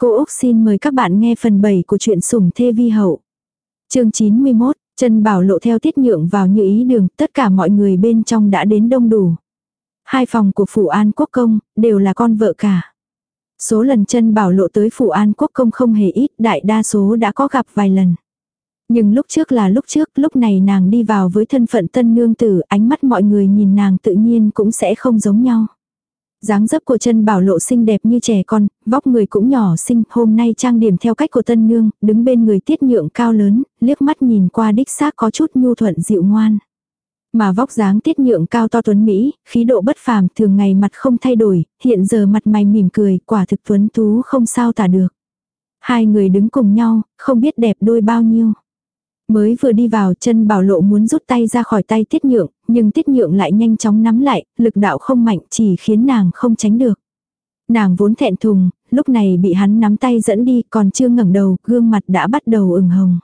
Cô Úc xin mời các bạn nghe phần 7 của truyện sủng thê vi hậu. chương 91, Trần Bảo lộ theo tiết nhượng vào như ý đường, tất cả mọi người bên trong đã đến đông đủ. Hai phòng của Phủ An Quốc Công, đều là con vợ cả. Số lần Trần bảo lộ tới Phủ An Quốc Công không hề ít, đại đa số đã có gặp vài lần. Nhưng lúc trước là lúc trước, lúc này nàng đi vào với thân phận tân nương tử, ánh mắt mọi người nhìn nàng tự nhiên cũng sẽ không giống nhau dáng dấp của chân bảo lộ xinh đẹp như trẻ con, vóc người cũng nhỏ xinh, hôm nay trang điểm theo cách của tân nương, đứng bên người tiết nhượng cao lớn, liếc mắt nhìn qua đích xác có chút nhu thuận dịu ngoan. Mà vóc dáng tiết nhượng cao to tuấn Mỹ, khí độ bất phàm thường ngày mặt không thay đổi, hiện giờ mặt mày mỉm cười, quả thực tuấn tú không sao tả được. Hai người đứng cùng nhau, không biết đẹp đôi bao nhiêu. Mới vừa đi vào chân bảo lộ muốn rút tay ra khỏi tay tiết nhượng, nhưng tiết nhượng lại nhanh chóng nắm lại, lực đạo không mạnh chỉ khiến nàng không tránh được. Nàng vốn thẹn thùng, lúc này bị hắn nắm tay dẫn đi còn chưa ngẩng đầu, gương mặt đã bắt đầu ửng hồng.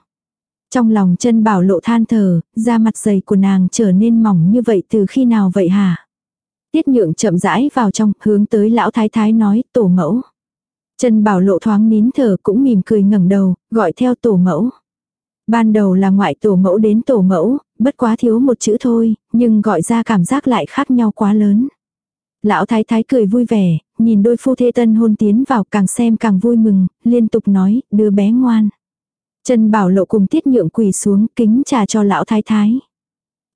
Trong lòng chân bảo lộ than thở, da mặt dày của nàng trở nên mỏng như vậy từ khi nào vậy hả? Tiết nhượng chậm rãi vào trong, hướng tới lão thái thái nói, tổ mẫu. Chân bảo lộ thoáng nín thở cũng mỉm cười ngẩng đầu, gọi theo tổ mẫu. Ban đầu là ngoại tổ mẫu đến tổ mẫu, bất quá thiếu một chữ thôi, nhưng gọi ra cảm giác lại khác nhau quá lớn. Lão thái thái cười vui vẻ, nhìn đôi phu thê tân hôn tiến vào càng xem càng vui mừng, liên tục nói, đứa bé ngoan. Trần bảo lộ cùng tiết nhượng quỳ xuống kính trà cho lão thái thái.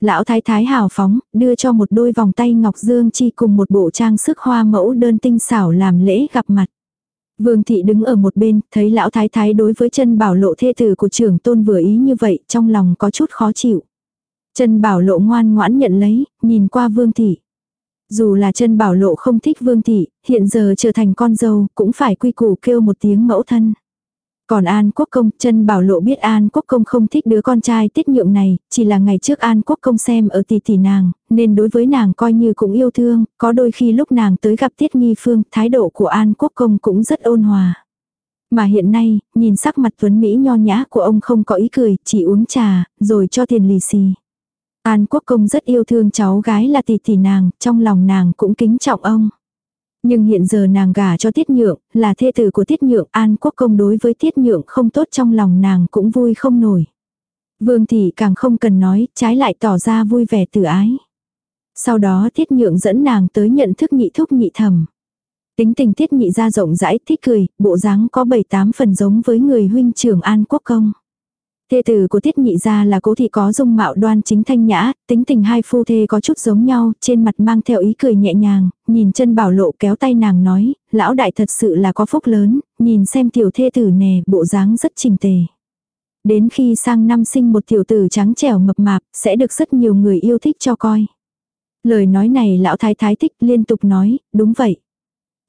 Lão thái thái hào phóng, đưa cho một đôi vòng tay ngọc dương chi cùng một bộ trang sức hoa mẫu đơn tinh xảo làm lễ gặp mặt. Vương thị đứng ở một bên, thấy lão thái thái đối với chân bảo lộ thê tử của trưởng tôn vừa ý như vậy, trong lòng có chút khó chịu. Chân bảo lộ ngoan ngoãn nhận lấy, nhìn qua vương thị. Dù là chân bảo lộ không thích vương thị, hiện giờ trở thành con dâu, cũng phải quy củ kêu một tiếng mẫu thân. Còn An Quốc Công, chân bảo lộ biết An Quốc Công không thích đứa con trai tiết nhượng này, chỉ là ngày trước An Quốc Công xem ở tỷ tỷ nàng, nên đối với nàng coi như cũng yêu thương, có đôi khi lúc nàng tới gặp tiết nghi phương, thái độ của An Quốc Công cũng rất ôn hòa. Mà hiện nay, nhìn sắc mặt tuấn Mỹ nho nhã của ông không có ý cười, chỉ uống trà, rồi cho tiền lì xì. An Quốc Công rất yêu thương cháu gái là tỷ tỷ nàng, trong lòng nàng cũng kính trọng ông. Nhưng hiện giờ nàng gả cho Tiết Nhượng, là thê tử của Tiết Nhượng, An Quốc Công đối với Tiết Nhượng không tốt trong lòng nàng cũng vui không nổi. Vương Thị càng không cần nói, trái lại tỏ ra vui vẻ tự ái. Sau đó Tiết Nhượng dẫn nàng tới nhận thức nhị thúc nhị thầm. Tính tình Tiết nhị ra rộng rãi thích cười, bộ dáng có bảy tám phần giống với người huynh trưởng An Quốc Công. Thê tử của tiết nhị gia là cố thị có dung mạo đoan chính thanh nhã, tính tình hai phu thê có chút giống nhau, trên mặt mang theo ý cười nhẹ nhàng, nhìn chân bảo lộ kéo tay nàng nói, lão đại thật sự là có phúc lớn, nhìn xem tiểu thê tử nè, bộ dáng rất trình tề. Đến khi sang năm sinh một tiểu tử trắng trẻo mập mạp, sẽ được rất nhiều người yêu thích cho coi. Lời nói này lão thái thái thích liên tục nói, đúng vậy.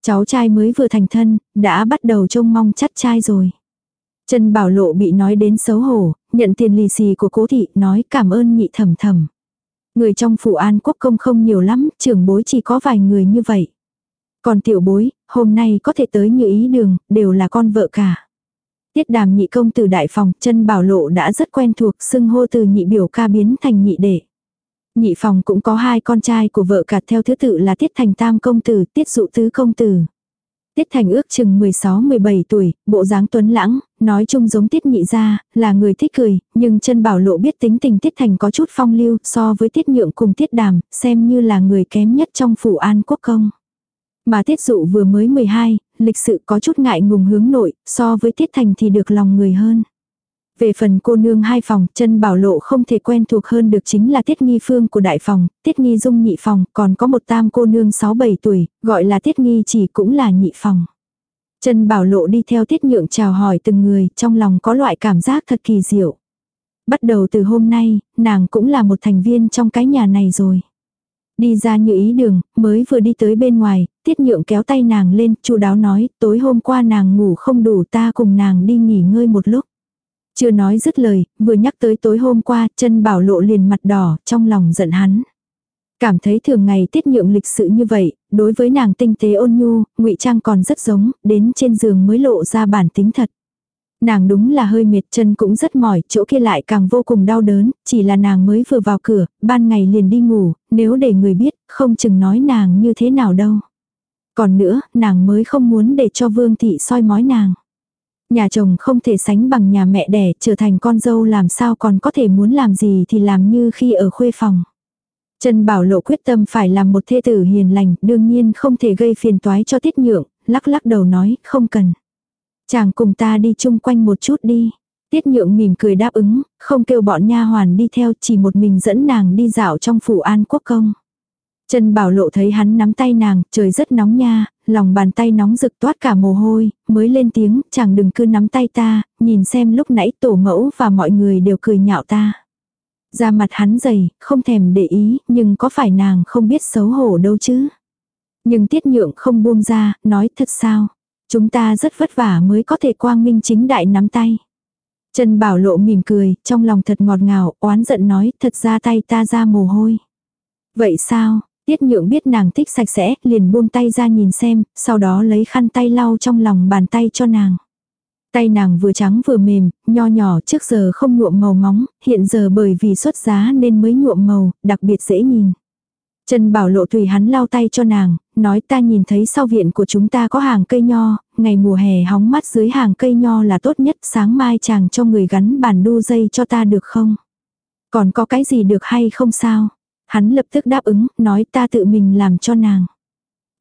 Cháu trai mới vừa thành thân, đã bắt đầu trông mong chắt trai rồi. Trần Bảo Lộ bị nói đến xấu hổ, nhận tiền lì xì của cố thị, nói cảm ơn nhị thầm thầm. Người trong phủ an quốc công không nhiều lắm, trưởng bối chỉ có vài người như vậy. Còn tiểu bối, hôm nay có thể tới như ý đường, đều là con vợ cả. Tiết đàm nhị công từ đại phòng, chân bảo lộ đã rất quen thuộc, xưng hô từ nhị biểu ca biến thành nhị đệ. Nhị phòng cũng có hai con trai của vợ cả theo thứ tự là tiết thành tam công tử, tiết dụ tứ công tử. Tiết Thành ước chừng 16-17 tuổi, bộ dáng tuấn lãng, nói chung giống Tiết Nhị gia, là người thích cười, nhưng chân bảo lộ biết tính tình Tiết Thành có chút phong lưu so với Tiết Nhượng cùng Tiết Đàm, xem như là người kém nhất trong phủ an quốc công. Mà Tiết Dụ vừa mới 12, lịch sự có chút ngại ngùng hướng nội, so với Tiết Thành thì được lòng người hơn. Về phần cô nương hai phòng, chân bảo lộ không thể quen thuộc hơn được chính là tiết nghi phương của đại phòng, tiết nghi dung nhị phòng, còn có một tam cô nương 6-7 tuổi, gọi là tiết nghi chỉ cũng là nhị phòng. Chân bảo lộ đi theo tiết nhượng chào hỏi từng người, trong lòng có loại cảm giác thật kỳ diệu. Bắt đầu từ hôm nay, nàng cũng là một thành viên trong cái nhà này rồi. Đi ra như ý đường, mới vừa đi tới bên ngoài, tiết nhượng kéo tay nàng lên, chu đáo nói, tối hôm qua nàng ngủ không đủ ta cùng nàng đi nghỉ ngơi một lúc. Chưa nói dứt lời, vừa nhắc tới tối hôm qua, chân bảo lộ liền mặt đỏ, trong lòng giận hắn. Cảm thấy thường ngày tiết nhượng lịch sự như vậy, đối với nàng tinh tế ôn nhu, ngụy trang còn rất giống, đến trên giường mới lộ ra bản tính thật. Nàng đúng là hơi mệt chân cũng rất mỏi, chỗ kia lại càng vô cùng đau đớn, chỉ là nàng mới vừa vào cửa, ban ngày liền đi ngủ, nếu để người biết, không chừng nói nàng như thế nào đâu. Còn nữa, nàng mới không muốn để cho Vương Thị soi mói nàng. Nhà chồng không thể sánh bằng nhà mẹ đẻ, trở thành con dâu làm sao còn có thể muốn làm gì thì làm như khi ở khuê phòng. Trần Bảo Lộ quyết tâm phải làm một thê tử hiền lành, đương nhiên không thể gây phiền toái cho tiết nhượng, lắc lắc đầu nói, không cần. Chàng cùng ta đi chung quanh một chút đi. Tiết nhượng mỉm cười đáp ứng, không kêu bọn nha hoàn đi theo, chỉ một mình dẫn nàng đi dạo trong phủ an quốc công. Trần Bảo Lộ thấy hắn nắm tay nàng, trời rất nóng nha, lòng bàn tay nóng rực toát cả mồ hôi, mới lên tiếng, chàng đừng cứ nắm tay ta, nhìn xem lúc nãy tổ mẫu và mọi người đều cười nhạo ta. Ra mặt hắn dày, không thèm để ý, nhưng có phải nàng không biết xấu hổ đâu chứ. Nhưng tiết nhượng không buông ra, nói thật sao. Chúng ta rất vất vả mới có thể quang minh chính đại nắm tay. Trần Bảo Lộ mỉm cười, trong lòng thật ngọt ngào, oán giận nói, thật ra tay ta ra mồ hôi. Vậy sao, Tiết nhượng biết nàng thích sạch sẽ, liền buông tay ra nhìn xem, sau đó lấy khăn tay lau trong lòng bàn tay cho nàng. Tay nàng vừa trắng vừa mềm, nho nhỏ trước giờ không nhuộm màu móng, hiện giờ bởi vì xuất giá nên mới nhuộm màu, đặc biệt dễ nhìn. Trần Bảo Lộ tùy hắn lau tay cho nàng, nói ta nhìn thấy sau viện của chúng ta có hàng cây nho, ngày mùa hè hóng mắt dưới hàng cây nho là tốt nhất, sáng mai chàng cho người gắn bàn đu dây cho ta được không? Còn có cái gì được hay không sao? Hắn lập tức đáp ứng, nói ta tự mình làm cho nàng.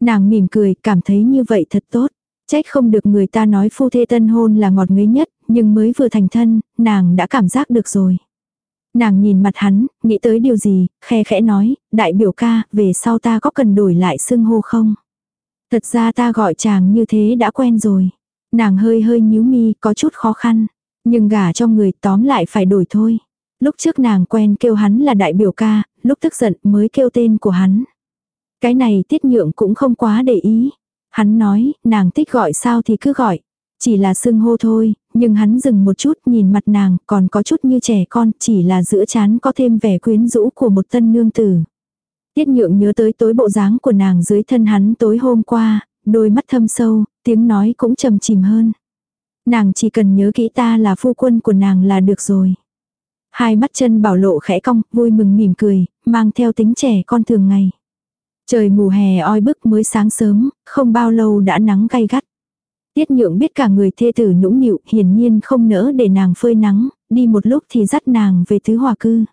Nàng mỉm cười, cảm thấy như vậy thật tốt. Trách không được người ta nói phu thê tân hôn là ngọt ngấy nhất, nhưng mới vừa thành thân, nàng đã cảm giác được rồi. Nàng nhìn mặt hắn, nghĩ tới điều gì, khe khẽ nói, đại biểu ca, về sau ta có cần đổi lại xưng hô không? Thật ra ta gọi chàng như thế đã quen rồi. Nàng hơi hơi nhíu mi, có chút khó khăn. Nhưng gả cho người tóm lại phải đổi thôi. Lúc trước nàng quen kêu hắn là đại biểu ca, lúc tức giận mới kêu tên của hắn. Cái này tiết nhượng cũng không quá để ý. Hắn nói, nàng thích gọi sao thì cứ gọi. Chỉ là xưng hô thôi, nhưng hắn dừng một chút nhìn mặt nàng còn có chút như trẻ con, chỉ là giữa chán có thêm vẻ quyến rũ của một tân nương tử. Tiết nhượng nhớ tới tối bộ dáng của nàng dưới thân hắn tối hôm qua, đôi mắt thâm sâu, tiếng nói cũng trầm chìm hơn. Nàng chỉ cần nhớ kỹ ta là phu quân của nàng là được rồi. Hai mắt chân bảo lộ khẽ cong, vui mừng mỉm cười, mang theo tính trẻ con thường ngày. Trời mù hè oi bức mới sáng sớm, không bao lâu đã nắng gay gắt. Tiết nhượng biết cả người thê tử nũng nịu, hiển nhiên không nỡ để nàng phơi nắng, đi một lúc thì dắt nàng về tứ hòa cư.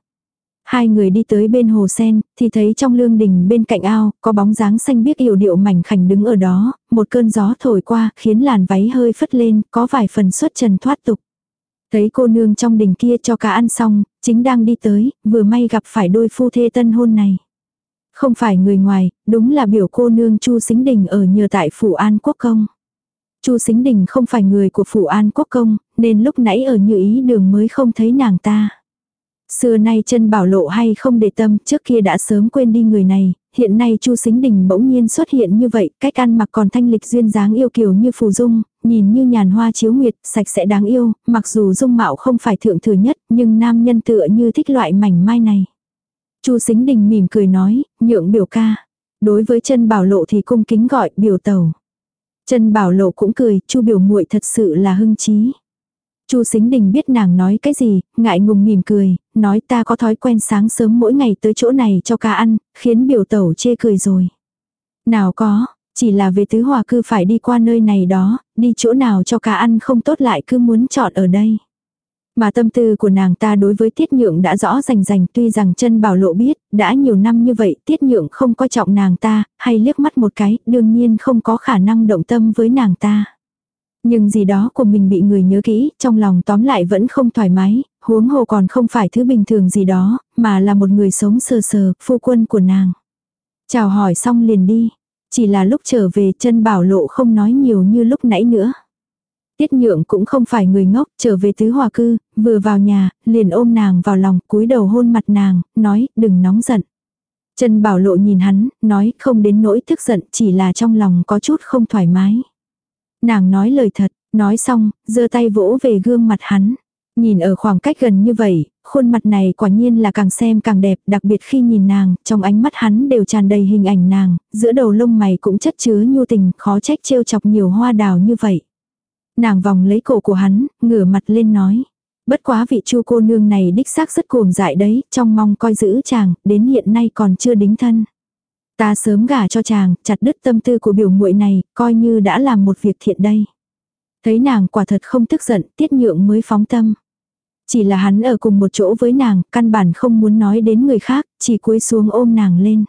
Hai người đi tới bên hồ sen, thì thấy trong lương đình bên cạnh ao, có bóng dáng xanh biếc yểu điệu mảnh khảnh đứng ở đó, một cơn gió thổi qua, khiến làn váy hơi phất lên, có vài phần xuất trần thoát tục. Thấy cô nương trong đình kia cho cá ăn xong, chính đang đi tới, vừa may gặp phải đôi phu thê tân hôn này. Không phải người ngoài, đúng là biểu cô nương Chu Xính Đình ở nhờ tại Phủ An Quốc Công. Chu Xính Đình không phải người của Phủ An Quốc Công, nên lúc nãy ở như ý đường mới không thấy nàng ta. Xưa nay chân bảo lộ hay không để tâm, trước kia đã sớm quên đi người này, hiện nay Chu Xính Đình bỗng nhiên xuất hiện như vậy, cách ăn mặc còn thanh lịch duyên dáng yêu kiều như phù dung, nhìn như nhàn hoa chiếu nguyệt, sạch sẽ đáng yêu, mặc dù dung mạo không phải thượng thừa nhất, nhưng nam nhân tựa như thích loại mảnh mai này. Chu Xính Đình mỉm cười nói, nhượng biểu ca. Đối với chân bảo lộ thì cung kính gọi biểu tàu. Chân bảo lộ cũng cười, chu biểu muội thật sự là hưng trí. Chu Sính Đình biết nàng nói cái gì, ngại ngùng mỉm cười, nói ta có thói quen sáng sớm mỗi ngày tới chỗ này cho ca ăn, khiến biểu tẩu chê cười rồi. Nào có, chỉ là về tứ hòa cư phải đi qua nơi này đó, đi chỗ nào cho ca ăn không tốt lại cứ muốn chọn ở đây. Mà tâm tư của nàng ta đối với tiết nhượng đã rõ rành rành tuy rằng chân bảo lộ biết, đã nhiều năm như vậy tiết nhượng không coi trọng nàng ta, hay liếc mắt một cái, đương nhiên không có khả năng động tâm với nàng ta. Nhưng gì đó của mình bị người nhớ kỹ, trong lòng tóm lại vẫn không thoải mái, huống hồ còn không phải thứ bình thường gì đó, mà là một người sống sờ sờ, phu quân của nàng. Chào hỏi xong liền đi. Chỉ là lúc trở về chân bảo lộ không nói nhiều như lúc nãy nữa. Tiết nhượng cũng không phải người ngốc, trở về tứ hòa cư, vừa vào nhà, liền ôm nàng vào lòng, cúi đầu hôn mặt nàng, nói, đừng nóng giận. Trần Bảo Lộ nhìn hắn, nói không đến nỗi tức giận, chỉ là trong lòng có chút không thoải mái. Nàng nói lời thật, nói xong, giơ tay vỗ về gương mặt hắn. Nhìn ở khoảng cách gần như vậy, khuôn mặt này quả nhiên là càng xem càng đẹp, đặc biệt khi nhìn nàng, trong ánh mắt hắn đều tràn đầy hình ảnh nàng, giữa đầu lông mày cũng chất chứa nhu tình, khó trách trêu chọc nhiều hoa đào như vậy. Nàng vòng lấy cổ của hắn, ngửa mặt lên nói. Bất quá vị chu cô nương này đích xác rất cuồng dại đấy, trong mong coi giữ chàng, đến hiện nay còn chưa đính thân. Ta sớm gả cho chàng, chặt đứt tâm tư của biểu muội này, coi như đã làm một việc thiện đây. Thấy nàng quả thật không tức giận, tiết nhượng mới phóng tâm. Chỉ là hắn ở cùng một chỗ với nàng, căn bản không muốn nói đến người khác, chỉ cúi xuống ôm nàng lên.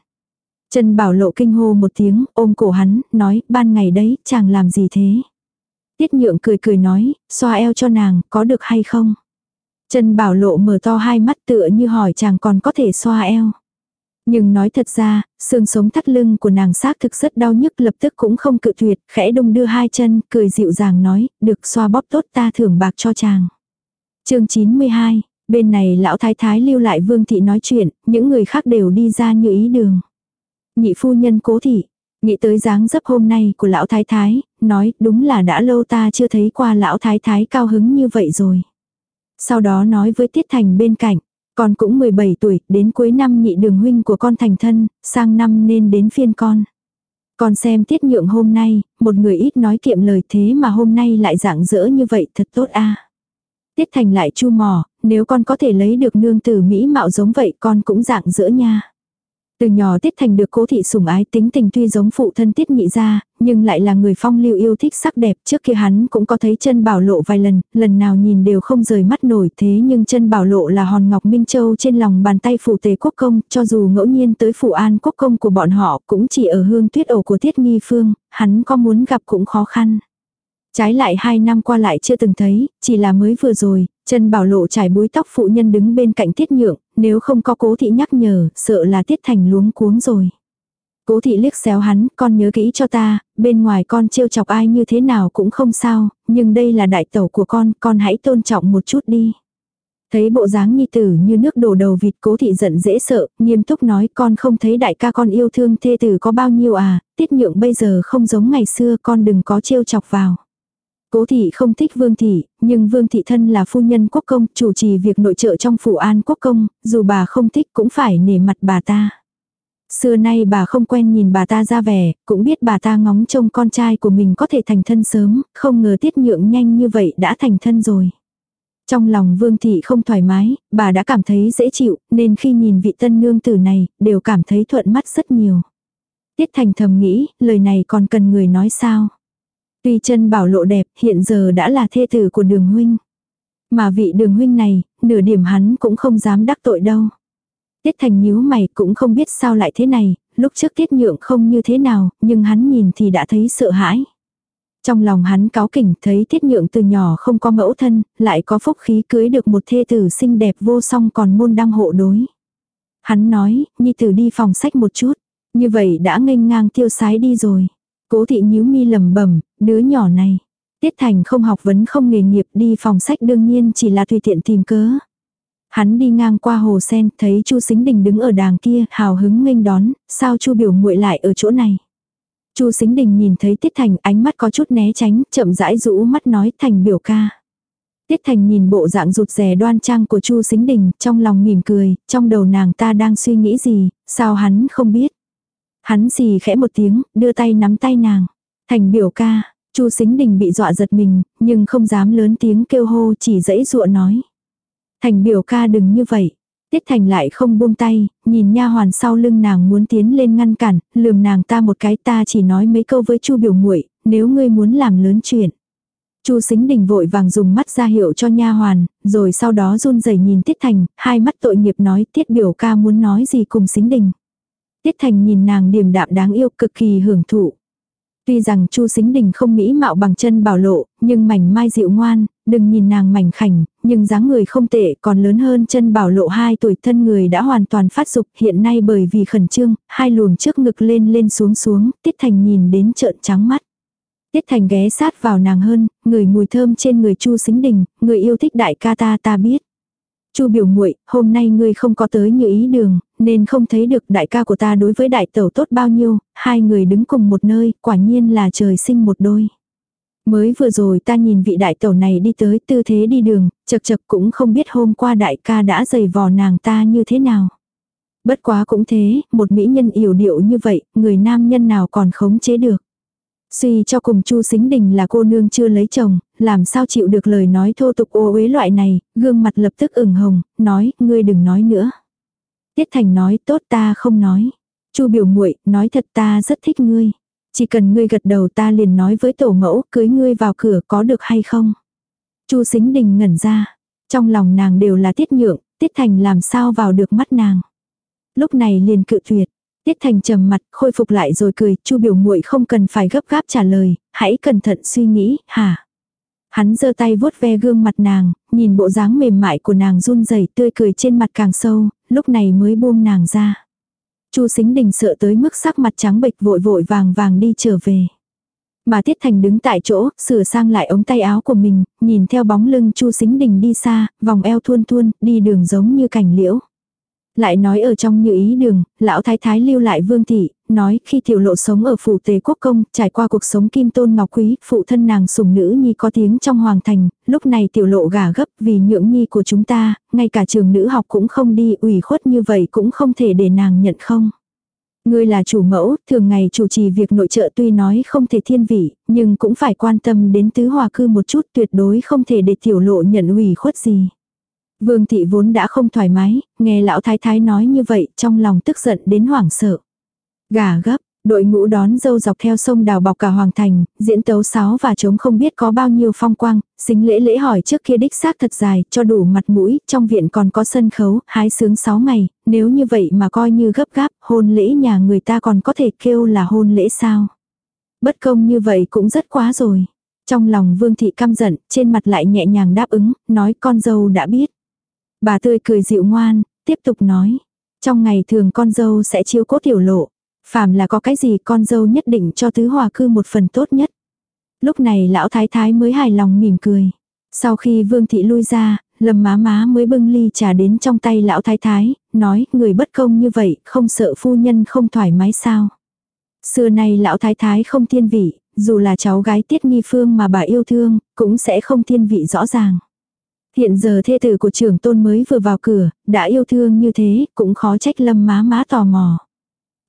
Trần Bảo Lộ kinh hô một tiếng, ôm cổ hắn, nói, ban ngày đấy, chàng làm gì thế? Tiết nhượng cười cười nói, xoa eo cho nàng, có được hay không? Trần Bảo Lộ mở to hai mắt tựa như hỏi chàng còn có thể xoa eo. Nhưng nói thật ra, xương sống thắt lưng của nàng xác thực rất đau nhức lập tức cũng không cự tuyệt, khẽ đung đưa hai chân, cười dịu dàng nói, được xoa bóp tốt ta thưởng bạc cho chàng. chương 92, bên này lão thái thái lưu lại vương thị nói chuyện, những người khác đều đi ra như ý đường. Nhị phu nhân cố thị, nghĩ tới dáng dấp hôm nay của lão thái thái, nói đúng là đã lâu ta chưa thấy qua lão thái thái cao hứng như vậy rồi. Sau đó nói với Tiết Thành bên cạnh, con cũng 17 tuổi, đến cuối năm nhị đường huynh của con thành thân, sang năm nên đến phiên con. Con xem tiết nhượng hôm nay, một người ít nói kiệm lời thế mà hôm nay lại dạng dỡ như vậy thật tốt a Tiết thành lại chu mò, nếu con có thể lấy được nương tử mỹ mạo giống vậy con cũng dạng dỡ nha. Từ nhỏ Tiết Thành được cố thị sủng ái tính tình tuy giống phụ thân Tiết nhị ra, nhưng lại là người phong lưu yêu thích sắc đẹp. Trước kia hắn cũng có thấy chân bảo lộ vài lần, lần nào nhìn đều không rời mắt nổi thế nhưng chân bảo lộ là hòn ngọc Minh Châu trên lòng bàn tay phủ tế quốc công, cho dù ngẫu nhiên tới phủ an quốc công của bọn họ cũng chỉ ở hương tuyết ổ của Tiết Nghi Phương, hắn có muốn gặp cũng khó khăn. Trái lại hai năm qua lại chưa từng thấy, chỉ là mới vừa rồi, Trần Bảo Lộ trải búi tóc phụ nhân đứng bên cạnh Tiết Nhượng, nếu không có cố thị nhắc nhở, sợ là Tiết Thành luống cuống rồi. Cố thị liếc xéo hắn, con nhớ kỹ cho ta, bên ngoài con trêu chọc ai như thế nào cũng không sao, nhưng đây là đại tẩu của con, con hãy tôn trọng một chút đi. Thấy bộ dáng nhi tử như nước đổ đầu vịt cố thị giận dễ sợ, nghiêm túc nói con không thấy đại ca con yêu thương thê tử có bao nhiêu à, tiết nhượng bây giờ không giống ngày xưa con đừng có trêu chọc vào. Cố thị không thích vương thị, nhưng vương thị thân là phu nhân quốc công, chủ trì việc nội trợ trong phủ an quốc công, dù bà không thích cũng phải nể mặt bà ta. Xưa nay bà không quen nhìn bà ta ra vẻ, cũng biết bà ta ngóng trông con trai của mình có thể thành thân sớm, không ngờ tiết nhượng nhanh như vậy đã thành thân rồi. Trong lòng vương thị không thoải mái, bà đã cảm thấy dễ chịu, nên khi nhìn vị tân nương tử này, đều cảm thấy thuận mắt rất nhiều. Tiết thành thầm nghĩ, lời này còn cần người nói sao. Tuy chân bảo lộ đẹp, hiện giờ đã là thê tử của đường huynh. Mà vị đường huynh này, nửa điểm hắn cũng không dám đắc tội đâu. Tiết thành nhíu mày cũng không biết sao lại thế này, lúc trước tiết nhượng không như thế nào, nhưng hắn nhìn thì đã thấy sợ hãi. Trong lòng hắn cáo kỉnh thấy tiết nhượng từ nhỏ không có mẫu thân, lại có phúc khí cưới được một thê tử xinh đẹp vô song còn môn đăng hộ đối. Hắn nói, nhi tử đi phòng sách một chút, như vậy đã nghênh ngang tiêu sái đi rồi. Cố thị nhíu mi lầm bẩm đứa nhỏ này. Tiết Thành không học vấn không nghề nghiệp đi phòng sách đương nhiên chỉ là tùy tiện tìm cớ. Hắn đi ngang qua hồ sen, thấy Chu Sính Đình đứng ở đàng kia, hào hứng nghênh đón, sao Chu biểu muội lại ở chỗ này? Chu Sính Đình nhìn thấy Tiết Thành, ánh mắt có chút né tránh, chậm rãi rũ mắt nói Thành biểu ca. Tiết Thành nhìn bộ dạng rụt rè đoan trang của Chu Sính Đình, trong lòng mỉm cười, trong đầu nàng ta đang suy nghĩ gì, sao hắn không biết. Hắn xì khẽ một tiếng, đưa tay nắm tay nàng. Thành biểu ca, Chu Sính Đình bị dọa giật mình, nhưng không dám lớn tiếng kêu hô chỉ dãy dụa nói. Thành biểu ca đừng như vậy. Tiết Thành lại không buông tay, nhìn nha hoàn sau lưng nàng muốn tiến lên ngăn cản, lườm nàng ta một cái ta chỉ nói mấy câu với Chu biểu muội, nếu ngươi muốn làm lớn chuyện. Chu Sính Đình vội vàng dùng mắt ra hiệu cho nha hoàn, rồi sau đó run rẩy nhìn Tiết Thành, hai mắt tội nghiệp nói Tiết biểu ca muốn nói gì cùng Sính Đình. Tiết Thành nhìn nàng điềm đạm đáng yêu cực kỳ hưởng thụ. Tuy rằng Chu Sính Đình không mỹ mạo bằng chân bảo lộ, nhưng mảnh mai dịu ngoan, đừng nhìn nàng mảnh khảnh, nhưng dáng người không tệ còn lớn hơn chân bảo lộ 2 tuổi thân người đã hoàn toàn phát dục hiện nay bởi vì khẩn trương, hai luồng trước ngực lên lên xuống xuống, Tiết Thành nhìn đến trợn trắng mắt. Tiết Thành ghé sát vào nàng hơn, người mùi thơm trên người Chu Sính Đình, người yêu thích đại ca ta ta biết. Chu biểu muội, hôm nay ngươi không có tới như ý đường, nên không thấy được đại ca của ta đối với đại tẩu tốt bao nhiêu, hai người đứng cùng một nơi, quả nhiên là trời sinh một đôi. Mới vừa rồi ta nhìn vị đại tẩu này đi tới tư thế đi đường, chật chật cũng không biết hôm qua đại ca đã giày vò nàng ta như thế nào. Bất quá cũng thế, một mỹ nhân yểu điệu như vậy, người nam nhân nào còn khống chế được. Suy cho cùng Chu Sính Đình là cô nương chưa lấy chồng, làm sao chịu được lời nói thô tục ô uế loại này, gương mặt lập tức ửng hồng, nói, ngươi đừng nói nữa. Tiết Thành nói, tốt ta không nói. Chu biểu muội nói thật ta rất thích ngươi. Chỉ cần ngươi gật đầu ta liền nói với tổ mẫu cưới ngươi vào cửa có được hay không. Chu xính đình ngẩn ra. Trong lòng nàng đều là tiết nhượng, tiết thành làm sao vào được mắt nàng. Lúc này liền cự tuyệt. Tiết Thành trầm mặt, khôi phục lại rồi cười, Chu biểu muội không cần phải gấp gáp trả lời, hãy cẩn thận suy nghĩ, hả? Hắn giơ tay vuốt ve gương mặt nàng, nhìn bộ dáng mềm mại của nàng run rẩy, tươi cười trên mặt càng sâu, lúc này mới buông nàng ra. Chu Sính Đình sợ tới mức sắc mặt trắng bệch vội vội vàng vàng đi trở về. Mà Tiết Thành đứng tại chỗ, sửa sang lại ống tay áo của mình, nhìn theo bóng lưng Chu Sính Đình đi xa, vòng eo thuôn thuôn, đi đường giống như cảnh liễu. Lại nói ở trong như ý đường, lão thái thái lưu lại vương thị, nói khi tiểu lộ sống ở phủ tế quốc công, trải qua cuộc sống kim tôn ngọc quý, phụ thân nàng sủng nữ nhi có tiếng trong hoàng thành, lúc này tiểu lộ gả gấp vì nhượng nhi của chúng ta, ngay cả trường nữ học cũng không đi, ủy khuất như vậy cũng không thể để nàng nhận không. Ngươi là chủ mẫu, thường ngày chủ trì việc nội trợ tuy nói không thể thiên vị, nhưng cũng phải quan tâm đến tứ hòa cư một chút tuyệt đối không thể để tiểu lộ nhận ủy khuất gì. Vương thị vốn đã không thoải mái, nghe lão thái thái nói như vậy trong lòng tức giận đến hoảng sợ. Gà gấp, đội ngũ đón dâu dọc theo sông đào bọc cả hoàng thành, diễn tấu sáo và trống không biết có bao nhiêu phong quang, xính lễ lễ hỏi trước kia đích xác thật dài, cho đủ mặt mũi, trong viện còn có sân khấu, hái sướng 6 ngày, nếu như vậy mà coi như gấp gáp, hôn lễ nhà người ta còn có thể kêu là hôn lễ sao. Bất công như vậy cũng rất quá rồi. Trong lòng vương thị căm giận, trên mặt lại nhẹ nhàng đáp ứng, nói con dâu đã biết. Bà tươi cười dịu ngoan, tiếp tục nói. Trong ngày thường con dâu sẽ chiếu cố tiểu lộ. Phàm là có cái gì con dâu nhất định cho tứ hòa cư một phần tốt nhất. Lúc này lão thái thái mới hài lòng mỉm cười. Sau khi vương thị lui ra, lâm má má mới bưng ly trà đến trong tay lão thái thái, nói người bất công như vậy không sợ phu nhân không thoải mái sao. Xưa nay lão thái thái không thiên vị, dù là cháu gái tiết nghi phương mà bà yêu thương, cũng sẽ không thiên vị rõ ràng. Hiện giờ thê tử của trưởng tôn mới vừa vào cửa, đã yêu thương như thế, cũng khó trách lâm má má tò mò.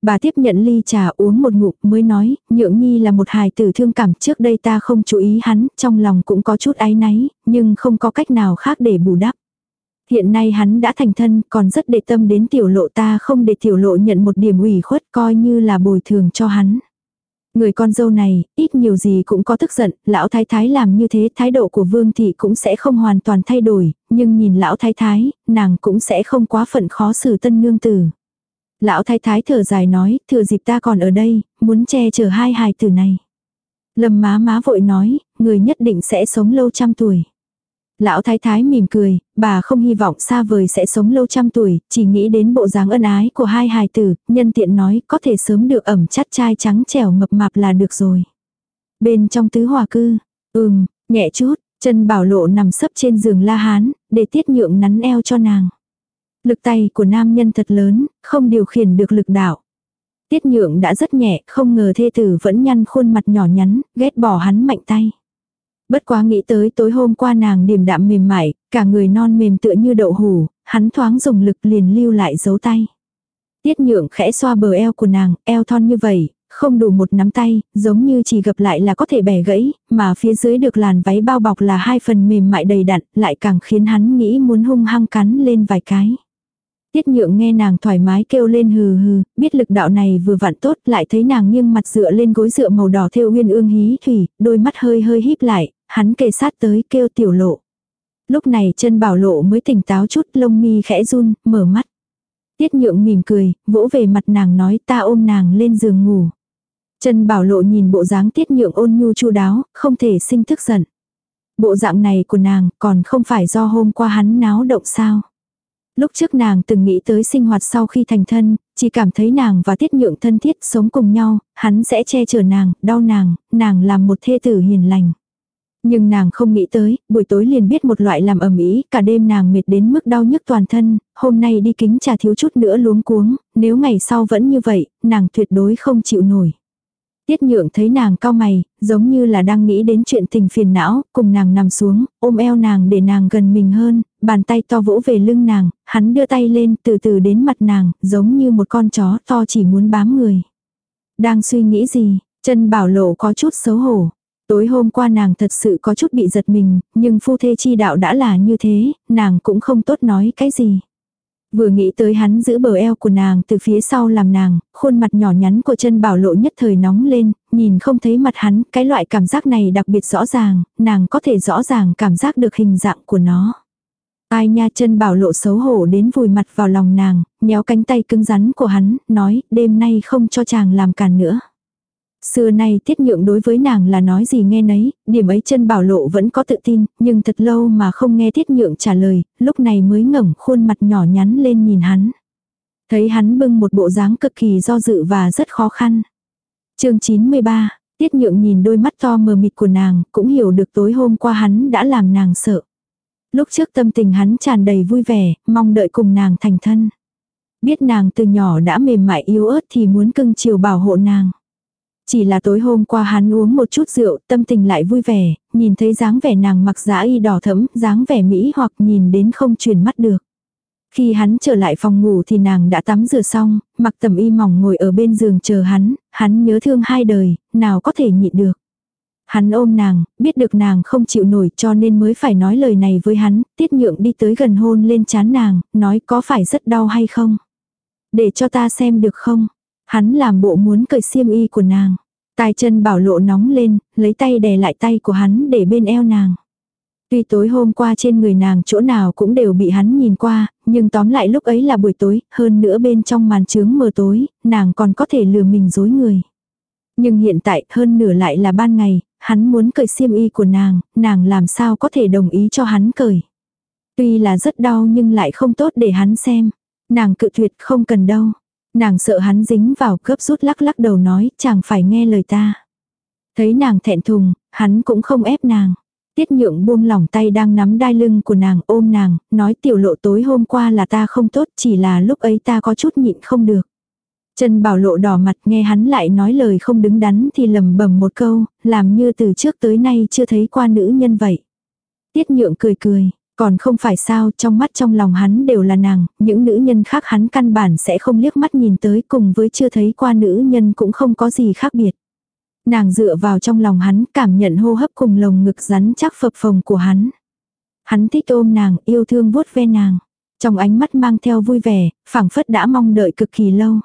Bà tiếp nhận ly trà uống một ngụm mới nói, nhượng nhi là một hài tử thương cảm trước đây ta không chú ý hắn, trong lòng cũng có chút áy náy, nhưng không có cách nào khác để bù đắp. Hiện nay hắn đã thành thân, còn rất để tâm đến tiểu lộ ta không để tiểu lộ nhận một điểm ủy khuất coi như là bồi thường cho hắn. Người con dâu này, ít nhiều gì cũng có tức giận, lão thái thái làm như thế thái độ của vương thị cũng sẽ không hoàn toàn thay đổi, nhưng nhìn lão thái thái, nàng cũng sẽ không quá phận khó xử tân nương tử. Lão thái thái thở dài nói, thừa dịp ta còn ở đây, muốn che chở hai hài tử này. Lâm má má vội nói, người nhất định sẽ sống lâu trăm tuổi. Lão thái thái mỉm cười, bà không hy vọng xa vời sẽ sống lâu trăm tuổi, chỉ nghĩ đến bộ dáng ân ái của hai hài tử, nhân tiện nói có thể sớm được ẩm chắt chai trắng trẻo mập mạp là được rồi. Bên trong tứ hòa cư, ừm, nhẹ chút, chân bảo lộ nằm sấp trên giường la hán, để tiết nhượng nắn eo cho nàng. Lực tay của nam nhân thật lớn, không điều khiển được lực đạo. Tiết nhượng đã rất nhẹ, không ngờ thê tử vẫn nhăn khuôn mặt nhỏ nhắn, ghét bỏ hắn mạnh tay. Bất quá nghĩ tới tối hôm qua nàng điềm đạm mềm mại, cả người non mềm tựa như đậu hủ, hắn thoáng dùng lực liền lưu lại dấu tay. Tiết nhượng khẽ xoa bờ eo của nàng, eo thon như vậy, không đủ một nắm tay, giống như chỉ gặp lại là có thể bẻ gãy, mà phía dưới được làn váy bao bọc là hai phần mềm mại đầy đặn, lại càng khiến hắn nghĩ muốn hung hăng cắn lên vài cái. Tiết nhượng nghe nàng thoải mái kêu lên hừ hừ, biết lực đạo này vừa vặn tốt, lại thấy nàng nghiêng mặt dựa lên gối dựa màu đỏ theo uyên ương hí thủy, đôi mắt hơi hơi híp lại, hắn kề sát tới kêu tiểu lộ. Lúc này chân bảo lộ mới tỉnh táo chút lông mi khẽ run, mở mắt. Tiết nhượng mỉm cười, vỗ về mặt nàng nói ta ôm nàng lên giường ngủ. Chân bảo lộ nhìn bộ dáng tiết nhượng ôn nhu chu đáo, không thể sinh thức giận. Bộ dạng này của nàng còn không phải do hôm qua hắn náo động sao. Lúc trước nàng từng nghĩ tới sinh hoạt sau khi thành thân, chỉ cảm thấy nàng và tiết nhượng thân thiết sống cùng nhau, hắn sẽ che chở nàng, đau nàng, nàng làm một thê tử hiền lành. Nhưng nàng không nghĩ tới, buổi tối liền biết một loại làm ẩm ý, cả đêm nàng mệt đến mức đau nhức toàn thân, hôm nay đi kính trà thiếu chút nữa luống cuống, nếu ngày sau vẫn như vậy, nàng tuyệt đối không chịu nổi. Tiết nhượng thấy nàng cao mày, giống như là đang nghĩ đến chuyện tình phiền não, cùng nàng nằm xuống, ôm eo nàng để nàng gần mình hơn, bàn tay to vỗ về lưng nàng, hắn đưa tay lên từ từ đến mặt nàng, giống như một con chó to chỉ muốn bám người. Đang suy nghĩ gì, chân bảo lộ có chút xấu hổ. Tối hôm qua nàng thật sự có chút bị giật mình, nhưng phu thê chi đạo đã là như thế, nàng cũng không tốt nói cái gì. Vừa nghĩ tới hắn giữ bờ eo của nàng từ phía sau làm nàng, khuôn mặt nhỏ nhắn của chân bảo lộ nhất thời nóng lên, nhìn không thấy mặt hắn, cái loại cảm giác này đặc biệt rõ ràng, nàng có thể rõ ràng cảm giác được hình dạng của nó. Ai nha chân bảo lộ xấu hổ đến vùi mặt vào lòng nàng, nhéo cánh tay cứng rắn của hắn, nói đêm nay không cho chàng làm càn nữa. Xưa nay tiết nhượng đối với nàng là nói gì nghe nấy, điểm ấy chân bảo lộ vẫn có tự tin, nhưng thật lâu mà không nghe tiết nhượng trả lời, lúc này mới ngẩng khuôn mặt nhỏ nhắn lên nhìn hắn. Thấy hắn bưng một bộ dáng cực kỳ do dự và rất khó khăn. chương 93, tiết nhượng nhìn đôi mắt to mờ mịt của nàng, cũng hiểu được tối hôm qua hắn đã làm nàng sợ. Lúc trước tâm tình hắn tràn đầy vui vẻ, mong đợi cùng nàng thành thân. Biết nàng từ nhỏ đã mềm mại yếu ớt thì muốn cưng chiều bảo hộ nàng. Chỉ là tối hôm qua hắn uống một chút rượu, tâm tình lại vui vẻ, nhìn thấy dáng vẻ nàng mặc giá y đỏ thẫm, dáng vẻ mỹ hoặc nhìn đến không truyền mắt được. Khi hắn trở lại phòng ngủ thì nàng đã tắm rửa xong, mặc tầm y mỏng ngồi ở bên giường chờ hắn, hắn nhớ thương hai đời, nào có thể nhịn được. Hắn ôm nàng, biết được nàng không chịu nổi cho nên mới phải nói lời này với hắn, tiết nhượng đi tới gần hôn lên chán nàng, nói có phải rất đau hay không. Để cho ta xem được không. Hắn làm bộ muốn cởi xiêm y của nàng. tài chân bảo lộ nóng lên, lấy tay đè lại tay của hắn để bên eo nàng. Tuy tối hôm qua trên người nàng chỗ nào cũng đều bị hắn nhìn qua, nhưng tóm lại lúc ấy là buổi tối, hơn nữa bên trong màn trướng mờ tối, nàng còn có thể lừa mình dối người. Nhưng hiện tại hơn nửa lại là ban ngày, hắn muốn cởi xiêm y của nàng, nàng làm sao có thể đồng ý cho hắn cởi. Tuy là rất đau nhưng lại không tốt để hắn xem. Nàng cự tuyệt không cần đâu. Nàng sợ hắn dính vào cướp rút lắc lắc đầu nói chẳng phải nghe lời ta. Thấy nàng thẹn thùng, hắn cũng không ép nàng. Tiết nhượng buông lỏng tay đang nắm đai lưng của nàng ôm nàng, nói tiểu lộ tối hôm qua là ta không tốt chỉ là lúc ấy ta có chút nhịn không được. Trần Bảo Lộ đỏ mặt nghe hắn lại nói lời không đứng đắn thì lầm bầm một câu, làm như từ trước tới nay chưa thấy qua nữ nhân vậy. Tiết nhượng cười cười, còn không phải sao trong mắt trong lòng hắn đều là nàng, những nữ nhân khác hắn căn bản sẽ không liếc mắt nhìn tới cùng với chưa thấy qua nữ nhân cũng không có gì khác biệt. Nàng dựa vào trong lòng hắn cảm nhận hô hấp cùng lồng ngực rắn chắc phập phồng của hắn. Hắn thích ôm nàng, yêu thương vuốt ve nàng. Trong ánh mắt mang theo vui vẻ, phảng phất đã mong đợi cực kỳ lâu.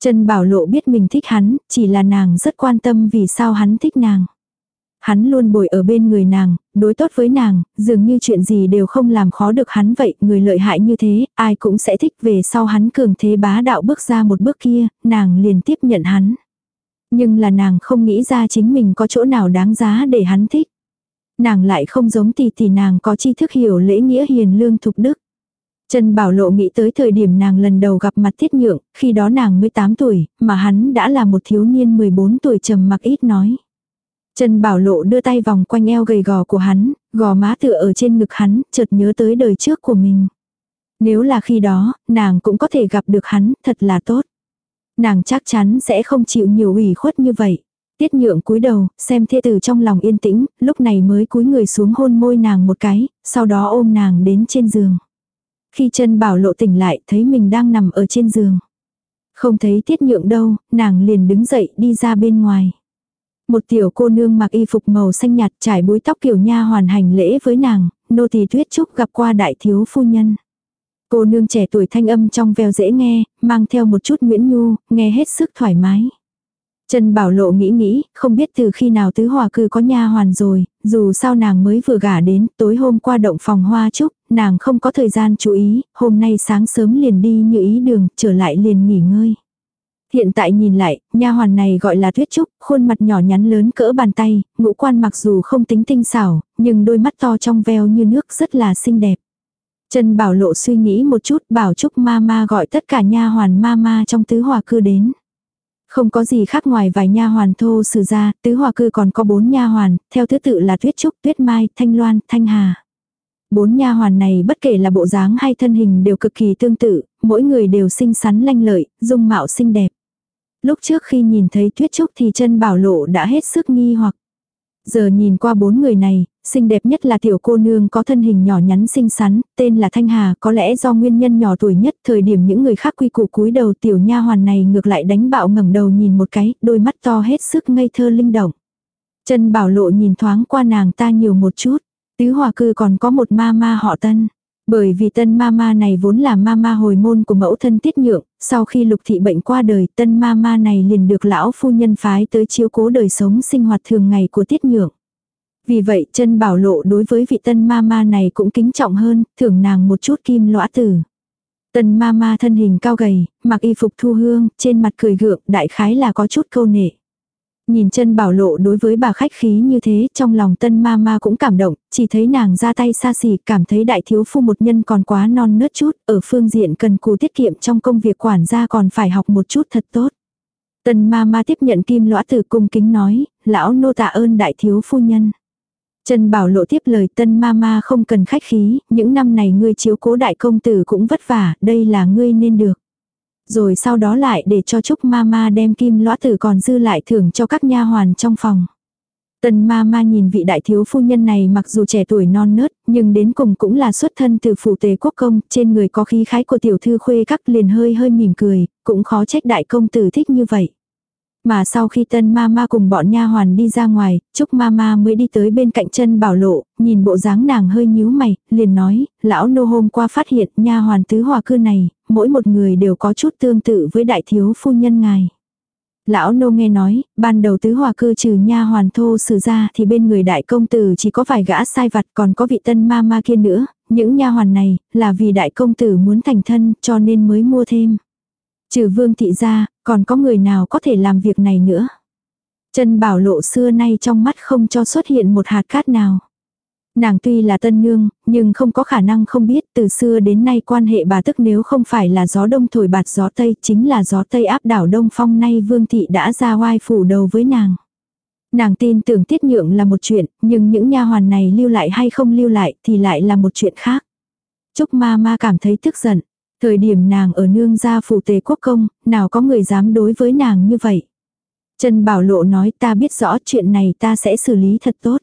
Trần Bảo Lộ biết mình thích hắn, chỉ là nàng rất quan tâm vì sao hắn thích nàng. Hắn luôn bồi ở bên người nàng, đối tốt với nàng, dường như chuyện gì đều không làm khó được hắn vậy, người lợi hại như thế, ai cũng sẽ thích về sau hắn cường thế bá đạo bước ra một bước kia, nàng liền tiếp nhận hắn. Nhưng là nàng không nghĩ ra chính mình có chỗ nào đáng giá để hắn thích. Nàng lại không giống tỷ tỷ nàng có tri thức hiểu lễ nghĩa hiền lương thục đức. Trần Bảo Lộ nghĩ tới thời điểm nàng lần đầu gặp mặt Tiết Nhượng, khi đó nàng 18 tuổi, mà hắn đã là một thiếu niên 14 tuổi trầm mặc ít nói. Trần Bảo Lộ đưa tay vòng quanh eo gầy gò của hắn, gò má tựa ở trên ngực hắn, chợt nhớ tới đời trước của mình. Nếu là khi đó, nàng cũng có thể gặp được hắn, thật là tốt. Nàng chắc chắn sẽ không chịu nhiều ủy khuất như vậy. Tiết nhượng cúi đầu, xem thê tử trong lòng yên tĩnh, lúc này mới cúi người xuống hôn môi nàng một cái, sau đó ôm nàng đến trên giường. Khi chân bảo lộ tỉnh lại thấy mình đang nằm ở trên giường. Không thấy tiết nhượng đâu, nàng liền đứng dậy đi ra bên ngoài. Một tiểu cô nương mặc y phục màu xanh nhạt trải búi tóc kiểu nha hoàn hành lễ với nàng, nô tỳ tuyết trúc gặp qua đại thiếu phu nhân. Cô nương trẻ tuổi thanh âm trong veo dễ nghe, mang theo một chút nguyễn nhu, nghe hết sức thoải mái. Trần Bảo Lộ nghĩ nghĩ, không biết từ khi nào tứ hòa cư có nha hoàn rồi, dù sao nàng mới vừa gả đến, tối hôm qua động phòng hoa trúc, nàng không có thời gian chú ý, hôm nay sáng sớm liền đi như ý đường, trở lại liền nghỉ ngơi. Hiện tại nhìn lại, nha hoàn này gọi là Tuyết Trúc, khuôn mặt nhỏ nhắn lớn cỡ bàn tay, ngũ quan mặc dù không tính tinh xảo, nhưng đôi mắt to trong veo như nước rất là xinh đẹp. Trần Bảo Lộ suy nghĩ một chút, bảo Trúc mama gọi tất cả nha hoàn mama trong tứ hòa cư đến. Không có gì khác ngoài vài nha hoàn thô sử ra, tứ hòa cư còn có bốn nha hoàn, theo thứ tự là Tuyết Trúc, Tuyết Mai, Thanh Loan, Thanh Hà. Bốn nha hoàn này bất kể là bộ dáng hay thân hình đều cực kỳ tương tự, mỗi người đều xinh xắn lanh lợi, dung mạo xinh đẹp. Lúc trước khi nhìn thấy Tuyết Trúc thì chân bảo lộ đã hết sức nghi hoặc. Giờ nhìn qua bốn người này, xinh đẹp nhất là tiểu cô nương có thân hình nhỏ nhắn xinh xắn, tên là Thanh Hà, có lẽ do nguyên nhân nhỏ tuổi nhất, thời điểm những người khác quy củ cúi đầu tiểu nha hoàn này ngược lại đánh bạo ngẩng đầu nhìn một cái, đôi mắt to hết sức ngây thơ linh động. Chân bảo lộ nhìn thoáng qua nàng ta nhiều một chút, tứ hòa cư còn có một ma ma họ tân. Bởi vì tân mama này vốn là mama hồi môn của mẫu thân tiết nhượng, sau khi lục thị bệnh qua đời tân mama này liền được lão phu nhân phái tới chiếu cố đời sống sinh hoạt thường ngày của tiết nhượng. Vì vậy chân bảo lộ đối với vị tân mama này cũng kính trọng hơn, thưởng nàng một chút kim lõa tử. Tân mama thân hình cao gầy, mặc y phục thu hương, trên mặt cười gượng, đại khái là có chút câu nệ. Nhìn chân bảo lộ đối với bà khách khí như thế, trong lòng tân ma ma cũng cảm động, chỉ thấy nàng ra tay xa xỉ, cảm thấy đại thiếu phu một nhân còn quá non nớt chút, ở phương diện cần cù tiết kiệm trong công việc quản gia còn phải học một chút thật tốt. Tân ma ma tiếp nhận kim lõa từ cung kính nói, lão nô tạ ơn đại thiếu phu nhân. Trần Bảo Lộ tiếp lời tân ma ma không cần khách khí, những năm này ngươi chiếu cố đại công tử cũng vất vả, đây là ngươi nên được. Rồi sau đó lại để cho Trúc mama đem kim lõa tử còn dư lại thưởng cho các nha hoàn trong phòng. Tần ma ma nhìn vị đại thiếu phu nhân này mặc dù trẻ tuổi non nớt, nhưng đến cùng cũng là xuất thân từ phủ tề quốc công, trên người có khí khái của tiểu thư khuê các liền hơi hơi mỉm cười, cũng khó trách đại công tử thích như vậy. Mà sau khi tân ma ma cùng bọn nha hoàn đi ra ngoài, Trúc ma ma mới đi tới bên cạnh chân bảo lộ, nhìn bộ dáng nàng hơi nhíu mày, liền nói, lão nô hôm qua phát hiện nha hoàn tứ hòa cư này, mỗi một người đều có chút tương tự với đại thiếu phu nhân ngài. Lão nô nghe nói, ban đầu tứ hòa cư trừ nha hoàn thô sử ra thì bên người đại công tử chỉ có vài gã sai vặt còn có vị tân ma ma kia nữa, những nha hoàn này là vì đại công tử muốn thành thân cho nên mới mua thêm. Trừ vương thị ra, còn có người nào có thể làm việc này nữa. Chân bảo lộ xưa nay trong mắt không cho xuất hiện một hạt cát nào. Nàng tuy là tân nương, nhưng không có khả năng không biết từ xưa đến nay quan hệ bà tức nếu không phải là gió đông thổi bạt gió tây chính là gió tây áp đảo đông phong nay vương thị đã ra oai phủ đầu với nàng. Nàng tin tưởng tiết nhượng là một chuyện, nhưng những nha hoàn này lưu lại hay không lưu lại thì lại là một chuyện khác. Trúc ma ma cảm thấy tức giận. Thời điểm nàng ở nương gia phủ tề quốc công, nào có người dám đối với nàng như vậy. Trần Bảo Lộ nói ta biết rõ chuyện này ta sẽ xử lý thật tốt.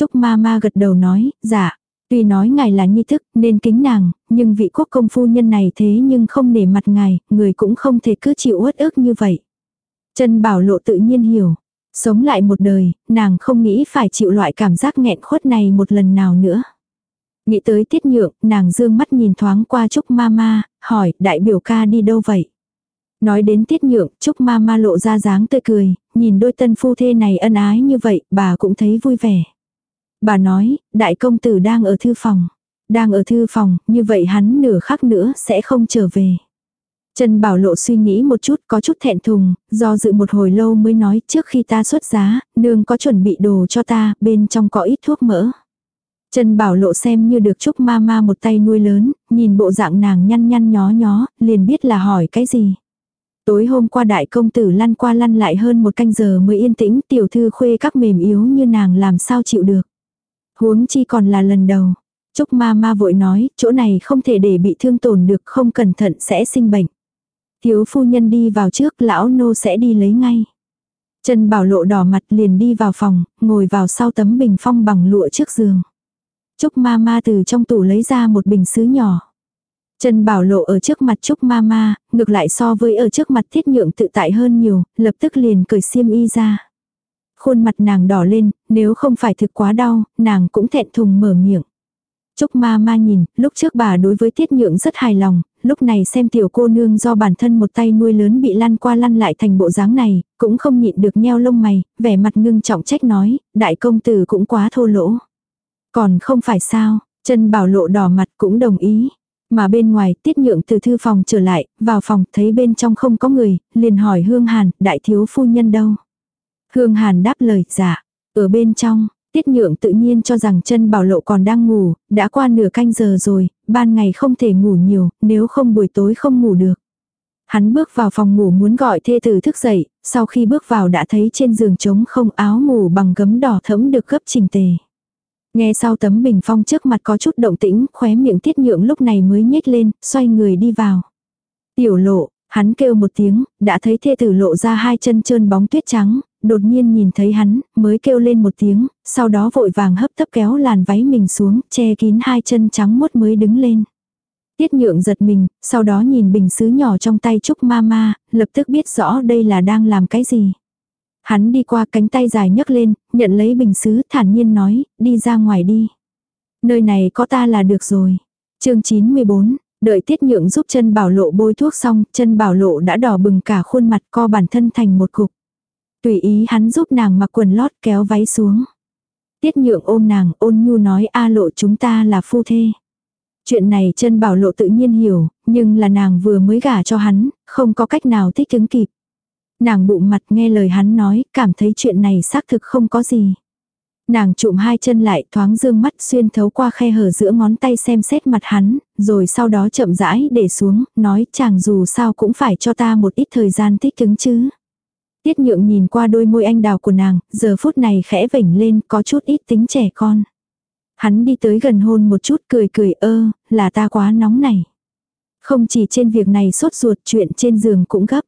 Trúc ma ma gật đầu nói, dạ. Tuy nói ngài là nhi thức nên kính nàng, nhưng vị quốc công phu nhân này thế nhưng không nể mặt ngài, người cũng không thể cứ chịu uất ức như vậy. Trần Bảo Lộ tự nhiên hiểu. Sống lại một đời, nàng không nghĩ phải chịu loại cảm giác nghẹn khuất này một lần nào nữa. Nghĩ tới tiết nhượng, nàng dương mắt nhìn thoáng qua Trúc Mama, hỏi, đại biểu ca đi đâu vậy? Nói đến tiết nhượng, Trúc Mama lộ ra dáng tươi cười, nhìn đôi tân phu thê này ân ái như vậy, bà cũng thấy vui vẻ. Bà nói, đại công tử đang ở thư phòng. Đang ở thư phòng, như vậy hắn nửa khắc nữa sẽ không trở về. Trần Bảo Lộ suy nghĩ một chút có chút thẹn thùng, do dự một hồi lâu mới nói trước khi ta xuất giá, nương có chuẩn bị đồ cho ta, bên trong có ít thuốc mỡ. Trần Bảo Lộ xem như được chúc ma ma một tay nuôi lớn, nhìn bộ dạng nàng nhăn nhăn nhó nhó, liền biết là hỏi cái gì. Tối hôm qua đại công tử lăn qua lăn lại hơn một canh giờ mới yên tĩnh tiểu thư khuê các mềm yếu như nàng làm sao chịu được. Huống chi còn là lần đầu. Trúc ma ma vội nói, chỗ này không thể để bị thương tổn được không cẩn thận sẽ sinh bệnh. Thiếu phu nhân đi vào trước lão nô sẽ đi lấy ngay. Trần Bảo Lộ đỏ mặt liền đi vào phòng, ngồi vào sau tấm bình phong bằng lụa trước giường. Trúc ma ma từ trong tủ lấy ra một bình sứ nhỏ. Trần Bảo Lộ ở trước mặt Trúc ma ma, ngược lại so với ở trước mặt thiết nhượng tự tại hơn nhiều, lập tức liền cởi xiêm y ra. Khuôn mặt nàng đỏ lên, nếu không phải thực quá đau, nàng cũng thẹn thùng mở miệng. Trúc ma ma nhìn, lúc trước bà đối với tiết nhượng rất hài lòng, lúc này xem tiểu cô nương do bản thân một tay nuôi lớn bị lăn qua lăn lại thành bộ dáng này, cũng không nhịn được nheo lông mày, vẻ mặt ngưng trọng trách nói, đại công tử cũng quá thô lỗ. Còn không phải sao, chân bảo lộ đỏ mặt cũng đồng ý. Mà bên ngoài tiết nhượng từ thư phòng trở lại, vào phòng thấy bên trong không có người, liền hỏi Hương Hàn, đại thiếu phu nhân đâu. Hương Hàn đáp lời, dạ, ở bên trong, tiết nhượng tự nhiên cho rằng chân bảo lộ còn đang ngủ, đã qua nửa canh giờ rồi, ban ngày không thể ngủ nhiều, nếu không buổi tối không ngủ được. Hắn bước vào phòng ngủ muốn gọi thê tử thức dậy, sau khi bước vào đã thấy trên giường trống không áo ngủ bằng gấm đỏ thẫm được gấp trình tề. Nghe sau tấm bình phong trước mặt có chút động tĩnh, khóe miệng tiết nhượng lúc này mới nhếch lên, xoay người đi vào. Tiểu lộ, hắn kêu một tiếng, đã thấy thê tử lộ ra hai chân trơn bóng tuyết trắng, đột nhiên nhìn thấy hắn, mới kêu lên một tiếng, sau đó vội vàng hấp tấp kéo làn váy mình xuống, che kín hai chân trắng mốt mới đứng lên. Tiết nhượng giật mình, sau đó nhìn bình sứ nhỏ trong tay Trúc mama lập tức biết rõ đây là đang làm cái gì. Hắn đi qua cánh tay dài nhấc lên, nhận lấy bình sứ thản nhiên nói, đi ra ngoài đi. Nơi này có ta là được rồi. chương 94, đợi tiết nhượng giúp chân bảo lộ bôi thuốc xong, chân bảo lộ đã đỏ bừng cả khuôn mặt co bản thân thành một cục. Tùy ý hắn giúp nàng mặc quần lót kéo váy xuống. Tiết nhượng ôm nàng, ôn nhu nói a lộ chúng ta là phu thê. Chuyện này chân bảo lộ tự nhiên hiểu, nhưng là nàng vừa mới gả cho hắn, không có cách nào thích ứng kịp. Nàng bụng mặt nghe lời hắn nói, cảm thấy chuyện này xác thực không có gì. Nàng trụm hai chân lại thoáng dương mắt xuyên thấu qua khe hở giữa ngón tay xem xét mặt hắn, rồi sau đó chậm rãi để xuống, nói chàng dù sao cũng phải cho ta một ít thời gian thích ứng chứ. Tiết nhượng nhìn qua đôi môi anh đào của nàng, giờ phút này khẽ vểnh lên có chút ít tính trẻ con. Hắn đi tới gần hôn một chút cười cười ơ, là ta quá nóng này. Không chỉ trên việc này sốt ruột chuyện trên giường cũng gấp.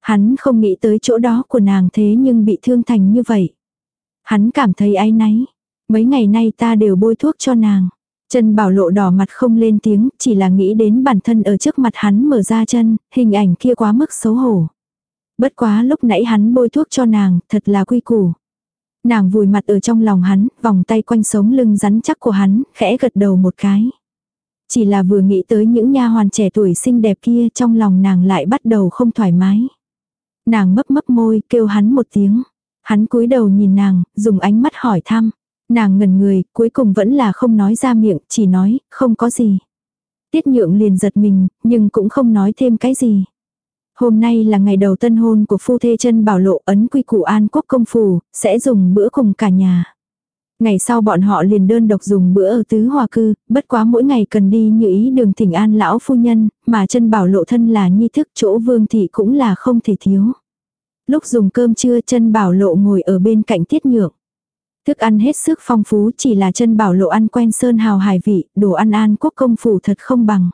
Hắn không nghĩ tới chỗ đó của nàng thế nhưng bị thương thành như vậy. Hắn cảm thấy áy náy. Mấy ngày nay ta đều bôi thuốc cho nàng. Chân bảo lộ đỏ mặt không lên tiếng, chỉ là nghĩ đến bản thân ở trước mặt hắn mở ra chân, hình ảnh kia quá mức xấu hổ. Bất quá lúc nãy hắn bôi thuốc cho nàng, thật là quy củ. Nàng vùi mặt ở trong lòng hắn, vòng tay quanh sống lưng rắn chắc của hắn, khẽ gật đầu một cái. Chỉ là vừa nghĩ tới những nha hoàn trẻ tuổi xinh đẹp kia trong lòng nàng lại bắt đầu không thoải mái. Nàng mấp mấp môi kêu hắn một tiếng. Hắn cúi đầu nhìn nàng, dùng ánh mắt hỏi thăm. Nàng ngần người, cuối cùng vẫn là không nói ra miệng, chỉ nói, không có gì. Tiết nhượng liền giật mình, nhưng cũng không nói thêm cái gì. Hôm nay là ngày đầu tân hôn của phu thê chân bảo lộ ấn quy củ an quốc công phủ, sẽ dùng bữa cùng cả nhà. Ngày sau bọn họ liền đơn độc dùng bữa ở tứ hòa cư, bất quá mỗi ngày cần đi như ý đường thỉnh an lão phu nhân, mà chân bảo lộ thân là nhi thức chỗ vương thị cũng là không thể thiếu. Lúc dùng cơm trưa chân bảo lộ ngồi ở bên cạnh tiết nhượng. Thức ăn hết sức phong phú chỉ là chân bảo lộ ăn quen sơn hào hải vị, đồ ăn an quốc công phủ thật không bằng.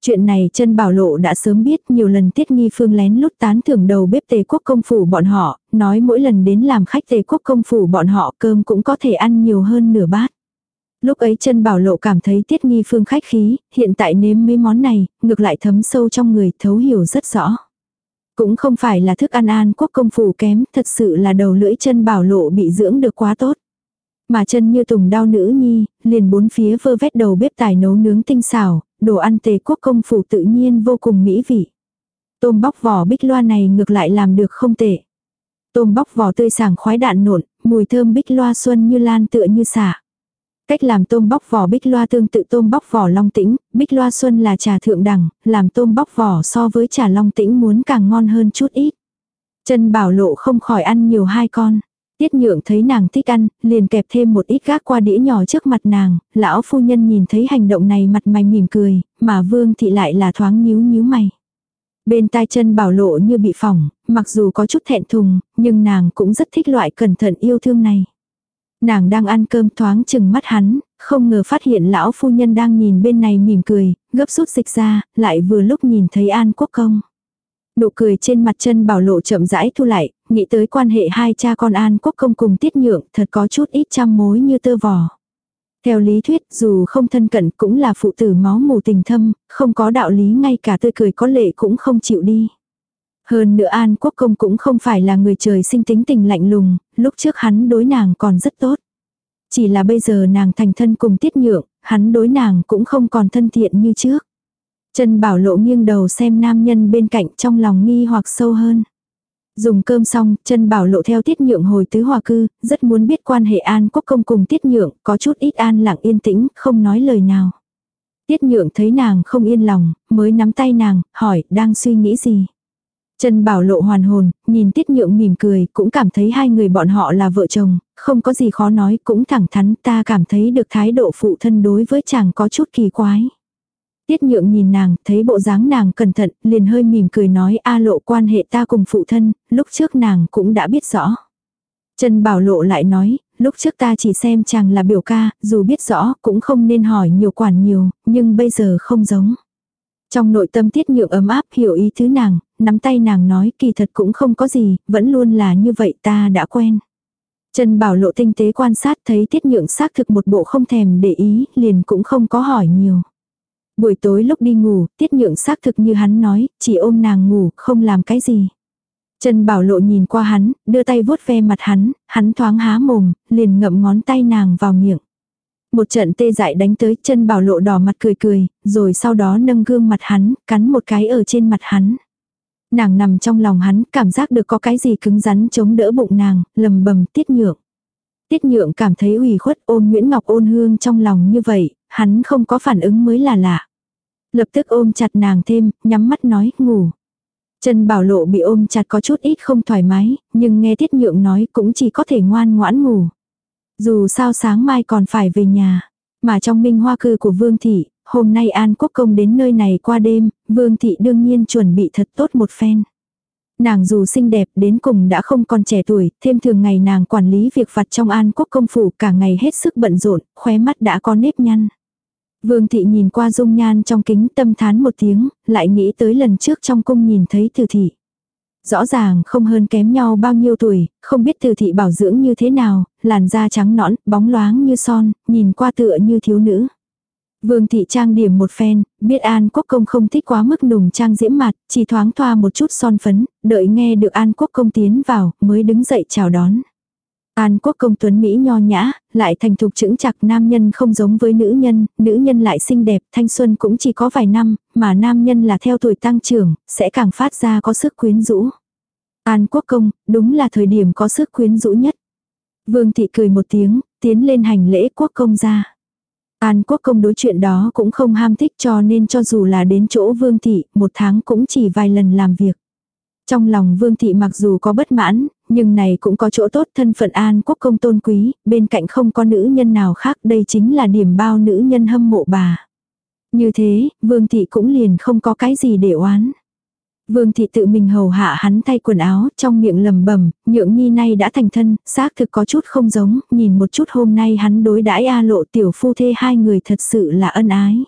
Chuyện này chân bảo lộ đã sớm biết nhiều lần tiết nghi phương lén lút tán thưởng đầu bếp tề quốc công phủ bọn họ, nói mỗi lần đến làm khách tề quốc công phủ bọn họ cơm cũng có thể ăn nhiều hơn nửa bát. Lúc ấy chân bảo lộ cảm thấy tiết nghi phương khách khí, hiện tại nếm mấy món này, ngược lại thấm sâu trong người thấu hiểu rất rõ. Cũng không phải là thức ăn an quốc công phủ kém, thật sự là đầu lưỡi chân bảo lộ bị dưỡng được quá tốt. Mà chân như tùng đau nữ nhi, liền bốn phía vơ vét đầu bếp tài nấu nướng tinh xảo, đồ ăn tề quốc công phủ tự nhiên vô cùng mỹ vị. Tôm bóc vỏ bích loa này ngược lại làm được không tệ. Tôm bóc vỏ tươi sảng khoái đạn nộn, mùi thơm bích loa xuân như lan tựa như xả. Cách làm tôm bóc vỏ bích loa tương tự tôm bóc vỏ long tĩnh, bích loa xuân là trà thượng đẳng, làm tôm bóc vỏ so với trà long tĩnh muốn càng ngon hơn chút ít. Chân bảo lộ không khỏi ăn nhiều hai con. Tiết nhượng thấy nàng thích ăn, liền kẹp thêm một ít gác qua đĩa nhỏ trước mặt nàng, lão phu nhân nhìn thấy hành động này mặt mày mỉm cười, mà vương thị lại là thoáng nhíu nhíu mày. Bên tai chân bảo lộ như bị phỏng, mặc dù có chút thẹn thùng, nhưng nàng cũng rất thích loại cẩn thận yêu thương này. Nàng đang ăn cơm thoáng chừng mắt hắn, không ngờ phát hiện lão phu nhân đang nhìn bên này mỉm cười, gấp rút dịch ra, lại vừa lúc nhìn thấy An Quốc Công. Nụ cười trên mặt chân bảo lộ chậm rãi thu lại, nghĩ tới quan hệ hai cha con An Quốc Công cùng tiết nhượng thật có chút ít trăm mối như tơ vò. Theo lý thuyết dù không thân cận cũng là phụ tử máu mù tình thâm, không có đạo lý ngay cả tươi cười có lệ cũng không chịu đi. Hơn nữa An Quốc Công cũng không phải là người trời sinh tính tình lạnh lùng, lúc trước hắn đối nàng còn rất tốt. Chỉ là bây giờ nàng thành thân cùng tiết nhượng, hắn đối nàng cũng không còn thân thiện như trước. Trần Bảo Lộ nghiêng đầu xem nam nhân bên cạnh trong lòng nghi hoặc sâu hơn. Dùng cơm xong, Trần Bảo Lộ theo Tiết Nhượng hồi tứ hòa cư, rất muốn biết quan hệ An Quốc Công cùng Tiết Nhượng, có chút ít an lặng yên tĩnh, không nói lời nào. Tiết Nhượng thấy nàng không yên lòng, mới nắm tay nàng, hỏi, đang suy nghĩ gì? Trần Bảo Lộ hoàn hồn, nhìn Tiết Nhượng mỉm cười, cũng cảm thấy hai người bọn họ là vợ chồng, không có gì khó nói, cũng thẳng thắn ta cảm thấy được thái độ phụ thân đối với chàng có chút kỳ quái. Tiết nhượng nhìn nàng, thấy bộ dáng nàng cẩn thận, liền hơi mỉm cười nói a lộ quan hệ ta cùng phụ thân, lúc trước nàng cũng đã biết rõ. Trần Bảo Lộ lại nói, lúc trước ta chỉ xem chàng là biểu ca, dù biết rõ cũng không nên hỏi nhiều quản nhiều, nhưng bây giờ không giống. Trong nội tâm tiết nhượng ấm áp hiểu ý thứ nàng, nắm tay nàng nói kỳ thật cũng không có gì, vẫn luôn là như vậy ta đã quen. Trần Bảo Lộ tinh tế quan sát thấy tiết nhượng xác thực một bộ không thèm để ý, liền cũng không có hỏi nhiều. Buổi tối lúc đi ngủ, tiết nhượng xác thực như hắn nói, chỉ ôm nàng ngủ, không làm cái gì. Trần Bảo Lộ nhìn qua hắn, đưa tay vuốt ve mặt hắn, hắn thoáng há mồm, liền ngậm ngón tay nàng vào miệng. Một trận tê dại đánh tới chân bảo lộ đỏ mặt cười cười, rồi sau đó nâng gương mặt hắn, cắn một cái ở trên mặt hắn. Nàng nằm trong lòng hắn, cảm giác được có cái gì cứng rắn chống đỡ bụng nàng, lầm bầm tiết nhượng. Tiết nhượng cảm thấy ủy khuất ôm Nguyễn Ngọc ôn hương trong lòng như vậy, hắn không có phản ứng mới là lạ. Lập tức ôm chặt nàng thêm, nhắm mắt nói, ngủ. Chân bảo lộ bị ôm chặt có chút ít không thoải mái, nhưng nghe tiết nhượng nói cũng chỉ có thể ngoan ngoãn ngủ. Dù sao sáng mai còn phải về nhà. Mà trong minh hoa cư của Vương Thị, hôm nay An Quốc Công đến nơi này qua đêm, Vương Thị đương nhiên chuẩn bị thật tốt một phen. Nàng dù xinh đẹp đến cùng đã không còn trẻ tuổi, thêm thường ngày nàng quản lý việc vặt trong An Quốc Công phủ cả ngày hết sức bận rộn, khóe mắt đã có nếp nhăn. Vương thị nhìn qua dung nhan trong kính tâm thán một tiếng, lại nghĩ tới lần trước trong cung nhìn thấy từ thị. Rõ ràng không hơn kém nhau bao nhiêu tuổi, không biết từ thị bảo dưỡng như thế nào, làn da trắng nõn, bóng loáng như son, nhìn qua tựa như thiếu nữ. Vương thị trang điểm một phen, biết An Quốc Công không thích quá mức nùng trang diễm mặt, chỉ thoáng thoa một chút son phấn, đợi nghe được An Quốc Công tiến vào, mới đứng dậy chào đón. An quốc công tuấn Mỹ nho nhã, lại thành thục chững chặt nam nhân không giống với nữ nhân, nữ nhân lại xinh đẹp, thanh xuân cũng chỉ có vài năm, mà nam nhân là theo tuổi tăng trưởng, sẽ càng phát ra có sức quyến rũ. An quốc công, đúng là thời điểm có sức quyến rũ nhất. Vương thị cười một tiếng, tiến lên hành lễ quốc công ra. An quốc công đối chuyện đó cũng không ham thích cho nên cho dù là đến chỗ vương thị, một tháng cũng chỉ vài lần làm việc. Trong lòng vương thị mặc dù có bất mãn, nhưng này cũng có chỗ tốt thân phận an quốc công tôn quý, bên cạnh không có nữ nhân nào khác đây chính là điểm bao nữ nhân hâm mộ bà. Như thế, vương thị cũng liền không có cái gì để oán. Vương thị tự mình hầu hạ hắn thay quần áo, trong miệng lầm bẩm nhượng nhi nay đã thành thân, xác thực có chút không giống, nhìn một chút hôm nay hắn đối đãi A lộ tiểu phu thê hai người thật sự là ân ái.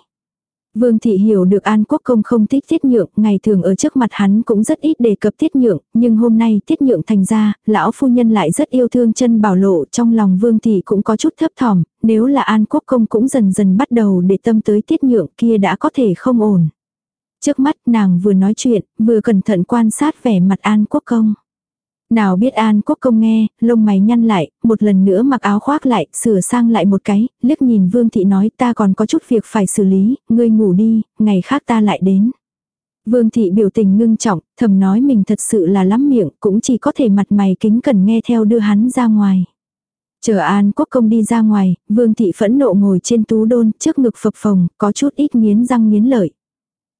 Vương thị hiểu được An Quốc Công không thích tiết nhượng, ngày thường ở trước mặt hắn cũng rất ít đề cập tiết nhượng, nhưng hôm nay tiết nhượng thành ra, lão phu nhân lại rất yêu thương chân bảo lộ trong lòng vương thị cũng có chút thấp thỏm, nếu là An Quốc Công cũng dần dần bắt đầu để tâm tới tiết nhượng kia đã có thể không ổn. Trước mắt nàng vừa nói chuyện, vừa cẩn thận quan sát vẻ mặt An Quốc Công. Nào biết An Quốc Công nghe, lông mày nhăn lại, một lần nữa mặc áo khoác lại, sửa sang lại một cái, liếc nhìn Vương Thị nói ta còn có chút việc phải xử lý, ngươi ngủ đi, ngày khác ta lại đến. Vương Thị biểu tình ngưng trọng, thầm nói mình thật sự là lắm miệng, cũng chỉ có thể mặt mày kính cần nghe theo đưa hắn ra ngoài. Chờ An Quốc Công đi ra ngoài, Vương Thị phẫn nộ ngồi trên tú đôn, trước ngực phập phồng, có chút ít nghiến răng nghiến lợi.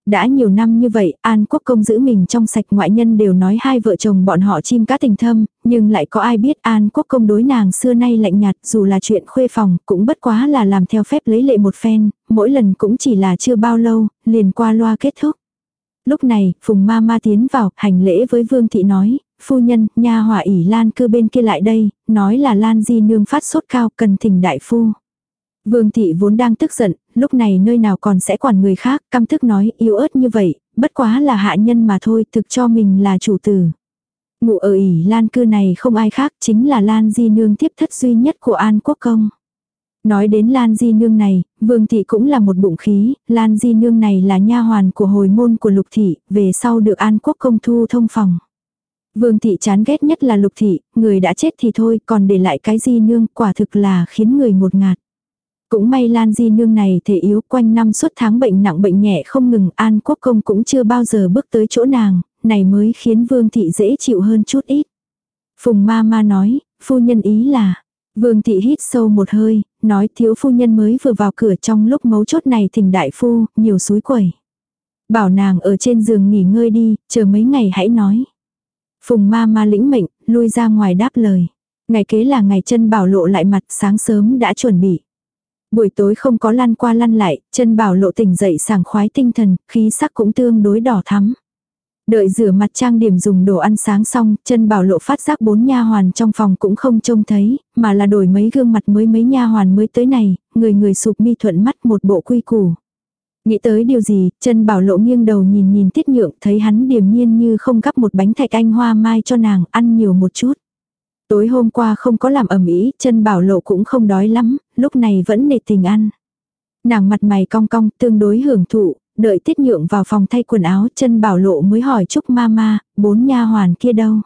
Đã nhiều năm như vậy, An Quốc Công giữ mình trong sạch ngoại nhân đều nói hai vợ chồng bọn họ chim cá tình thâm, nhưng lại có ai biết An Quốc Công đối nàng xưa nay lạnh nhạt dù là chuyện khuê phòng cũng bất quá là làm theo phép lấy lệ một phen, mỗi lần cũng chỉ là chưa bao lâu, liền qua loa kết thúc. Lúc này, Phùng Ma Ma tiến vào, hành lễ với Vương Thị nói, phu nhân, nha hỏa ỉ Lan cư bên kia lại đây, nói là Lan Di nương phát sốt cao, cần thỉnh đại phu. Vương thị vốn đang tức giận, lúc này nơi nào còn sẽ quản người khác, căm tức nói yếu ớt như vậy, bất quá là hạ nhân mà thôi, thực cho mình là chủ tử. Ngụ ở ỉ Lan cư này không ai khác, chính là Lan Di Nương tiếp thất duy nhất của An Quốc Công. Nói đến Lan Di Nương này, Vương Thị cũng là một bụng khí, Lan Di Nương này là nha hoàn của hồi môn của Lục Thị, về sau được An Quốc Công thu thông phòng. Vương Thị chán ghét nhất là Lục Thị, người đã chết thì thôi, còn để lại cái Di Nương quả thực là khiến người ngột ngạt. Cũng may Lan Di nương này thể yếu quanh năm suốt tháng bệnh nặng bệnh nhẹ không ngừng An Quốc Công cũng chưa bao giờ bước tới chỗ nàng, này mới khiến Vương Thị dễ chịu hơn chút ít. Phùng ma ma nói, phu nhân ý là, Vương Thị hít sâu một hơi, nói thiếu phu nhân mới vừa vào cửa trong lúc mấu chốt này thỉnh đại phu, nhiều suối quẩy. Bảo nàng ở trên giường nghỉ ngơi đi, chờ mấy ngày hãy nói. Phùng ma ma lĩnh mệnh, lui ra ngoài đáp lời. Ngày kế là ngày chân bảo lộ lại mặt sáng sớm đã chuẩn bị. Buổi tối không có lăn qua lăn lại, chân bảo lộ tỉnh dậy sảng khoái tinh thần, khí sắc cũng tương đối đỏ thắm. Đợi rửa mặt trang điểm dùng đồ ăn sáng xong, chân bảo lộ phát giác bốn nha hoàn trong phòng cũng không trông thấy, mà là đổi mấy gương mặt mới mấy nha hoàn mới tới này, người người sụp mi thuận mắt một bộ quy củ. Nghĩ tới điều gì, chân bảo lộ nghiêng đầu nhìn nhìn tiết nhượng thấy hắn điềm nhiên như không gắp một bánh thạch anh hoa mai cho nàng ăn nhiều một chút. Tối hôm qua không có làm ẩm ý, chân bảo lộ cũng không đói lắm, lúc này vẫn nề tình ăn. Nàng mặt mày cong cong, tương đối hưởng thụ, đợi tiết nhượng vào phòng thay quần áo, chân bảo lộ mới hỏi trúc ma ma, bốn nha hoàn kia đâu.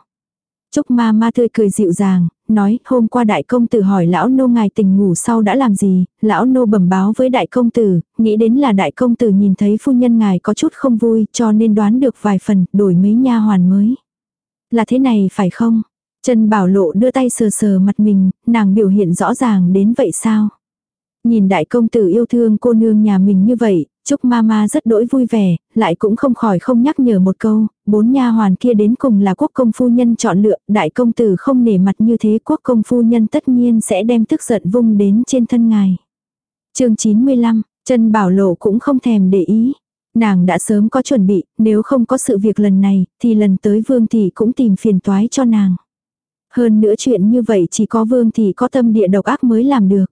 Trúc ma ma tươi cười dịu dàng, nói hôm qua đại công tử hỏi lão nô ngài tình ngủ sau đã làm gì, lão nô bẩm báo với đại công tử, nghĩ đến là đại công tử nhìn thấy phu nhân ngài có chút không vui cho nên đoán được vài phần, đổi mấy nha hoàn mới. Là thế này phải không? Trần Bảo Lộ đưa tay sờ sờ mặt mình, nàng biểu hiện rõ ràng đến vậy sao? Nhìn đại công tử yêu thương cô nương nhà mình như vậy, Trúc Mama rất đỗi vui vẻ, lại cũng không khỏi không nhắc nhở một câu, bốn nha hoàn kia đến cùng là quốc công phu nhân chọn lựa, đại công tử không nể mặt như thế quốc công phu nhân tất nhiên sẽ đem tức giận vung đến trên thân ngài. chương 95, Trần Bảo Lộ cũng không thèm để ý. Nàng đã sớm có chuẩn bị, nếu không có sự việc lần này, thì lần tới Vương Thị cũng tìm phiền toái cho nàng. Hơn nữa chuyện như vậy chỉ có Vương thì có tâm địa độc ác mới làm được.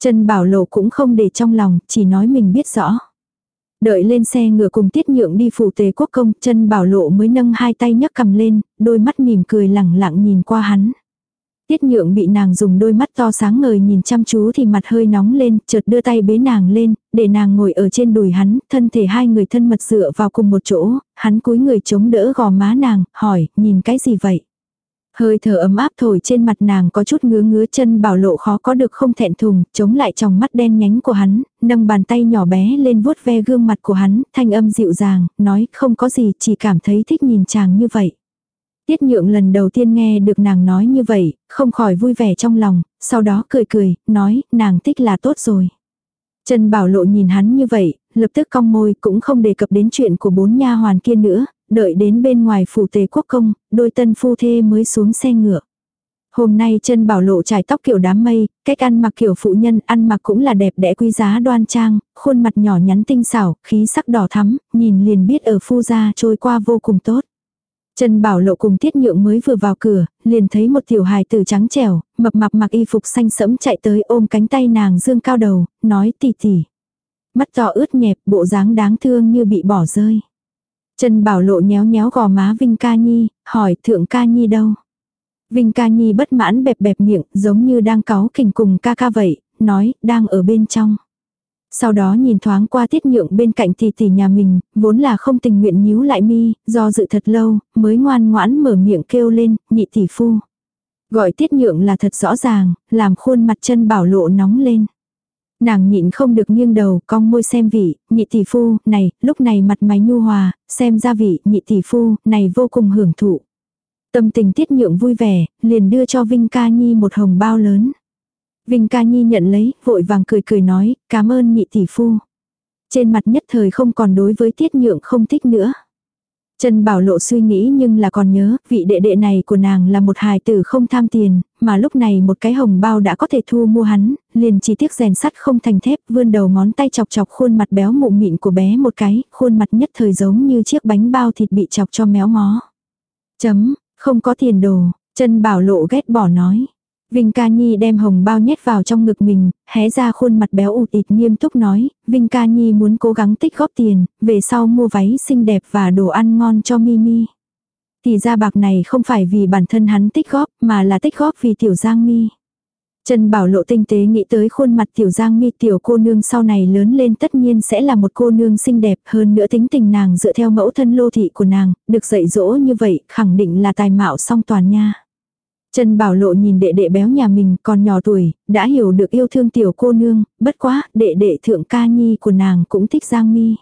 Trần Bảo Lộ cũng không để trong lòng, chỉ nói mình biết rõ. Đợi lên xe ngựa cùng tiết nhượng đi phủ tế quốc công, chân bảo lộ mới nâng hai tay nhấc cầm lên, đôi mắt mỉm cười lẳng lặng nhìn qua hắn. Tiết nhượng bị nàng dùng đôi mắt to sáng ngời nhìn chăm chú thì mặt hơi nóng lên, chợt đưa tay bế nàng lên, để nàng ngồi ở trên đùi hắn, thân thể hai người thân mật dựa vào cùng một chỗ, hắn cúi người chống đỡ gò má nàng, hỏi, nhìn cái gì vậy? Hơi thở ấm áp thổi trên mặt nàng có chút ngứa ngứa chân bảo lộ khó có được không thẹn thùng, chống lại trong mắt đen nhánh của hắn, nâng bàn tay nhỏ bé lên vuốt ve gương mặt của hắn, thanh âm dịu dàng, nói không có gì, chỉ cảm thấy thích nhìn chàng như vậy. Tiết nhượng lần đầu tiên nghe được nàng nói như vậy, không khỏi vui vẻ trong lòng, sau đó cười cười, nói, nàng thích là tốt rồi. Trần Bảo Lộ nhìn hắn như vậy, lập tức cong môi cũng không đề cập đến chuyện của bốn nha hoàn kia nữa, đợi đến bên ngoài phủ tề quốc công, đôi tân phu thê mới xuống xe ngựa. Hôm nay chân bảo lộ trải tóc kiểu đám mây, cách ăn mặc kiểu phụ nhân, ăn mặc cũng là đẹp đẽ quý giá đoan trang, khuôn mặt nhỏ nhắn tinh xảo, khí sắc đỏ thắm, nhìn liền biết ở phu gia trôi qua vô cùng tốt. Trần Bảo Lộ cùng Tiết Nhượng mới vừa vào cửa, liền thấy một tiểu hài tử trắng trẻo, mập mạp mặc y phục xanh sẫm chạy tới ôm cánh tay nàng dương cao đầu, nói tỉ tỉ. Mắt to ướt nhẹp, bộ dáng đáng thương như bị bỏ rơi. Trần Bảo Lộ nhéo nhéo gò má Vinh Ca Nhi, hỏi thượng Ca Nhi đâu? Vinh Ca Nhi bất mãn bẹp bẹp miệng, giống như đang cáu kỉnh cùng ca ca vậy, nói, đang ở bên trong. Sau đó nhìn thoáng qua tiết nhượng bên cạnh tỷ tỷ nhà mình, vốn là không tình nguyện nhíu lại mi, do dự thật lâu, mới ngoan ngoãn mở miệng kêu lên, nhị tỷ phu. Gọi tiết nhượng là thật rõ ràng, làm khuôn mặt chân bảo lộ nóng lên. Nàng nhịn không được nghiêng đầu, cong môi xem vị, nhị tỷ phu, này, lúc này mặt mày nhu hòa, xem ra vị, nhị tỷ phu, này vô cùng hưởng thụ. Tâm tình tiết nhượng vui vẻ, liền đưa cho Vinh Ca Nhi một hồng bao lớn. Vinh Ca Nhi nhận lấy, vội vàng cười cười nói, cảm ơn nhị tỷ phu. Trên mặt nhất thời không còn đối với tiết nhượng không thích nữa. Trần Bảo Lộ suy nghĩ nhưng là còn nhớ, vị đệ đệ này của nàng là một hài tử không tham tiền, mà lúc này một cái hồng bao đã có thể thu mua hắn, liền chỉ tiếc rèn sắt không thành thép, vươn đầu ngón tay chọc chọc khuôn mặt béo mụ mịn của bé một cái, khuôn mặt nhất thời giống như chiếc bánh bao thịt bị chọc cho méo mó. Chấm, không có tiền đồ, Trần Bảo Lộ ghét bỏ nói. Vinh Ca Nhi đem hồng bao nhét vào trong ngực mình, hé ra khuôn mặt béo ụt ịt nghiêm túc nói, Vinh Ca Nhi muốn cố gắng tích góp tiền, về sau mua váy xinh đẹp và đồ ăn ngon cho Mimi. Thì ra bạc này không phải vì bản thân hắn tích góp, mà là tích góp vì tiểu Giang Mi. Trần Bảo Lộ tinh tế nghĩ tới khuôn mặt tiểu Giang Mi tiểu cô nương sau này lớn lên tất nhiên sẽ là một cô nương xinh đẹp hơn nữa tính tình nàng dựa theo mẫu thân lô thị của nàng, được dạy dỗ như vậy khẳng định là tài mạo song toàn nha. Trần Bảo Lộ nhìn đệ đệ béo nhà mình còn nhỏ tuổi, đã hiểu được yêu thương tiểu cô nương, bất quá, đệ đệ thượng ca nhi của nàng cũng thích Giang Mi.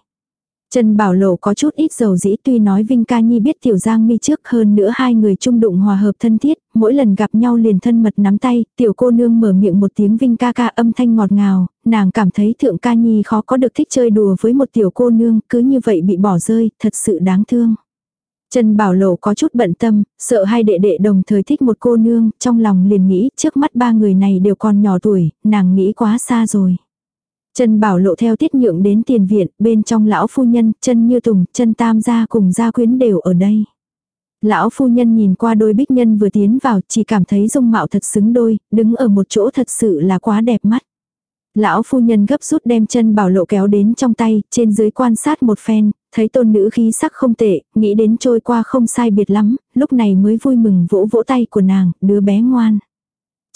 Trần Bảo Lộ có chút ít dầu dĩ tuy nói Vinh Ca Nhi biết Tiểu Giang Mi trước hơn nữa hai người chung đụng hòa hợp thân thiết, mỗi lần gặp nhau liền thân mật nắm tay, tiểu cô nương mở miệng một tiếng Vinh ca ca âm thanh ngọt ngào, nàng cảm thấy Thượng Ca Nhi khó có được thích chơi đùa với một tiểu cô nương, cứ như vậy bị bỏ rơi, thật sự đáng thương. Trần Bảo Lộ có chút bận tâm, sợ hai đệ đệ đồng thời thích một cô nương, trong lòng liền nghĩ trước mắt ba người này đều còn nhỏ tuổi, nàng nghĩ quá xa rồi. Trần Bảo Lộ theo tiết nhượng đến tiền viện, bên trong lão phu nhân, chân như tùng, chân tam gia cùng gia quyến đều ở đây. Lão phu nhân nhìn qua đôi bích nhân vừa tiến vào, chỉ cảm thấy dung mạo thật xứng đôi, đứng ở một chỗ thật sự là quá đẹp mắt. Lão phu nhân gấp rút đem chân bảo lộ kéo đến trong tay, trên dưới quan sát một phen, thấy tôn nữ khí sắc không tệ, nghĩ đến trôi qua không sai biệt lắm, lúc này mới vui mừng vỗ vỗ tay của nàng, đứa bé ngoan.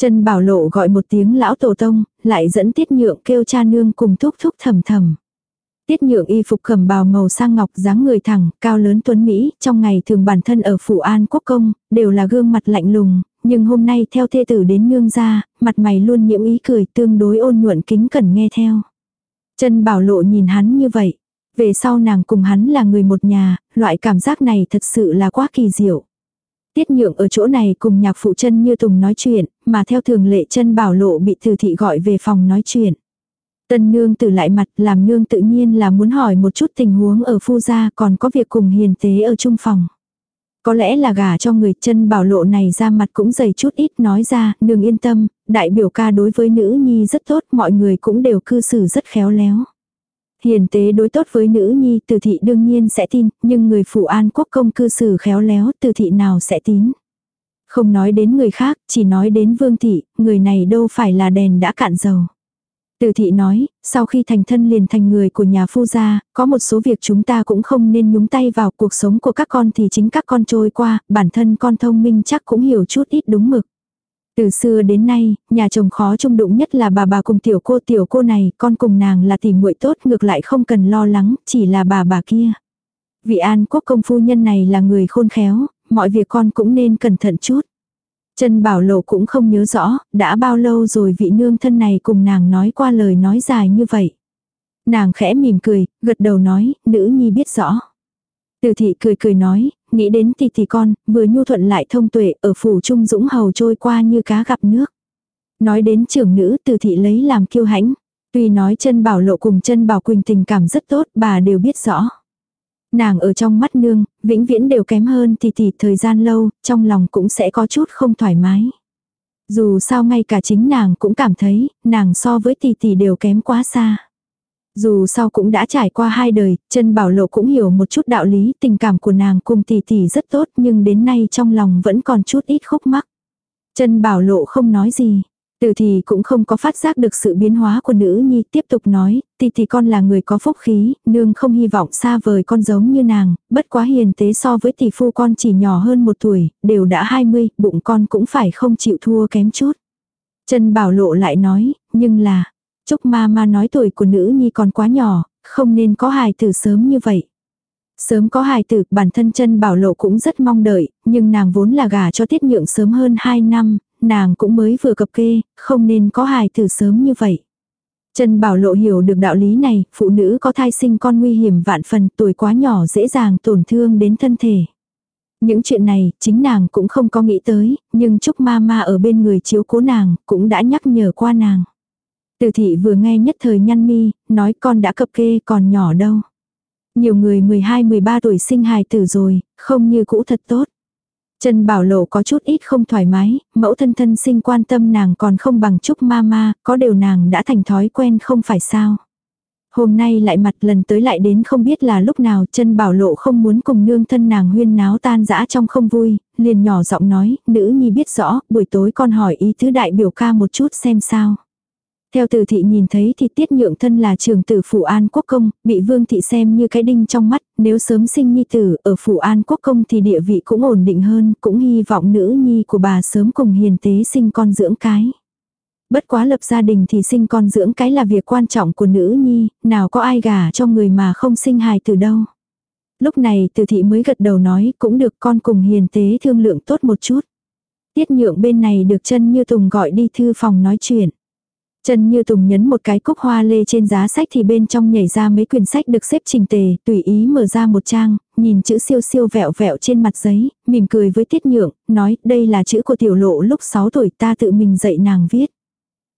Trần Bảo Lộ gọi một tiếng lão tổ tông, lại dẫn tiết nhượng kêu cha nương cùng thúc thúc thầm thầm. Tiết nhượng y phục cẩm bào màu sang ngọc dáng người thẳng, cao lớn tuấn Mỹ, trong ngày thường bản thân ở phủ an quốc công, đều là gương mặt lạnh lùng, nhưng hôm nay theo thê tử đến nương ra, mặt mày luôn nhiễm ý cười tương đối ôn nhuận kính cẩn nghe theo. Chân bảo lộ nhìn hắn như vậy. Về sau nàng cùng hắn là người một nhà, loại cảm giác này thật sự là quá kỳ diệu. Tiết nhượng ở chỗ này cùng nhạc phụ chân như Tùng nói chuyện, mà theo thường lệ chân bảo lộ bị từ thị gọi về phòng nói chuyện. Tân nương tử lại mặt làm nương tự nhiên là muốn hỏi một chút tình huống ở phu gia còn có việc cùng hiền tế ở chung phòng. Có lẽ là gả cho người chân bảo lộ này ra mặt cũng dày chút ít nói ra, nương yên tâm, đại biểu ca đối với nữ nhi rất tốt, mọi người cũng đều cư xử rất khéo léo. Hiền tế đối tốt với nữ nhi từ thị đương nhiên sẽ tin, nhưng người phụ an quốc công cư xử khéo léo từ thị nào sẽ tín. Không nói đến người khác, chỉ nói đến vương thị, người này đâu phải là đèn đã cạn dầu. Từ thị nói, sau khi thành thân liền thành người của nhà phu gia, có một số việc chúng ta cũng không nên nhúng tay vào cuộc sống của các con thì chính các con trôi qua, bản thân con thông minh chắc cũng hiểu chút ít đúng mực. Từ xưa đến nay, nhà chồng khó chung đụng nhất là bà bà cùng tiểu cô tiểu cô này, con cùng nàng là tìm muội tốt ngược lại không cần lo lắng, chỉ là bà bà kia. Vị an quốc công phu nhân này là người khôn khéo, mọi việc con cũng nên cẩn thận chút. Trần Bảo Lộ cũng không nhớ rõ, đã bao lâu rồi vị nương thân này cùng nàng nói qua lời nói dài như vậy. Nàng khẽ mỉm cười, gật đầu nói, nữ nhi biết rõ. Từ thị cười cười nói, nghĩ đến tỷ tỷ con, vừa nhu thuận lại thông tuệ, ở phủ trung dũng hầu trôi qua như cá gặp nước. Nói đến trưởng nữ từ thị lấy làm kiêu hãnh. Tuy nói chân bảo lộ cùng chân bảo quỳnh tình cảm rất tốt, bà đều biết rõ. Nàng ở trong mắt nương, vĩnh viễn đều kém hơn tỷ tỷ thời gian lâu, trong lòng cũng sẽ có chút không thoải mái. Dù sao ngay cả chính nàng cũng cảm thấy, nàng so với tỷ tỷ đều kém quá xa. Dù sau cũng đã trải qua hai đời, chân bảo lộ cũng hiểu một chút đạo lý, tình cảm của nàng cùng tỷ tỷ rất tốt nhưng đến nay trong lòng vẫn còn chút ít khúc mắc. Chân bảo lộ không nói gì. Từ thì cũng không có phát giác được sự biến hóa của nữ nhi, tiếp tục nói, tỷ tỷ con là người có phúc khí, nương không hy vọng xa vời con giống như nàng, bất quá hiền tế so với tỷ phu con chỉ nhỏ hơn một tuổi, đều đã 20, bụng con cũng phải không chịu thua kém chút. Chân bảo lộ lại nói, nhưng là, Trúc ma ma nói tuổi của nữ nhi còn quá nhỏ, không nên có hài tử sớm như vậy. Sớm có hài tử, bản thân chân bảo lộ cũng rất mong đợi, nhưng nàng vốn là gả cho tiết nhượng sớm hơn 2 năm, nàng cũng mới vừa cập kê, không nên có hài tử sớm như vậy. Trần Bảo Lộ hiểu được đạo lý này, phụ nữ có thai sinh con nguy hiểm vạn phần, tuổi quá nhỏ dễ dàng tổn thương đến thân thể. Những chuyện này, chính nàng cũng không có nghĩ tới, nhưng Trúc Ma Ma ở bên người chiếu cố nàng, cũng đã nhắc nhở qua nàng. Từ thị vừa nghe nhất thời nhăn mi, nói con đã cập kê còn nhỏ đâu. Nhiều người 12-13 tuổi sinh hài tử rồi, không như cũ thật tốt. Trần Bảo Lộ có chút ít không thoải mái, mẫu thân thân sinh quan tâm nàng còn không bằng chúc ma ma, có điều nàng đã thành thói quen không phải sao. Hôm nay lại mặt lần tới lại đến không biết là lúc nào chân bảo lộ không muốn cùng nương thân nàng huyên náo tan dã trong không vui, liền nhỏ giọng nói, nữ nhi biết rõ, buổi tối con hỏi ý thứ đại biểu ca một chút xem sao. Theo từ thị nhìn thấy thì tiết nhượng thân là trường tử phủ an quốc công, bị vương thị xem như cái đinh trong mắt, nếu sớm sinh nhi tử ở phủ an quốc công thì địa vị cũng ổn định hơn, cũng hy vọng nữ nhi của bà sớm cùng hiền tế sinh con dưỡng cái. Bất quá lập gia đình thì sinh con dưỡng cái là việc quan trọng của nữ nhi, nào có ai gả cho người mà không sinh hài từ đâu. Lúc này từ thị mới gật đầu nói cũng được con cùng hiền tế thương lượng tốt một chút. Tiết nhượng bên này được chân như Tùng gọi đi thư phòng nói chuyện. Trần Như Tùng nhấn một cái cúc hoa lê trên giá sách thì bên trong nhảy ra mấy quyển sách được xếp trình tề, tùy ý mở ra một trang, nhìn chữ siêu siêu vẹo vẹo trên mặt giấy, mỉm cười với Tiết Nhượng, nói đây là chữ của tiểu lộ lúc 6 tuổi ta tự mình dạy nàng viết.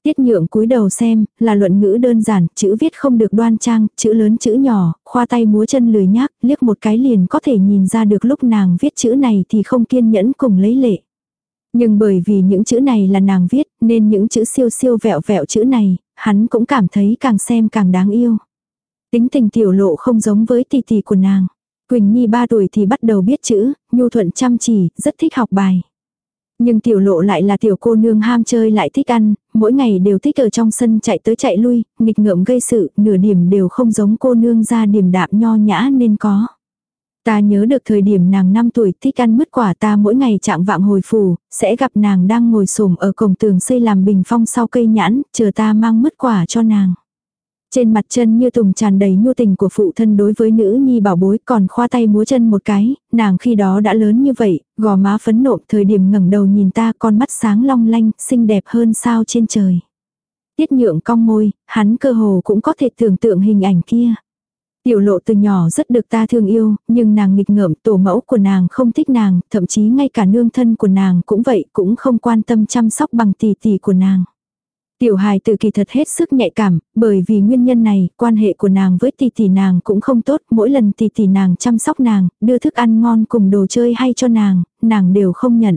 Tiết Nhượng cúi đầu xem, là luận ngữ đơn giản, chữ viết không được đoan trang, chữ lớn chữ nhỏ, khoa tay múa chân lười nhác, liếc một cái liền có thể nhìn ra được lúc nàng viết chữ này thì không kiên nhẫn cùng lấy lệ. Nhưng bởi vì những chữ này là nàng viết, nên những chữ siêu siêu vẹo vẹo chữ này, hắn cũng cảm thấy càng xem càng đáng yêu. Tính tình tiểu lộ không giống với tỷ tỷ của nàng. Quỳnh Nhi 3 tuổi thì bắt đầu biết chữ, nhu thuận chăm chỉ, rất thích học bài. Nhưng tiểu lộ lại là tiểu cô nương ham chơi lại thích ăn, mỗi ngày đều thích ở trong sân chạy tới chạy lui, nghịch ngợm gây sự, nửa điểm đều không giống cô nương ra điểm đạm nho nhã nên có. Ta nhớ được thời điểm nàng 5 tuổi thích ăn mứt quả ta mỗi ngày chạm vạng hồi phủ, sẽ gặp nàng đang ngồi xổm ở cổng tường xây làm bình phong sau cây nhãn, chờ ta mang mứt quả cho nàng. Trên mặt chân như tùng tràn đầy nhu tình của phụ thân đối với nữ nhi bảo bối còn khoa tay múa chân một cái, nàng khi đó đã lớn như vậy, gò má phấn nộm thời điểm ngẩng đầu nhìn ta con mắt sáng long lanh, xinh đẹp hơn sao trên trời. Tiết nhượng cong môi, hắn cơ hồ cũng có thể tưởng tượng hình ảnh kia. Tiểu lộ từ nhỏ rất được ta thương yêu, nhưng nàng nghịch ngợm tổ mẫu của nàng không thích nàng, thậm chí ngay cả nương thân của nàng cũng vậy, cũng không quan tâm chăm sóc bằng tỷ tỷ của nàng. Tiểu hài tự kỳ thật hết sức nhạy cảm, bởi vì nguyên nhân này, quan hệ của nàng với tỷ tỷ nàng cũng không tốt, mỗi lần tỷ tỷ nàng chăm sóc nàng, đưa thức ăn ngon cùng đồ chơi hay cho nàng, nàng đều không nhận.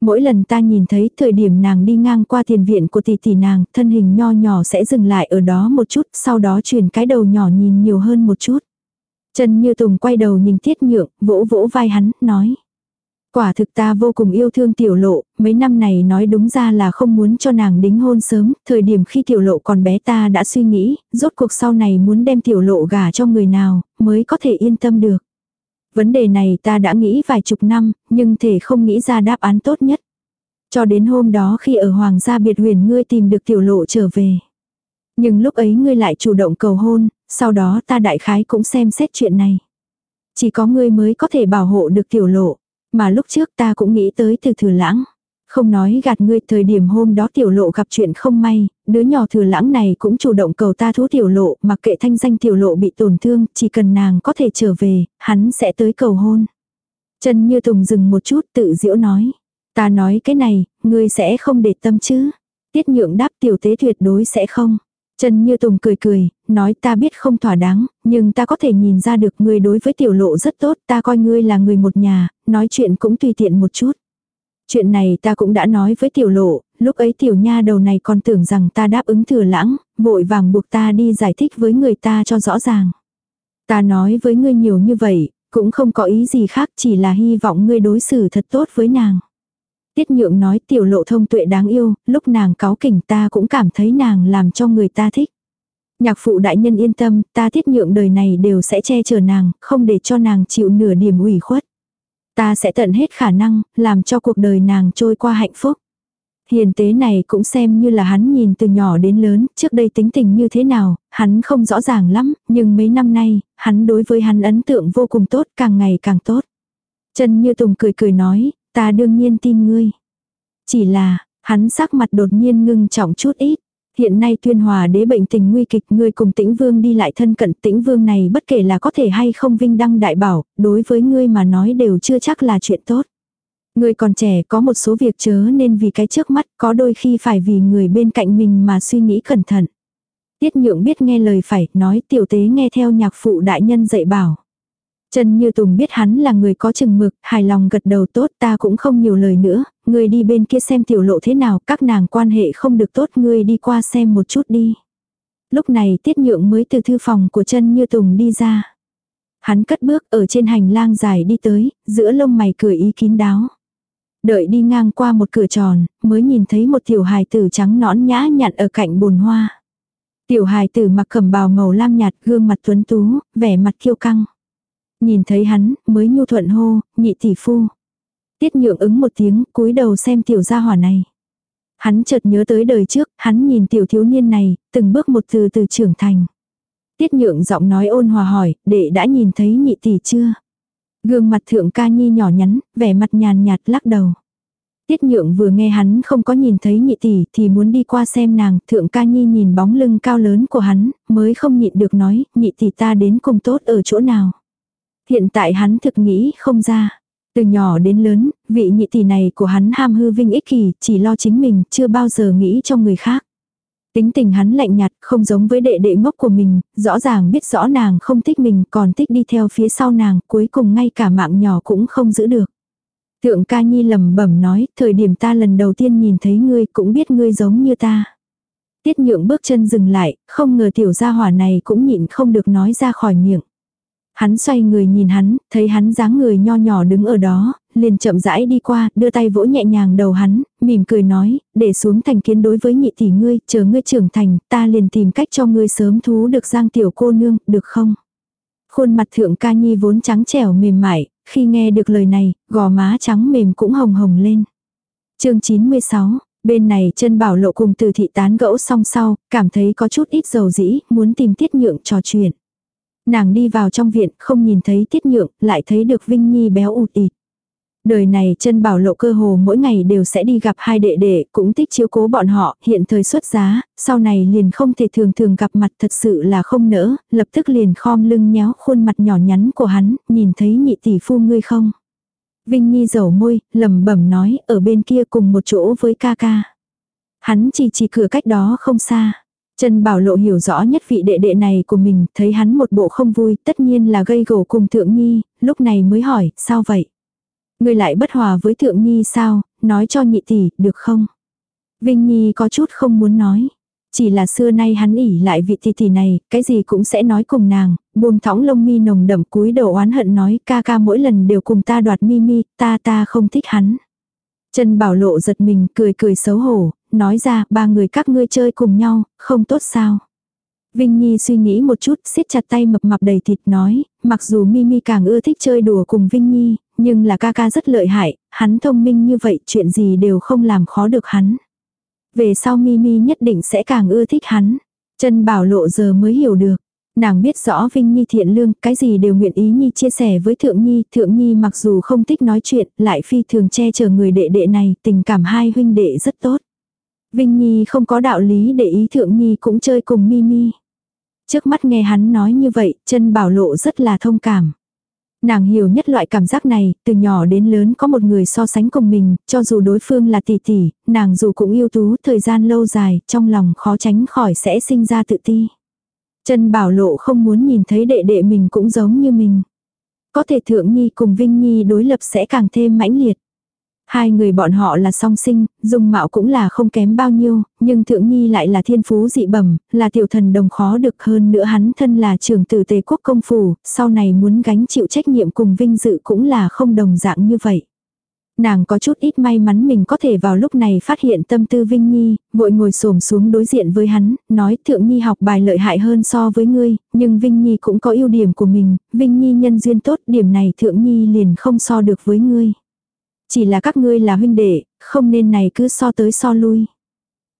Mỗi lần ta nhìn thấy thời điểm nàng đi ngang qua tiền viện của tỷ tỷ nàng, thân hình nho nhỏ sẽ dừng lại ở đó một chút, sau đó chuyển cái đầu nhỏ nhìn nhiều hơn một chút. Trần Như Tùng quay đầu nhìn Tiết Nhượng, vỗ vỗ vai hắn, nói. Quả thực ta vô cùng yêu thương tiểu lộ, mấy năm này nói đúng ra là không muốn cho nàng đính hôn sớm, thời điểm khi tiểu lộ còn bé ta đã suy nghĩ, rốt cuộc sau này muốn đem tiểu lộ gả cho người nào, mới có thể yên tâm được. Vấn đề này ta đã nghĩ vài chục năm, nhưng thể không nghĩ ra đáp án tốt nhất. Cho đến hôm đó khi ở Hoàng gia biệt huyền ngươi tìm được tiểu lộ trở về. Nhưng lúc ấy ngươi lại chủ động cầu hôn, sau đó ta đại khái cũng xem xét chuyện này. Chỉ có ngươi mới có thể bảo hộ được tiểu lộ. Mà lúc trước ta cũng nghĩ tới từ thừa lãng. Không nói gạt ngươi thời điểm hôm đó tiểu lộ gặp chuyện không may, đứa nhỏ thừa lãng này cũng chủ động cầu ta thú tiểu lộ, mặc kệ thanh danh tiểu lộ bị tổn thương, chỉ cần nàng có thể trở về, hắn sẽ tới cầu hôn. Trần Như Tùng dừng một chút tự diễu nói. Ta nói cái này, ngươi sẽ không để tâm chứ. Tiết nhượng đáp tiểu tế tuyệt đối sẽ không. Trần Như Tùng cười cười, nói ta biết không thỏa đáng, nhưng ta có thể nhìn ra được ngươi đối với tiểu lộ rất tốt, ta coi ngươi là người một nhà, nói chuyện cũng tùy tiện một chút. Chuyện này ta cũng đã nói với tiểu lộ, lúc ấy tiểu nha đầu này còn tưởng rằng ta đáp ứng thừa lãng, vội vàng buộc ta đi giải thích với người ta cho rõ ràng. Ta nói với ngươi nhiều như vậy, cũng không có ý gì khác chỉ là hy vọng ngươi đối xử thật tốt với nàng. Tiết nhượng nói tiểu lộ thông tuệ đáng yêu, lúc nàng cáo kỉnh ta cũng cảm thấy nàng làm cho người ta thích. Nhạc phụ đại nhân yên tâm, ta tiết nhượng đời này đều sẽ che chở nàng, không để cho nàng chịu nửa điểm ủy khuất. Ta sẽ tận hết khả năng, làm cho cuộc đời nàng trôi qua hạnh phúc. Hiền tế này cũng xem như là hắn nhìn từ nhỏ đến lớn, trước đây tính tình như thế nào, hắn không rõ ràng lắm, nhưng mấy năm nay, hắn đối với hắn ấn tượng vô cùng tốt, càng ngày càng tốt. Trần Như Tùng cười cười nói, ta đương nhiên tin ngươi. Chỉ là, hắn sắc mặt đột nhiên ngưng trọng chút ít. Hiện nay tuyên hòa đế bệnh tình nguy kịch ngươi cùng tĩnh vương đi lại thân cận tĩnh vương này bất kể là có thể hay không vinh đăng đại bảo, đối với ngươi mà nói đều chưa chắc là chuyện tốt. Ngươi còn trẻ có một số việc chớ nên vì cái trước mắt có đôi khi phải vì người bên cạnh mình mà suy nghĩ cẩn thận. Tiết nhượng biết nghe lời phải, nói tiểu tế nghe theo nhạc phụ đại nhân dạy bảo. Trần Như Tùng biết hắn là người có chừng mực, hài lòng gật đầu tốt ta cũng không nhiều lời nữa, ngươi đi bên kia xem tiểu lộ thế nào, các nàng quan hệ không được tốt ngươi đi qua xem một chút đi. Lúc này tiết nhượng mới từ thư phòng của Trần Như Tùng đi ra. Hắn cất bước ở trên hành lang dài đi tới, giữa lông mày cười ý kín đáo. Đợi đi ngang qua một cửa tròn, mới nhìn thấy một tiểu hài tử trắng nõn nhã nhặn ở cạnh bồn hoa. Tiểu hài tử mặc cẩm bào màu lam nhạt, gương mặt tuấn tú, vẻ mặt kiêu căng. Nhìn thấy hắn, mới nhu thuận hô, nhị tỷ phu. Tiết nhượng ứng một tiếng, cúi đầu xem tiểu gia hỏa này. Hắn chợt nhớ tới đời trước, hắn nhìn tiểu thiếu niên này, từng bước một từ từ trưởng thành. Tiết nhượng giọng nói ôn hòa hỏi, đệ đã nhìn thấy nhị tỷ chưa? Gương mặt thượng ca nhi nhỏ nhắn, vẻ mặt nhàn nhạt lắc đầu. Tiết nhượng vừa nghe hắn không có nhìn thấy nhị tỷ thì muốn đi qua xem nàng, thượng ca nhi nhìn bóng lưng cao lớn của hắn, mới không nhịn được nói, nhị tỷ ta đến cùng tốt ở chỗ nào. Hiện tại hắn thực nghĩ không ra. Từ nhỏ đến lớn, vị nhị tỷ này của hắn ham hư vinh ích kỷ, chỉ lo chính mình, chưa bao giờ nghĩ cho người khác. Tính tình hắn lạnh nhạt, không giống với đệ đệ ngốc của mình, rõ ràng biết rõ nàng không thích mình, còn thích đi theo phía sau nàng, cuối cùng ngay cả mạng nhỏ cũng không giữ được. Thượng ca nhi lầm bẩm nói, thời điểm ta lần đầu tiên nhìn thấy ngươi cũng biết ngươi giống như ta. Tiết nhượng bước chân dừng lại, không ngờ tiểu gia hỏa này cũng nhịn không được nói ra khỏi miệng. Hắn xoay người nhìn hắn, thấy hắn dáng người nho nhỏ đứng ở đó, liền chậm rãi đi qua, đưa tay vỗ nhẹ nhàng đầu hắn, mỉm cười nói, để xuống thành kiến đối với nhị tỷ ngươi, chờ ngươi trưởng thành, ta liền tìm cách cho ngươi sớm thú được giang tiểu cô nương, được không? Khuôn mặt thượng ca nhi vốn trắng trẻo mềm mại, khi nghe được lời này, gò má trắng mềm cũng hồng hồng lên. chương 96, Bên này chân bảo lộ cùng từ thị tán gẫu xong sau, cảm thấy có chút ít dầu dĩ, muốn tìm tiết nhượng trò chuyện. Nàng đi vào trong viện, không nhìn thấy tiết nhượng, lại thấy được Vinh Nhi béo ụt ịt. Đời này chân bảo lộ cơ hồ mỗi ngày đều sẽ đi gặp hai đệ đệ, cũng thích chiếu cố bọn họ, hiện thời xuất giá, sau này liền không thể thường thường gặp mặt thật sự là không nỡ, lập tức liền khom lưng nhéo khuôn mặt nhỏ nhắn của hắn, nhìn thấy nhị tỷ phu ngươi không. Vinh Nhi dầu môi, lẩm bẩm nói, ở bên kia cùng một chỗ với ca ca. Hắn chỉ chỉ cửa cách đó không xa. Trần Bảo Lộ hiểu rõ nhất vị đệ đệ này của mình, thấy hắn một bộ không vui, tất nhiên là gây gổ cùng Thượng Nhi, lúc này mới hỏi, sao vậy? Ngươi lại bất hòa với Thượng Nhi sao, nói cho nhị tỷ, được không? Vinh Nhi có chút không muốn nói. Chỉ là xưa nay hắn ỉ lại vị tỷ tỷ này, cái gì cũng sẽ nói cùng nàng, buông thõng lông mi nồng đậm cúi đầu oán hận nói ca ca mỗi lần đều cùng ta đoạt mi mi, ta ta không thích hắn. Trần Bảo Lộ giật mình cười cười xấu hổ, nói ra ba người các ngươi chơi cùng nhau, không tốt sao. Vinh Nhi suy nghĩ một chút, siết chặt tay mập mạp đầy thịt nói, mặc dù Mimi càng ưa thích chơi đùa cùng Vinh Nhi, nhưng là ca ca rất lợi hại, hắn thông minh như vậy chuyện gì đều không làm khó được hắn. Về sau Mimi nhất định sẽ càng ưa thích hắn. Trần Bảo Lộ giờ mới hiểu được. Nàng biết rõ Vinh Nhi thiện lương, cái gì đều nguyện ý Nhi chia sẻ với Thượng Nhi. Thượng Nhi mặc dù không thích nói chuyện, lại phi thường che chở người đệ đệ này, tình cảm hai huynh đệ rất tốt. Vinh Nhi không có đạo lý để ý Thượng Nhi cũng chơi cùng Mimi. Trước mắt nghe hắn nói như vậy, chân bảo lộ rất là thông cảm. Nàng hiểu nhất loại cảm giác này, từ nhỏ đến lớn có một người so sánh cùng mình, cho dù đối phương là tỷ tỷ, nàng dù cũng yêu tú thời gian lâu dài, trong lòng khó tránh khỏi sẽ sinh ra tự ti. Chân bảo lộ không muốn nhìn thấy đệ đệ mình cũng giống như mình. Có thể thượng nhi cùng Vinh Nhi đối lập sẽ càng thêm mãnh liệt. Hai người bọn họ là song sinh, dung mạo cũng là không kém bao nhiêu, nhưng thượng nhi lại là thiên phú dị bẩm, là tiểu thần đồng khó được hơn nữa hắn thân là trưởng tử tề quốc công phủ, sau này muốn gánh chịu trách nhiệm cùng vinh dự cũng là không đồng dạng như vậy. Nàng có chút ít may mắn mình có thể vào lúc này phát hiện tâm tư Vinh Nhi, vội ngồi xổm xuống đối diện với hắn, nói Thượng Nhi học bài lợi hại hơn so với ngươi, nhưng Vinh Nhi cũng có ưu điểm của mình, Vinh Nhi nhân duyên tốt, điểm này Thượng Nhi liền không so được với ngươi. Chỉ là các ngươi là huynh đệ, không nên này cứ so tới so lui.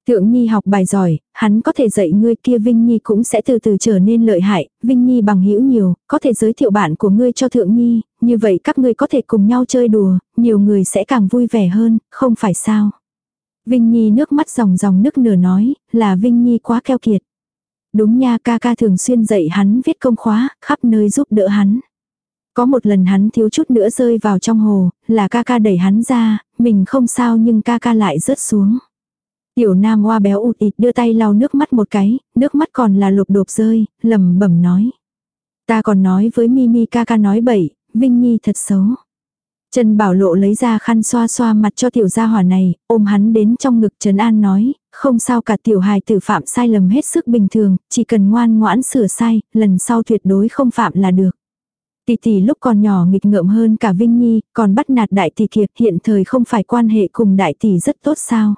Thượng Nhi học bài giỏi, hắn có thể dạy ngươi kia Vinh Nhi cũng sẽ từ từ trở nên lợi hại, Vinh Nhi bằng hữu nhiều, có thể giới thiệu bạn của ngươi cho Thượng Nhi, như vậy các ngươi có thể cùng nhau chơi đùa, nhiều người sẽ càng vui vẻ hơn, không phải sao. Vinh Nhi nước mắt ròng ròng nước nửa nói, là Vinh Nhi quá keo kiệt. Đúng nha ca ca thường xuyên dạy hắn viết công khóa, khắp nơi giúp đỡ hắn. Có một lần hắn thiếu chút nữa rơi vào trong hồ, là ca ca đẩy hắn ra, mình không sao nhưng ca ca lại rớt xuống. Tiểu nam hoa béo ụt ịt đưa tay lau nước mắt một cái, nước mắt còn là lục đột rơi, lầm bẩm nói. Ta còn nói với Mimi ca ca nói bậy, Vinh Nhi thật xấu. Trần Bảo Lộ lấy ra khăn xoa xoa mặt cho tiểu gia hỏa này, ôm hắn đến trong ngực Trần An nói, không sao cả tiểu hài tử phạm sai lầm hết sức bình thường, chỉ cần ngoan ngoãn sửa sai, lần sau tuyệt đối không phạm là được. Tỷ tỷ lúc còn nhỏ nghịch ngợm hơn cả Vinh Nhi, còn bắt nạt đại tỷ kiệt hiện thời không phải quan hệ cùng đại tỷ rất tốt sao.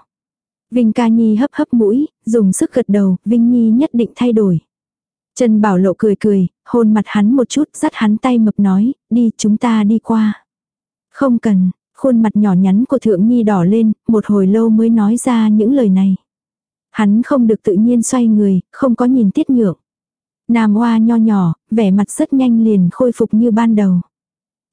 Vinh ca nhi hấp hấp mũi, dùng sức gật đầu, Vinh Nhi nhất định thay đổi. Trần Bảo Lộ cười cười, hôn mặt hắn một chút, dắt hắn tay mập nói, đi chúng ta đi qua. Không cần, khuôn mặt nhỏ nhắn của Thượng Nhi đỏ lên, một hồi lâu mới nói ra những lời này. Hắn không được tự nhiên xoay người, không có nhìn tiết nhượng. Nam oa nho nhỏ, vẻ mặt rất nhanh liền khôi phục như ban đầu.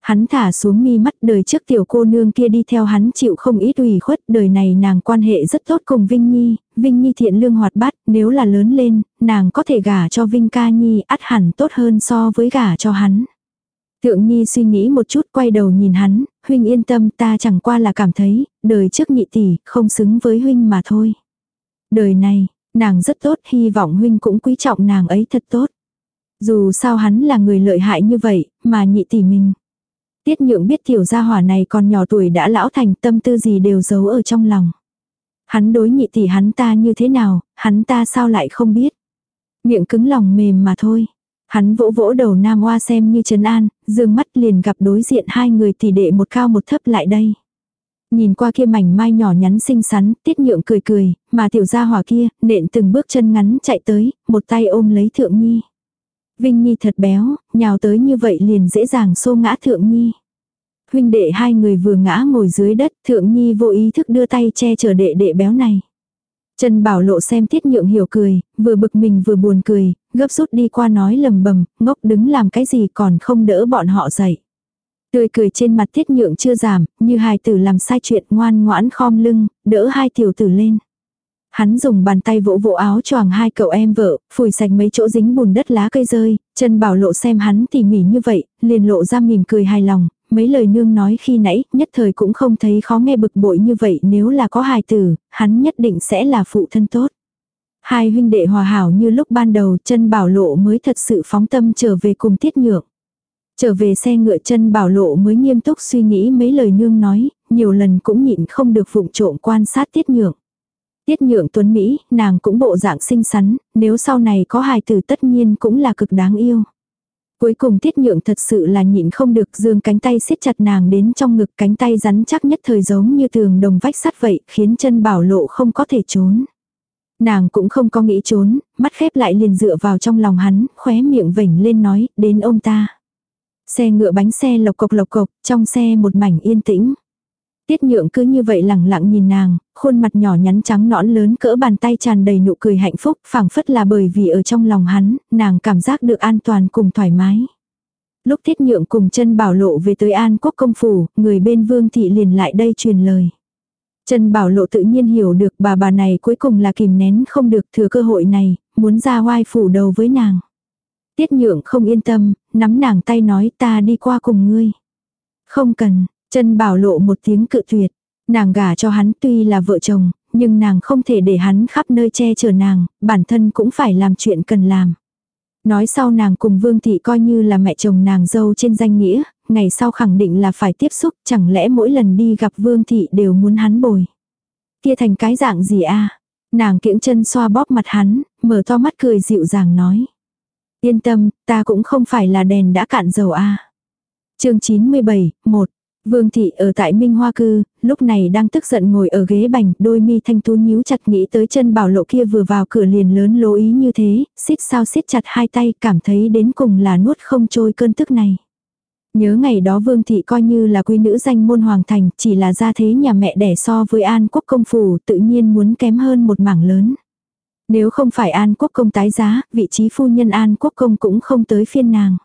Hắn thả xuống mi mắt đời trước tiểu cô nương kia đi theo hắn chịu không ít ủy khuất, đời này nàng quan hệ rất tốt cùng Vinh Nhi, Vinh Nhi thiện lương hoạt bát, nếu là lớn lên, nàng có thể gả cho Vinh ca Nhi ắt hẳn tốt hơn so với gả cho hắn. Thượng Nhi suy nghĩ một chút quay đầu nhìn hắn, huynh yên tâm ta chẳng qua là cảm thấy, đời trước nhị tỷ không xứng với huynh mà thôi. Đời này, nàng rất tốt hy vọng huynh cũng quý trọng nàng ấy thật tốt. Dù sao hắn là người lợi hại như vậy, mà nhị tỷ mình. Tiết nhượng biết tiểu gia hỏa này còn nhỏ tuổi đã lão thành tâm tư gì đều giấu ở trong lòng. Hắn đối nhị tỷ hắn ta như thế nào, hắn ta sao lại không biết. Miệng cứng lòng mềm mà thôi. Hắn vỗ vỗ đầu nam hoa xem như trấn an, dương mắt liền gặp đối diện hai người tỷ đệ một cao một thấp lại đây. Nhìn qua kia mảnh mai nhỏ nhắn xinh xắn, tiết nhượng cười cười, mà tiểu gia hỏa kia, nện từng bước chân ngắn chạy tới, một tay ôm lấy thượng nhi. Vinh Nhi thật béo, nhào tới như vậy liền dễ dàng xô ngã thượng nhi. Huynh đệ hai người vừa ngã ngồi dưới đất, thượng nhi vô ý thức đưa tay che chở đệ đệ béo này. Trần Bảo Lộ xem Tiết Nhượng hiểu cười, vừa bực mình vừa buồn cười, gấp rút đi qua nói lầm bầm, ngốc đứng làm cái gì còn không đỡ bọn họ dậy. Tươi cười trên mặt Tiết Nhượng chưa giảm, như hài tử làm sai chuyện ngoan ngoãn khom lưng, đỡ hai tiểu tử lên. Hắn dùng bàn tay vỗ vỗ áo choàng hai cậu em vợ, phủi sạch mấy chỗ dính bùn đất lá cây rơi, chân Bảo Lộ xem hắn tỉ mỉ như vậy, liền lộ ra mỉm cười hài lòng, mấy lời nương nói khi nãy, nhất thời cũng không thấy khó nghe bực bội như vậy nếu là có hài tử, hắn nhất định sẽ là phụ thân tốt. Hai huynh đệ hòa hảo như lúc ban đầu chân bảo lộ mới thật sự phóng tâm trở về cùng tiết nhượng. Trở về xe ngựa chân bảo lộ mới nghiêm túc suy nghĩ mấy lời nương nói, nhiều lần cũng nhịn không được vụng trộm quan sát tiết nhượng. Tiết nhượng tuấn Mỹ, nàng cũng bộ dạng xinh xắn, nếu sau này có hài tử tất nhiên cũng là cực đáng yêu. Cuối cùng tiết nhượng thật sự là nhịn không được dương cánh tay siết chặt nàng đến trong ngực cánh tay rắn chắc nhất thời giống như tường đồng vách sắt vậy khiến chân bảo lộ không có thể trốn. Nàng cũng không có nghĩ trốn, mắt khép lại liền dựa vào trong lòng hắn, khóe miệng vểnh lên nói, đến ông ta. Xe ngựa bánh xe lộc cộc lộc cộc, trong xe một mảnh yên tĩnh. Tiết nhượng cứ như vậy lẳng lặng nhìn nàng, khuôn mặt nhỏ nhắn trắng nõn lớn cỡ bàn tay tràn đầy nụ cười hạnh phúc, phảng phất là bởi vì ở trong lòng hắn, nàng cảm giác được an toàn cùng thoải mái. Lúc tiết nhượng cùng chân bảo lộ về tới an quốc công phủ, người bên vương thị liền lại đây truyền lời. Trần Bảo Lộ tự nhiên hiểu được bà bà này cuối cùng là kìm nén không được thừa cơ hội này, muốn ra oai phủ đầu với nàng. Tiết nhượng không yên tâm, nắm nàng tay nói ta đi qua cùng ngươi. Không cần, chân Bảo Lộ một tiếng cự tuyệt. Nàng gả cho hắn tuy là vợ chồng, nhưng nàng không thể để hắn khắp nơi che chở nàng, bản thân cũng phải làm chuyện cần làm. Nói sau nàng cùng Vương Thị coi như là mẹ chồng nàng dâu trên danh nghĩa, ngày sau khẳng định là phải tiếp xúc, chẳng lẽ mỗi lần đi gặp Vương Thị đều muốn hắn bồi. Kia thành cái dạng gì a Nàng kiễng chân xoa bóp mặt hắn, mở to mắt cười dịu dàng nói. Yên tâm, ta cũng không phải là đèn đã cạn dầu a à. chương 97, 1. Vương thị ở tại Minh Hoa Cư, lúc này đang tức giận ngồi ở ghế bành, đôi mi thanh tú nhíu chặt nghĩ tới chân bảo lộ kia vừa vào cửa liền lớn lố ý như thế, xít sao xít chặt hai tay cảm thấy đến cùng là nuốt không trôi cơn tức này. Nhớ ngày đó Vương Thị coi như là quý nữ danh môn hoàng thành, chỉ là gia thế nhà mẹ đẻ so với An Quốc công phủ tự nhiên muốn kém hơn một mảng lớn. Nếu không phải An Quốc công tái giá, vị trí phu nhân An Quốc công cũng không tới phiên nàng.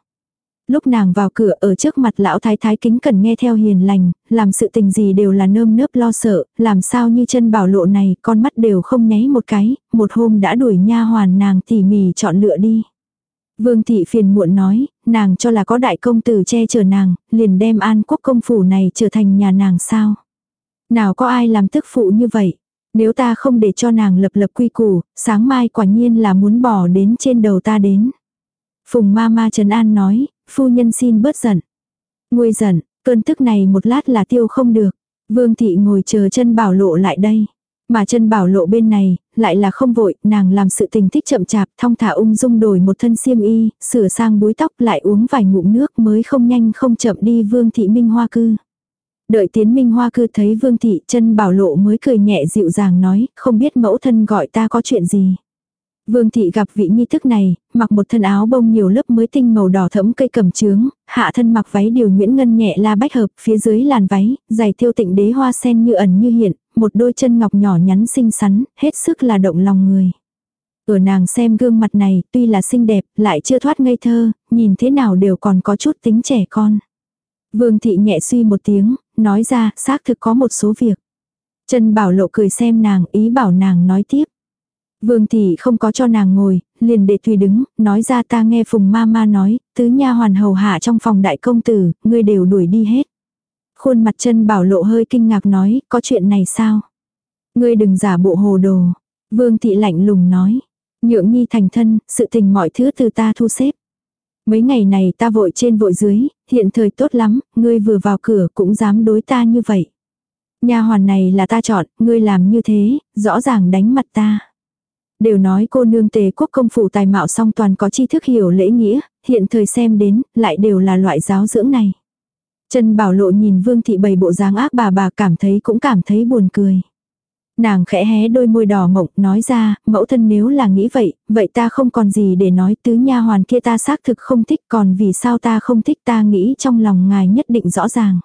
Lúc nàng vào cửa ở trước mặt lão thái thái kính cần nghe theo hiền lành, làm sự tình gì đều là nơm nớp lo sợ, làm sao như chân bảo lộ này, con mắt đều không nháy một cái, một hôm đã đuổi nha hoàn nàng tỉ mỉ chọn lựa đi. Vương thị phiền muộn nói, nàng cho là có đại công tử che chở nàng, liền đem an quốc công phủ này trở thành nhà nàng sao. Nào có ai làm tức phụ như vậy. Nếu ta không để cho nàng lập lập quy củ, sáng mai quả nhiên là muốn bỏ đến trên đầu ta đến. Phùng ma ma Trần An nói, phu nhân xin bớt giận. Nguôi giận, cơn tức này một lát là tiêu không được. Vương thị ngồi chờ chân bảo lộ lại đây. Mà chân bảo lộ bên này, lại là không vội, nàng làm sự tình thích chậm chạp, thong thả ung dung đổi một thân xiêm y, sửa sang búi tóc lại uống vài ngụm nước mới không nhanh không chậm đi vương thị minh hoa cư. Đợi tiến minh hoa cư thấy vương thị chân bảo lộ mới cười nhẹ dịu dàng nói, không biết mẫu thân gọi ta có chuyện gì. Vương thị gặp vị nhi thức này, mặc một thân áo bông nhiều lớp mới tinh màu đỏ thẫm cây cầm trướng, hạ thân mặc váy điều nguyễn ngân nhẹ la bách hợp, phía dưới làn váy, giày tiêu tịnh đế hoa sen như ẩn như hiện, một đôi chân ngọc nhỏ nhắn xinh xắn, hết sức là động lòng người. Ở nàng xem gương mặt này, tuy là xinh đẹp, lại chưa thoát ngây thơ, nhìn thế nào đều còn có chút tính trẻ con. Vương thị nhẹ suy một tiếng, nói ra, xác thực có một số việc. Trần Bảo Lộ cười xem nàng, ý bảo nàng nói tiếp. Vương thị không có cho nàng ngồi, liền để tùy đứng, nói ra ta nghe Phùng ma ma nói, tứ nha hoàn hầu hạ trong phòng đại công tử, ngươi đều đuổi đi hết. Khuôn mặt chân bảo lộ hơi kinh ngạc nói, có chuyện này sao? Ngươi đừng giả bộ hồ đồ. Vương thị lạnh lùng nói. Nhượng nhi thành thân, sự tình mọi thứ từ ta thu xếp. Mấy ngày này ta vội trên vội dưới, hiện thời tốt lắm, ngươi vừa vào cửa cũng dám đối ta như vậy. nhà hoàn này là ta chọn, ngươi làm như thế, rõ ràng đánh mặt ta. Đều nói cô nương tề quốc công phủ tài mạo song toàn có tri thức hiểu lễ nghĩa, hiện thời xem đến, lại đều là loại giáo dưỡng này. Trần Bảo Lộ nhìn Vương Thị bày bộ dáng ác bà bà cảm thấy cũng cảm thấy buồn cười. Nàng khẽ hé đôi môi đỏ mộng nói ra, mẫu thân nếu là nghĩ vậy, vậy ta không còn gì để nói tứ nha hoàn kia ta xác thực không thích còn vì sao ta không thích ta nghĩ trong lòng ngài nhất định rõ ràng.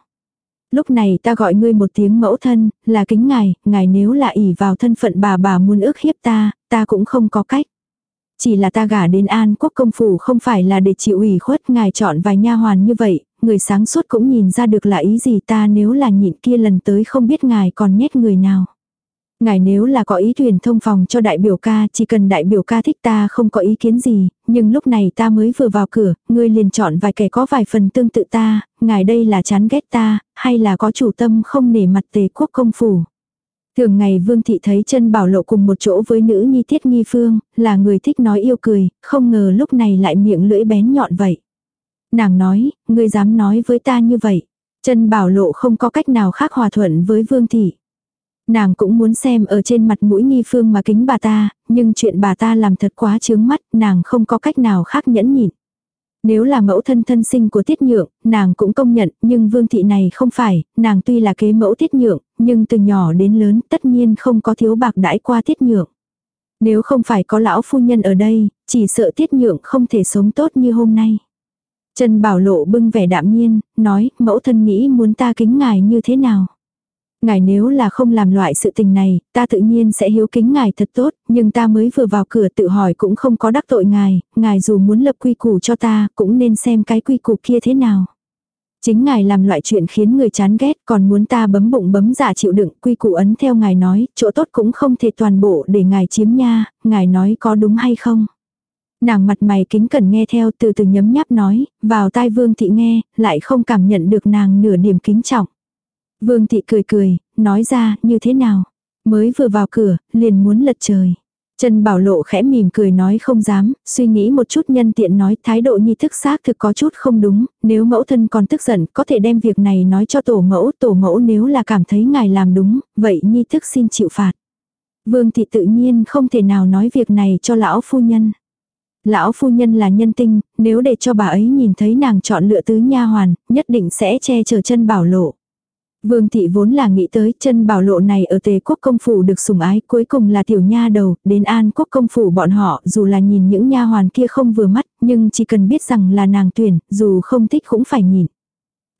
Lúc này ta gọi ngươi một tiếng mẫu thân, là kính ngài, ngài nếu là ỷ vào thân phận bà bà muốn ước hiếp ta, ta cũng không có cách. Chỉ là ta gả đến An Quốc công phủ không phải là để chịu ủy khuất ngài chọn vài nha hoàn như vậy, người sáng suốt cũng nhìn ra được là ý gì ta nếu là nhịn kia lần tới không biết ngài còn nhét người nào. Ngài nếu là có ý truyền thông phòng cho đại biểu ca, chỉ cần đại biểu ca thích ta không có ý kiến gì, nhưng lúc này ta mới vừa vào cửa, ngươi liền chọn vài kẻ có vài phần tương tự ta, ngài đây là chán ghét ta, hay là có chủ tâm không nể mặt tề quốc công phủ. Thường ngày Vương Thị thấy chân bảo lộ cùng một chỗ với nữ nhi tiết nghi phương, là người thích nói yêu cười, không ngờ lúc này lại miệng lưỡi bén nhọn vậy. Nàng nói, ngươi dám nói với ta như vậy. Chân bảo lộ không có cách nào khác hòa thuận với Vương Thị. Nàng cũng muốn xem ở trên mặt mũi nghi phương mà kính bà ta, nhưng chuyện bà ta làm thật quá chướng mắt, nàng không có cách nào khác nhẫn nhịn. Nếu là mẫu thân thân sinh của tiết nhượng, nàng cũng công nhận, nhưng vương thị này không phải, nàng tuy là kế mẫu tiết nhượng, nhưng từ nhỏ đến lớn tất nhiên không có thiếu bạc đãi qua tiết nhượng. Nếu không phải có lão phu nhân ở đây, chỉ sợ tiết nhượng không thể sống tốt như hôm nay. Trần Bảo Lộ bưng vẻ đạm nhiên, nói, mẫu thân nghĩ muốn ta kính ngài như thế nào. Ngài nếu là không làm loại sự tình này, ta tự nhiên sẽ hiếu kính ngài thật tốt, nhưng ta mới vừa vào cửa tự hỏi cũng không có đắc tội ngài, ngài dù muốn lập quy củ cho ta, cũng nên xem cái quy củ kia thế nào. Chính ngài làm loại chuyện khiến người chán ghét, còn muốn ta bấm bụng bấm dạ chịu đựng, quy củ ấn theo ngài nói, chỗ tốt cũng không thể toàn bộ để ngài chiếm nha, ngài nói có đúng hay không. Nàng mặt mày kính cẩn nghe theo từ từ nhấm nháp nói, vào tai vương thị nghe, lại không cảm nhận được nàng nửa điểm kính trọng. Vương thị cười cười, nói ra, như thế nào? Mới vừa vào cửa, liền muốn lật trời. Trần Bảo Lộ khẽ mỉm cười nói không dám, suy nghĩ một chút nhân tiện nói thái độ nhi thức xác thực có chút không đúng, nếu mẫu thân còn tức giận có thể đem việc này nói cho tổ mẫu, tổ mẫu nếu là cảm thấy ngài làm đúng, vậy nhi thức xin chịu phạt. Vương thị tự nhiên không thể nào nói việc này cho lão phu nhân. Lão phu nhân là nhân tinh, nếu để cho bà ấy nhìn thấy nàng chọn lựa tứ nha hoàn, nhất định sẽ che chở chân bảo lộ. Vương thị vốn là nghĩ tới chân bảo lộ này ở tề quốc công phủ được sủng ái cuối cùng là tiểu nha đầu, đến an quốc công phủ bọn họ dù là nhìn những nha hoàn kia không vừa mắt, nhưng chỉ cần biết rằng là nàng tuyển, dù không thích cũng phải nhìn.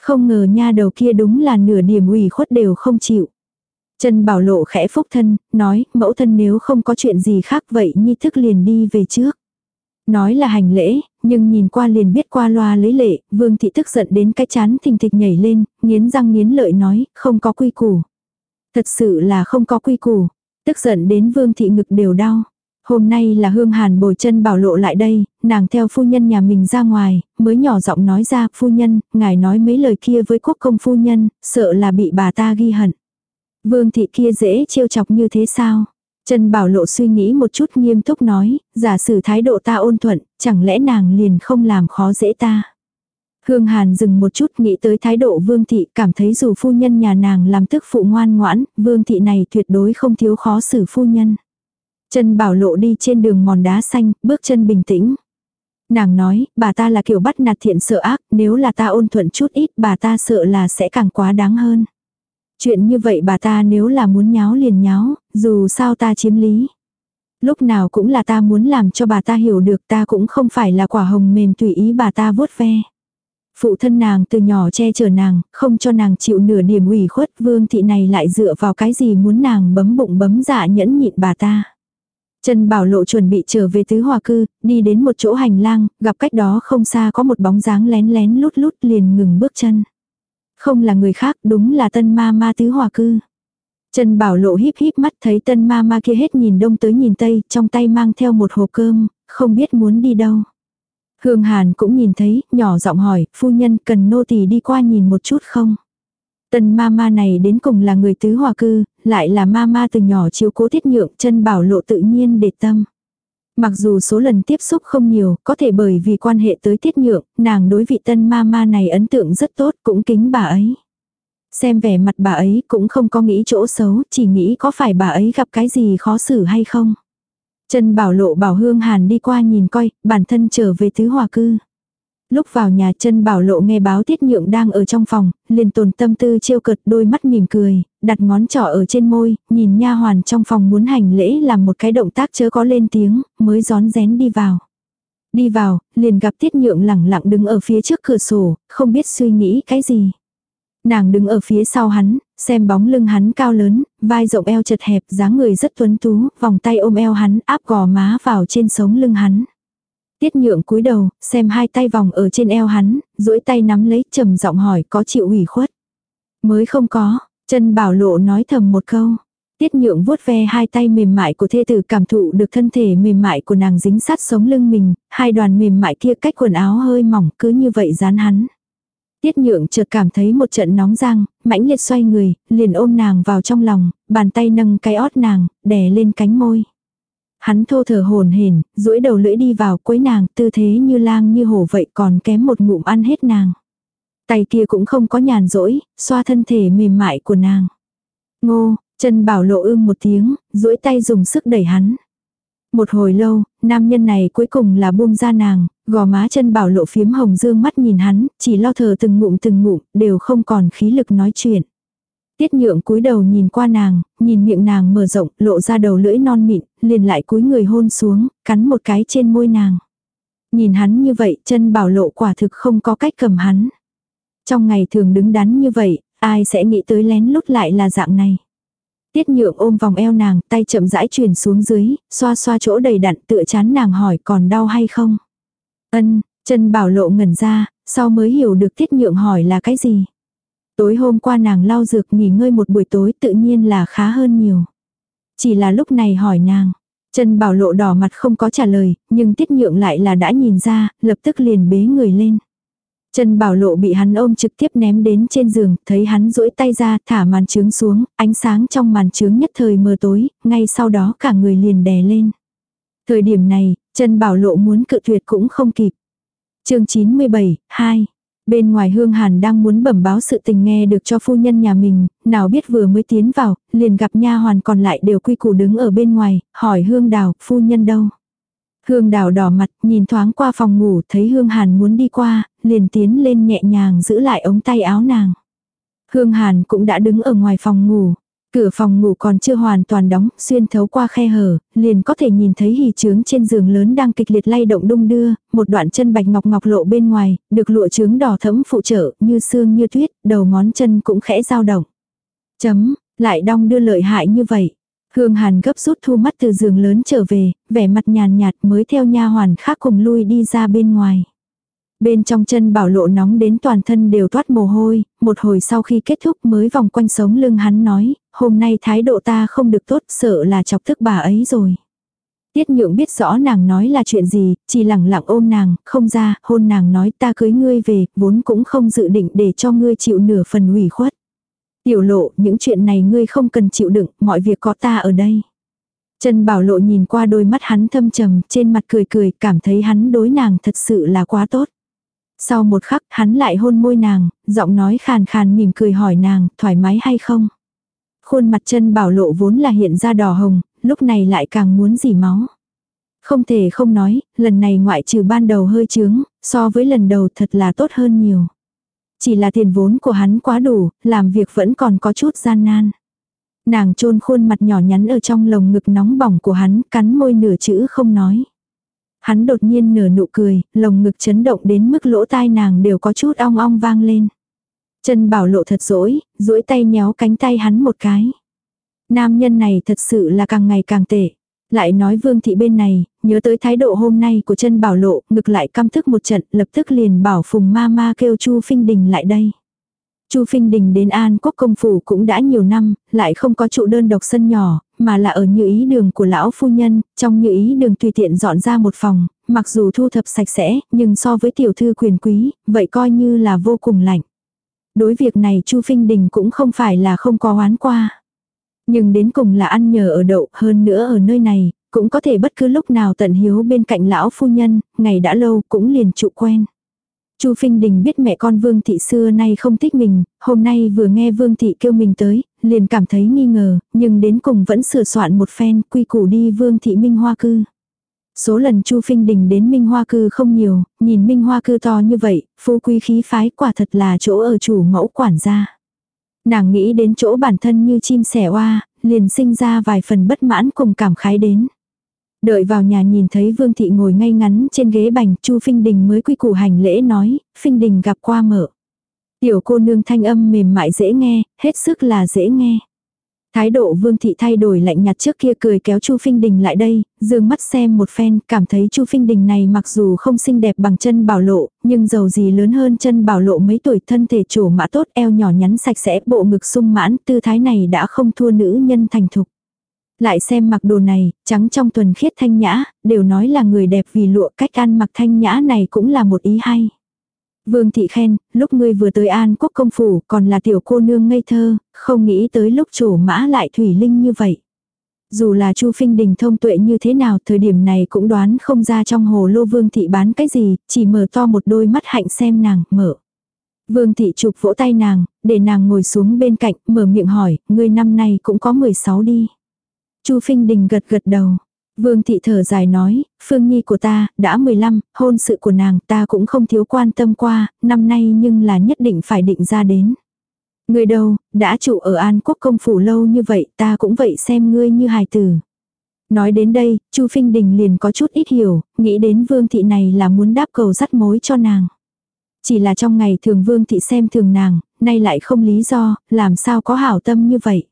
Không ngờ nha đầu kia đúng là nửa điểm ủy khuất đều không chịu. Chân bảo lộ khẽ phúc thân, nói, mẫu thân nếu không có chuyện gì khác vậy nhi thức liền đi về trước. Nói là hành lễ, nhưng nhìn qua liền biết qua loa lấy lệ, vương thị tức giận đến cái chán thình thịch nhảy lên, nghiến răng nghiến lợi nói, không có quy củ. Thật sự là không có quy củ. Tức giận đến vương thị ngực đều đau. Hôm nay là hương hàn bồi chân bảo lộ lại đây, nàng theo phu nhân nhà mình ra ngoài, mới nhỏ giọng nói ra, phu nhân, ngài nói mấy lời kia với quốc công phu nhân, sợ là bị bà ta ghi hận. Vương thị kia dễ trêu chọc như thế sao? Trần Bảo Lộ suy nghĩ một chút nghiêm túc nói, giả sử thái độ ta ôn thuận, chẳng lẽ nàng liền không làm khó dễ ta. Hương Hàn dừng một chút nghĩ tới thái độ Vương Thị cảm thấy dù phu nhân nhà nàng làm tức phụ ngoan ngoãn, Vương Thị này tuyệt đối không thiếu khó xử phu nhân. Trần Bảo Lộ đi trên đường mòn đá xanh, bước chân bình tĩnh. Nàng nói, bà ta là kiểu bắt nạt thiện sợ ác, nếu là ta ôn thuận chút ít bà ta sợ là sẽ càng quá đáng hơn. Chuyện như vậy bà ta nếu là muốn nháo liền nháo, dù sao ta chiếm lý. Lúc nào cũng là ta muốn làm cho bà ta hiểu được ta cũng không phải là quả hồng mềm tùy ý bà ta vuốt ve. Phụ thân nàng từ nhỏ che chở nàng, không cho nàng chịu nửa điểm ủy khuất vương thị này lại dựa vào cái gì muốn nàng bấm bụng bấm dạ nhẫn nhịn bà ta. Trần Bảo Lộ chuẩn bị trở về tứ hòa cư, đi đến một chỗ hành lang, gặp cách đó không xa có một bóng dáng lén lén lút lút liền ngừng bước chân. Không là người khác đúng là tân ma ma tứ hòa cư. Trần Bảo Lộ híp híp mắt thấy tân ma ma kia hết nhìn đông tới nhìn tây, trong tay mang theo một hộp cơm, không biết muốn đi đâu. Hương Hàn cũng nhìn thấy, nhỏ giọng hỏi, phu nhân cần nô tỳ đi qua nhìn một chút không? Tân ma ma này đến cùng là người tứ hòa cư, lại là ma ma từ nhỏ chiếu cố thiết nhượng, chân bảo lộ tự nhiên để tâm. Mặc dù số lần tiếp xúc không nhiều, có thể bởi vì quan hệ tới tiết nhượng, nàng đối vị tân ma ma này ấn tượng rất tốt, cũng kính bà ấy. Xem vẻ mặt bà ấy cũng không có nghĩ chỗ xấu, chỉ nghĩ có phải bà ấy gặp cái gì khó xử hay không. Trần Bảo Lộ bảo Hương Hàn đi qua nhìn coi, bản thân trở về tứ hòa cư. Lúc vào nhà chân bảo lộ nghe báo tiết nhượng đang ở trong phòng, liền tồn tâm tư trêu cợt đôi mắt mỉm cười, đặt ngón trỏ ở trên môi, nhìn nha hoàn trong phòng muốn hành lễ làm một cái động tác chớ có lên tiếng, mới gión rén đi vào. Đi vào, liền gặp tiết nhượng lẳng lặng đứng ở phía trước cửa sổ, không biết suy nghĩ cái gì. Nàng đứng ở phía sau hắn, xem bóng lưng hắn cao lớn, vai rộng eo chật hẹp, dáng người rất tuấn tú, vòng tay ôm eo hắn, áp gò má vào trên sống lưng hắn. Tiết nhượng cúi đầu, xem hai tay vòng ở trên eo hắn, duỗi tay nắm lấy, trầm giọng hỏi có chịu ủy khuất. Mới không có, chân bảo lộ nói thầm một câu. Tiết nhượng vuốt ve hai tay mềm mại của thê tử cảm thụ được thân thể mềm mại của nàng dính sát sống lưng mình, hai đoàn mềm mại kia cách quần áo hơi mỏng cứ như vậy dán hắn. Tiết nhượng chợt cảm thấy một trận nóng rang, mãnh liệt xoay người, liền ôm nàng vào trong lòng, bàn tay nâng cái ót nàng, đè lên cánh môi. Hắn thô thở hồn hển, duỗi đầu lưỡi đi vào quấy nàng, tư thế như lang như hổ vậy còn kém một ngụm ăn hết nàng. Tay kia cũng không có nhàn rỗi, xoa thân thể mềm mại của nàng. Ngô, chân bảo lộ ưm một tiếng, duỗi tay dùng sức đẩy hắn. Một hồi lâu, nam nhân này cuối cùng là buông ra nàng, gò má chân bảo lộ phiếm hồng dương mắt nhìn hắn, chỉ lo thở từng ngụm từng ngụm, đều không còn khí lực nói chuyện. Tiết nhượng cúi đầu nhìn qua nàng, nhìn miệng nàng mở rộng, lộ ra đầu lưỡi non mịn, liền lại cúi người hôn xuống, cắn một cái trên môi nàng. Nhìn hắn như vậy, chân bảo lộ quả thực không có cách cầm hắn. Trong ngày thường đứng đắn như vậy, ai sẽ nghĩ tới lén lút lại là dạng này. Tiết nhượng ôm vòng eo nàng, tay chậm rãi truyền xuống dưới, xoa xoa chỗ đầy đặn tựa chán nàng hỏi còn đau hay không. Ân, chân bảo lộ ngẩn ra, sau mới hiểu được tiết nhượng hỏi là cái gì. Tối hôm qua nàng lau dược nghỉ ngơi một buổi tối tự nhiên là khá hơn nhiều. Chỉ là lúc này hỏi nàng. Chân bảo lộ đỏ mặt không có trả lời, nhưng tiết nhượng lại là đã nhìn ra, lập tức liền bế người lên. Chân bảo lộ bị hắn ôm trực tiếp ném đến trên giường, thấy hắn duỗi tay ra, thả màn trướng xuống, ánh sáng trong màn trướng nhất thời mờ tối, ngay sau đó cả người liền đè lên. Thời điểm này, chân bảo lộ muốn cự tuyệt cũng không kịp. chương 97, 2. Bên ngoài Hương Hàn đang muốn bẩm báo sự tình nghe được cho phu nhân nhà mình, nào biết vừa mới tiến vào, liền gặp nha hoàn còn lại đều quy củ đứng ở bên ngoài, hỏi Hương Đào, phu nhân đâu? Hương Đào đỏ mặt, nhìn thoáng qua phòng ngủ, thấy Hương Hàn muốn đi qua, liền tiến lên nhẹ nhàng giữ lại ống tay áo nàng. Hương Hàn cũng đã đứng ở ngoài phòng ngủ, Cửa phòng ngủ còn chưa hoàn toàn đóng, xuyên thấu qua khe hở, liền có thể nhìn thấy hì trướng trên giường lớn đang kịch liệt lay động đung đưa, một đoạn chân bạch ngọc ngọc lộ bên ngoài, được lụa trướng đỏ thẫm phụ trợ, như xương như tuyết, đầu ngón chân cũng khẽ dao động. Chấm, lại đong đưa lợi hại như vậy. Hương Hàn gấp rút thu mắt từ giường lớn trở về, vẻ mặt nhàn nhạt mới theo nha hoàn khác cùng lui đi ra bên ngoài. Bên trong chân bảo lộ nóng đến toàn thân đều toát mồ hôi, một hồi sau khi kết thúc mới vòng quanh sống lưng hắn nói, hôm nay thái độ ta không được tốt, sợ là chọc thức bà ấy rồi. Tiết nhượng biết rõ nàng nói là chuyện gì, chỉ lẳng lặng ôm nàng, không ra, hôn nàng nói ta cưới ngươi về, vốn cũng không dự định để cho ngươi chịu nửa phần ủy khuất. Tiểu lộ, những chuyện này ngươi không cần chịu đựng, mọi việc có ta ở đây. Trần Bảo Lộ nhìn qua đôi mắt hắn thâm trầm, trên mặt cười cười, cảm thấy hắn đối nàng thật sự là quá tốt. Sau một khắc, hắn lại hôn môi nàng, giọng nói khàn khàn mỉm cười hỏi nàng, thoải mái hay không? Khuôn mặt chân bảo lộ vốn là hiện ra đỏ hồng, lúc này lại càng muốn dỉ máu. Không thể không nói, lần này ngoại trừ ban đầu hơi trướng, so với lần đầu thật là tốt hơn nhiều. Chỉ là tiền vốn của hắn quá đủ, làm việc vẫn còn có chút gian nan. Nàng chôn khuôn mặt nhỏ nhắn ở trong lồng ngực nóng bỏng của hắn, cắn môi nửa chữ không nói. Hắn đột nhiên nở nụ cười, lồng ngực chấn động đến mức lỗ tai nàng đều có chút ong ong vang lên. Chân bảo lộ thật dỗi, duỗi tay nhéo cánh tay hắn một cái. Nam nhân này thật sự là càng ngày càng tệ. Lại nói vương thị bên này, nhớ tới thái độ hôm nay của chân bảo lộ, ngực lại căm thức một trận, lập tức liền bảo phùng ma ma kêu chu phinh đình lại đây. Chu Phinh Đình đến An Quốc công phủ cũng đã nhiều năm, lại không có trụ đơn độc sân nhỏ, mà là ở như ý đường của lão phu nhân, trong như ý đường tùy tiện dọn ra một phòng, mặc dù thu thập sạch sẽ, nhưng so với tiểu thư quyền quý, vậy coi như là vô cùng lạnh. Đối việc này Chu Phinh Đình cũng không phải là không có oán qua. Nhưng đến cùng là ăn nhờ ở đậu, hơn nữa ở nơi này, cũng có thể bất cứ lúc nào tận hiếu bên cạnh lão phu nhân, ngày đã lâu cũng liền trụ quen. Chu Phinh Đình biết mẹ con Vương Thị xưa nay không thích mình, hôm nay vừa nghe Vương Thị kêu mình tới, liền cảm thấy nghi ngờ, nhưng đến cùng vẫn sửa soạn một phen quy củ đi Vương Thị Minh Hoa Cư. Số lần Chu Phinh Đình đến Minh Hoa Cư không nhiều, nhìn Minh Hoa Cư to như vậy, phú quý khí phái quả thật là chỗ ở chủ mẫu quản gia. Nàng nghĩ đến chỗ bản thân như chim sẻ oa, liền sinh ra vài phần bất mãn cùng cảm khái đến. Đợi vào nhà nhìn thấy Vương Thị ngồi ngay ngắn trên ghế bành, Chu Phinh Đình mới quy củ hành lễ nói, Phinh Đình gặp qua mở. Tiểu cô nương thanh âm mềm mại dễ nghe, hết sức là dễ nghe. Thái độ Vương thị thay đổi lạnh nhạt trước kia cười kéo Chu Phinh Đình lại đây, dương mắt xem một phen, cảm thấy Chu Phinh Đình này mặc dù không xinh đẹp bằng chân bảo lộ, nhưng giàu gì lớn hơn chân bảo lộ mấy tuổi thân thể trổ mã tốt, eo nhỏ nhắn sạch sẽ, bộ ngực sung mãn, tư thái này đã không thua nữ nhân thành thục. Lại xem mặc đồ này, trắng trong tuần khiết thanh nhã, đều nói là người đẹp vì lụa cách ăn mặc thanh nhã này cũng là một ý hay. Vương thị khen, lúc ngươi vừa tới An Quốc công phủ còn là tiểu cô nương ngây thơ, không nghĩ tới lúc chủ mã lại thủy linh như vậy. Dù là Chu Phinh Đình thông tuệ như thế nào, thời điểm này cũng đoán không ra trong hồ lô Vương thị bán cái gì, chỉ mở to một đôi mắt hạnh xem nàng, mở. Vương thị chụp vỗ tay nàng, để nàng ngồi xuống bên cạnh, mở miệng hỏi, ngươi năm nay cũng có 16 đi. Chu Phinh Đình gật gật đầu. Vương thị thở dài nói, Phương Nhi của ta, đã 15, hôn sự của nàng ta cũng không thiếu quan tâm qua, năm nay nhưng là nhất định phải định ra đến. Người đâu, đã trụ ở An Quốc công phủ lâu như vậy, ta cũng vậy xem ngươi như hài tử. Nói đến đây, Chu Phinh Đình liền có chút ít hiểu, nghĩ đến Vương thị này là muốn đáp cầu dắt mối cho nàng. Chỉ là trong ngày thường Vương thị xem thường nàng, nay lại không lý do, làm sao có hảo tâm như vậy.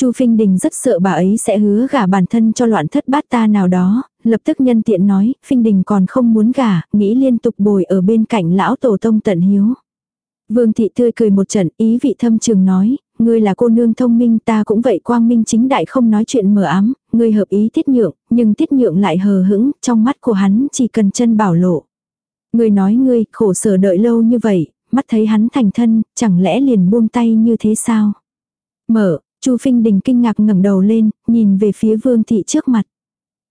Chu Phinh Đình rất sợ bà ấy sẽ hứa gả bản thân cho loạn thất bát ta nào đó, lập tức nhân tiện nói, Phinh Đình còn không muốn gả, nghĩ liên tục bồi ở bên cạnh lão tổ tông tận hiếu. Vương thị tươi cười một trận, ý vị thâm trường nói, ngươi là cô nương thông minh ta cũng vậy quang minh chính đại không nói chuyện mờ ám, ngươi hợp ý tiết nhượng, nhưng tiết nhượng lại hờ hững, trong mắt của hắn chỉ cần chân bảo lộ. Ngươi nói ngươi, khổ sở đợi lâu như vậy, mắt thấy hắn thành thân, chẳng lẽ liền buông tay như thế sao? Mở, Chu Phinh Đình kinh ngạc ngẩng đầu lên, nhìn về phía Vương thị trước mặt.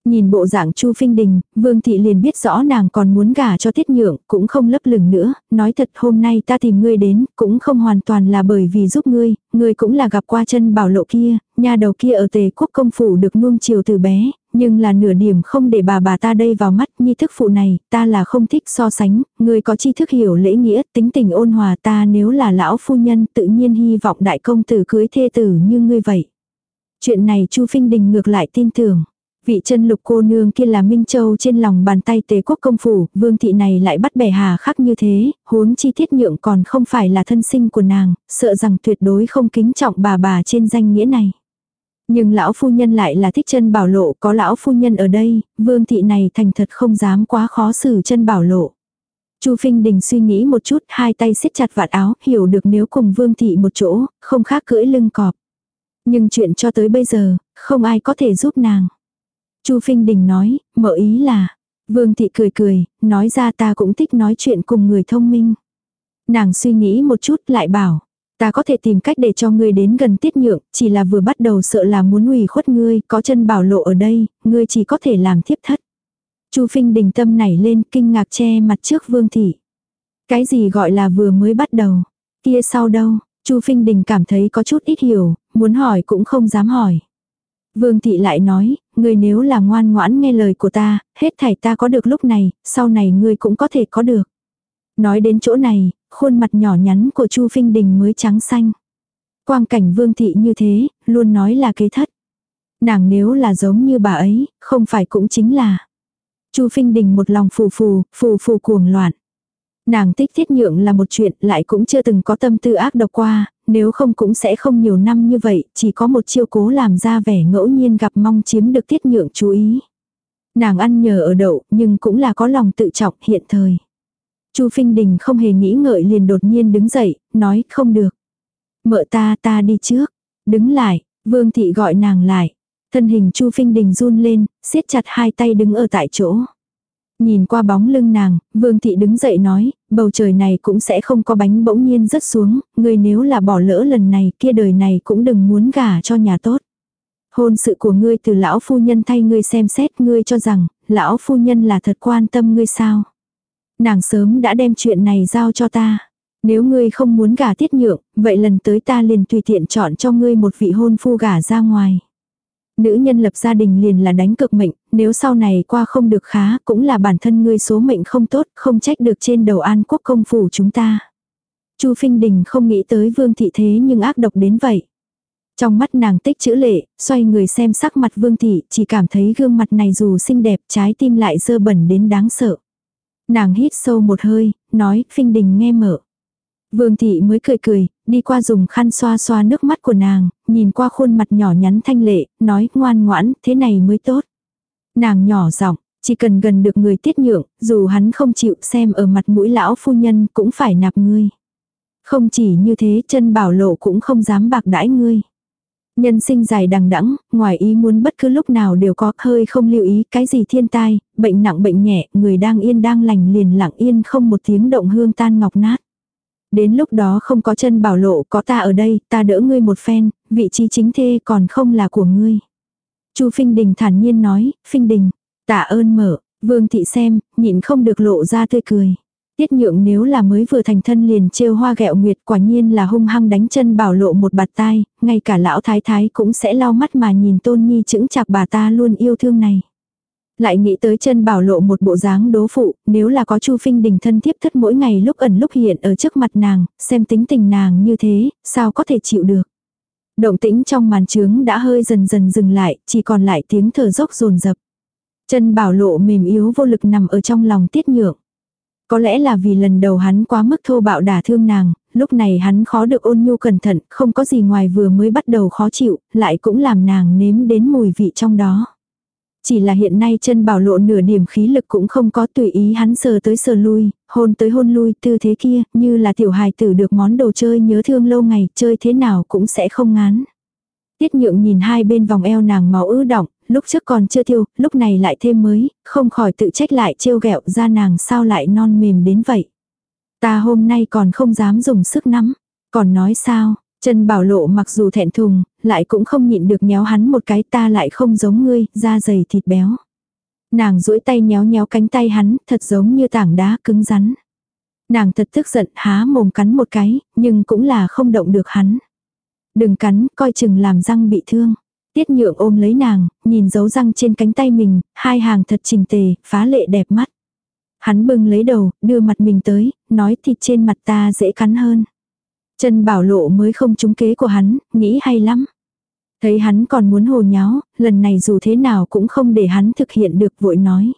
Nhìn bộ dạng Chu Phinh Đình, Vương thị liền biết rõ nàng còn muốn gả cho Tiết Nhượng, cũng không lấp lửng nữa, nói thật hôm nay ta tìm ngươi đến, cũng không hoàn toàn là bởi vì giúp ngươi, ngươi cũng là gặp qua chân bảo lộ kia, nhà đầu kia ở Tề Quốc công phủ được nuông chiều từ bé, nhưng là nửa điểm không để bà bà ta đây vào mắt nhi thức phụ này, ta là không thích so sánh, ngươi có tri thức hiểu lễ nghĩa, tính tình ôn hòa ta nếu là lão phu nhân tự nhiên hy vọng đại công tử cưới thê tử như ngươi vậy. Chuyện này Chu Phinh Đình ngược lại tin tưởng. Vị chân lục cô nương kia là Minh Châu trên lòng bàn tay tế quốc công phủ, vương thị này lại bắt bẻ hà khắc như thế, huống chi tiết nhượng còn không phải là thân sinh của nàng, sợ rằng tuyệt đối không kính trọng bà bà trên danh nghĩa này. Nhưng lão phu nhân lại là thích chân bảo lộ, có lão phu nhân ở đây, vương thị này thành thật không dám quá khó xử chân bảo lộ. Chu Phinh Đình suy nghĩ một chút, hai tay siết chặt vạt áo, hiểu được nếu cùng vương thị một chỗ, không khác cưỡi lưng cọp. Nhưng chuyện cho tới bây giờ, không ai có thể giúp nàng. Chu Phinh Đình nói, mở ý là, vương thị cười cười, nói ra ta cũng thích nói chuyện cùng người thông minh. Nàng suy nghĩ một chút lại bảo, Ta có thể tìm cách để cho ngươi đến gần tiết nhượng, chỉ là vừa bắt đầu sợ là muốn ủy khuất ngươi, có chân bảo lộ ở đây, ngươi chỉ có thể làm thiếp thất. Chu Phinh đình tâm nảy lên kinh ngạc che mặt trước Vương Thị. Cái gì gọi là vừa mới bắt đầu, kia sau đâu, Chu Phinh đình cảm thấy có chút ít hiểu, muốn hỏi cũng không dám hỏi. Vương Thị lại nói, ngươi nếu là ngoan ngoãn nghe lời của ta, hết thảy ta có được lúc này, sau này ngươi cũng có thể có được. Nói đến chỗ này, khuôn mặt nhỏ nhắn của Chu Phinh Đình mới trắng xanh. Quang cảnh vương thị như thế, luôn nói là kế thất. Nàng nếu là giống như bà ấy, không phải cũng chính là. Chu Phinh Đình một lòng phù phù, phù phù cuồng loạn. Nàng tích thiết nhượng là một chuyện lại cũng chưa từng có tâm tư ác độc qua, nếu không cũng sẽ không nhiều năm như vậy, chỉ có một chiêu cố làm ra vẻ ngẫu nhiên gặp mong chiếm được tiết nhượng chú ý. Nàng ăn nhờ ở đậu nhưng cũng là có lòng tự trọng hiện thời. Chu Phinh Đình không hề nghĩ ngợi liền đột nhiên đứng dậy, nói không được. Mợ ta ta đi trước. Đứng lại, Vương Thị gọi nàng lại. Thân hình Chu Phinh Đình run lên, siết chặt hai tay đứng ở tại chỗ. Nhìn qua bóng lưng nàng, Vương Thị đứng dậy nói, bầu trời này cũng sẽ không có bánh bỗng nhiên rớt xuống, người nếu là bỏ lỡ lần này kia đời này cũng đừng muốn gả cho nhà tốt. Hôn sự của ngươi từ lão phu nhân thay ngươi xem xét ngươi cho rằng, lão phu nhân là thật quan tâm ngươi sao. Nàng sớm đã đem chuyện này giao cho ta. Nếu ngươi không muốn gả tiết nhượng, vậy lần tới ta liền tùy tiện chọn cho ngươi một vị hôn phu gả ra ngoài. Nữ nhân lập gia đình liền là đánh cực mệnh, nếu sau này qua không được khá, cũng là bản thân ngươi số mệnh không tốt, không trách được trên đầu an quốc công phủ chúng ta. Chu Phinh Đình không nghĩ tới vương thị thế nhưng ác độc đến vậy. Trong mắt nàng tích chữ lệ, xoay người xem sắc mặt vương thị, chỉ cảm thấy gương mặt này dù xinh đẹp trái tim lại dơ bẩn đến đáng sợ. Nàng hít sâu một hơi, nói, Phinh Đình nghe mở. Vương thị mới cười cười, đi qua dùng khăn xoa xoa nước mắt của nàng, nhìn qua khuôn mặt nhỏ nhắn thanh lệ, nói ngoan ngoãn, thế này mới tốt. Nàng nhỏ giọng, chỉ cần gần được người tiết nhượng, dù hắn không chịu xem ở mặt mũi lão phu nhân cũng phải nạp ngươi. Không chỉ như thế chân bảo lộ cũng không dám bạc đãi ngươi. Nhân sinh dài đằng đẵng, ngoài ý muốn bất cứ lúc nào đều có hơi không lưu ý cái gì thiên tai, bệnh nặng bệnh nhẹ, người đang yên đang lành liền lặng yên không một tiếng động hương tan ngọc nát. Đến lúc đó không có chân bảo lộ có ta ở đây, ta đỡ ngươi một phen, vị trí chính thê còn không là của ngươi. Chu Phinh Đình thản nhiên nói, Phinh Đình, tạ ơn mở, Vương Thị xem, nhịn không được lộ ra tươi cười. Tiết nhượng nếu là mới vừa thành thân liền trêu hoa gẹo nguyệt quả nhiên là hung hăng đánh chân bảo lộ một bạt tai, ngay cả lão thái thái cũng sẽ lau mắt mà nhìn tôn nhi chững chạc bà ta luôn yêu thương này. Lại nghĩ tới chân bảo lộ một bộ dáng đố phụ, nếu là có Chu Phinh Đình thân thiếp thất mỗi ngày lúc ẩn lúc hiện ở trước mặt nàng, xem tính tình nàng như thế, sao có thể chịu được. Động tĩnh trong màn trướng đã hơi dần dần dừng lại, chỉ còn lại tiếng thở dốc rồn rập. Chân bảo lộ mềm yếu vô lực nằm ở trong lòng tiết nhượng. Có lẽ là vì lần đầu hắn quá mức thô bạo đả thương nàng, lúc này hắn khó được ôn nhu cẩn thận, không có gì ngoài vừa mới bắt đầu khó chịu, lại cũng làm nàng nếm đến mùi vị trong đó. Chỉ là hiện nay chân bảo lộ nửa điểm khí lực cũng không có tùy ý hắn sờ tới sờ lui, hôn tới hôn lui tư thế kia, như là tiểu hài tử được món đồ chơi nhớ thương lâu ngày, chơi thế nào cũng sẽ không ngán. Tiết nhượng nhìn hai bên vòng eo nàng máu ứ động, lúc trước còn chưa tiêu, lúc này lại thêm mới, không khỏi tự trách lại trêu ghẹo ra nàng sao lại non mềm đến vậy. Ta hôm nay còn không dám dùng sức nắm, còn nói sao, Trần Bảo Lộ mặc dù thẹn thùng, lại cũng không nhịn được nhéo hắn một cái ta lại không giống ngươi, da dày thịt béo. Nàng duỗi tay nhéo nhéo cánh tay hắn, thật giống như tảng đá cứng rắn. Nàng thật tức giận há mồm cắn một cái, nhưng cũng là không động được hắn. Đừng cắn, coi chừng làm răng bị thương. Tiết nhượng ôm lấy nàng, nhìn dấu răng trên cánh tay mình, hai hàng thật trình tề, phá lệ đẹp mắt. Hắn bưng lấy đầu, đưa mặt mình tới, nói thịt trên mặt ta dễ cắn hơn. Chân bảo lộ mới không trúng kế của hắn, nghĩ hay lắm. Thấy hắn còn muốn hồ nháo, lần này dù thế nào cũng không để hắn thực hiện được vội nói.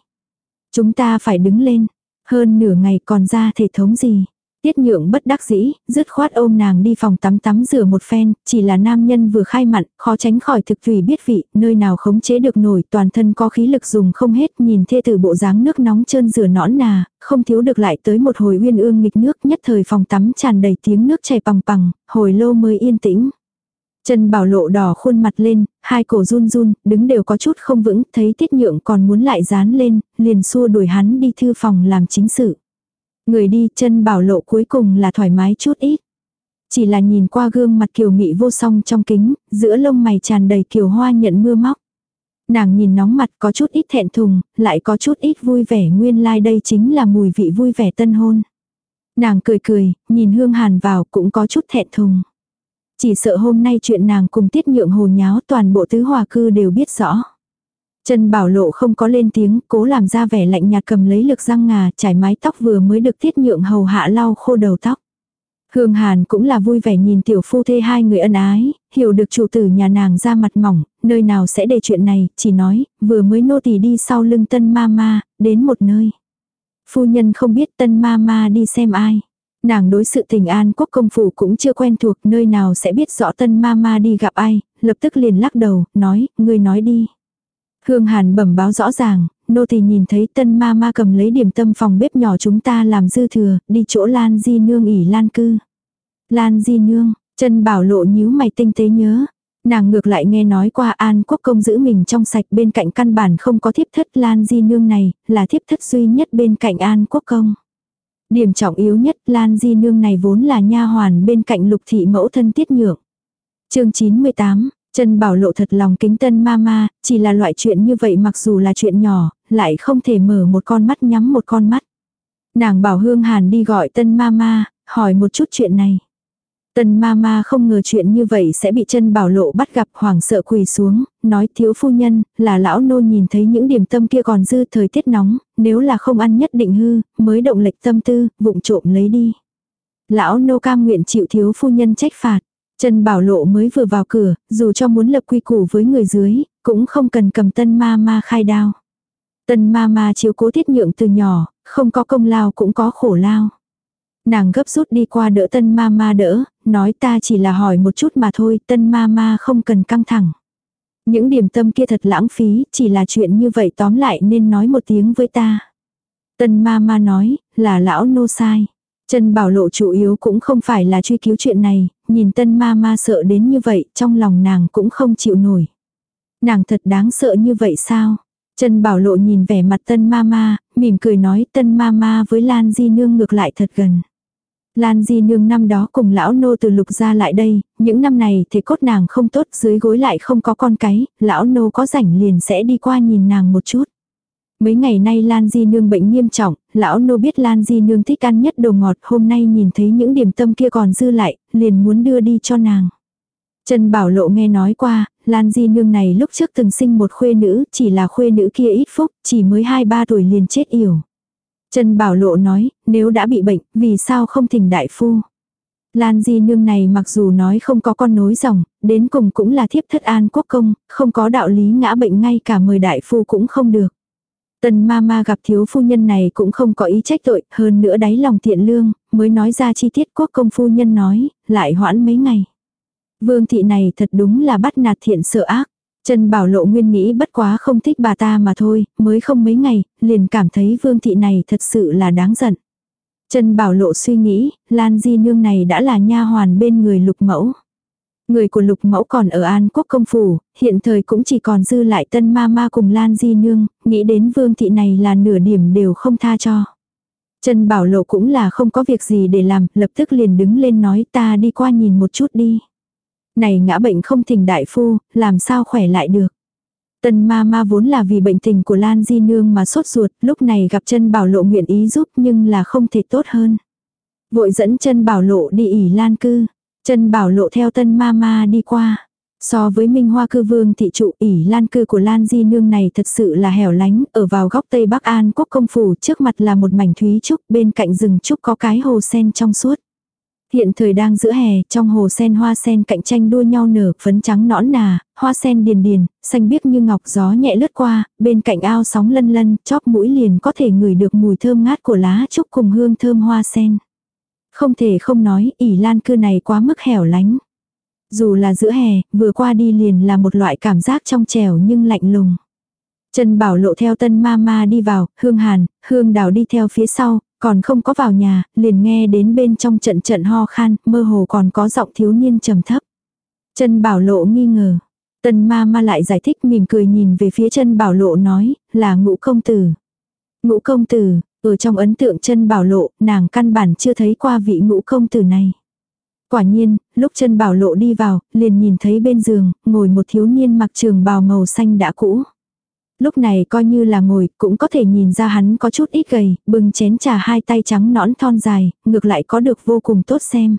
Chúng ta phải đứng lên. Hơn nửa ngày còn ra thể thống gì. Tiết nhượng bất đắc dĩ, dứt khoát ôm nàng đi phòng tắm tắm rửa một phen, chỉ là nam nhân vừa khai mặn, khó tránh khỏi thực thủy biết vị, nơi nào khống chế được nổi, toàn thân có khí lực dùng không hết, nhìn thê tử bộ dáng nước nóng trơn rửa nõn nà, không thiếu được lại tới một hồi uyên ương nghịch nước, nhất thời phòng tắm tràn đầy tiếng nước chảy bằng bằng, hồi lâu mới yên tĩnh. Trần Bảo Lộ đỏ khuôn mặt lên, hai cổ run run, đứng đều có chút không vững, thấy Tiết Nhượng còn muốn lại dán lên, liền xua đuổi hắn đi thư phòng làm chính sự. Người đi chân bảo lộ cuối cùng là thoải mái chút ít. Chỉ là nhìn qua gương mặt kiều mị vô song trong kính, giữa lông mày tràn đầy kiều hoa nhận mưa móc. Nàng nhìn nóng mặt có chút ít thẹn thùng, lại có chút ít vui vẻ nguyên lai like đây chính là mùi vị vui vẻ tân hôn. Nàng cười cười, nhìn hương hàn vào cũng có chút thẹn thùng. Chỉ sợ hôm nay chuyện nàng cùng tiết nhượng hồ nháo toàn bộ tứ hòa cư đều biết rõ. Trần Bảo Lộ không có lên tiếng, cố làm ra vẻ lạnh nhạt cầm lấy lực răng ngà, trải mái tóc vừa mới được tiết nhượng hầu hạ lau khô đầu tóc. Hương Hàn cũng là vui vẻ nhìn tiểu phu thê hai người ân ái, hiểu được chủ tử nhà nàng ra mặt mỏng, nơi nào sẽ để chuyện này, chỉ nói, vừa mới nô tỳ đi sau lưng tân ma ma, đến một nơi. Phu nhân không biết tân ma ma đi xem ai. Nàng đối sự tình an quốc công phủ cũng chưa quen thuộc nơi nào sẽ biết rõ tân ma ma đi gặp ai, lập tức liền lắc đầu, nói, người nói đi. Hương Hàn bẩm báo rõ ràng, nô tỳ nhìn thấy tân ma ma cầm lấy điểm tâm phòng bếp nhỏ chúng ta làm dư thừa, đi chỗ Lan Di Nương ỉ Lan cư. Lan Di Nương, chân bảo lộ nhíu mày tinh tế nhớ. Nàng ngược lại nghe nói qua An Quốc Công giữ mình trong sạch bên cạnh căn bản không có thiếp thất Lan Di Nương này, là thiếp thất duy nhất bên cạnh An Quốc Công. Điểm trọng yếu nhất Lan Di Nương này vốn là nha hoàn bên cạnh lục thị mẫu thân tiết nhượng. chương 98, Trần Bảo Lộ thật lòng kính tân mama, chỉ là loại chuyện như vậy mặc dù là chuyện nhỏ, lại không thể mở một con mắt nhắm một con mắt. Nàng bảo Hương Hàn đi gọi tân mama, hỏi một chút chuyện này. Tân mama không ngờ chuyện như vậy sẽ bị chân bảo lộ bắt gặp hoảng sợ quỳ xuống, nói thiếu phu nhân, là lão nô nhìn thấy những điểm tâm kia còn dư thời tiết nóng, nếu là không ăn nhất định hư, mới động lệch tâm tư, vụng trộm lấy đi. Lão nô cam nguyện chịu thiếu phu nhân trách phạt. Trần Bảo Lộ mới vừa vào cửa, dù cho muốn lập quy củ với người dưới, cũng không cần cầm tân ma ma khai đao. Tân ma ma chiếu cố tiết nhượng từ nhỏ, không có công lao cũng có khổ lao. Nàng gấp rút đi qua đỡ tân ma ma đỡ, nói ta chỉ là hỏi một chút mà thôi, tân ma ma không cần căng thẳng. Những điểm tâm kia thật lãng phí, chỉ là chuyện như vậy tóm lại nên nói một tiếng với ta. Tân ma ma nói, là lão nô sai. Trần Bảo Lộ chủ yếu cũng không phải là truy cứu chuyện này, nhìn tân ma ma sợ đến như vậy, trong lòng nàng cũng không chịu nổi. Nàng thật đáng sợ như vậy sao? Trần Bảo Lộ nhìn vẻ mặt tân ma ma, mỉm cười nói tân ma ma với Lan Di Nương ngược lại thật gần. Lan Di Nương năm đó cùng lão nô từ lục ra lại đây, những năm này thế cốt nàng không tốt dưới gối lại không có con cái, lão nô có rảnh liền sẽ đi qua nhìn nàng một chút. Mấy ngày nay Lan Di Nương bệnh nghiêm trọng, lão nô biết Lan Di Nương thích ăn nhất đồ ngọt, hôm nay nhìn thấy những điểm tâm kia còn dư lại, liền muốn đưa đi cho nàng. Trần Bảo Lộ nghe nói qua, Lan Di Nương này lúc trước từng sinh một khuê nữ, chỉ là khuê nữ kia ít phúc, chỉ mới 2-3 tuổi liền chết yểu. Trần Bảo Lộ nói, nếu đã bị bệnh, vì sao không thỉnh đại phu? Lan Di Nương này mặc dù nói không có con nối dòng, đến cùng cũng là thiếp thất an quốc công, không có đạo lý ngã bệnh ngay cả mời đại phu cũng không được. Tần ma ma gặp thiếu phu nhân này cũng không có ý trách tội, hơn nữa đáy lòng thiện lương, mới nói ra chi tiết quốc công phu nhân nói, lại hoãn mấy ngày. Vương thị này thật đúng là bắt nạt thiện sợ ác. Trần Bảo Lộ nguyên nghĩ bất quá không thích bà ta mà thôi, mới không mấy ngày, liền cảm thấy vương thị này thật sự là đáng giận. Trần Bảo Lộ suy nghĩ, Lan Di Nương này đã là nha hoàn bên người lục mẫu. Người của lục mẫu còn ở An Quốc công phủ, hiện thời cũng chỉ còn dư lại tân ma ma cùng Lan Di Nương, nghĩ đến vương thị này là nửa điểm đều không tha cho. Trần Bảo Lộ cũng là không có việc gì để làm, lập tức liền đứng lên nói ta đi qua nhìn một chút đi. Này ngã bệnh không thỉnh đại phu, làm sao khỏe lại được. Tần ma ma vốn là vì bệnh tình của Lan Di Nương mà sốt ruột, lúc này gặp chân bảo lộ nguyện ý giúp nhưng là không thể tốt hơn. Vội dẫn chân bảo lộ đi ỉ Lan cư. Chân bảo lộ theo tân ma ma đi qua. So với Minh Hoa cư vương thị trụ ỉ lan cư của Lan Di Nương này thật sự là hẻo lánh, ở vào góc Tây Bắc An quốc công phủ trước mặt là một mảnh thúy trúc, bên cạnh rừng trúc có cái hồ sen trong suốt. Hiện thời đang giữa hè, trong hồ sen hoa sen cạnh tranh đua nhau nở, phấn trắng nõn nà, hoa sen điền điền, xanh biếc như ngọc gió nhẹ lướt qua, bên cạnh ao sóng lân lân, chóp mũi liền có thể ngửi được mùi thơm ngát của lá trúc cùng hương thơm hoa sen. Không thể không nói, ỉ lan cư này quá mức hẻo lánh. Dù là giữa hè, vừa qua đi liền là một loại cảm giác trong trẻo nhưng lạnh lùng. Trần Bảo Lộ theo tân ma ma đi vào, Hương Hàn, Hương Đào đi theo phía sau, còn không có vào nhà, liền nghe đến bên trong trận trận ho khan, mơ hồ còn có giọng thiếu niên trầm thấp. chân Bảo Lộ nghi ngờ. Tần ma ma lại giải thích mỉm cười nhìn về phía chân Bảo Lộ nói, là ngũ công tử. Ngũ công tử, ở trong ấn tượng chân Bảo Lộ, nàng căn bản chưa thấy qua vị ngũ công tử này. Quả nhiên, lúc chân Bảo Lộ đi vào, liền nhìn thấy bên giường, ngồi một thiếu niên mặc trường bào màu xanh đã cũ. Lúc này coi như là ngồi, cũng có thể nhìn ra hắn có chút ít gầy, bưng chén trà hai tay trắng nõn thon dài, ngược lại có được vô cùng tốt xem.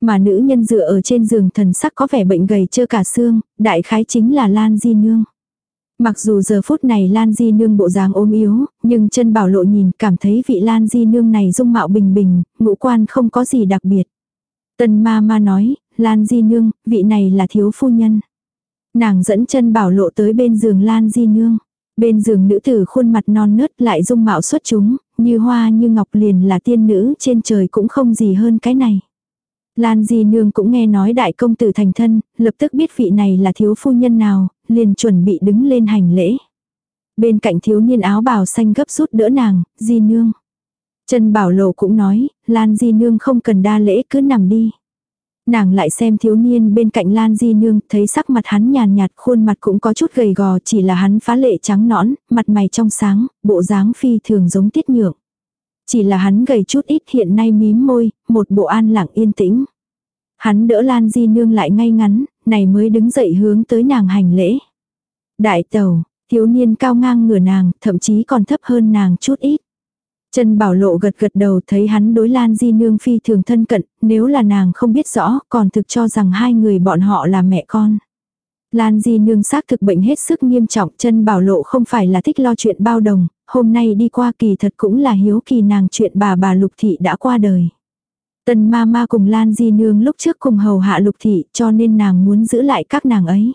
Mà nữ nhân dựa ở trên giường thần sắc có vẻ bệnh gầy chưa cả xương, đại khái chính là Lan Di Nương. Mặc dù giờ phút này Lan Di Nương bộ dáng ôm yếu, nhưng chân bảo lộ nhìn cảm thấy vị Lan Di Nương này dung mạo bình bình, ngũ quan không có gì đặc biệt. Tần ma ma nói, Lan Di Nương, vị này là thiếu phu nhân. Nàng dẫn chân bảo lộ tới bên giường Lan Di Nương. Bên giường nữ tử khuôn mặt non nớt lại dung mạo xuất chúng, như hoa như ngọc liền là tiên nữ trên trời cũng không gì hơn cái này. Lan Di Nương cũng nghe nói đại công tử thành thân, lập tức biết vị này là thiếu phu nhân nào, liền chuẩn bị đứng lên hành lễ. Bên cạnh thiếu niên áo bào xanh gấp rút đỡ nàng, Di Nương. Trần Bảo Lộ cũng nói, Lan Di Nương không cần đa lễ cứ nằm đi. Nàng lại xem thiếu niên bên cạnh Lan Di Nương, thấy sắc mặt hắn nhàn nhạt, khuôn mặt cũng có chút gầy gò, chỉ là hắn phá lệ trắng nõn, mặt mày trong sáng, bộ dáng phi thường giống tiết nhượng. Chỉ là hắn gầy chút ít hiện nay mím môi, một bộ an lặng yên tĩnh. Hắn đỡ Lan Di Nương lại ngay ngắn, này mới đứng dậy hướng tới nàng hành lễ. Đại tàu, thiếu niên cao ngang ngửa nàng, thậm chí còn thấp hơn nàng chút ít. Trần Bảo Lộ gật gật đầu thấy hắn đối Lan Di Nương phi thường thân cận, nếu là nàng không biết rõ, còn thực cho rằng hai người bọn họ là mẹ con. Lan Di Nương xác thực bệnh hết sức nghiêm trọng, Trần Bảo Lộ không phải là thích lo chuyện bao đồng, hôm nay đi qua kỳ thật cũng là hiếu kỳ nàng chuyện bà bà Lục Thị đã qua đời. Tần ma ma cùng Lan Di Nương lúc trước cùng hầu hạ Lục Thị cho nên nàng muốn giữ lại các nàng ấy.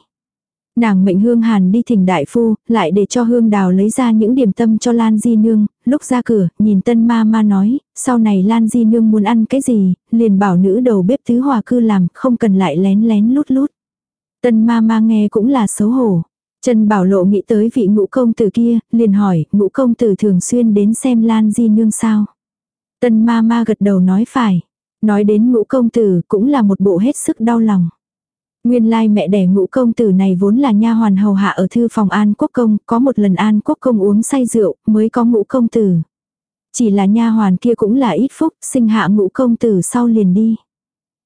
Nàng mệnh Hương Hàn đi thỉnh đại phu, lại để cho Hương Đào lấy ra những điểm tâm cho Lan Di Nương, lúc ra cửa, nhìn tân ma ma nói, sau này Lan Di Nương muốn ăn cái gì, liền bảo nữ đầu bếp thứ hòa cư làm, không cần lại lén lén lút lút. Tân ma ma nghe cũng là xấu hổ. Trần Bảo Lộ nghĩ tới vị ngũ công tử kia, liền hỏi, ngũ công tử thường xuyên đến xem Lan Di Nương sao. Tân ma ma gật đầu nói phải. Nói đến ngũ công tử cũng là một bộ hết sức đau lòng. Nguyên lai mẹ đẻ ngũ công tử này vốn là nha hoàn hầu hạ ở thư phòng An Quốc Công, có một lần An Quốc Công uống say rượu, mới có ngũ công tử. Chỉ là nha hoàn kia cũng là ít phúc, sinh hạ ngũ công tử sau liền đi.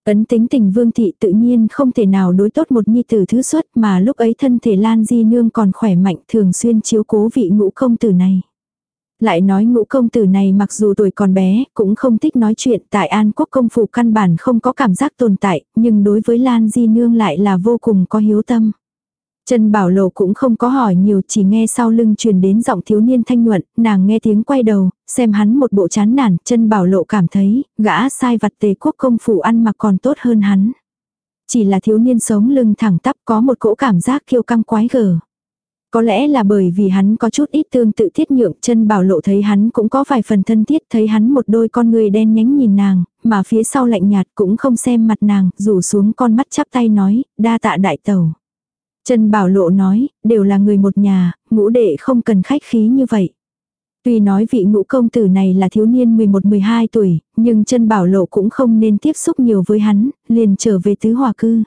Ấn tính tình vương thị tự nhiên không thể nào đối tốt một nhi tử thứ xuất mà lúc ấy thân thể Lan Di Nương còn khỏe mạnh thường xuyên chiếu cố vị ngũ công tử này. Lại nói ngũ công tử này mặc dù tuổi còn bé, cũng không thích nói chuyện tại An Quốc công phủ căn bản không có cảm giác tồn tại, nhưng đối với Lan Di Nương lại là vô cùng có hiếu tâm. Trần Bảo Lộ cũng không có hỏi nhiều chỉ nghe sau lưng truyền đến giọng thiếu niên thanh nhuận, nàng nghe tiếng quay đầu, xem hắn một bộ chán nản, Trần Bảo Lộ cảm thấy, gã sai vặt tề quốc công phủ ăn mặc còn tốt hơn hắn. Chỉ là thiếu niên sống lưng thẳng tắp có một cỗ cảm giác kiêu căng quái gở. Có lẽ là bởi vì hắn có chút ít tương tự thiết nhượng chân bảo lộ thấy hắn cũng có vài phần thân thiết thấy hắn một đôi con người đen nhánh nhìn nàng, mà phía sau lạnh nhạt cũng không xem mặt nàng, rủ xuống con mắt chắp tay nói, đa tạ đại tẩu. Trần Bảo Lộ nói, đều là người một nhà, ngũ đệ không cần khách khí như vậy. Tuy nói vị ngũ công tử này là thiếu niên 11-12 tuổi, nhưng chân Bảo Lộ cũng không nên tiếp xúc nhiều với hắn, liền trở về tứ hòa cư.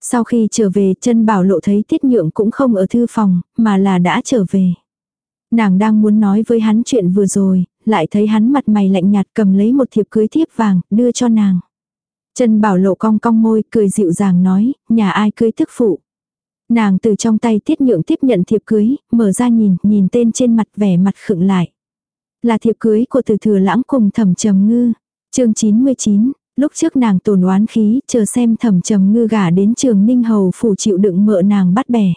Sau khi trở về chân bảo lộ thấy tiết nhượng cũng không ở thư phòng, mà là đã trở về. Nàng đang muốn nói với hắn chuyện vừa rồi, lại thấy hắn mặt mày lạnh nhạt cầm lấy một thiệp cưới thiếp vàng, đưa cho nàng. Chân bảo lộ cong cong môi, cười dịu dàng nói, nhà ai cưới thức phụ. Nàng từ trong tay tiết nhượng tiếp nhận thiệp cưới, mở ra nhìn, nhìn tên trên mặt vẻ mặt khựng lại. Là thiệp cưới của từ thừa lãng cùng thẩm trầm ngư. chương 99, Lúc trước nàng tồn oán khí, chờ xem thẩm trầm ngư gả đến trường Ninh Hầu phủ chịu đựng mợ nàng bắt bẻ.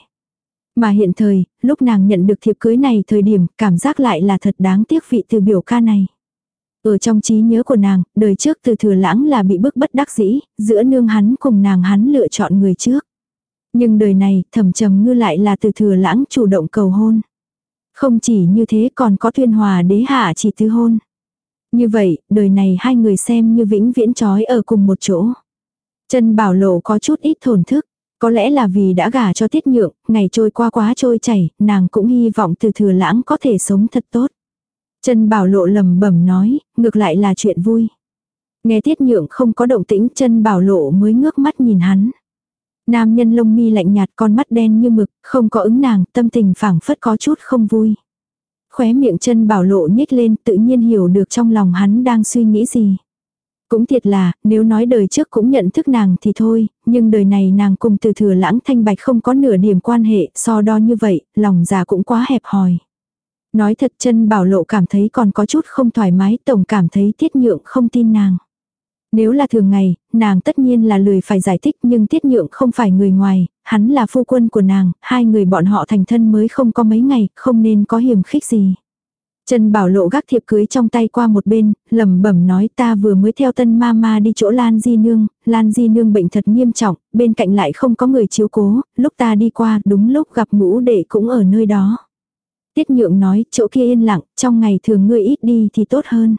Mà hiện thời, lúc nàng nhận được thiệp cưới này thời điểm, cảm giác lại là thật đáng tiếc vị từ biểu ca này. Ở trong trí nhớ của nàng, đời trước từ thừa lãng là bị bức bất đắc dĩ, giữa nương hắn cùng nàng hắn lựa chọn người trước. Nhưng đời này, thẩm trầm ngư lại là từ thừa lãng chủ động cầu hôn. Không chỉ như thế còn có tuyên hòa đế hạ chỉ tứ hôn. Như vậy, đời này hai người xem như vĩnh viễn trói ở cùng một chỗ. Trần Bảo Lộ có chút ít thổn thức. Có lẽ là vì đã gả cho tiết nhượng, ngày trôi qua quá trôi chảy, nàng cũng hy vọng từ thừa lãng có thể sống thật tốt. Trần Bảo Lộ lầm bẩm nói, ngược lại là chuyện vui. Nghe tiết nhượng không có động tĩnh Trần Bảo Lộ mới ngước mắt nhìn hắn. Nam nhân lông mi lạnh nhạt con mắt đen như mực, không có ứng nàng, tâm tình phảng phất có chút không vui khóe miệng chân bảo lộ nhếch lên tự nhiên hiểu được trong lòng hắn đang suy nghĩ gì. Cũng thiệt là, nếu nói đời trước cũng nhận thức nàng thì thôi, nhưng đời này nàng cùng từ thừa lãng thanh bạch không có nửa điểm quan hệ, so đo như vậy, lòng già cũng quá hẹp hòi. Nói thật chân bảo lộ cảm thấy còn có chút không thoải mái, tổng cảm thấy tiết nhượng không tin nàng. Nếu là thường ngày, nàng tất nhiên là lười phải giải thích nhưng tiết nhượng không phải người ngoài, hắn là phu quân của nàng, hai người bọn họ thành thân mới không có mấy ngày, không nên có hiểm khích gì. Trần Bảo Lộ gác thiệp cưới trong tay qua một bên, lẩm bẩm nói ta vừa mới theo tân ma ma đi chỗ Lan Di Nương, Lan Di Nương bệnh thật nghiêm trọng, bên cạnh lại không có người chiếu cố, lúc ta đi qua đúng lúc gặp ngũ đệ cũng ở nơi đó. Tiết nhượng nói chỗ kia yên lặng, trong ngày thường ngươi ít đi thì tốt hơn.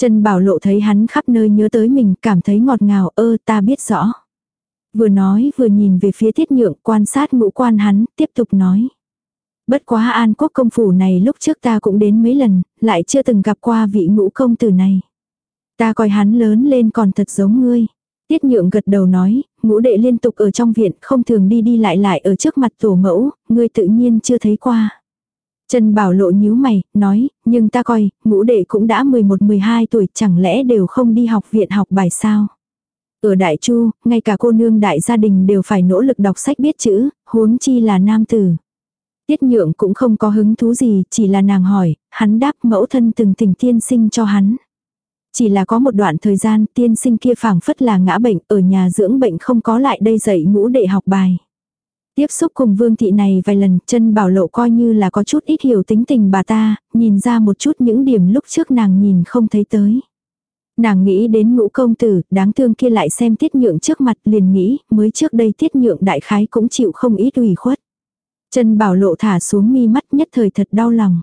Trần Bảo Lộ thấy hắn khắp nơi nhớ tới mình, cảm thấy ngọt ngào, ơ ta biết rõ. Vừa nói vừa nhìn về phía tiết nhượng quan sát ngũ quan hắn, tiếp tục nói. Bất quá an quốc công phủ này lúc trước ta cũng đến mấy lần, lại chưa từng gặp qua vị ngũ công tử này. Ta coi hắn lớn lên còn thật giống ngươi. Tiết nhượng gật đầu nói, ngũ đệ liên tục ở trong viện không thường đi đi lại lại ở trước mặt tổ mẫu, ngươi tự nhiên chưa thấy qua. Trần Bảo Lộ nhíu mày, nói, nhưng ta coi, ngũ đệ cũng đã 11-12 tuổi chẳng lẽ đều không đi học viện học bài sao. Ở Đại Chu, ngay cả cô nương đại gia đình đều phải nỗ lực đọc sách biết chữ, huống chi là nam tử. Tiết nhượng cũng không có hứng thú gì, chỉ là nàng hỏi, hắn đáp mẫu thân từng tình tiên sinh cho hắn. Chỉ là có một đoạn thời gian tiên sinh kia phảng phất là ngã bệnh ở nhà dưỡng bệnh không có lại đây dạy ngũ đệ học bài. Tiếp xúc cùng vương thị này vài lần chân bảo lộ coi như là có chút ít hiểu tính tình bà ta, nhìn ra một chút những điểm lúc trước nàng nhìn không thấy tới. Nàng nghĩ đến ngũ công tử, đáng thương kia lại xem tiết nhượng trước mặt liền nghĩ, mới trước đây tiết nhượng đại khái cũng chịu không ít ủy khuất. Chân bảo lộ thả xuống mi mắt nhất thời thật đau lòng.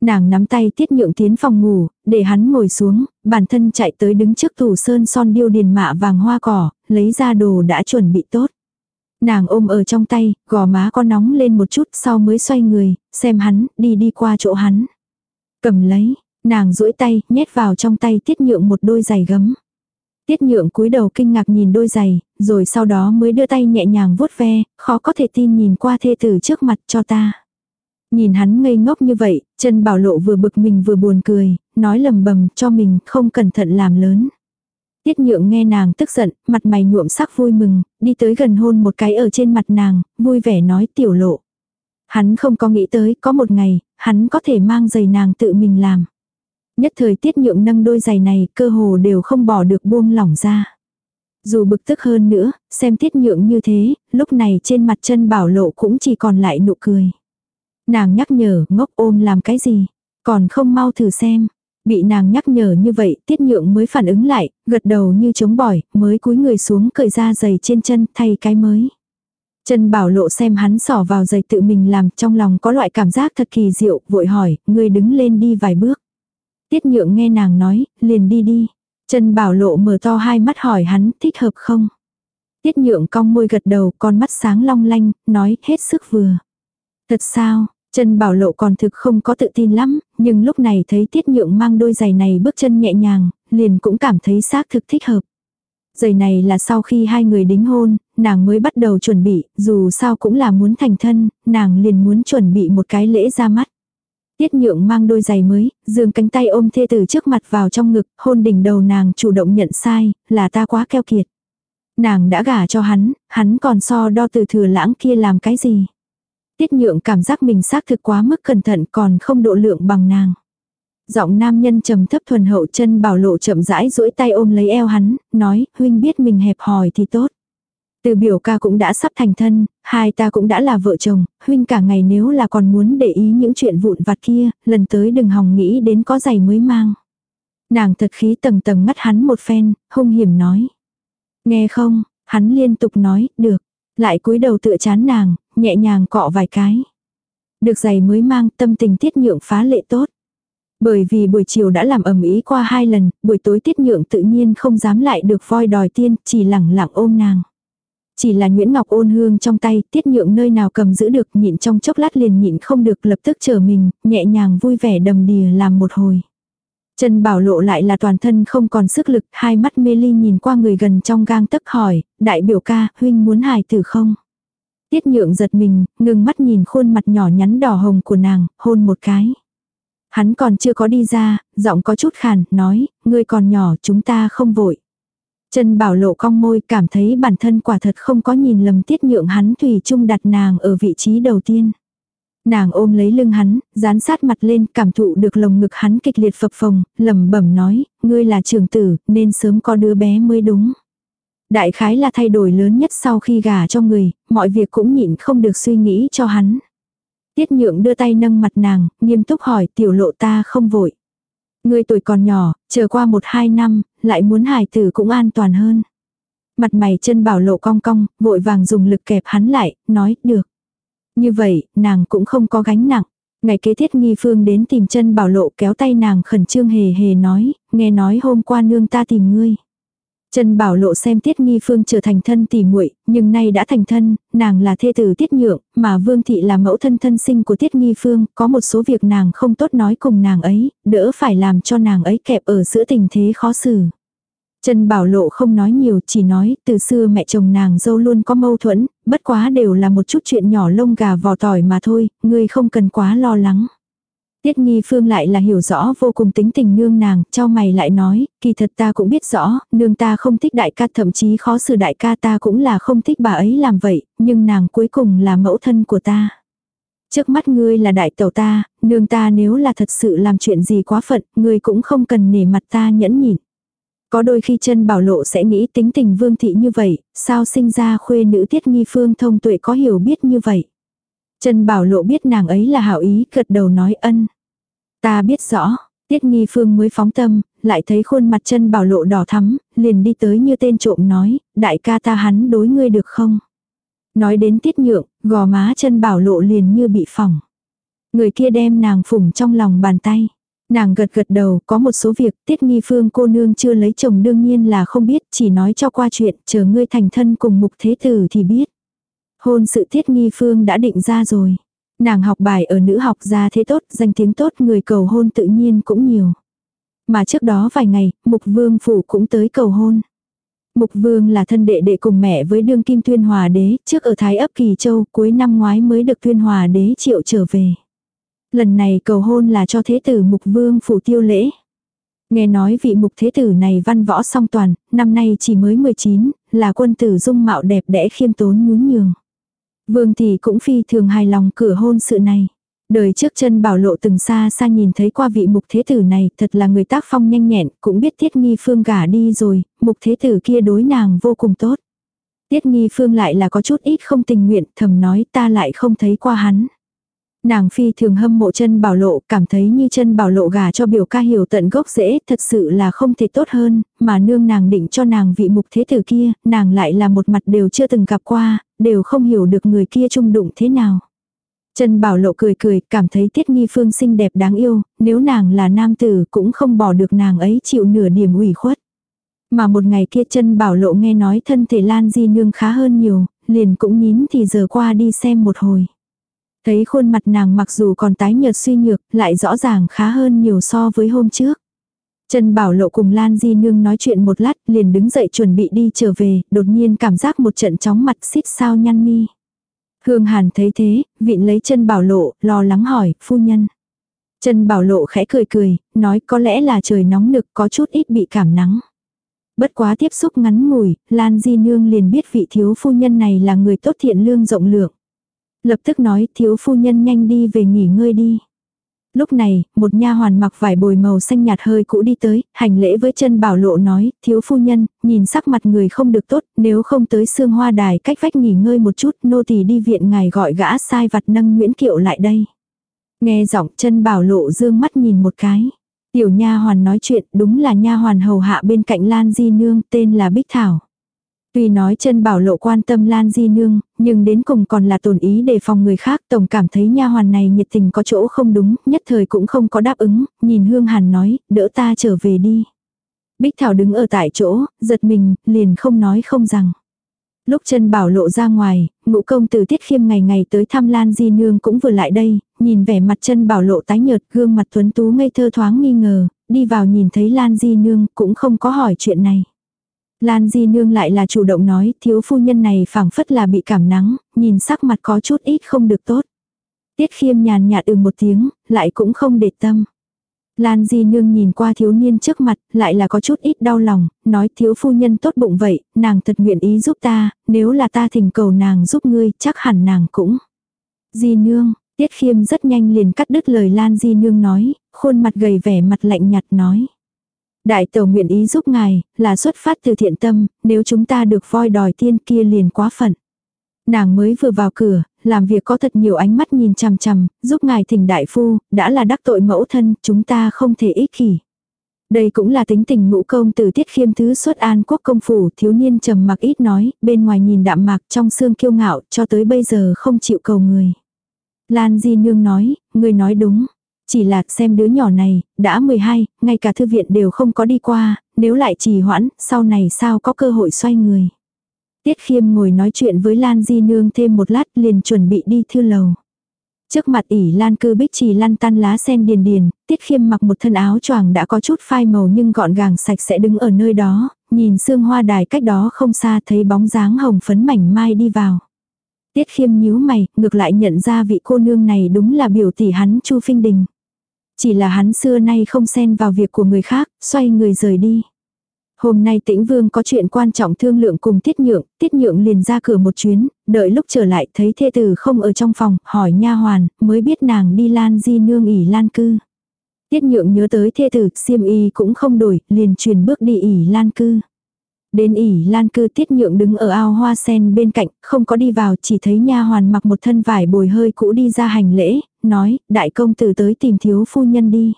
Nàng nắm tay tiết nhượng tiến phòng ngủ, để hắn ngồi xuống, bản thân chạy tới đứng trước tủ sơn son điêu điền mạ vàng hoa cỏ, lấy ra đồ đã chuẩn bị tốt. Nàng ôm ở trong tay, gò má có nóng lên một chút sau mới xoay người, xem hắn, đi đi qua chỗ hắn. Cầm lấy, nàng duỗi tay, nhét vào trong tay tiết nhượng một đôi giày gấm. Tiết nhượng cúi đầu kinh ngạc nhìn đôi giày, rồi sau đó mới đưa tay nhẹ nhàng vuốt ve, khó có thể tin nhìn qua thê tử trước mặt cho ta. Nhìn hắn ngây ngốc như vậy, chân bảo lộ vừa bực mình vừa buồn cười, nói lầm bầm cho mình không cẩn thận làm lớn. Tiết nhượng nghe nàng tức giận, mặt mày nhuộm sắc vui mừng, đi tới gần hôn một cái ở trên mặt nàng, vui vẻ nói tiểu lộ. Hắn không có nghĩ tới có một ngày, hắn có thể mang giày nàng tự mình làm. Nhất thời tiết nhượng nâng đôi giày này cơ hồ đều không bỏ được buông lỏng ra. Dù bực tức hơn nữa, xem tiết nhượng như thế, lúc này trên mặt chân bảo lộ cũng chỉ còn lại nụ cười. Nàng nhắc nhở ngốc ôm làm cái gì, còn không mau thử xem. Bị nàng nhắc nhở như vậy, tiết nhượng mới phản ứng lại, gật đầu như chống bỏi, mới cúi người xuống cởi ra giày trên chân thay cái mới. Chân bảo lộ xem hắn sỏ vào giày tự mình làm trong lòng có loại cảm giác thật kỳ diệu, vội hỏi, người đứng lên đi vài bước. Tiết nhượng nghe nàng nói, liền đi đi. Chân bảo lộ mở to hai mắt hỏi hắn, thích hợp không? Tiết nhượng cong môi gật đầu, con mắt sáng long lanh, nói, hết sức vừa. Thật sao, Trần bảo lộ còn thực không có tự tin lắm, nhưng lúc này thấy tiết nhượng mang đôi giày này bước chân nhẹ nhàng, liền cũng cảm thấy xác thực thích hợp. Giày này là sau khi hai người đính hôn, nàng mới bắt đầu chuẩn bị, dù sao cũng là muốn thành thân, nàng liền muốn chuẩn bị một cái lễ ra mắt. Tiết nhượng mang đôi giày mới, dương cánh tay ôm thê tử trước mặt vào trong ngực, hôn đỉnh đầu nàng chủ động nhận sai, là ta quá keo kiệt. Nàng đã gả cho hắn, hắn còn so đo từ thừa lãng kia làm cái gì. Tiết nhượng cảm giác mình xác thực quá mức cẩn thận còn không độ lượng bằng nàng. Giọng nam nhân trầm thấp thuần hậu chân bảo lộ chậm rãi duỗi tay ôm lấy eo hắn, nói, huynh biết mình hẹp hòi thì tốt. Từ biểu ca cũng đã sắp thành thân, hai ta cũng đã là vợ chồng, huynh cả ngày nếu là còn muốn để ý những chuyện vụn vặt kia, lần tới đừng hòng nghĩ đến có giày mới mang. Nàng thật khí tầng tầng ngắt hắn một phen, hung hiểm nói. Nghe không, hắn liên tục nói, được. Lại cúi đầu tựa chán nàng, nhẹ nhàng cọ vài cái. Được giày mới mang tâm tình tiết nhượng phá lệ tốt. Bởi vì buổi chiều đã làm ẩm ý qua hai lần, buổi tối tiết nhượng tự nhiên không dám lại được voi đòi tiên, chỉ lẳng lặng ôm nàng. Chỉ là Nguyễn Ngọc ôn hương trong tay, tiết nhượng nơi nào cầm giữ được nhịn trong chốc lát liền nhịn không được lập tức trở mình, nhẹ nhàng vui vẻ đầm đìa làm một hồi. Trần Bảo lộ lại là toàn thân không còn sức lực, hai mắt mê ly nhìn qua người gần trong gang tấc hỏi, đại biểu ca, huynh muốn hài tử không? Tiết nhượng giật mình, ngừng mắt nhìn khuôn mặt nhỏ nhắn đỏ hồng của nàng, hôn một cái. Hắn còn chưa có đi ra, giọng có chút khàn, nói, ngươi còn nhỏ chúng ta không vội. Trần Bảo lộ cong môi cảm thấy bản thân quả thật không có nhìn lầm tiết nhượng hắn thủy chung đặt nàng ở vị trí đầu tiên. Nàng ôm lấy lưng hắn, dán sát mặt lên, cảm thụ được lồng ngực hắn kịch liệt phập phồng, lẩm bẩm nói, ngươi là trường tử, nên sớm có đứa bé mới đúng. Đại khái là thay đổi lớn nhất sau khi gả cho người, mọi việc cũng nhịn không được suy nghĩ cho hắn. Tiết nhượng đưa tay nâng mặt nàng, nghiêm túc hỏi tiểu lộ ta không vội. Ngươi tuổi còn nhỏ, chờ qua một hai năm, lại muốn hài tử cũng an toàn hơn. Mặt mày chân bảo lộ cong cong, vội vàng dùng lực kẹp hắn lại, nói, được. Như vậy, nàng cũng không có gánh nặng. Ngày kế thiết nghi phương đến tìm chân bảo lộ kéo tay nàng khẩn trương hề hề nói, nghe nói hôm qua nương ta tìm ngươi. Trần Bảo Lộ xem Tiết Nghi Phương trở thành thân tỷ muội, nhưng nay đã thành thân, nàng là thê tử Tiết Nhượng, mà Vương thị là mẫu thân thân sinh của Tiết Nghi Phương, có một số việc nàng không tốt nói cùng nàng ấy, đỡ phải làm cho nàng ấy kẹp ở giữa tình thế khó xử. Trần Bảo Lộ không nói nhiều, chỉ nói, từ xưa mẹ chồng nàng dâu luôn có mâu thuẫn, bất quá đều là một chút chuyện nhỏ lông gà vò tỏi mà thôi, ngươi không cần quá lo lắng. Tiết nghi phương lại là hiểu rõ vô cùng tính tình nương nàng, cho mày lại nói, kỳ thật ta cũng biết rõ, nương ta không thích đại ca thậm chí khó xử đại ca ta cũng là không thích bà ấy làm vậy, nhưng nàng cuối cùng là mẫu thân của ta. Trước mắt ngươi là đại tẩu ta, nương ta nếu là thật sự làm chuyện gì quá phận, ngươi cũng không cần nể mặt ta nhẫn nhịn. Có đôi khi chân bảo lộ sẽ nghĩ tính tình vương thị như vậy, sao sinh ra khuê nữ tiết nghi phương thông tuệ có hiểu biết như vậy. Trần Bảo Lộ biết nàng ấy là hảo ý, gật đầu nói ân. Ta biết rõ, Tiết Nghi Phương mới phóng tâm, lại thấy khuôn mặt chân Bảo Lộ đỏ thắm, liền đi tới như tên trộm nói, đại ca ta hắn đối ngươi được không? Nói đến Tiết Nhượng, gò má chân Bảo Lộ liền như bị phỏng. Người kia đem nàng phủng trong lòng bàn tay. Nàng gật gật đầu, có một số việc, tiết nghi phương cô nương chưa lấy chồng đương nhiên là không biết, chỉ nói cho qua chuyện, chờ ngươi thành thân cùng mục thế tử thì biết. Hôn sự tiết nghi phương đã định ra rồi. Nàng học bài ở nữ học ra thế tốt, danh tiếng tốt, người cầu hôn tự nhiên cũng nhiều. Mà trước đó vài ngày, mục vương phủ cũng tới cầu hôn. Mục vương là thân đệ đệ cùng mẹ với đương kim tuyên hòa đế, trước ở Thái ấp Kỳ Châu, cuối năm ngoái mới được tuyên hòa đế triệu trở về. Lần này cầu hôn là cho thế tử mục vương phủ tiêu lễ. Nghe nói vị mục thế tử này văn võ song toàn, năm nay chỉ mới 19, là quân tử dung mạo đẹp đẽ khiêm tốn nhún nhường. Vương thì cũng phi thường hài lòng cửa hôn sự này. Đời trước chân bảo lộ từng xa xa nhìn thấy qua vị mục thế tử này, thật là người tác phong nhanh nhẹn, cũng biết tiết nghi phương gả đi rồi, mục thế tử kia đối nàng vô cùng tốt. Tiết nghi phương lại là có chút ít không tình nguyện, thầm nói ta lại không thấy qua hắn. Nàng phi thường hâm mộ chân bảo lộ, cảm thấy như chân bảo lộ gà cho biểu ca hiểu tận gốc dễ, thật sự là không thể tốt hơn, mà nương nàng định cho nàng vị mục thế tử kia, nàng lại là một mặt đều chưa từng gặp qua, đều không hiểu được người kia trung đụng thế nào. Trần Bảo Lộ cười cười, cảm thấy Tiết Nghi Phương xinh đẹp đáng yêu, nếu nàng là nam tử cũng không bỏ được nàng ấy chịu nửa điểm ủy khuất. Mà một ngày kia chân Bảo Lộ nghe nói thân thể Lan Di Nương khá hơn nhiều, liền cũng nhín thì giờ qua đi xem một hồi. Thấy khuôn mặt nàng mặc dù còn tái nhợt suy nhược, lại rõ ràng khá hơn nhiều so với hôm trước. Trần Bảo Lộ cùng Lan Di Nương nói chuyện một lát liền đứng dậy chuẩn bị đi trở về, đột nhiên cảm giác một trận chóng mặt xít sao nhăn mi. Hương Hàn thấy thế, vịn lấy chân Bảo Lộ, lo lắng hỏi, phu nhân. Trần Bảo Lộ khẽ cười cười, nói có lẽ là trời nóng nực có chút ít bị cảm nắng. Bất quá tiếp xúc ngắn ngủi, Lan Di Nương liền biết vị thiếu phu nhân này là người tốt thiện lương rộng lượng. Lập tức nói thiếu phu nhân nhanh đi về nghỉ ngơi đi. Lúc này, một nha hoàn mặc vải bồi màu xanh nhạt hơi cũ đi tới, hành lễ với chân bảo lộ nói, thiếu phu nhân, nhìn sắc mặt người không được tốt, nếu không tới xương hoa đài cách vách nghỉ ngơi một chút, nô tỳ đi viện ngài gọi gã sai vặt nâng Nguyễn Kiệu lại đây. Nghe giọng chân bảo lộ dương mắt nhìn một cái. Tiểu nha hoàn nói chuyện đúng là nha hoàn hầu hạ bên cạnh Lan Di Nương tên là Bích Thảo. Tuy nói chân bảo lộ quan tâm Lan Di Nương, nhưng đến cùng còn là tổn ý để phòng người khác. Tổng cảm thấy nha hoàn này nhiệt tình có chỗ không đúng, nhất thời cũng không có đáp ứng, nhìn Hương Hàn nói, đỡ ta trở về đi. Bích Thảo đứng ở tại chỗ, giật mình, liền không nói không rằng. Lúc chân bảo lộ ra ngoài, ngũ công từ tiết khiêm ngày ngày tới thăm Lan Di Nương cũng vừa lại đây, nhìn vẻ mặt chân bảo lộ tái nhợt gương mặt tuấn tú ngây thơ thoáng nghi ngờ, đi vào nhìn thấy Lan Di Nương cũng không có hỏi chuyện này. Lan Di Nương lại là chủ động nói thiếu phu nhân này phảng phất là bị cảm nắng, nhìn sắc mặt có chút ít không được tốt. Tiết khiêm nhàn nhạt ừ một tiếng, lại cũng không để tâm. Lan Di Nương nhìn qua thiếu niên trước mặt, lại là có chút ít đau lòng, nói thiếu phu nhân tốt bụng vậy, nàng thật nguyện ý giúp ta, nếu là ta thỉnh cầu nàng giúp ngươi, chắc hẳn nàng cũng. Di Nương, Tiết khiêm rất nhanh liền cắt đứt lời Lan Di Nương nói, khuôn mặt gầy vẻ mặt lạnh nhạt nói. Đại tàu nguyện ý giúp ngài, là xuất phát từ thiện tâm, nếu chúng ta được voi đòi tiên kia liền quá phận. Nàng mới vừa vào cửa, làm việc có thật nhiều ánh mắt nhìn chằm chằm, giúp ngài thỉnh đại phu, đã là đắc tội mẫu thân, chúng ta không thể ích kỷ. Đây cũng là tính tình ngũ công từ tiết khiêm thứ xuất an quốc công phủ, thiếu niên trầm mặc ít nói, bên ngoài nhìn đạm mạc trong xương kiêu ngạo, cho tới bây giờ không chịu cầu người. Lan Di Nương nói, người nói đúng, chỉ là xem đứa nhỏ này, đã 12, ngay cả thư viện đều không có đi qua, nếu lại trì hoãn, sau này sao có cơ hội xoay người. Tiết khiêm ngồi nói chuyện với Lan Di Nương thêm một lát liền chuẩn bị đi thư lầu. Trước mặt ỉ lan cư bích trì lăn tan lá sen điền điền, tiết khiêm mặc một thân áo choàng đã có chút phai màu nhưng gọn gàng sạch sẽ đứng ở nơi đó, nhìn xương hoa đài cách đó không xa thấy bóng dáng hồng phấn mảnh mai đi vào. Tiết khiêm nhíu mày, ngược lại nhận ra vị cô nương này đúng là biểu tỷ hắn Chu Phinh Đình. Chỉ là hắn xưa nay không xen vào việc của người khác, xoay người rời đi. Hôm nay tĩnh vương có chuyện quan trọng thương lượng cùng tiết nhượng, tiết nhượng liền ra cửa một chuyến, đợi lúc trở lại thấy thê tử không ở trong phòng, hỏi nha hoàn, mới biết nàng đi lan di nương ỉ lan cư. Tiết nhượng nhớ tới thê tử, xiêm y cũng không đổi, liền truyền bước đi ỉ lan cư. Đến ỉ lan cư tiết nhượng đứng ở ao hoa sen bên cạnh, không có đi vào chỉ thấy nha hoàn mặc một thân vải bồi hơi cũ đi ra hành lễ, nói, đại công tử tới tìm thiếu phu nhân đi.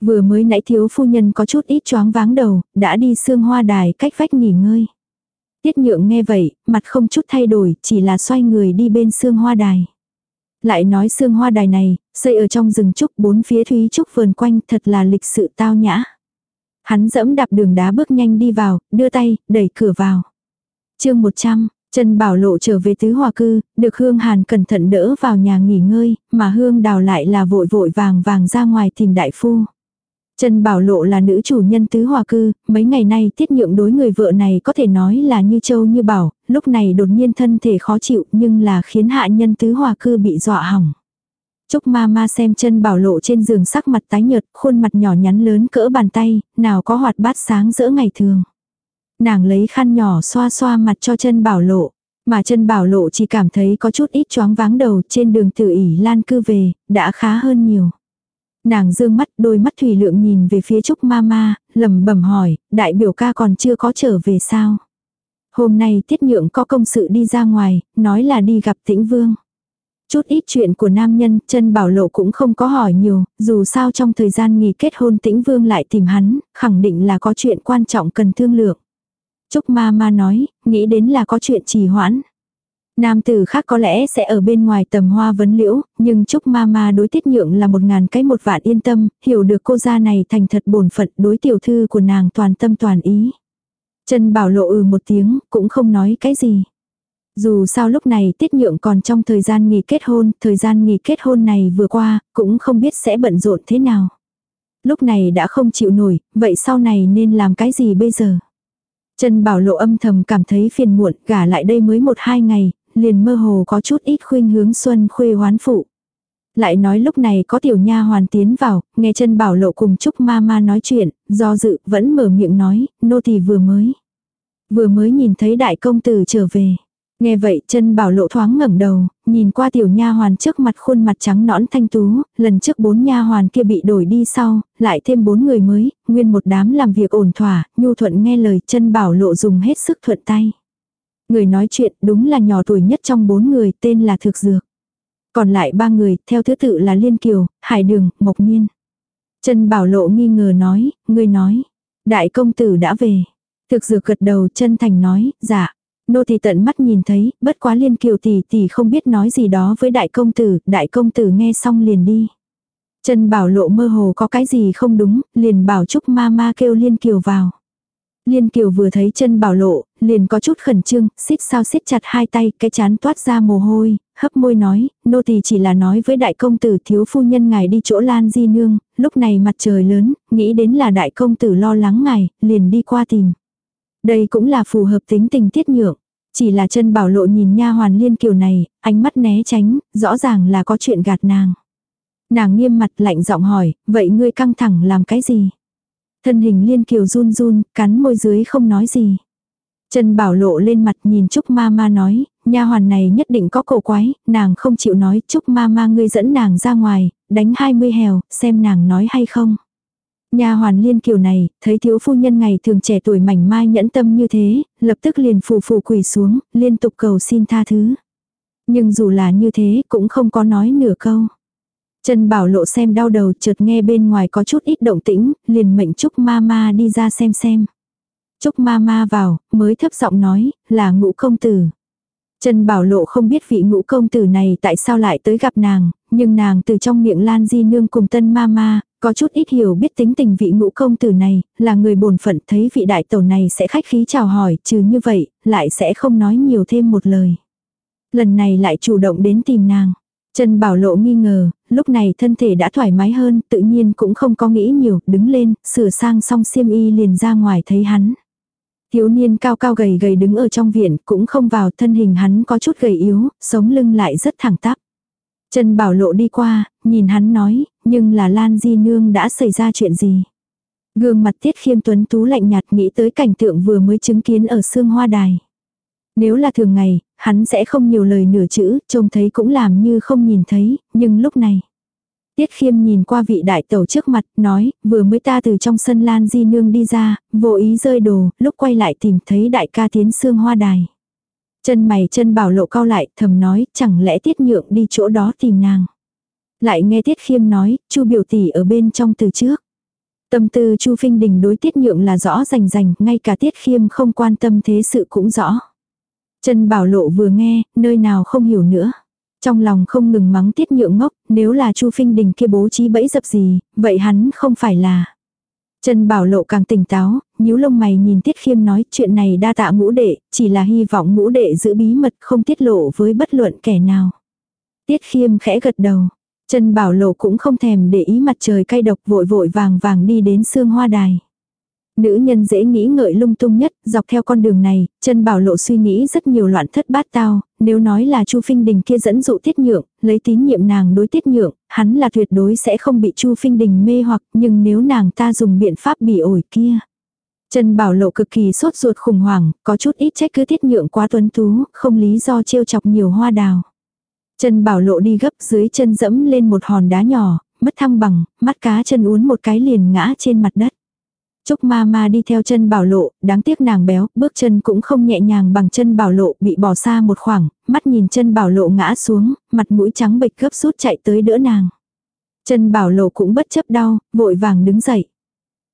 Vừa mới nãy thiếu phu nhân có chút ít choáng váng đầu, đã đi xương hoa đài cách vách nghỉ ngơi. Tiết nhượng nghe vậy, mặt không chút thay đổi, chỉ là xoay người đi bên xương hoa đài. Lại nói xương hoa đài này, xây ở trong rừng trúc bốn phía thúy trúc vườn quanh thật là lịch sự tao nhã. Hắn dẫm đạp đường đá bước nhanh đi vào, đưa tay, đẩy cửa vào. chương 100, Trần Bảo Lộ trở về tứ hòa cư, được Hương Hàn cẩn thận đỡ vào nhà nghỉ ngơi, mà Hương Đào lại là vội vội vàng vàng ra ngoài tìm đại phu. Trần Bảo Lộ là nữ chủ nhân tứ hòa cư, mấy ngày nay tiết nhượng đối người vợ này có thể nói là như châu như bảo, lúc này đột nhiên thân thể khó chịu nhưng là khiến hạ nhân tứ hòa cư bị dọa hỏng. Trúc ma ma xem chân bảo lộ trên giường sắc mặt tái nhợt, khuôn mặt nhỏ nhắn lớn cỡ bàn tay, nào có hoạt bát sáng rỡ ngày thường. Nàng lấy khăn nhỏ xoa xoa mặt cho chân bảo lộ, mà chân bảo lộ chỉ cảm thấy có chút ít choáng váng đầu trên đường tử ỉ lan cư về, đã khá hơn nhiều. Nàng dương mắt đôi mắt thủy lượng nhìn về phía Trúc Mama, lẩm bẩm hỏi, đại biểu ca còn chưa có trở về sao? Hôm nay tiết nhượng có công sự đi ra ngoài, nói là đi gặp tĩnh vương. Chút ít chuyện của nam nhân, chân bảo lộ cũng không có hỏi nhiều, dù sao trong thời gian nghỉ kết hôn tĩnh vương lại tìm hắn, khẳng định là có chuyện quan trọng cần thương lượng. Trúc ma ma nói, nghĩ đến là có chuyện trì hoãn. Nam tử khác có lẽ sẽ ở bên ngoài tầm hoa vấn liễu, nhưng Trúc ma ma đối tiết nhượng là một ngàn cái một vạn yên tâm, hiểu được cô gia này thành thật bổn phận đối tiểu thư của nàng toàn tâm toàn ý. Trần bảo lộ ừ một tiếng, cũng không nói cái gì. Dù sao lúc này tiết nhượng còn trong thời gian nghỉ kết hôn, thời gian nghỉ kết hôn này vừa qua, cũng không biết sẽ bận rộn thế nào. Lúc này đã không chịu nổi, vậy sau này nên làm cái gì bây giờ? Trần Bảo Lộ âm thầm cảm thấy phiền muộn, gả lại đây mới một hai ngày, liền mơ hồ có chút ít khuynh hướng xuân khuê hoán phụ. Lại nói lúc này có tiểu nha hoàn tiến vào, nghe Trần bảo lộ cùng Trúc ma ma nói chuyện, do dự vẫn mở miệng nói, nô tỳ vừa mới. Vừa mới nhìn thấy đại công tử trở về. Nghe vậy chân bảo lộ thoáng ngẩng đầu, nhìn qua tiểu nha hoàn trước mặt khuôn mặt trắng nõn thanh tú, lần trước bốn nha hoàn kia bị đổi đi sau, lại thêm bốn người mới, nguyên một đám làm việc ổn thỏa, nhu thuận nghe lời chân bảo lộ dùng hết sức thuận tay. Người nói chuyện đúng là nhỏ tuổi nhất trong bốn người tên là Thực Dược. Còn lại ba người theo thứ tự là Liên Kiều, Hải Đường, Mộc Miên. Chân bảo lộ nghi ngờ nói, người nói, đại công tử đã về. Thực Dược gật đầu chân thành nói, dạ. Nô thì tận mắt nhìn thấy, bất quá Liên Kiều tỷ tỷ không biết nói gì đó với đại công tử, đại công tử nghe xong liền đi. Chân bảo lộ mơ hồ có cái gì không đúng, liền bảo chúc ma ma kêu Liên Kiều vào. Liên Kiều vừa thấy chân bảo lộ, liền có chút khẩn trương, xích sao xích chặt hai tay, cái chán toát ra mồ hôi, hấp môi nói, nô tỳ chỉ là nói với đại công tử thiếu phu nhân ngài đi chỗ Lan Di Nương, lúc này mặt trời lớn, nghĩ đến là đại công tử lo lắng ngài, liền đi qua tìm. Đây cũng là phù hợp tính tình tiết nhượng. Chỉ là chân bảo lộ nhìn nha hoàn liên kiều này, ánh mắt né tránh, rõ ràng là có chuyện gạt nàng. Nàng nghiêm mặt lạnh giọng hỏi, vậy ngươi căng thẳng làm cái gì? Thân hình liên kiều run run, cắn môi dưới không nói gì. chân Bảo lộ lên mặt nhìn Trúc Ma Ma nói, nha hoàn này nhất định có cổ quái, nàng không chịu nói, Trúc Ma Ma ngươi dẫn nàng ra ngoài, đánh 20 hèo, xem nàng nói hay không nhà hoàn liên kiều này, thấy thiếu phu nhân ngày thường trẻ tuổi mảnh mai nhẫn tâm như thế, lập tức liền phù phù quỳ xuống, liên tục cầu xin tha thứ. Nhưng dù là như thế, cũng không có nói nửa câu. Trần Bảo Lộ xem đau đầu chợt nghe bên ngoài có chút ít động tĩnh, liền mệnh Trúc mama đi ra xem xem. Trúc mama vào, mới thấp giọng nói, là ngũ công tử. Trần Bảo Lộ không biết vị ngũ công tử này tại sao lại tới gặp nàng, nhưng nàng từ trong miệng Lan Di Nương cùng tân mama có chút ít hiểu biết tính tình vị ngũ công tử này, là người bổn phận thấy vị đại tổ này sẽ khách khí chào hỏi, trừ như vậy, lại sẽ không nói nhiều thêm một lời. Lần này lại chủ động đến tìm nàng. Trần Bảo Lộ nghi ngờ, lúc này thân thể đã thoải mái hơn, tự nhiên cũng không có nghĩ nhiều, đứng lên, sửa sang xong xiêm y liền ra ngoài thấy hắn. Thiếu niên cao cao gầy gầy đứng ở trong viện, cũng không vào, thân hình hắn có chút gầy yếu, sống lưng lại rất thẳng tắp. Trần Bảo Lộ đi qua, nhìn hắn nói, nhưng là Lan Di Nương đã xảy ra chuyện gì? Gương mặt Tiết Khiêm Tuấn Tú lạnh nhạt nghĩ tới cảnh tượng vừa mới chứng kiến ở xương hoa đài. Nếu là thường ngày, hắn sẽ không nhiều lời nửa chữ, trông thấy cũng làm như không nhìn thấy, nhưng lúc này. Tiết khiêm nhìn qua vị đại tẩu trước mặt, nói, vừa mới ta từ trong sân lan di nương đi ra, vô ý rơi đồ, lúc quay lại tìm thấy đại ca tiến xương hoa đài. Chân mày chân bảo lộ cao lại, thầm nói, chẳng lẽ tiết nhượng đi chỗ đó tìm nàng. Lại nghe tiết khiêm nói, chu biểu tỷ ở bên trong từ trước. Tâm tư chu phinh đình đối tiết nhượng là rõ rành rành, ngay cả tiết khiêm không quan tâm thế sự cũng rõ. Chân bảo lộ vừa nghe, nơi nào không hiểu nữa. Trong lòng không ngừng mắng tiết nhượng ngốc, nếu là Chu Phinh Đình kia bố trí bẫy dập gì, vậy hắn không phải là. Trần Bảo Lộ càng tỉnh táo, nhíu lông mày nhìn Tiết Khiêm nói chuyện này đa tạ ngũ đệ, chỉ là hy vọng ngũ đệ giữ bí mật không tiết lộ với bất luận kẻ nào. Tiết Khiêm khẽ gật đầu. Trần Bảo Lộ cũng không thèm để ý mặt trời cay độc vội vội vàng vàng đi đến sương hoa đài. Nữ nhân dễ nghĩ ngợi lung tung nhất, dọc theo con đường này, chân bảo lộ suy nghĩ rất nhiều loạn thất bát tao, nếu nói là Chu Phinh Đình kia dẫn dụ tiết nhượng, lấy tín nhiệm nàng đối tiết nhượng, hắn là tuyệt đối sẽ không bị Chu Phinh Đình mê hoặc, nhưng nếu nàng ta dùng biện pháp bị ổi kia. Trần Bảo Lộ cực kỳ sốt ruột khủng hoảng, có chút ít trách cứ tiết nhượng quá tuấn tú, không lý do trêu chọc nhiều hoa đào chân Bảo Lộ đi gấp dưới chân dẫm lên một hòn đá nhỏ, mất thăng bằng, mắt cá chân uốn một cái liền ngã trên mặt đất. Trúc ma ma đi theo chân bảo lộ, đáng tiếc nàng béo, bước chân cũng không nhẹ nhàng bằng chân bảo lộ, bị bỏ xa một khoảng, mắt nhìn chân bảo lộ ngã xuống, mặt mũi trắng bệch gấp rút chạy tới đỡ nàng. Chân bảo lộ cũng bất chấp đau, vội vàng đứng dậy.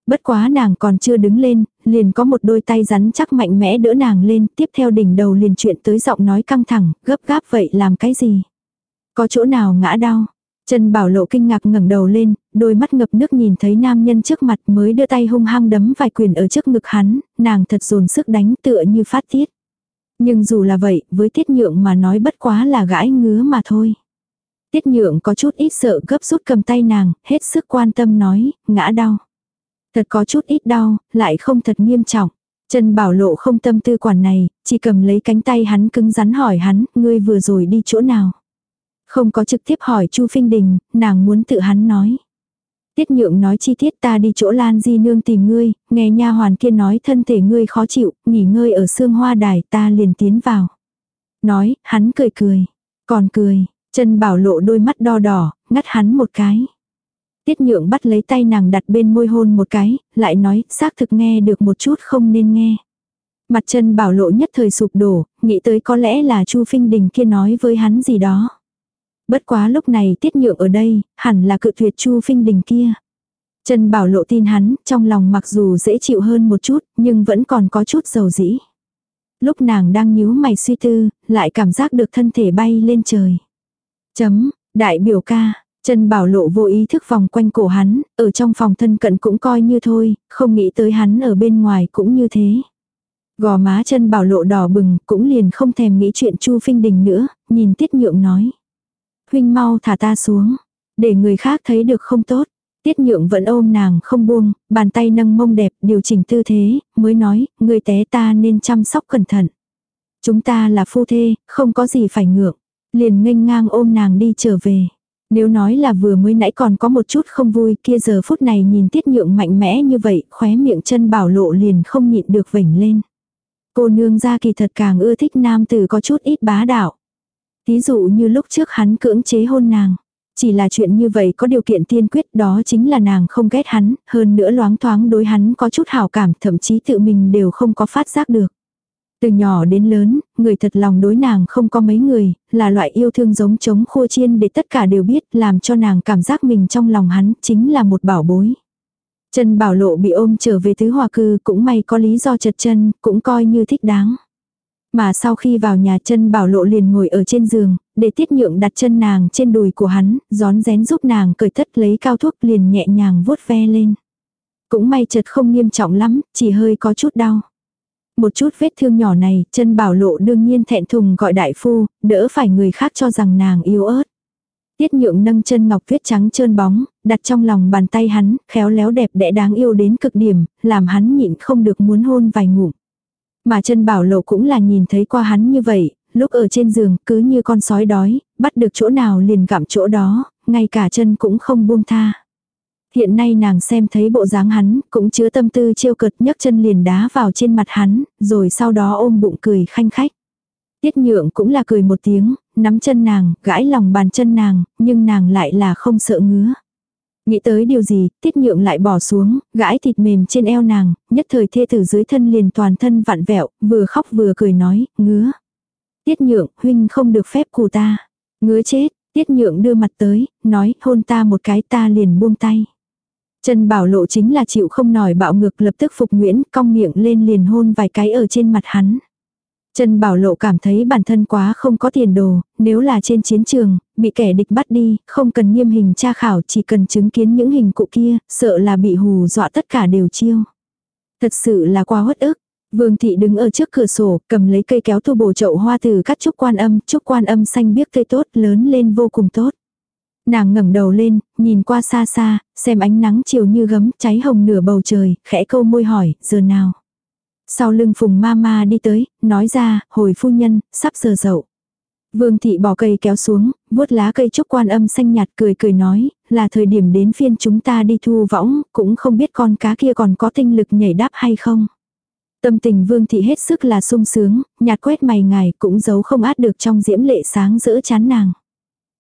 Bất quá nàng còn chưa đứng lên, liền có một đôi tay rắn chắc mạnh mẽ đỡ nàng lên, tiếp theo đỉnh đầu liền chuyện tới giọng nói căng thẳng, gấp gáp vậy làm cái gì? Có chỗ nào ngã đau? Trần Bảo Lộ kinh ngạc ngẩng đầu lên, đôi mắt ngập nước nhìn thấy nam nhân trước mặt mới đưa tay hung hăng đấm vài quyền ở trước ngực hắn, nàng thật dồn sức đánh tựa như phát tiết. Nhưng dù là vậy, với tiết nhượng mà nói bất quá là gãi ngứa mà thôi. Tiết nhượng có chút ít sợ gấp rút cầm tay nàng, hết sức quan tâm nói, ngã đau. Thật có chút ít đau, lại không thật nghiêm trọng. Trần Bảo Lộ không tâm tư quản này, chỉ cầm lấy cánh tay hắn cứng rắn hỏi hắn, ngươi vừa rồi đi chỗ nào. Không có trực tiếp hỏi Chu Phinh Đình, nàng muốn tự hắn nói. Tiết nhượng nói chi tiết ta đi chỗ Lan Di Nương tìm ngươi, nghe nha hoàn kia nói thân thể ngươi khó chịu, nghỉ ngơi ở xương hoa đài ta liền tiến vào. Nói, hắn cười cười. Còn cười, chân bảo lộ đôi mắt đo đỏ, ngắt hắn một cái. Tiết nhượng bắt lấy tay nàng đặt bên môi hôn một cái, lại nói, xác thực nghe được một chút không nên nghe. Mặt chân bảo lộ nhất thời sụp đổ, nghĩ tới có lẽ là Chu Phinh Đình kia nói với hắn gì đó. Bất quá lúc này tiết nhượng ở đây, hẳn là cự tuyệt Chu Phinh Đình kia. Trần Bảo Lộ tin hắn, trong lòng mặc dù dễ chịu hơn một chút, nhưng vẫn còn có chút dầu dĩ. Lúc nàng đang nhíu mày suy tư, lại cảm giác được thân thể bay lên trời. Chấm, đại biểu ca, Trần Bảo Lộ vô ý thức vòng quanh cổ hắn, ở trong phòng thân cận cũng coi như thôi, không nghĩ tới hắn ở bên ngoài cũng như thế. Gò má chân Bảo Lộ đỏ bừng, cũng liền không thèm nghĩ chuyện Chu Phinh Đình nữa, nhìn Tiết Nhượng nói huynh mau thả ta xuống, để người khác thấy được không tốt. Tiết nhượng vẫn ôm nàng không buông, bàn tay nâng mông đẹp, điều chỉnh tư thế, mới nói, người té ta nên chăm sóc cẩn thận. Chúng ta là phu thê, không có gì phải ngượng. Liền nghênh ngang ôm nàng đi trở về. Nếu nói là vừa mới nãy còn có một chút không vui kia giờ phút này nhìn tiết nhượng mạnh mẽ như vậy, khóe miệng chân bảo lộ liền không nhịn được vểnh lên. Cô nương ra kỳ thật càng ưa thích nam tử có chút ít bá đạo. Thí dụ như lúc trước hắn cưỡng chế hôn nàng. Chỉ là chuyện như vậy có điều kiện tiên quyết đó chính là nàng không ghét hắn, hơn nữa loáng thoáng đối hắn có chút hảo cảm, thậm chí tự mình đều không có phát giác được. Từ nhỏ đến lớn, người thật lòng đối nàng không có mấy người, là loại yêu thương giống chống khô chiên để tất cả đều biết, làm cho nàng cảm giác mình trong lòng hắn chính là một bảo bối. Trần Bảo Lộ bị ôm trở về tứ hòa cư cũng may có lý do chật chân, cũng coi như thích đáng. Mà sau khi vào nhà chân bảo lộ liền ngồi ở trên giường, để tiết nhượng đặt chân nàng trên đùi của hắn, gión rén giúp nàng cởi thất lấy cao thuốc liền nhẹ nhàng vuốt ve lên. Cũng may chật không nghiêm trọng lắm, chỉ hơi có chút đau. Một chút vết thương nhỏ này, chân bảo lộ đương nhiên thẹn thùng gọi đại phu, đỡ phải người khác cho rằng nàng yếu ớt. Tiết nhượng nâng chân ngọc viết trắng trơn bóng, đặt trong lòng bàn tay hắn, khéo léo đẹp đẽ đáng yêu đến cực điểm, làm hắn nhịn không được muốn hôn vài ngụm. Mà chân bảo lộ cũng là nhìn thấy qua hắn như vậy, lúc ở trên giường cứ như con sói đói, bắt được chỗ nào liền gặm chỗ đó, ngay cả chân cũng không buông tha. Hiện nay nàng xem thấy bộ dáng hắn, cũng chứa tâm tư trêu cợt nhấc chân liền đá vào trên mặt hắn, rồi sau đó ôm bụng cười khanh khách. Tiết nhượng cũng là cười một tiếng, nắm chân nàng, gãi lòng bàn chân nàng, nhưng nàng lại là không sợ ngứa. Nghĩ tới điều gì, tiết nhượng lại bỏ xuống, gãi thịt mềm trên eo nàng, nhất thời thê tử dưới thân liền toàn thân vặn vẹo, vừa khóc vừa cười nói, ngứa. Tiết nhượng, huynh không được phép cù ta. Ngứa chết, tiết nhượng đưa mặt tới, nói, hôn ta một cái ta liền buông tay. Trần Bảo Lộ chính là chịu không nổi bạo ngược lập tức phục Nguyễn, cong miệng lên liền hôn vài cái ở trên mặt hắn. Trần Bảo Lộ cảm thấy bản thân quá không có tiền đồ, nếu là trên chiến trường, bị kẻ địch bắt đi, không cần nghiêm hình tra khảo chỉ cần chứng kiến những hình cụ kia, sợ là bị hù dọa tất cả đều chiêu. Thật sự là quá uất ức. Vương thị đứng ở trước cửa sổ, cầm lấy cây kéo tu bổ chậu hoa từ cắt trúc quan âm, trúc quan âm xanh biếc tươi tốt, lớn lên vô cùng tốt. Nàng ngẩng đầu lên, nhìn qua xa xa, xem ánh nắng chiều như gấm, cháy hồng nửa bầu trời, khẽ câu môi hỏi, giờ nào? Sau lưng phùng ma ma đi tới, nói ra, hồi phu nhân, sắp giờ dậu. Vương thị bỏ cây kéo xuống, vuốt lá cây trúc quan âm xanh nhạt cười cười nói, là thời điểm đến phiên chúng ta đi thu võng, cũng không biết con cá kia còn có tinh lực nhảy đáp hay không. Tâm tình vương thị hết sức là sung sướng, nhạt quét mày ngài cũng giấu không át được trong diễm lệ sáng giữa chán nàng.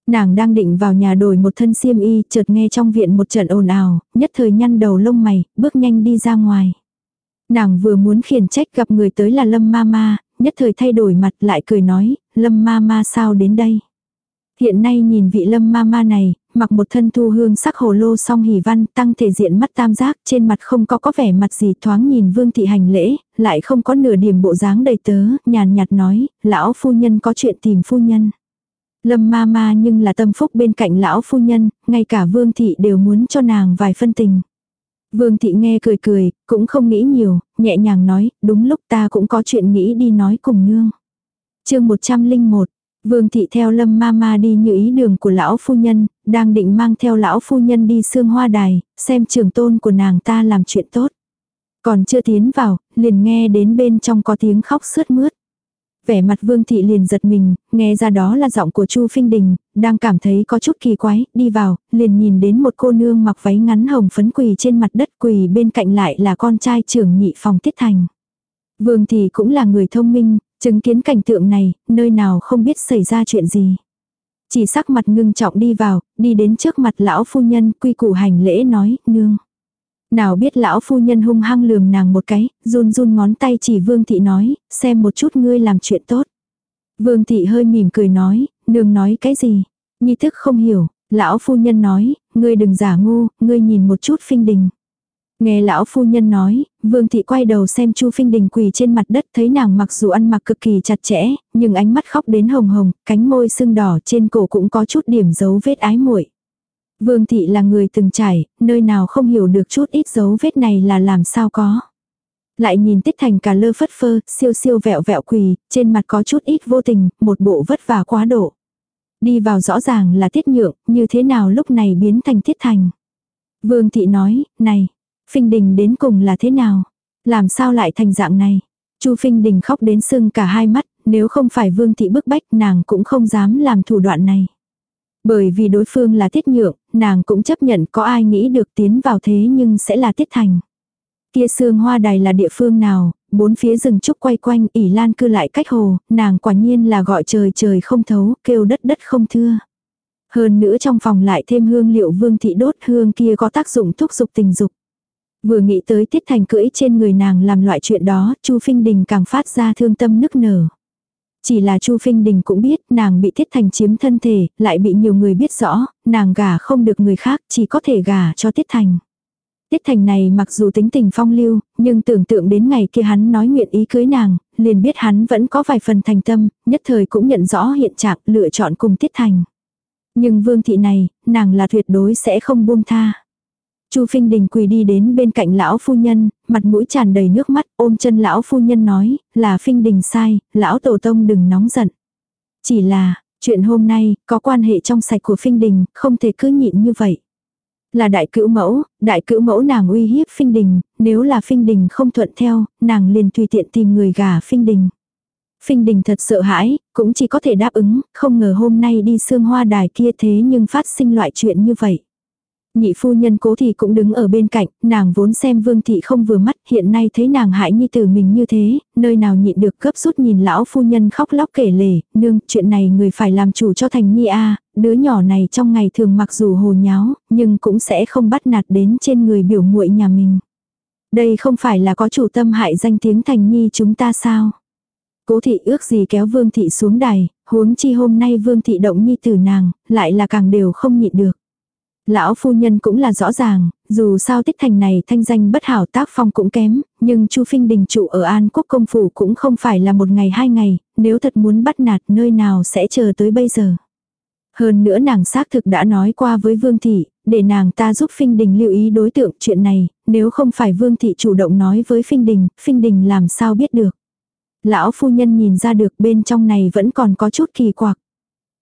Nàng đang định vào nhà đổi một thân xiêm y, chợt nghe trong viện một trận ồn ào, nhất thời nhăn đầu lông mày, bước nhanh đi ra ngoài. Nàng vừa muốn khiển trách gặp người tới là Lâm Mama, nhất thời thay đổi mặt lại cười nói, Lâm Mama sao đến đây? Hiện nay nhìn vị Lâm Mama này, mặc một thân thu hương sắc hồ lô song hỉ văn, tăng thể diện mắt tam giác, trên mặt không có có vẻ mặt gì thoáng nhìn vương thị hành lễ, lại không có nửa điểm bộ dáng đầy tớ, nhàn nhạt nói, lão phu nhân có chuyện tìm phu nhân. Lâm ma ma nhưng là tâm phúc bên cạnh lão phu nhân, ngay cả vương thị đều muốn cho nàng vài phân tình. Vương thị nghe cười cười, cũng không nghĩ nhiều, nhẹ nhàng nói, đúng lúc ta cũng có chuyện nghĩ đi nói cùng nương. chương 101, Vương thị theo lâm ma ma đi như ý đường của lão phu nhân, đang định mang theo lão phu nhân đi xương hoa đài, xem trường tôn của nàng ta làm chuyện tốt. Còn chưa tiến vào, liền nghe đến bên trong có tiếng khóc sướt mướt. Vẻ mặt Vương thị liền giật mình, nghe ra đó là giọng của Chu Phinh Đình, đang cảm thấy có chút kỳ quái, đi vào, liền nhìn đến một cô nương mặc váy ngắn hồng phấn quỳ trên mặt đất quỳ bên cạnh lại là con trai trưởng nhị phòng Tiết Thành. Vương thị cũng là người thông minh, chứng kiến cảnh tượng này, nơi nào không biết xảy ra chuyện gì. Chỉ sắc mặt ngưng trọng đi vào, đi đến trước mặt lão phu nhân quy củ hành lễ nói, nương. Nào biết lão phu nhân hung hăng lườm nàng một cái, run run ngón tay chỉ vương thị nói, xem một chút ngươi làm chuyện tốt. Vương thị hơi mỉm cười nói, nương nói cái gì? Nhi thức không hiểu, lão phu nhân nói, ngươi đừng giả ngu, ngươi nhìn một chút phinh đình. Nghe lão phu nhân nói, vương thị quay đầu xem chu phinh đình quỳ trên mặt đất thấy nàng mặc dù ăn mặc cực kỳ chặt chẽ, nhưng ánh mắt khóc đến hồng hồng, cánh môi sưng đỏ trên cổ cũng có chút điểm dấu vết ái muội. Vương thị là người từng trải, nơi nào không hiểu được chút ít dấu vết này là làm sao có. Lại nhìn tiết thành cả lơ phất phơ, siêu siêu vẹo vẹo quỳ, trên mặt có chút ít vô tình, một bộ vất vả quá độ. Đi vào rõ ràng là tiết nhượng, như thế nào lúc này biến thành tiết thành. Vương thị nói, này, phinh đình đến cùng là thế nào? Làm sao lại thành dạng này? Chu phinh đình khóc đến sưng cả hai mắt, nếu không phải vương thị bức bách nàng cũng không dám làm thủ đoạn này. Bởi vì đối phương là tiết nhượng, nàng cũng chấp nhận có ai nghĩ được tiến vào thế nhưng sẽ là tiết thành. Kia sương hoa đài là địa phương nào, bốn phía rừng trúc quay quanh ỉ lan cư lại cách hồ, nàng quả nhiên là gọi trời trời không thấu, kêu đất đất không thưa. Hơn nữa trong phòng lại thêm hương liệu vương thị đốt hương kia có tác dụng thúc dục tình dục. Vừa nghĩ tới tiết thành cưỡi trên người nàng làm loại chuyện đó, chu Phinh Đình càng phát ra thương tâm nức nở. Chỉ là Chu Phinh Đình cũng biết nàng bị Tiết Thành chiếm thân thể, lại bị nhiều người biết rõ, nàng gả không được người khác, chỉ có thể gả cho Tiết Thành. Tiết Thành này mặc dù tính tình phong lưu, nhưng tưởng tượng đến ngày kia hắn nói nguyện ý cưới nàng, liền biết hắn vẫn có vài phần thành tâm, nhất thời cũng nhận rõ hiện trạng lựa chọn cùng Tiết Thành. Nhưng vương thị này, nàng là tuyệt đối sẽ không buông tha. Chu Phinh Đình quỳ đi đến bên cạnh lão phu nhân, mặt mũi tràn đầy nước mắt, ôm chân lão phu nhân nói, là Phinh Đình sai, lão tổ tông đừng nóng giận. Chỉ là, chuyện hôm nay, có quan hệ trong sạch của Phinh Đình, không thể cứ nhịn như vậy. Là đại cữu mẫu, đại cữu mẫu nàng uy hiếp Phinh Đình, nếu là Phinh Đình không thuận theo, nàng liền tùy tiện tìm người gả Phinh Đình. Phinh Đình thật sợ hãi, cũng chỉ có thể đáp ứng, không ngờ hôm nay đi xương hoa đài kia thế nhưng phát sinh loại chuyện như vậy. Nhị phu nhân cố thì cũng đứng ở bên cạnh, nàng vốn xem vương thị không vừa mắt, hiện nay thấy nàng hại nhi tử mình như thế, nơi nào nhịn được gấp rút nhìn lão phu nhân khóc lóc kể lể, nương, chuyện này người phải làm chủ cho thành nhi a đứa nhỏ này trong ngày thường mặc dù hồ nháo, nhưng cũng sẽ không bắt nạt đến trên người biểu muội nhà mình. Đây không phải là có chủ tâm hại danh tiếng thành nhi chúng ta sao? Cố thị ước gì kéo vương thị xuống đài, huống chi hôm nay vương thị động nhi tử nàng, lại là càng đều không nhịn được. Lão phu nhân cũng là rõ ràng, dù sao tích thành này thanh danh bất hảo tác phong cũng kém, nhưng Chu Phinh Đình trụ ở An Quốc công phủ cũng không phải là một ngày hai ngày, nếu thật muốn bắt nạt nơi nào sẽ chờ tới bây giờ. Hơn nữa nàng xác thực đã nói qua với Vương Thị, để nàng ta giúp Phinh Đình lưu ý đối tượng chuyện này, nếu không phải Vương Thị chủ động nói với Phinh Đình, Phinh Đình làm sao biết được. Lão phu nhân nhìn ra được bên trong này vẫn còn có chút kỳ quặc.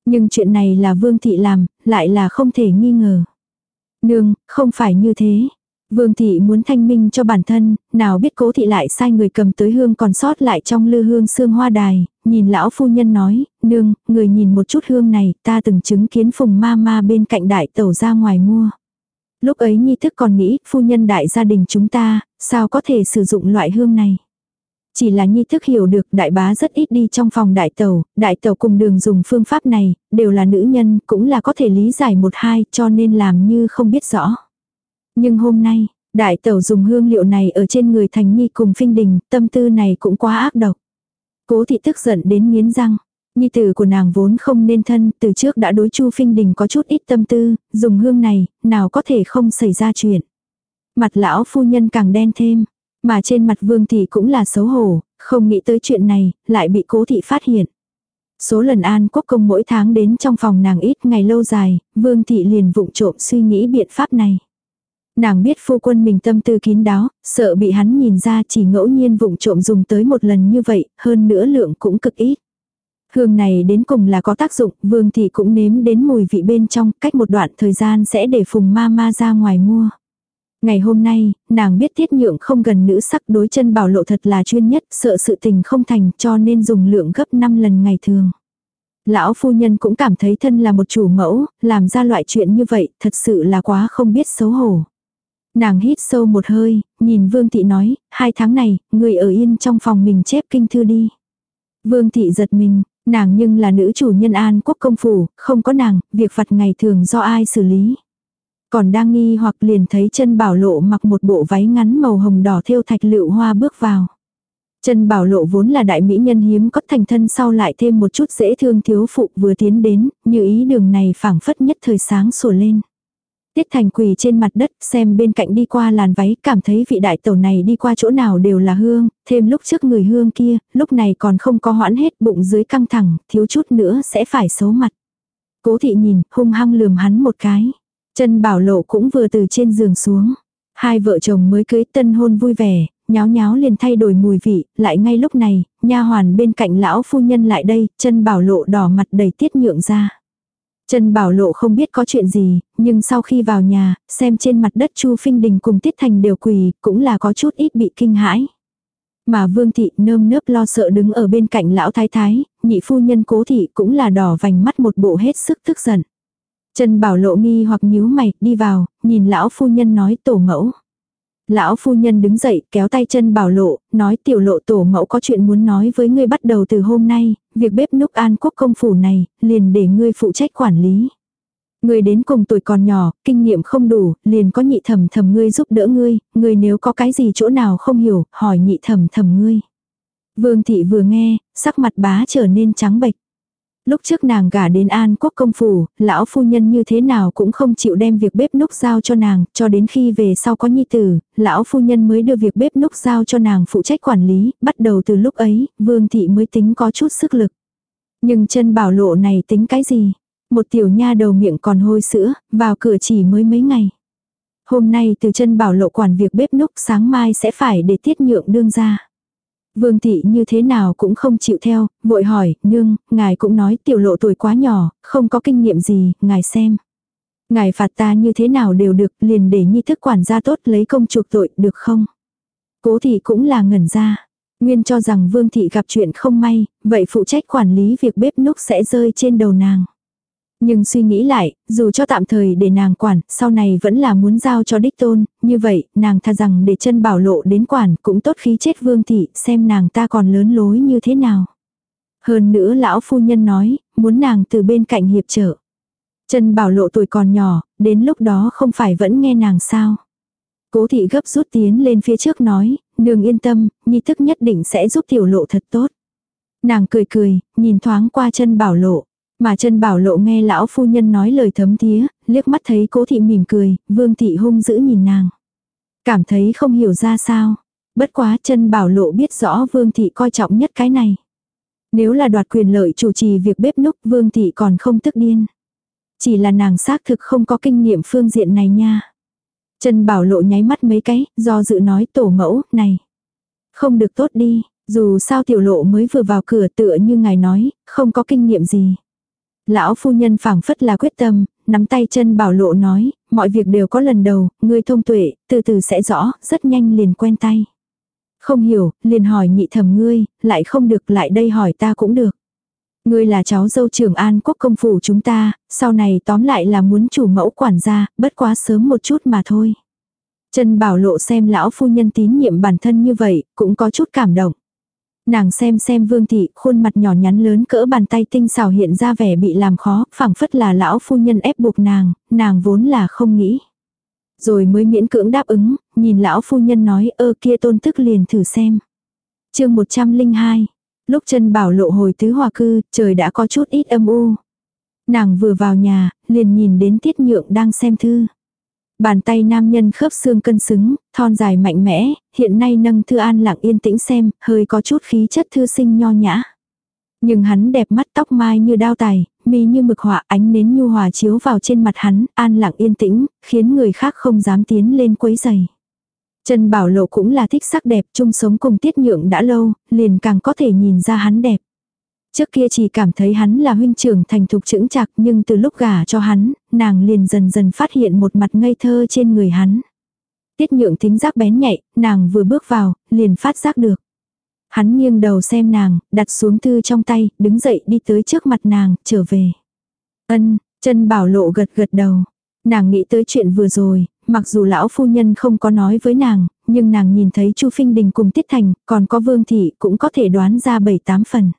Nhưng chuyện này là Vương Thị làm, lại là không thể nghi ngờ. Nương, không phải như thế. Vương thị muốn thanh minh cho bản thân, nào biết cố thị lại sai người cầm tới hương còn sót lại trong lư hương xương hoa đài, nhìn lão phu nhân nói, nương, người nhìn một chút hương này, ta từng chứng kiến phùng ma ma bên cạnh đại tẩu ra ngoài mua. Lúc ấy nhi thức còn nghĩ, phu nhân đại gia đình chúng ta, sao có thể sử dụng loại hương này. Chỉ là nhi thức hiểu được đại bá rất ít đi trong phòng đại tàu, đại tàu cùng đường dùng phương pháp này, đều là nữ nhân, cũng là có thể lý giải một hai, cho nên làm như không biết rõ. Nhưng hôm nay, đại tàu dùng hương liệu này ở trên người thành nhi cùng phinh đình, tâm tư này cũng quá ác độc. Cố thị tức giận đến nghiến răng. Nhi tử của nàng vốn không nên thân, từ trước đã đối chu phinh đình có chút ít tâm tư, dùng hương này, nào có thể không xảy ra chuyện. Mặt lão phu nhân càng đen thêm, mà trên mặt vương thị cũng là xấu hổ, không nghĩ tới chuyện này, lại bị cố thị phát hiện. Số lần an quốc công mỗi tháng đến trong phòng nàng ít ngày lâu dài, vương thị liền vụng trộm suy nghĩ biện pháp này. Nàng biết phu quân mình tâm tư kín đáo, sợ bị hắn nhìn ra chỉ ngẫu nhiên vụng trộm dùng tới một lần như vậy, hơn nữa lượng cũng cực ít. Hương này đến cùng là có tác dụng, vương thị cũng nếm đến mùi vị bên trong, cách một đoạn thời gian sẽ để phùng ma ma ra ngoài mua. Ngày hôm nay, nàng biết tiết nhượng không gần nữ sắc đối chân bảo lộ thật là chuyên nhất, sợ sự tình không thành cho nên dùng lượng gấp 5 lần ngày thường. Lão phu nhân cũng cảm thấy thân là một chủ mẫu, làm ra loại chuyện như vậy, thật sự là quá không biết xấu hổ. Nàng hít sâu một hơi, nhìn Vương Thị nói, hai tháng này, người ở yên trong phòng mình chép kinh thư đi. Vương Thị giật mình, nàng nhưng là nữ chủ nhân an quốc công phủ, không có nàng, việc vặt ngày thường do ai xử lý. Còn đang nghi hoặc liền thấy chân bảo lộ mặc một bộ váy ngắn màu hồng đỏ thêu thạch lựu hoa bước vào. Chân bảo lộ vốn là đại mỹ nhân hiếm có thành thân sau lại thêm một chút dễ thương thiếu phụ vừa tiến đến, như ý đường này phảng phất nhất thời sáng sủa lên. Tiết thành quỳ trên mặt đất xem bên cạnh đi qua làn váy cảm thấy vị đại tẩu này đi qua chỗ nào đều là hương, thêm lúc trước người hương kia, lúc này còn không có hoãn hết bụng dưới căng thẳng, thiếu chút nữa sẽ phải xấu mặt. Cố thị nhìn, hung hăng lườm hắn một cái. Trần bảo lộ cũng vừa từ trên giường xuống. Hai vợ chồng mới cưới tân hôn vui vẻ, nháo nháo liền thay đổi mùi vị, lại ngay lúc này, nha hoàn bên cạnh lão phu nhân lại đây, Trần bảo lộ đỏ mặt đầy tiết nhượng ra. Trần bảo lộ không biết có chuyện gì, nhưng sau khi vào nhà, xem trên mặt đất Chu Phinh Đình cùng Tiết Thành đều quỳ, cũng là có chút ít bị kinh hãi. Mà Vương Thị nơm nớp lo sợ đứng ở bên cạnh lão thái thái, nhị phu nhân cố thị cũng là đỏ vành mắt một bộ hết sức tức giận. Trần Bảo Lộ nghi hoặc nhíu mày, đi vào, nhìn lão phu nhân nói tổ mẫu. Lão phu nhân đứng dậy, kéo tay chân Bảo Lộ, nói tiểu lộ tổ mẫu có chuyện muốn nói với ngươi bắt đầu từ hôm nay, việc bếp núc an quốc công phủ này, liền để ngươi phụ trách quản lý. Ngươi đến cùng tuổi còn nhỏ, kinh nghiệm không đủ, liền có nhị thẩm thẩm ngươi giúp đỡ ngươi, ngươi nếu có cái gì chỗ nào không hiểu, hỏi nhị thẩm thẩm ngươi. Vương thị vừa nghe, sắc mặt bá trở nên trắng bệch. Lúc trước nàng gả đến An Quốc công phủ, lão phu nhân như thế nào cũng không chịu đem việc bếp núc giao cho nàng, cho đến khi về sau có nhi tử, lão phu nhân mới đưa việc bếp núc giao cho nàng phụ trách quản lý, bắt đầu từ lúc ấy, vương thị mới tính có chút sức lực. Nhưng chân bảo lộ này tính cái gì? Một tiểu nha đầu miệng còn hôi sữa, vào cửa chỉ mới mấy ngày. Hôm nay từ chân bảo lộ quản việc bếp núc sáng mai sẽ phải để tiết nhượng đương ra. Vương thị như thế nào cũng không chịu theo, vội hỏi, nương, ngài cũng nói tiểu lộ tuổi quá nhỏ, không có kinh nghiệm gì, ngài xem. Ngài phạt ta như thế nào đều được, liền để nhi thức quản gia tốt lấy công chuộc tội, được không? Cố thị cũng là ngẩn ra. Nguyên cho rằng vương thị gặp chuyện không may, vậy phụ trách quản lý việc bếp núc sẽ rơi trên đầu nàng. Nhưng suy nghĩ lại, dù cho tạm thời để nàng quản, sau này vẫn là muốn giao cho đích tôn, như vậy, nàng tha rằng để chân bảo lộ đến quản cũng tốt khí chết vương thị, xem nàng ta còn lớn lối như thế nào. Hơn nữa lão phu nhân nói, muốn nàng từ bên cạnh hiệp trợ. Chân bảo lộ tuổi còn nhỏ, đến lúc đó không phải vẫn nghe nàng sao. Cố thị gấp rút tiến lên phía trước nói, nương yên tâm, nhi thức nhất định sẽ giúp tiểu lộ thật tốt. Nàng cười cười, nhìn thoáng qua chân bảo lộ. Mà chân bảo lộ nghe lão phu nhân nói lời thấm thía, liếc mắt thấy cố thị mỉm cười, vương thị hung dữ nhìn nàng. Cảm thấy không hiểu ra sao. Bất quá chân bảo lộ biết rõ vương thị coi trọng nhất cái này. Nếu là đoạt quyền lợi chủ trì việc bếp núc vương thị còn không tức điên. Chỉ là nàng xác thực không có kinh nghiệm phương diện này nha. chân Bảo Lộ nháy mắt mấy cái, do dự nói tổ mẫu, này. Không được tốt đi, dù sao tiểu lộ mới vừa vào cửa tựa như ngài nói, không có kinh nghiệm gì. Lão phu nhân phảng phất là quyết tâm, nắm tay chân Bảo Lộ nói, mọi việc đều có lần đầu, ngươi thông tuệ, từ từ sẽ rõ, rất nhanh liền quen tay. Không hiểu, liền hỏi nhị thẩm ngươi, lại không được lại đây hỏi ta cũng được. Ngươi là cháu dâu trưởng an quốc công phủ chúng ta, sau này tóm lại là muốn chủ mẫu quản gia, bất quá sớm một chút mà thôi. Trần Bảo Lộ xem lão phu nhân tín nhiệm bản thân như vậy, cũng có chút cảm động. Nàng xem xem vương thị, khuôn mặt nhỏ nhắn lớn cỡ bàn tay tinh xảo hiện ra vẻ bị làm khó, phảng phất là lão phu nhân ép buộc nàng, nàng vốn là không nghĩ. Rồi mới miễn cưỡng đáp ứng, nhìn lão phu nhân nói ơ kia tôn tức liền thử xem. chương 102, Lúc chân bảo lộ hồi tứ hòa cư, trời đã có chút ít âm u. Nàng vừa vào nhà, liền nhìn đến tiết nhượng đang xem thư. Bàn tay nam nhân khớp xương cân xứng, thon dài mạnh mẽ, hiện nay nâng thư an lặng yên tĩnh xem, hơi có chút khí chất thư sinh nho nhã. Nhưng hắn đẹp mắt tóc mai như đao tài, mi như mực họa ánh nến nhu hòa chiếu vào trên mặt hắn, an lặng yên tĩnh, khiến người khác không dám tiến lên quấy giày. Trần Bảo Lộ cũng là thích sắc đẹp chung sống cùng tiết nhượng đã lâu, liền càng có thể nhìn ra hắn đẹp. Trước kia chỉ cảm thấy hắn là huynh trưởng thành thục chững chạc nhưng từ lúc gả cho hắn, nàng liền dần dần phát hiện một mặt ngây thơ trên người hắn. Tiết nhượng thính giác bén nhạy, nàng vừa bước vào, liền phát giác được. Hắn nghiêng đầu xem nàng, đặt xuống thư trong tay, đứng dậy đi tới trước mặt nàng, trở về. Ân, chân bảo lộ gật gật đầu. Nàng nghĩ tới chuyện vừa rồi, mặc dù lão phu nhân không có nói với nàng, nhưng nàng nhìn thấy Chu Phinh Đình cùng Tiết Thành, còn có Vương Thị cũng có thể đoán ra bảy tám phần.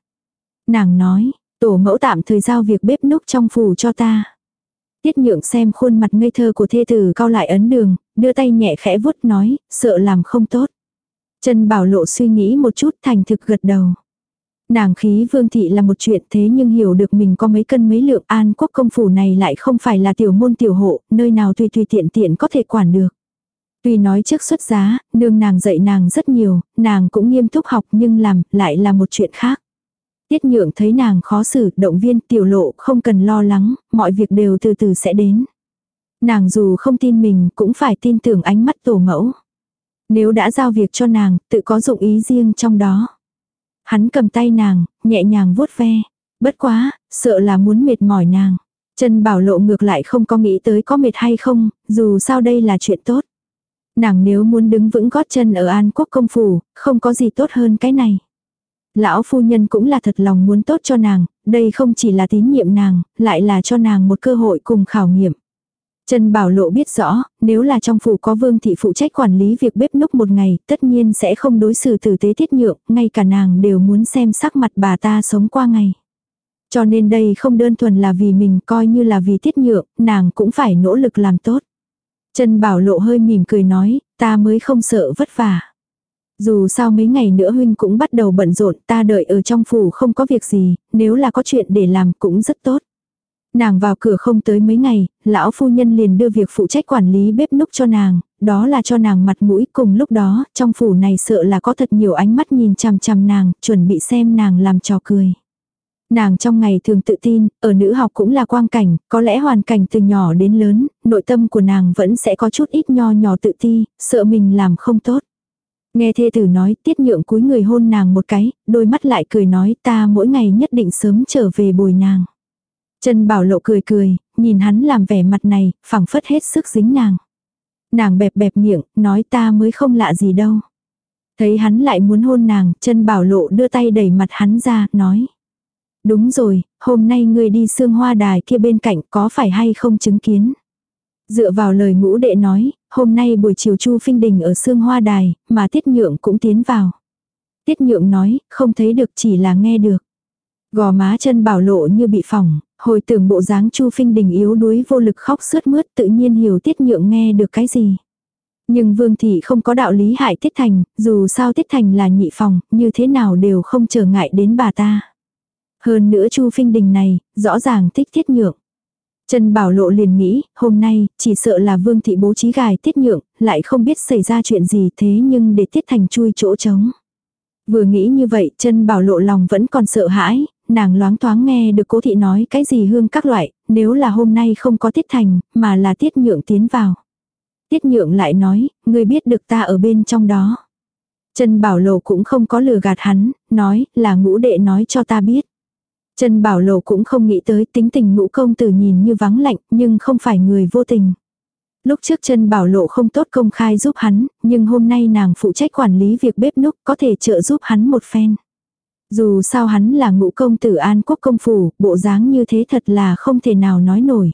Nàng nói, tổ mẫu tạm thời giao việc bếp núc trong phủ cho ta. Tiết nhượng xem khuôn mặt ngây thơ của thê tử cao lại ấn đường, đưa tay nhẹ khẽ vuốt nói, sợ làm không tốt. Trần Bảo Lộ suy nghĩ một chút thành thực gật đầu. Nàng khí vương thị là một chuyện thế nhưng hiểu được mình có mấy cân mấy lượng an quốc công phủ này lại không phải là tiểu môn tiểu hộ, nơi nào tùy tùy tiện tiện có thể quản được. Tuy nói trước xuất giá, nương nàng dạy nàng rất nhiều, nàng cũng nghiêm túc học nhưng làm lại là một chuyện khác. Tiết nhượng thấy nàng khó xử, động viên tiểu lộ không cần lo lắng, mọi việc đều từ từ sẽ đến. Nàng dù không tin mình cũng phải tin tưởng ánh mắt tổ mẫu. Nếu đã giao việc cho nàng, tự có dụng ý riêng trong đó. Hắn cầm tay nàng, nhẹ nhàng vuốt ve. Bất quá, sợ là muốn mệt mỏi nàng. Chân bảo lộ ngược lại không có nghĩ tới có mệt hay không, dù sao đây là chuyện tốt. Nàng nếu muốn đứng vững gót chân ở An Quốc công phủ, không có gì tốt hơn cái này. Lão phu nhân cũng là thật lòng muốn tốt cho nàng, đây không chỉ là tín nhiệm nàng, lại là cho nàng một cơ hội cùng khảo nghiệm. Trần Bảo Lộ biết rõ, nếu là trong phủ có vương thị phụ trách quản lý việc bếp núc một ngày, tất nhiên sẽ không đối xử tử tế tiết nhượng, ngay cả nàng đều muốn xem sắc mặt bà ta sống qua ngày. Cho nên đây không đơn thuần là vì mình coi như là vì tiết nhượng, nàng cũng phải nỗ lực làm tốt. Trần Bảo Lộ hơi mỉm cười nói, ta mới không sợ vất vả. Dù sao mấy ngày nữa huynh cũng bắt đầu bận rộn, ta đợi ở trong phủ không có việc gì, nếu là có chuyện để làm cũng rất tốt. Nàng vào cửa không tới mấy ngày, lão phu nhân liền đưa việc phụ trách quản lý bếp núc cho nàng, đó là cho nàng mặt mũi cùng lúc đó, trong phủ này sợ là có thật nhiều ánh mắt nhìn chằm chằm nàng, chuẩn bị xem nàng làm trò cười. Nàng trong ngày thường tự tin, ở nữ học cũng là quang cảnh, có lẽ hoàn cảnh từ nhỏ đến lớn, nội tâm của nàng vẫn sẽ có chút ít nho nhỏ tự ti, sợ mình làm không tốt. Nghe thê tử nói, tiết nhượng cúi người hôn nàng một cái, đôi mắt lại cười nói ta mỗi ngày nhất định sớm trở về bồi nàng. Trần Bảo Lộ cười cười, nhìn hắn làm vẻ mặt này, phẳng phất hết sức dính nàng. Nàng bẹp bẹp miệng, nói ta mới không lạ gì đâu. Thấy hắn lại muốn hôn nàng, Trần Bảo Lộ đưa tay đẩy mặt hắn ra, nói. Đúng rồi, hôm nay ngươi đi xương hoa đài kia bên cạnh có phải hay không chứng kiến. Dựa vào lời ngũ đệ nói, hôm nay buổi chiều Chu Phinh Đình ở xương hoa đài, mà Tiết Nhượng cũng tiến vào. Tiết Nhượng nói, không thấy được chỉ là nghe được. Gò má chân bảo lộ như bị phỏng, hồi tưởng bộ dáng Chu Phinh Đình yếu đuối vô lực khóc sướt mướt tự nhiên hiểu Tiết Nhượng nghe được cái gì. Nhưng Vương Thị không có đạo lý hại Tiết Thành, dù sao Tiết Thành là nhị phòng, như thế nào đều không trở ngại đến bà ta. Hơn nữa Chu Phinh Đình này, rõ ràng thích tiết nhượng. Trần Bảo Lộ liền nghĩ, hôm nay, chỉ sợ là Vương Thị bố trí gài tiết nhượng, lại không biết xảy ra chuyện gì thế nhưng để tiết thành chui chỗ trống. Vừa nghĩ như vậy, Trần Bảo Lộ lòng vẫn còn sợ hãi, nàng loáng thoáng nghe được cố thị nói cái gì hương các loại, nếu là hôm nay không có tiết thành, mà là tiết nhượng tiến vào. Tiết nhượng lại nói, ngươi biết được ta ở bên trong đó. Trần Bảo Lộ cũng không có lừa gạt hắn, nói là ngũ đệ nói cho ta biết. Trần Bảo Lộ cũng không nghĩ tới tính tình ngũ công tử nhìn như vắng lạnh nhưng không phải người vô tình. Lúc trước Trần Bảo Lộ không tốt công khai giúp hắn, nhưng hôm nay nàng phụ trách quản lý việc bếp núc có thể trợ giúp hắn một phen. Dù sao hắn là ngũ công tử an quốc công phủ, bộ dáng như thế thật là không thể nào nói nổi.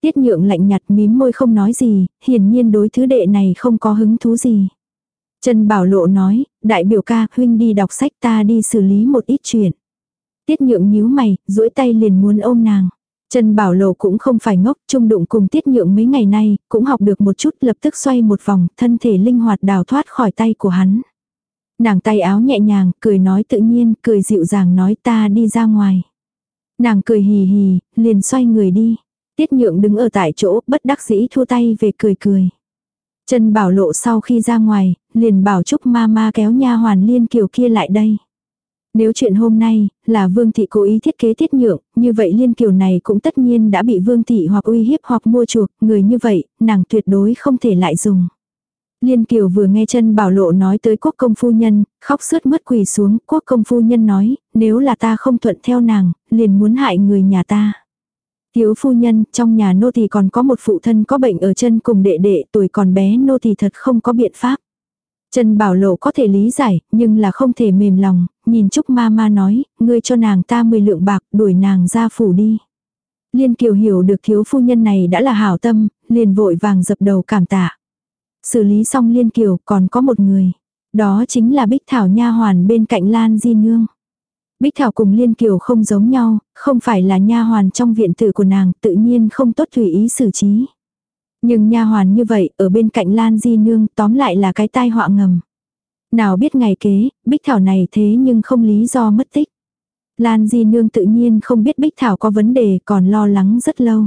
Tiết nhượng lạnh nhạt mím môi không nói gì, hiển nhiên đối thứ đệ này không có hứng thú gì. Trần Bảo Lộ nói, đại biểu ca, huynh đi đọc sách ta đi xử lý một ít chuyện. Tiết nhượng nhíu mày, duỗi tay liền muốn ôm nàng. Trần Bảo Lộ cũng không phải ngốc, chung đụng cùng tiết nhượng mấy ngày nay, cũng học được một chút lập tức xoay một vòng, thân thể linh hoạt đào thoát khỏi tay của hắn. Nàng tay áo nhẹ nhàng, cười nói tự nhiên, cười dịu dàng nói ta đi ra ngoài. Nàng cười hì hì, liền xoay người đi. Tiết nhượng đứng ở tại chỗ, bất đắc dĩ thua tay về cười cười. Trần Bảo Lộ sau khi ra ngoài, liền bảo Trúc ma ma kéo nha hoàn liên kiều kia lại đây. Nếu chuyện hôm nay là Vương Thị cố ý thiết kế tiết nhượng, như vậy liên kiều này cũng tất nhiên đã bị Vương Thị hoặc uy hiếp hoặc mua chuộc, người như vậy, nàng tuyệt đối không thể lại dùng. Liên Kiều vừa nghe chân bảo lộ nói tới quốc công phu nhân, khóc sướt mướt quỳ xuống, quốc công phu nhân nói, nếu là ta không thuận theo nàng, liền muốn hại người nhà ta. Thiếu phu nhân, trong nhà nô thì còn có một phụ thân có bệnh ở chân cùng đệ đệ tuổi còn bé nô thì thật không có biện pháp. Trần Bảo Lộ có thể lý giải, nhưng là không thể mềm lòng, nhìn Trúc ma ma nói, ngươi cho nàng ta 10 lượng bạc, đuổi nàng ra phủ đi. Liên Kiều hiểu được thiếu phu nhân này đã là hảo tâm, liền vội vàng dập đầu cảm tạ. Xử lý xong Liên Kiều còn có một người. Đó chính là Bích Thảo nha hoàn bên cạnh Lan Di Nương. Bích Thảo cùng Liên Kiều không giống nhau, không phải là nha hoàn trong viện tử của nàng, tự nhiên không tốt tùy ý xử trí. Nhưng nha hoàn như vậy, ở bên cạnh Lan Di Nương, tóm lại là cái tai họa ngầm. Nào biết ngày kế, Bích Thảo này thế nhưng không lý do mất tích. Lan Di Nương tự nhiên không biết Bích Thảo có vấn đề, còn lo lắng rất lâu.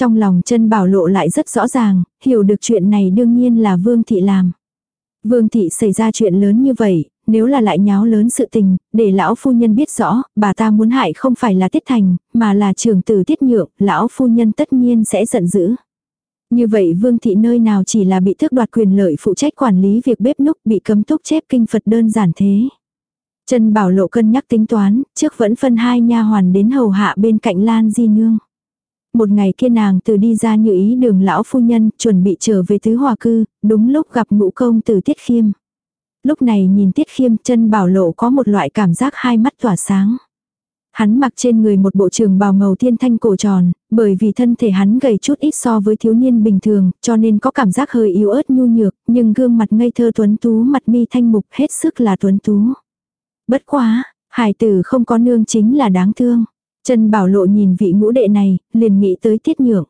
Trong lòng chân bảo lộ lại rất rõ ràng, hiểu được chuyện này đương nhiên là Vương Thị làm. Vương Thị xảy ra chuyện lớn như vậy, nếu là lại nháo lớn sự tình, để lão phu nhân biết rõ, bà ta muốn hại không phải là Tiết Thành, mà là trường tử Tiết Nhượng, lão phu nhân tất nhiên sẽ giận dữ. Như vậy Vương Thị nơi nào chỉ là bị thước đoạt quyền lợi phụ trách quản lý việc bếp núc bị cấm túc chép kinh Phật đơn giản thế. Trần Bảo Lộ cân nhắc tính toán, trước vẫn phân hai nha hoàn đến hầu hạ bên cạnh Lan Di Nương. Một ngày kia nàng từ đi ra như ý đường lão phu nhân, chuẩn bị trở về tứ hòa cư, đúng lúc gặp ngũ công từ Tiết Khiêm. Lúc này nhìn Tiết Khiêm chân bảo lộ có một loại cảm giác hai mắt tỏa sáng. Hắn mặc trên người một bộ trường bào màu thiên thanh cổ tròn, bởi vì thân thể hắn gầy chút ít so với thiếu niên bình thường, cho nên có cảm giác hơi yếu ớt nhu nhược, nhưng gương mặt ngây thơ tuấn tú mặt mi thanh mục hết sức là tuấn tú. Bất quá, hải tử không có nương chính là đáng thương. Trần Bảo Lộ nhìn vị ngũ đệ này, liền nghĩ tới Tiết Nhượng.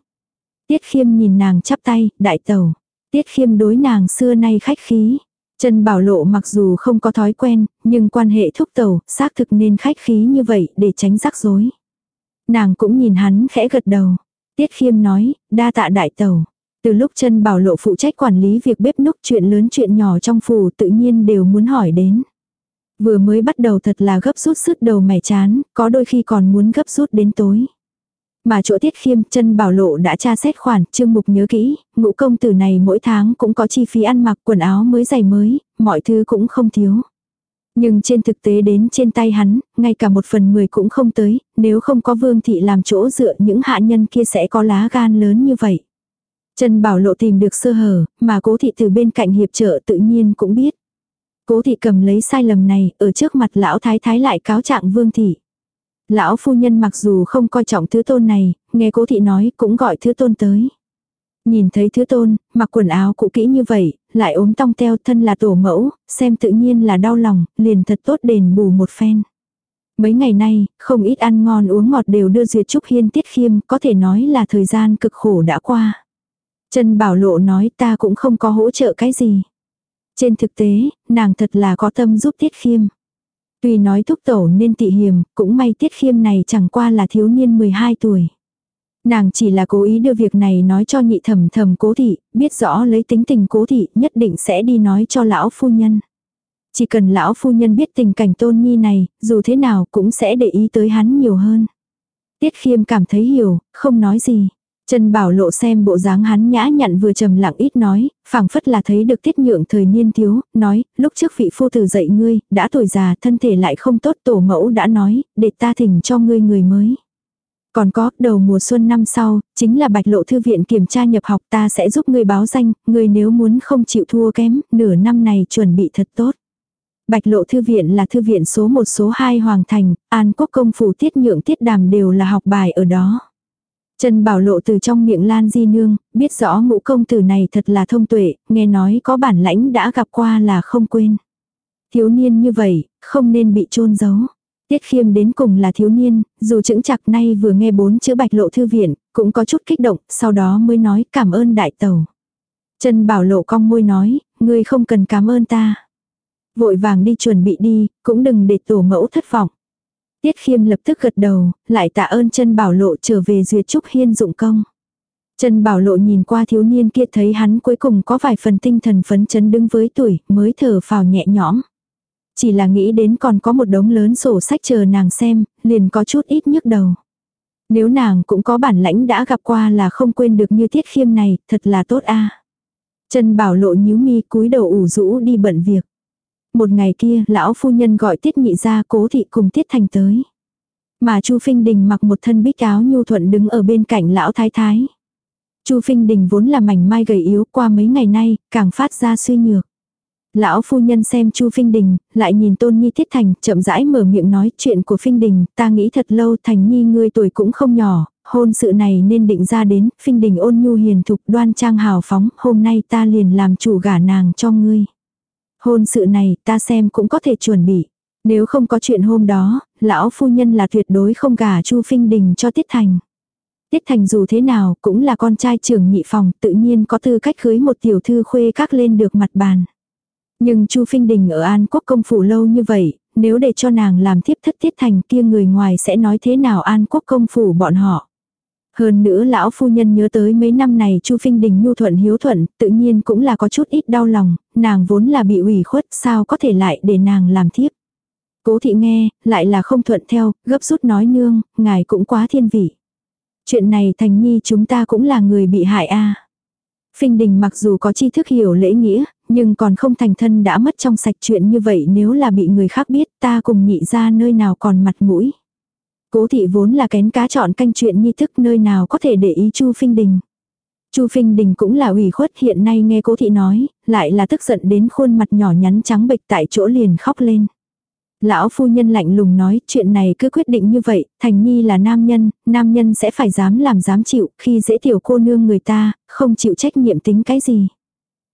Tiết Khiêm nhìn nàng chắp tay, đại tẩu. Tiết Khiêm đối nàng xưa nay khách khí. Trần Bảo Lộ mặc dù không có thói quen, nhưng quan hệ thúc tẩu, xác thực nên khách khí như vậy để tránh rắc rối. Nàng cũng nhìn hắn khẽ gật đầu. Tiết Khiêm nói, đa tạ đại tẩu. Từ lúc Trần Bảo Lộ phụ trách quản lý việc bếp núc chuyện lớn chuyện nhỏ trong phủ tự nhiên đều muốn hỏi đến. Vừa mới bắt đầu thật là gấp rút sứt đầu mẻ chán, có đôi khi còn muốn gấp rút đến tối. Mà chỗ tiết khiêm chân bảo lộ đã tra xét khoản, trương mục nhớ kỹ, ngũ công tử này mỗi tháng cũng có chi phí ăn mặc quần áo mới giày mới, mọi thứ cũng không thiếu. Nhưng trên thực tế đến trên tay hắn, ngay cả một phần mười cũng không tới, nếu không có vương thị làm chỗ dựa những hạ nhân kia sẽ có lá gan lớn như vậy. Trần Bảo Lộ tìm được sơ hở, mà cố thị từ bên cạnh hiệp trợ tự nhiên cũng biết. Cố thị cầm lấy sai lầm này, ở trước mặt lão thái thái lại cáo trạng vương thị. Lão phu nhân mặc dù không coi trọng thứ tôn này, nghe cố thị nói cũng gọi thứ tôn tới. Nhìn thấy thứ tôn, mặc quần áo cũ kỹ như vậy, lại ốm tong teo thân là tổ mẫu, xem tự nhiên là đau lòng, liền thật tốt đền bù một phen. Mấy ngày nay, không ít ăn ngon uống ngọt đều đưa duyệt trúc hiên tiết khiêm, có thể nói là thời gian cực khổ đã qua. Trần Bảo Lộ nói ta cũng không có hỗ trợ cái gì. Trên thực tế, nàng thật là có tâm giúp Tiết Khiêm. Tuy nói thúc tổ nên tị hiềm, cũng may tiết khiêm này chẳng qua là thiếu niên 12 tuổi. Nàng chỉ là cố ý đưa việc này nói cho nhị thẩm thầm cố thị, biết rõ lấy tính tình cố thị nhất định sẽ đi nói cho lão phu nhân. Chỉ cần lão phu nhân biết tình cảnh tôn nhi này, dù thế nào cũng sẽ để ý tới hắn nhiều hơn. Tiết khiêm cảm thấy hiểu, không nói gì. Trần Bảo Lộ xem bộ dáng hắn nhã nhặn vừa trầm lặng ít nói, phảng phất là thấy được tiết nhượng thời niên thiếu, nói, lúc trước vị phu tử dạy ngươi, đã tuổi già, thân thể lại không tốt tổ mẫu đã nói, để ta thỉnh cho ngươi người mới. Còn có, đầu mùa xuân năm sau, chính là bạch lộ thư viện kiểm tra nhập học ta sẽ giúp ngươi báo danh, ngươi nếu muốn không chịu thua kém, nửa năm này chuẩn bị thật tốt. Bạch lộ thư viện là thư viện số 1 số 2 Hoàng Thành, An Quốc công phủ tiết nhượng tiết đàm đều là học bài ở đó. Trần Bảo Lộ từ trong miệng Lan Di Nương, biết rõ ngũ công tử này thật là thông tuệ, nghe nói có bản lãnh đã gặp qua là không quên. Thiếu niên như vậy, không nên bị chôn giấu. Tiết khiêm đến cùng là thiếu niên, dù chững chặt nay vừa nghe bốn chữ bạch lộ thư viện, cũng có chút kích động, sau đó mới nói cảm ơn đại tàu. Trần Bảo Lộ cong môi nói, ngươi không cần cảm ơn ta. Vội vàng đi chuẩn bị đi, cũng đừng để tổ mẫu thất vọng. Tiết khiêm lập tức gật đầu, lại tạ ơn chân bảo lộ trở về duyệt trúc hiên dụng công. Trần Bảo Lộ nhìn qua thiếu niên kia thấy hắn cuối cùng có vài phần tinh thần phấn chấn đứng với tuổi, mới thở phào nhẹ nhõm. Chỉ là nghĩ đến còn có một đống lớn sổ sách chờ nàng xem, liền có chút ít nhức đầu. Nếu nàng cũng có bản lãnh đã gặp qua là không quên được như tiết khiêm này, thật là tốt a. Trần Bảo Lộ nhíu mi cúi đầu ủ rũ đi bận việc. Một ngày kia, lão phu nhân gọi Tiết Nhị ra cố thị cùng Tiết Thành tới. Mà Chu Phinh Đình mặc một thân bích áo nhu thuận đứng ở bên cạnh lão thái thái. Chu Phinh Đình vốn là mảnh mai gầy yếu qua mấy ngày nay, càng phát ra suy nhược. Lão phu nhân xem Chu Phinh Đình, lại nhìn Tôn Nhi Tiết Thành, chậm rãi mở miệng nói chuyện của Phinh Đình, ta nghĩ thật lâu Thành Nhi ngươi tuổi cũng không nhỏ, hôn sự này nên định ra đến, Phinh Đình ôn nhu hiền thục đoan trang hào phóng, hôm nay ta liền làm chủ gả nàng cho ngươi. Hôn sự này ta xem cũng có thể chuẩn bị. Nếu không có chuyện hôm đó, lão phu nhân là tuyệt đối không gả Chu Phinh Đình cho Tiết Thành. Tiết Thành dù thế nào cũng là con trai trưởng nhị phòng, tự nhiên có tư cách cưới một tiểu thư khuê các lên được mặt bàn. Nhưng Chu Phinh Đình ở An Quốc công phủ lâu như vậy, nếu để cho nàng làm tiếp thất Tiết Thành kia người ngoài sẽ nói thế nào An Quốc công phủ bọn họ. Hơn nữa lão phu nhân nhớ tới mấy năm này Chu Phinh Đình nhu thuận hiếu thuận, tự nhiên cũng là có chút ít đau lòng, nàng vốn là bị ủy khuất, sao có thể lại để nàng làm thiếp. Cố thị nghe, lại là không thuận theo, gấp rút nói nương, ngài cũng quá thiên vị. Chuyện này thành nhi chúng ta cũng là người bị hại a. Phinh Đình mặc dù có tri thức hiểu lễ nghĩa, nhưng còn không thành thân đã mất trong sạch chuyện như vậy nếu là bị người khác biết ta cùng nhị ra nơi nào còn mặt mũi. Cố thị vốn là kén cá chọn canh chuyện nhi thức nơi nào có thể để ý Chu Phinh Đình. Chu Phinh Đình cũng là ủy khuất hiện nay nghe cố thị nói, lại là tức giận đến khuôn mặt nhỏ nhắn trắng bệch tại chỗ liền khóc lên. Lão phu nhân lạnh lùng nói chuyện này cứ quyết định như vậy, thành nhi là nam nhân, nam nhân sẽ phải dám làm dám chịu, khi dễ tiểu cô nương người ta, không chịu trách nhiệm tính cái gì.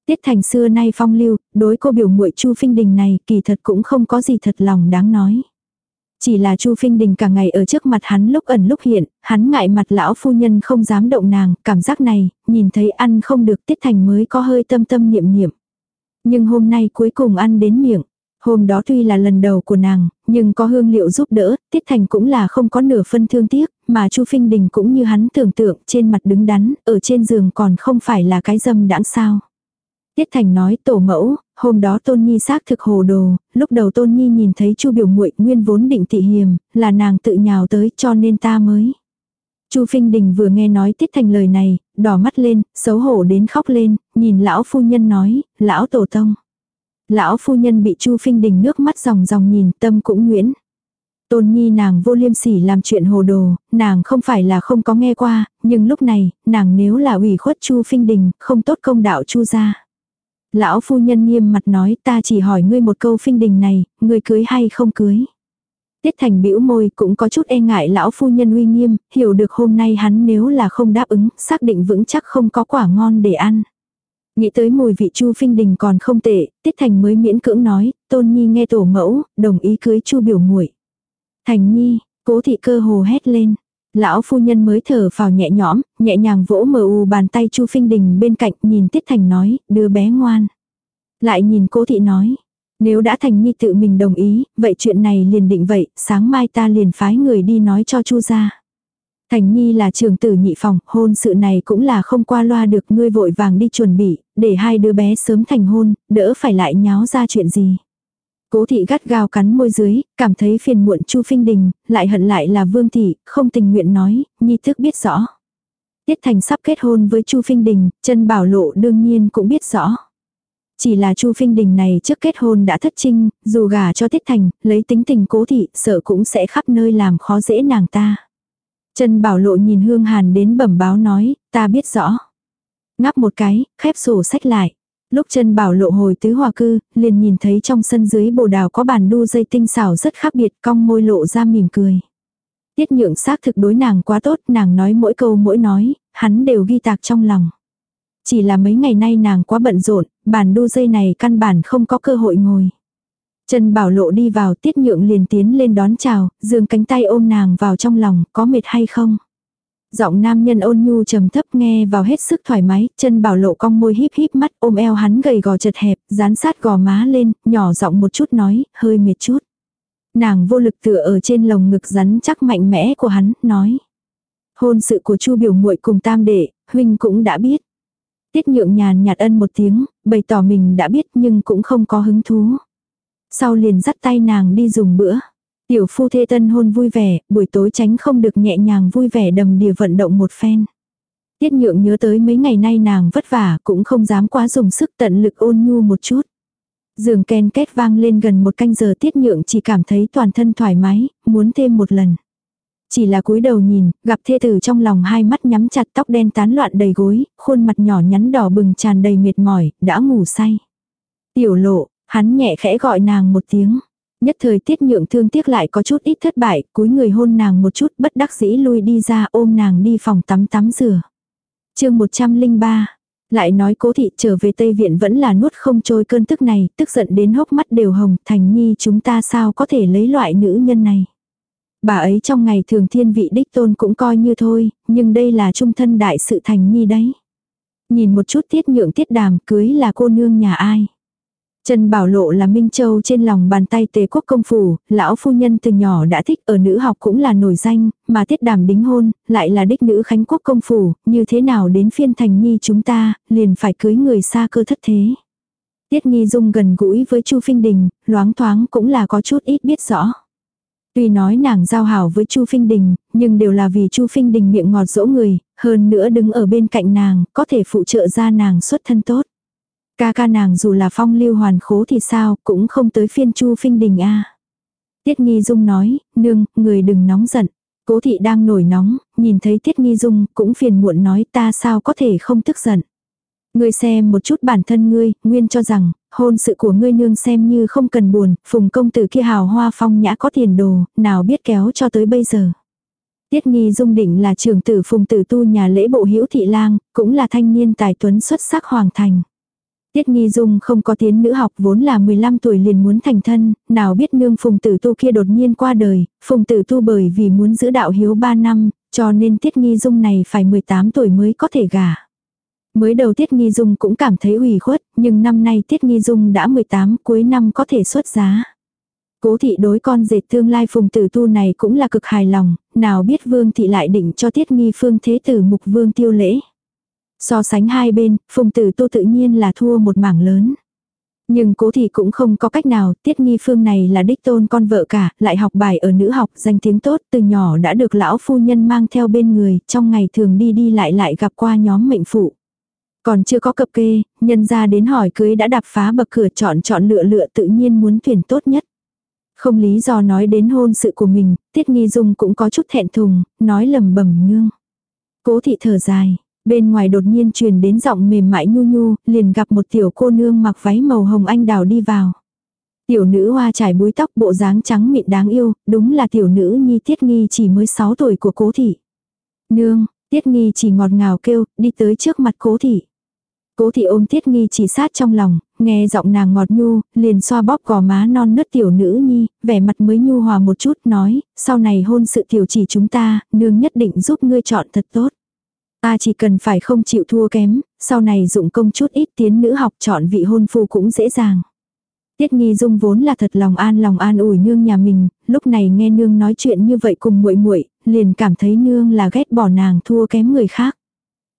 Tiết thành xưa nay phong lưu, đối cô biểu muội Chu Phinh Đình này kỳ thật cũng không có gì thật lòng đáng nói. Chỉ là Chu Phinh Đình cả ngày ở trước mặt hắn lúc ẩn lúc hiện, hắn ngại mặt lão phu nhân không dám động nàng, cảm giác này, nhìn thấy ăn không được Tiết Thành mới có hơi tâm tâm niệm niệm. Nhưng hôm nay cuối cùng ăn đến miệng. Hôm đó tuy là lần đầu của nàng, nhưng có hương liệu giúp đỡ, Tiết Thành cũng là không có nửa phân thương tiếc, mà Chu Phinh Đình cũng như hắn tưởng tượng, trên mặt đứng đắn, ở trên giường còn không phải là cái dâm đãng sao. Tiết Thành nói tổ mẫu, hôm đó Tôn Nhi xác thực hồ đồ, lúc đầu Tôn Nhi nhìn thấy Chu biểu muội nguyên vốn định tị hiềm, là nàng tự nhào tới cho nên ta mới. Chu Phinh Đình vừa nghe nói Tiết Thành lời này, đỏ mắt lên, xấu hổ đến khóc lên, nhìn lão phu nhân nói, lão tổ tông. Lão phu nhân bị Chu Phinh Đình nước mắt ròng ròng nhìn tâm cũng nguyễn. Tôn Nhi nàng vô liêm sỉ làm chuyện hồ đồ, nàng không phải là không có nghe qua, nhưng lúc này, nàng nếu là ủy khuất Chu Phinh Đình, không tốt công đạo Chu gia. Lão phu nhân nghiêm mặt nói ta chỉ hỏi ngươi một câu phinh đình này, ngươi cưới hay không cưới. Tiết thành bĩu môi cũng có chút e ngại lão phu nhân uy nghiêm, hiểu được hôm nay hắn nếu là không đáp ứng, xác định vững chắc không có quả ngon để ăn. Nghĩ tới mùi vị chu phinh đình còn không tệ, tiết thành mới miễn cưỡng nói, tôn nhi nghe tổ mẫu, đồng ý cưới chu biểu muội Thành nhi, cố thị cơ hồ hét lên. Lão phu nhân mới thở vào nhẹ nhõm, nhẹ nhàng vỗ mờ u bàn tay Chu Phinh Đình bên cạnh nhìn Tiết Thành nói, đưa bé ngoan. Lại nhìn cố thị nói, Nếu đã thành nhi tự mình đồng ý, vậy chuyện này liền định vậy, sáng mai ta liền phái người đi nói cho chu gia. Thành Nhi là trường tử nhị phòng, hôn sự này cũng là không qua loa được ngươi vội vàng đi chuẩn bị, để hai đứa bé sớm thành hôn, đỡ phải lại nháo ra chuyện gì. Cố thị gắt gao cắn môi dưới, cảm thấy phiền muộn Chu Phinh Đình, lại hận lại là Vương thị, không tình nguyện nói, Nhi thức biết rõ. Tiết Thành sắp kết hôn với Chu Phinh Đình, chân bảo lộ đương nhiên cũng biết rõ. Chỉ là Chu Phinh Đình này trước kết hôn đã thất trinh, dù gả cho Tiết Thành, lấy tính tình cố thị, sợ cũng sẽ khắp nơi làm khó dễ nàng ta. Trần Bảo Lộ nhìn Hương Hàn đến bẩm báo nói, ta biết rõ. Ngắp một cái, khép sổ sách lại. Lúc chân Bảo Lộ hồi tứ hòa cư, liền nhìn thấy trong sân dưới bồ đào có bàn đu dây tinh xảo rất khác biệt, cong môi lộ ra mỉm cười. Tiết nhượng xác thực đối nàng quá tốt, nàng nói mỗi câu mỗi nói, hắn đều ghi tạc trong lòng. Chỉ là mấy ngày nay nàng quá bận rộn, bàn đu dây này căn bản không có cơ hội ngồi. Trần Bảo Lộ đi vào tiết nhượng liền tiến lên đón chào, dường cánh tay ôm nàng vào trong lòng, có mệt hay không? Giọng nam nhân ôn nhu trầm thấp nghe vào hết sức thoải mái, chân bảo lộ cong môi híp híp mắt ôm eo hắn gầy gò chật hẹp, dán sát gò má lên, nhỏ giọng một chút nói, hơi mệt chút. Nàng vô lực tựa ở trên lồng ngực rắn chắc mạnh mẽ của hắn, nói. Hôn sự của chu biểu muội cùng tam đệ, huynh cũng đã biết. Tiết nhượng nhàn nhạt ân một tiếng, bày tỏ mình đã biết nhưng cũng không có hứng thú. Sau liền dắt tay nàng đi dùng bữa. Tiểu phu thê tân hôn vui vẻ, buổi tối tránh không được nhẹ nhàng vui vẻ đầm đìa vận động một phen. Tiết nhượng nhớ tới mấy ngày nay nàng vất vả cũng không dám quá dùng sức tận lực ôn nhu một chút. Giường ken kết vang lên gần một canh giờ tiết nhượng chỉ cảm thấy toàn thân thoải mái, muốn thêm một lần. Chỉ là cúi đầu nhìn, gặp thê tử trong lòng hai mắt nhắm chặt tóc đen tán loạn đầy gối, khuôn mặt nhỏ nhắn đỏ bừng tràn đầy mệt mỏi, đã ngủ say. Tiểu lộ, hắn nhẹ khẽ gọi nàng một tiếng. Nhất thời tiết nhượng thương tiếc lại có chút ít thất bại, cúi người hôn nàng một chút bất đắc dĩ lui đi ra ôm nàng đi phòng tắm tắm rửa. chương 103 lại nói cố thị trở về Tây Viện vẫn là nuốt không trôi cơn tức này, tức giận đến hốc mắt đều hồng, thành nhi chúng ta sao có thể lấy loại nữ nhân này. Bà ấy trong ngày thường thiên vị đích tôn cũng coi như thôi, nhưng đây là trung thân đại sự thành nhi đấy. Nhìn một chút tiết nhượng tiết đàm cưới là cô nương nhà ai. Trần Bảo Lộ là Minh Châu trên lòng bàn tay tề quốc công phủ, lão phu nhân từ nhỏ đã thích ở nữ học cũng là nổi danh, mà tiết đàm đính hôn, lại là đích nữ khánh quốc công phủ, như thế nào đến phiên thành nhi chúng ta, liền phải cưới người xa cơ thất thế. Tiết nghi dung gần gũi với Chu Phinh Đình, loáng thoáng cũng là có chút ít biết rõ. Tuy nói nàng giao hảo với Chu Phinh Đình, nhưng đều là vì Chu Phinh Đình miệng ngọt dỗ người, hơn nữa đứng ở bên cạnh nàng, có thể phụ trợ ra nàng xuất thân tốt. Ca ca nàng dù là phong lưu hoàn khố thì sao, cũng không tới phiên Chu Phinh Đình a. Tiết Nghi Dung nói, nương, người đừng nóng giận. Cố thị đang nổi nóng, nhìn thấy Tiết Nghi Dung, cũng phiền muộn nói ta sao có thể không tức giận. Ngươi xem một chút bản thân ngươi, nguyên cho rằng, hôn sự của ngươi nương xem như không cần buồn, phùng công tử kia hào hoa phong nhã có tiền đồ, nào biết kéo cho tới bây giờ. Tiết nghi dung định là trường tử phùng tử tu nhà lễ bộ hữu thị lang, cũng là thanh niên tài tuấn xuất sắc hoàng thành. Tiết Nghi Dung không có tiến nữ học vốn là 15 tuổi liền muốn thành thân, nào biết nương Phùng Tử Tu kia đột nhiên qua đời, Phùng Tử Tu bởi vì muốn giữ đạo hiếu 3 năm, cho nên Tiết Nghi Dung này phải 18 tuổi mới có thể gả. Mới đầu Tiết Nghi Dung cũng cảm thấy ủy khuất, nhưng năm nay Tiết Nghi Dung đã 18 cuối năm có thể xuất giá. Cố thị đối con dệt tương lai Phùng Tử Tu này cũng là cực hài lòng, nào biết Vương thị lại định cho Tiết Nghi Phương Thế Tử Mục Vương tiêu lễ. So sánh hai bên, phùng tử tô tự nhiên là thua một mảng lớn. Nhưng cố thì cũng không có cách nào, tiết nghi phương này là đích tôn con vợ cả, lại học bài ở nữ học, danh tiếng tốt, từ nhỏ đã được lão phu nhân mang theo bên người, trong ngày thường đi đi lại lại gặp qua nhóm mệnh phụ. Còn chưa có cập kê, nhân ra đến hỏi cưới đã đạp phá bậc cửa chọn chọn lựa lựa tự nhiên muốn tuyển tốt nhất. Không lý do nói đến hôn sự của mình, tiết nghi dung cũng có chút thẹn thùng, nói lầm bẩm nương. Cố thị thở dài, Bên ngoài đột nhiên truyền đến giọng mềm mại nhu nhu, liền gặp một tiểu cô nương mặc váy màu hồng anh đào đi vào. Tiểu nữ hoa trải búi tóc bộ dáng trắng mịn đáng yêu, đúng là tiểu nữ nhi tiết nghi chỉ mới 6 tuổi của cố thị. Nương, tiết nghi chỉ ngọt ngào kêu, đi tới trước mặt cố thị. Cố thị ôm tiết nghi chỉ sát trong lòng, nghe giọng nàng ngọt nhu, liền xoa bóp gò má non nớt tiểu nữ nhi, vẻ mặt mới nhu hòa một chút, nói, sau này hôn sự tiểu chỉ chúng ta, nương nhất định giúp ngươi chọn thật tốt. Ta chỉ cần phải không chịu thua kém, sau này dụng công chút ít tiến nữ học chọn vị hôn phu cũng dễ dàng. Tiết Nghi Dung vốn là thật lòng an lòng an ủi nương nhà mình, lúc này nghe nương nói chuyện như vậy cùng muội muội, liền cảm thấy nương là ghét bỏ nàng thua kém người khác.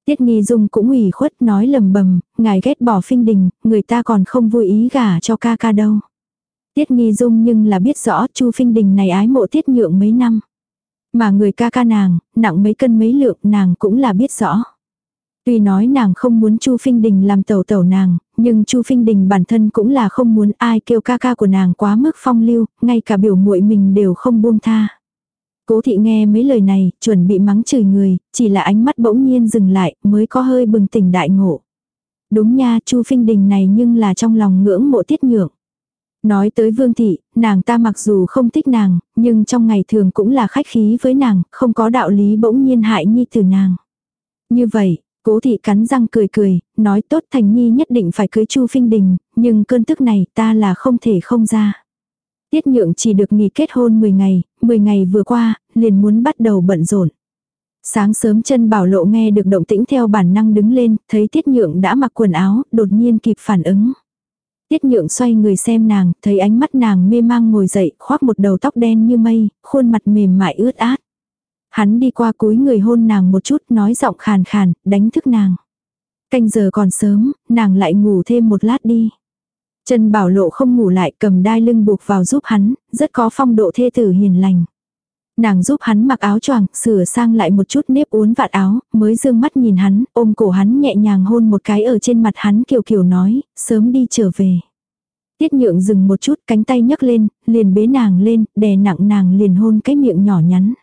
Tiết Nghi Dung cũng ủy khuất nói lầm bầm, ngài ghét bỏ Phinh Đình, người ta còn không vui ý gả cho ca ca đâu. Tiết Nghi Dung nhưng là biết rõ Chu Phinh Đình này ái mộ Tiết Nhượng mấy năm. Mà người ca ca nàng, nặng mấy cân mấy lượng nàng cũng là biết rõ. Tuy nói nàng không muốn Chu Phinh Đình làm tẩu tẩu nàng, nhưng Chu Phinh Đình bản thân cũng là không muốn ai kêu ca ca của nàng quá mức phong lưu, ngay cả biểu muội mình đều không buông tha. Cố thị nghe mấy lời này, chuẩn bị mắng chửi người, chỉ là ánh mắt bỗng nhiên dừng lại, mới có hơi bừng tỉnh đại ngộ. Đúng nha, Chu Phinh Đình này nhưng là trong lòng ngưỡng mộ tiết nhượng. Nói tới Vương Thị, nàng ta mặc dù không thích nàng, nhưng trong ngày thường cũng là khách khí với nàng, không có đạo lý bỗng nhiên hại nhi từ nàng. Như vậy, cố thị cắn răng cười cười, nói tốt Thành Nhi nhất định phải cưới Chu Phinh Đình, nhưng cơn tức này ta là không thể không ra. Tiết nhượng chỉ được nghỉ kết hôn 10 ngày, 10 ngày vừa qua, liền muốn bắt đầu bận rộn. Sáng sớm chân bảo lộ nghe được động tĩnh theo bản năng đứng lên, thấy tiết nhượng đã mặc quần áo, đột nhiên kịp phản ứng. Tiết nhượng xoay người xem nàng, thấy ánh mắt nàng mê mang ngồi dậy, khoác một đầu tóc đen như mây, khuôn mặt mềm mại ướt át. Hắn đi qua cúi người hôn nàng một chút, nói giọng khàn khàn, đánh thức nàng. Canh giờ còn sớm, nàng lại ngủ thêm một lát đi. Trần Bảo Lộ không ngủ lại cầm đai lưng buộc vào giúp hắn, rất có phong độ thê tử hiền lành. Nàng giúp hắn mặc áo choàng, sửa sang lại một chút nếp uốn vạt áo, mới dương mắt nhìn hắn, ôm cổ hắn nhẹ nhàng hôn một cái ở trên mặt hắn kiều kiều nói, sớm đi trở về. Tiết nhượng dừng một chút, cánh tay nhấc lên, liền bế nàng lên, đè nặng nàng liền hôn cái miệng nhỏ nhắn.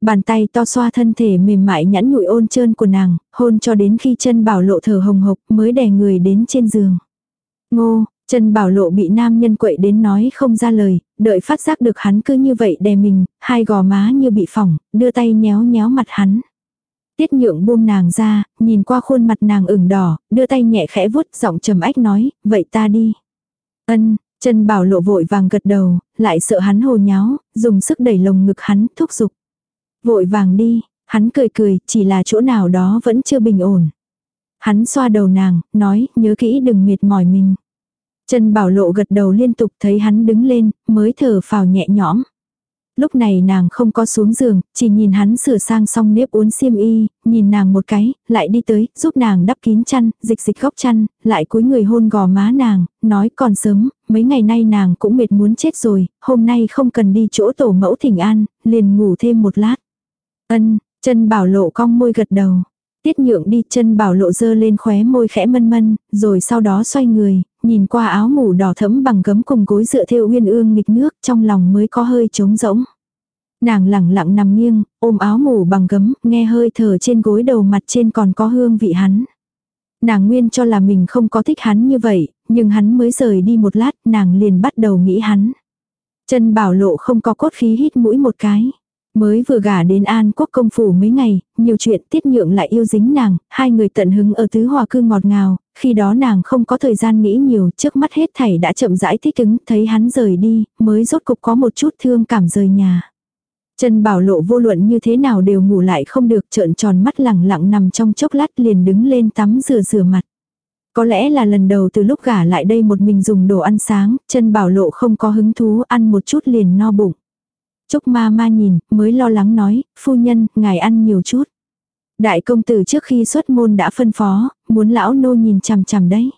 Bàn tay to xoa thân thể mềm mại nhẵn nhụi ôn trơn của nàng, hôn cho đến khi chân bảo lộ thở hồng hộc mới đè người đến trên giường. Ngô, Trần Bảo Lộ bị nam nhân quậy đến nói không ra lời, đợi phát giác được hắn cứ như vậy đè mình, hai gò má như bị phỏng, đưa tay nhéo nhéo mặt hắn. Tiết nhượng buông nàng ra, nhìn qua khuôn mặt nàng ửng đỏ, đưa tay nhẹ khẽ vuốt giọng trầm ách nói, vậy ta đi. Ân, Trần Bảo Lộ vội vàng gật đầu, lại sợ hắn hồ nháo, dùng sức đẩy lồng ngực hắn, thúc giục. Vội vàng đi, hắn cười cười, chỉ là chỗ nào đó vẫn chưa bình ổn. Hắn xoa đầu nàng, nói, nhớ kỹ đừng mệt mỏi mình. Trần Bảo Lộ gật đầu liên tục thấy hắn đứng lên, mới thở phào nhẹ nhõm. Lúc này nàng không có xuống giường, chỉ nhìn hắn sửa sang xong nếp uốn xiêm y, nhìn nàng một cái, lại đi tới, giúp nàng đắp kín chăn, dịch dịch góc chăn, lại cúi người hôn gò má nàng, nói còn sớm, mấy ngày nay nàng cũng mệt muốn chết rồi, hôm nay không cần đi chỗ tổ mẫu thỉnh an, liền ngủ thêm một lát. Ân, chân bảo lộ cong môi gật đầu. Tiết nhượng đi chân bảo lộ dơ lên khóe môi khẽ mân mân, rồi sau đó xoay người, nhìn qua áo ngủ đỏ thẫm bằng gấm cùng gối dựa theo uyên ương nghịch nước trong lòng mới có hơi trống rỗng. Nàng lẳng lặng nằm nghiêng, ôm áo ngủ bằng gấm, nghe hơi thở trên gối đầu mặt trên còn có hương vị hắn. Nàng nguyên cho là mình không có thích hắn như vậy, nhưng hắn mới rời đi một lát, nàng liền bắt đầu nghĩ hắn. Chân bảo lộ không có cốt khí hít mũi một cái. Mới vừa gả đến An Quốc công phủ mấy ngày, nhiều chuyện tiết nhượng lại yêu dính nàng, hai người tận hứng ở tứ hòa cư ngọt ngào, khi đó nàng không có thời gian nghĩ nhiều, trước mắt hết thảy đã chậm rãi thích ứng, thấy hắn rời đi, mới rốt cục có một chút thương cảm rời nhà. Trần Bảo Lộ vô luận như thế nào đều ngủ lại không được trợn tròn mắt lẳng lặng nằm trong chốc lát liền đứng lên tắm rửa rửa mặt. Có lẽ là lần đầu từ lúc gả lại đây một mình dùng đồ ăn sáng, Trần Bảo Lộ không có hứng thú ăn một chút liền no bụng. Trúc ma ma nhìn, mới lo lắng nói, phu nhân, ngài ăn nhiều chút. Đại công tử trước khi xuất môn đã phân phó, muốn lão nô nhìn chằm chằm đấy.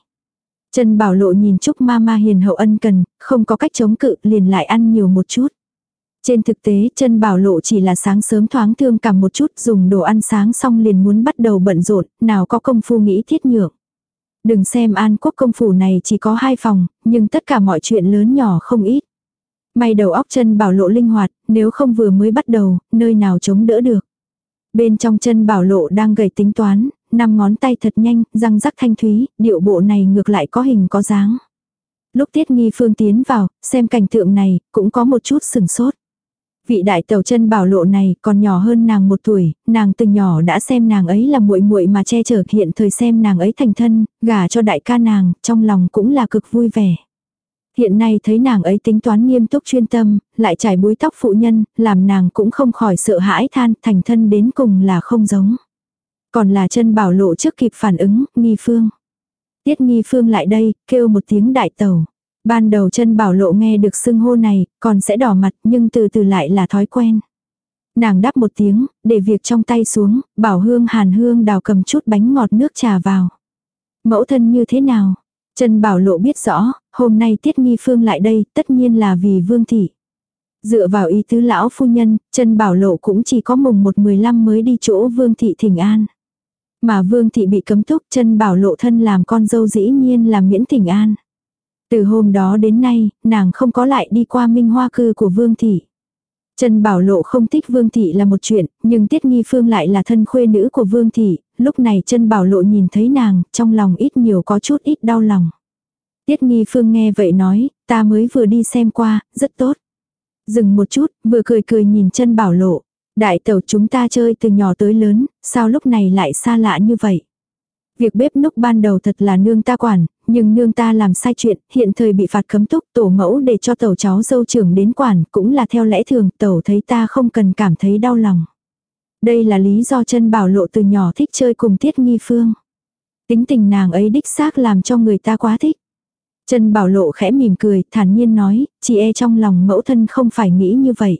Trần Bảo Lộ nhìn Trúc ma ma hiền hậu ân cần, không có cách chống cự, liền lại ăn nhiều một chút. Trên thực tế, Trần Bảo Lộ chỉ là sáng sớm thoáng thương cảm một chút, dùng đồ ăn sáng xong liền muốn bắt đầu bận rộn, nào có công phu nghĩ thiết nhượng. Đừng xem An Quốc công phủ này chỉ có hai phòng, nhưng tất cả mọi chuyện lớn nhỏ không ít. May đầu óc chân bảo lộ linh hoạt, nếu không vừa mới bắt đầu, nơi nào chống đỡ được. Bên trong chân bảo lộ đang gầy tính toán, năm ngón tay thật nhanh, răng rắc thanh thúy, điệu bộ này ngược lại có hình có dáng. Lúc tiết nghi phương tiến vào, xem cảnh tượng này, cũng có một chút sừng sốt. Vị đại tàu chân bảo lộ này còn nhỏ hơn nàng một tuổi, nàng từng nhỏ đã xem nàng ấy là muội muội mà che chở hiện thời xem nàng ấy thành thân, gả cho đại ca nàng, trong lòng cũng là cực vui vẻ. Hiện nay thấy nàng ấy tính toán nghiêm túc chuyên tâm, lại trải búi tóc phụ nhân, làm nàng cũng không khỏi sợ hãi than, thành thân đến cùng là không giống. Còn là chân bảo lộ trước kịp phản ứng, nghi phương. Tiết nghi phương lại đây, kêu một tiếng đại tẩu Ban đầu chân bảo lộ nghe được xưng hô này, còn sẽ đỏ mặt nhưng từ từ lại là thói quen. Nàng đáp một tiếng, để việc trong tay xuống, bảo hương hàn hương đào cầm chút bánh ngọt nước trà vào. Mẫu thân như thế nào? Trần Bảo Lộ biết rõ, hôm nay Tiết Nghi Phương lại đây, tất nhiên là vì Vương Thị. Dựa vào ý tứ lão phu nhân, Trần Bảo Lộ cũng chỉ có mùng một mười lăm mới đi chỗ Vương Thị thỉnh an. Mà Vương Thị bị cấm túc Trần Bảo Lộ thân làm con dâu dĩ nhiên là miễn thỉnh an. Từ hôm đó đến nay, nàng không có lại đi qua minh hoa cư của Vương Thị. Trần Bảo Lộ không thích Vương Thị là một chuyện, nhưng Tiết Nghi Phương lại là thân khuê nữ của Vương Thị, lúc này Trần Bảo Lộ nhìn thấy nàng, trong lòng ít nhiều có chút ít đau lòng. Tiết Nghi Phương nghe vậy nói, ta mới vừa đi xem qua, rất tốt. Dừng một chút, vừa cười cười nhìn Trần Bảo Lộ. Đại tẩu chúng ta chơi từ nhỏ tới lớn, sao lúc này lại xa lạ như vậy? Việc bếp núc ban đầu thật là nương ta quản, nhưng nương ta làm sai chuyện, hiện thời bị phạt cấm túc tổ mẫu để cho tẩu cháu dâu trưởng đến quản, cũng là theo lẽ thường, tẩu thấy ta không cần cảm thấy đau lòng. Đây là lý do chân bảo lộ từ nhỏ thích chơi cùng tiết nghi phương. Tính tình nàng ấy đích xác làm cho người ta quá thích. Chân bảo lộ khẽ mỉm cười, thản nhiên nói, chị e trong lòng mẫu thân không phải nghĩ như vậy.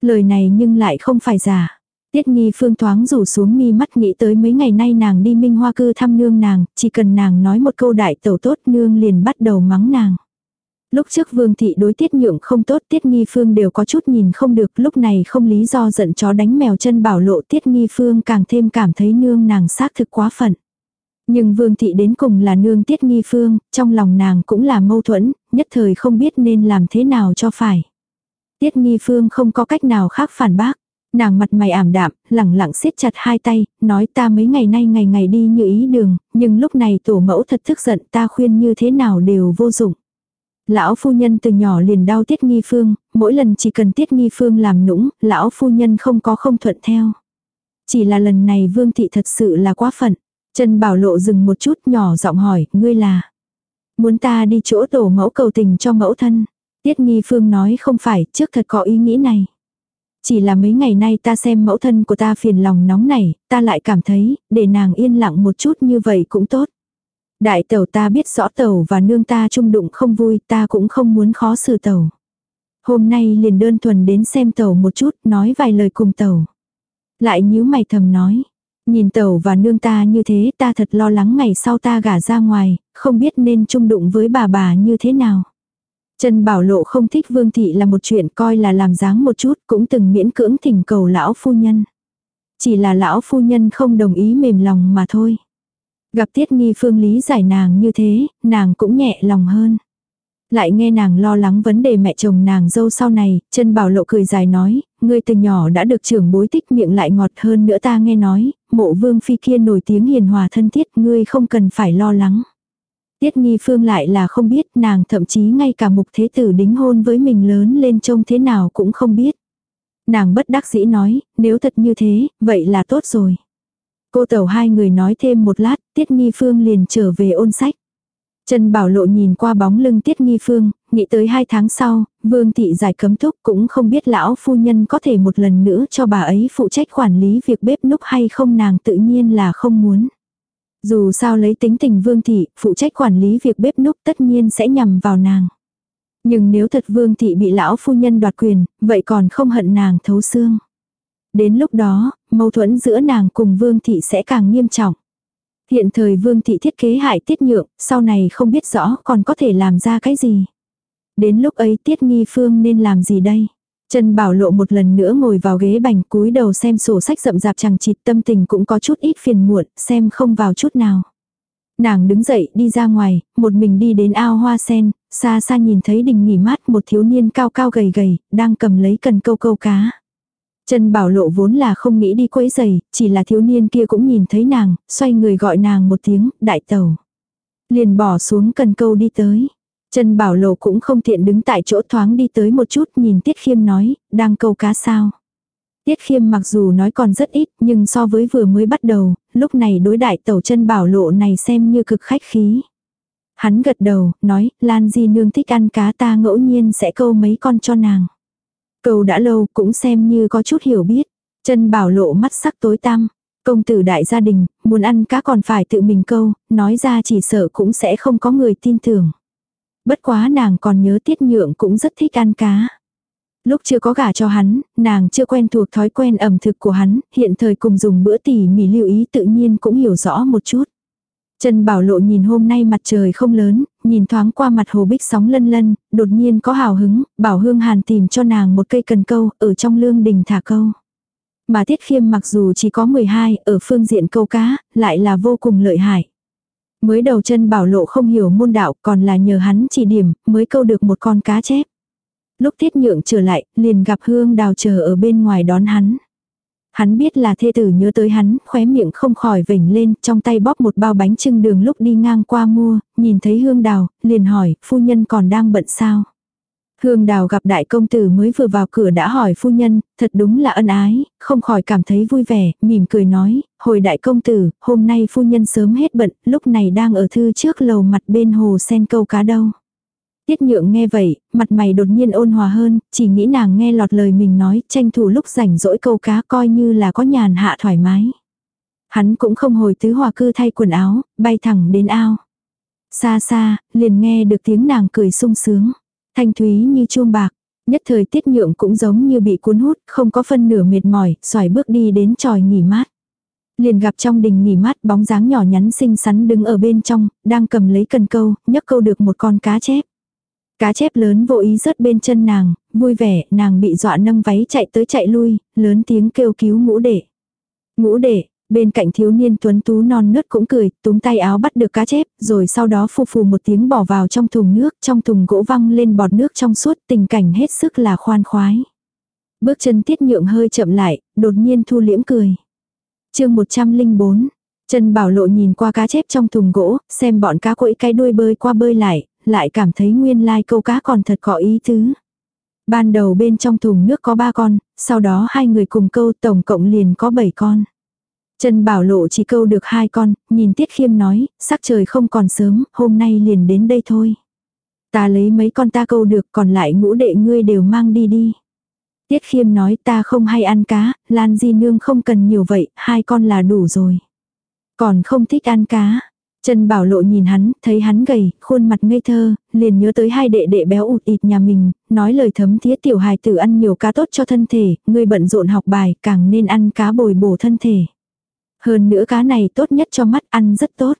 Lời này nhưng lại không phải giả. Tiết nghi phương thoáng rủ xuống mi mắt nghĩ tới mấy ngày nay nàng đi minh hoa cư thăm nương nàng, chỉ cần nàng nói một câu đại tẩu tốt nương liền bắt đầu mắng nàng. Lúc trước vương thị đối tiết nhượng không tốt tiết nghi phương đều có chút nhìn không được lúc này không lý do giận chó đánh mèo chân bảo lộ tiết nghi phương càng thêm cảm thấy nương nàng xác thực quá phận. Nhưng vương thị đến cùng là nương tiết nghi phương, trong lòng nàng cũng là mâu thuẫn, nhất thời không biết nên làm thế nào cho phải. Tiết nghi phương không có cách nào khác phản bác. Nàng mặt mày ảm đạm, lẳng lặng siết chặt hai tay, nói ta mấy ngày nay ngày ngày đi như ý đường, nhưng lúc này tổ mẫu thật thức giận ta khuyên như thế nào đều vô dụng. Lão phu nhân từ nhỏ liền đau tiết nghi phương, mỗi lần chỉ cần tiết nghi phương làm nũng, lão phu nhân không có không thuận theo. Chỉ là lần này vương thị thật sự là quá phận. Trần Bảo Lộ dừng một chút nhỏ giọng hỏi, ngươi là. Muốn ta đi chỗ tổ mẫu cầu tình cho mẫu thân. Tiết nghi phương nói không phải, trước thật có ý nghĩ này. Chỉ là mấy ngày nay ta xem mẫu thân của ta phiền lòng nóng này, ta lại cảm thấy, để nàng yên lặng một chút như vậy cũng tốt. Đại tẩu ta biết rõ tẩu và nương ta chung đụng không vui, ta cũng không muốn khó xử tẩu. Hôm nay liền đơn thuần đến xem tẩu một chút, nói vài lời cùng tẩu. Lại nhíu mày thầm nói, nhìn tẩu và nương ta như thế ta thật lo lắng ngày sau ta gả ra ngoài, không biết nên chung đụng với bà bà như thế nào. Trần Bảo Lộ không thích Vương Thị là một chuyện coi là làm dáng một chút cũng từng miễn cưỡng thỉnh cầu lão phu nhân. Chỉ là lão phu nhân không đồng ý mềm lòng mà thôi. Gặp Tiết Nghi Phương lý giải nàng như thế, nàng cũng nhẹ lòng hơn. Lại nghe nàng lo lắng vấn đề mẹ chồng nàng dâu sau này, chân bảo lộ cười dài nói, ngươi từ nhỏ đã được trưởng bối tích miệng lại ngọt hơn nữa ta nghe nói, mộ vương phi kia nổi tiếng hiền hòa thân thiết, ngươi không cần phải lo lắng. Tiết nghi phương lại là không biết nàng thậm chí ngay cả mục thế tử đính hôn với mình lớn lên trông thế nào cũng không biết. Nàng bất đắc dĩ nói, nếu thật như thế, vậy là tốt rồi. Cô tẩu hai người nói thêm một lát, Tiết Nghi Phương liền trở về ôn sách. Trần Bảo Lộ nhìn qua bóng lưng Tiết Nghi Phương, nghĩ tới hai tháng sau, Vương Thị giải cấm thúc cũng không biết lão phu nhân có thể một lần nữa cho bà ấy phụ trách quản lý việc bếp núc hay không nàng tự nhiên là không muốn. Dù sao lấy tính tình Vương Thị, phụ trách quản lý việc bếp núc tất nhiên sẽ nhằm vào nàng. Nhưng nếu thật Vương Thị bị lão phu nhân đoạt quyền, vậy còn không hận nàng thấu xương. Đến lúc đó, mâu thuẫn giữa nàng cùng Vương Thị sẽ càng nghiêm trọng. Hiện thời Vương Thị thiết kế hại Tiết Nhượng, sau này không biết rõ còn có thể làm ra cái gì. Đến lúc ấy Tiết Nghi Phương nên làm gì đây? Trần Bảo Lộ một lần nữa ngồi vào ghế bành cúi đầu xem sổ sách rậm rạp chẳng chịt tâm tình cũng có chút ít phiền muộn, xem không vào chút nào. Nàng đứng dậy đi ra ngoài, một mình đi đến ao hoa sen, xa xa nhìn thấy đình nghỉ mát một thiếu niên cao cao gầy gầy, đang cầm lấy cần câu câu cá. Trần Bảo Lộ vốn là không nghĩ đi quấy giày, chỉ là thiếu niên kia cũng nhìn thấy nàng, xoay người gọi nàng một tiếng, đại tàu. Liền bỏ xuống cần câu đi tới. Trần Bảo Lộ cũng không tiện đứng tại chỗ thoáng đi tới một chút nhìn Tiết Khiêm nói, đang câu cá sao. Tiết Khiêm mặc dù nói còn rất ít nhưng so với vừa mới bắt đầu, lúc này đối đại tẩu chân Bảo Lộ này xem như cực khách khí. Hắn gật đầu, nói, Lan Di Nương thích ăn cá ta ngẫu nhiên sẽ câu mấy con cho nàng. Câu đã lâu cũng xem như có chút hiểu biết. Chân Bảo Lộ mắt sắc tối tăm. Công tử đại gia đình, muốn ăn cá còn phải tự mình câu, nói ra chỉ sợ cũng sẽ không có người tin tưởng. Bất quá nàng còn nhớ tiết nhượng cũng rất thích ăn cá. Lúc chưa có gả cho hắn, nàng chưa quen thuộc thói quen ẩm thực của hắn, hiện thời cùng dùng bữa tỉ mỉ lưu ý tự nhiên cũng hiểu rõ một chút. Trần Bảo Lộ nhìn hôm nay mặt trời không lớn, nhìn thoáng qua mặt hồ bích sóng lân lân, đột nhiên có hào hứng, Bảo Hương Hàn tìm cho nàng một cây cần câu, ở trong lương đình thả câu. Mà Tiết Khiêm mặc dù chỉ có 12, ở phương diện câu cá, lại là vô cùng lợi hại. Mới đầu chân Bảo Lộ không hiểu môn đạo, còn là nhờ hắn chỉ điểm, mới câu được một con cá chép. Lúc Tiết Nhượng trở lại, liền gặp Hương Đào chờ ở bên ngoài đón hắn. Hắn biết là thê tử nhớ tới hắn, khóe miệng không khỏi vểnh lên, trong tay bóp một bao bánh trưng đường lúc đi ngang qua mua, nhìn thấy hương đào, liền hỏi, phu nhân còn đang bận sao? Hương đào gặp đại công tử mới vừa vào cửa đã hỏi phu nhân, thật đúng là ân ái, không khỏi cảm thấy vui vẻ, mỉm cười nói, hồi đại công tử, hôm nay phu nhân sớm hết bận, lúc này đang ở thư trước lầu mặt bên hồ sen câu cá đâu. Tiết nhượng nghe vậy, mặt mày đột nhiên ôn hòa hơn, chỉ nghĩ nàng nghe lọt lời mình nói, tranh thủ lúc rảnh rỗi câu cá coi như là có nhàn hạ thoải mái. Hắn cũng không hồi tứ hòa cư thay quần áo, bay thẳng đến ao. Xa xa, liền nghe được tiếng nàng cười sung sướng. Thanh thúy như chuông bạc. Nhất thời tiết nhượng cũng giống như bị cuốn hút, không có phân nửa mệt mỏi, xoài bước đi đến tròi nghỉ mát. Liền gặp trong đình nghỉ mát bóng dáng nhỏ nhắn xinh xắn đứng ở bên trong, đang cầm lấy cần câu, nhấc câu được một con cá chép. Cá chép lớn vô ý rớt bên chân nàng, vui vẻ, nàng bị dọa nâng váy chạy tới chạy lui, lớn tiếng kêu cứu ngũ đệ. Ngũ đệ, bên cạnh thiếu niên tuấn tú non nớt cũng cười, túm tay áo bắt được cá chép, rồi sau đó phù phù một tiếng bỏ vào trong thùng nước, trong thùng gỗ văng lên bọt nước trong suốt, tình cảnh hết sức là khoan khoái. Bước chân tiết nhượng hơi chậm lại, đột nhiên thu liễm cười. chương 104, Trần Bảo Lộ nhìn qua cá chép trong thùng gỗ, xem bọn cá quẫy cái đuôi bơi qua bơi lại, lại cảm thấy nguyên lai câu cá còn thật có ý tứ. Ban đầu bên trong thùng nước có ba con, sau đó hai người cùng câu tổng cộng liền có bảy con. Trần Bảo Lộ chỉ câu được hai con, nhìn Tiết Khiêm nói, sắc trời không còn sớm, hôm nay liền đến đây thôi. Ta lấy mấy con ta câu được còn lại ngũ đệ ngươi đều mang đi đi. Tiết Khiêm nói ta không hay ăn cá, Lan Di Nương không cần nhiều vậy, hai con là đủ rồi. Còn không thích ăn cá, Trần Bảo Lộ nhìn hắn, thấy hắn gầy, khuôn mặt ngây thơ, liền nhớ tới hai đệ đệ béo ụt ịt nhà mình, nói lời thấm thía tiểu hài tử ăn nhiều cá tốt cho thân thể, người bận rộn học bài, càng nên ăn cá bồi bổ thân thể. Hơn nữa cá này tốt nhất cho mắt ăn rất tốt.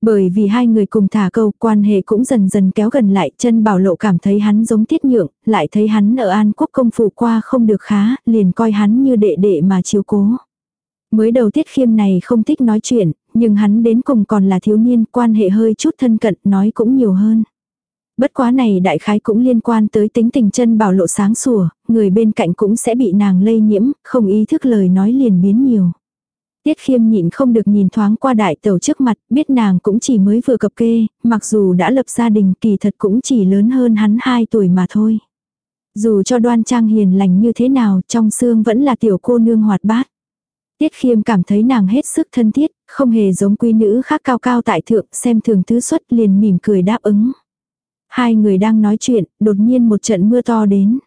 Bởi vì hai người cùng thả câu, quan hệ cũng dần dần kéo gần lại, chân bảo lộ cảm thấy hắn giống tiết nhượng, lại thấy hắn ở An Quốc công phủ qua không được khá, liền coi hắn như đệ đệ mà chiếu cố. Mới đầu tiết khiêm này không thích nói chuyện, nhưng hắn đến cùng còn là thiếu niên, quan hệ hơi chút thân cận, nói cũng nhiều hơn. Bất quá này đại khái cũng liên quan tới tính tình chân bảo lộ sáng sủa, người bên cạnh cũng sẽ bị nàng lây nhiễm, không ý thức lời nói liền biến nhiều. Tiết khiêm nhịn không được nhìn thoáng qua đại tàu trước mặt, biết nàng cũng chỉ mới vừa cập kê, mặc dù đã lập gia đình kỳ thật cũng chỉ lớn hơn hắn 2 tuổi mà thôi. Dù cho đoan trang hiền lành như thế nào, trong xương vẫn là tiểu cô nương hoạt bát. Tiết khiêm cảm thấy nàng hết sức thân thiết, không hề giống quý nữ khác cao cao tại thượng, xem thường thứ xuất liền mỉm cười đáp ứng. Hai người đang nói chuyện, đột nhiên một trận mưa to đến.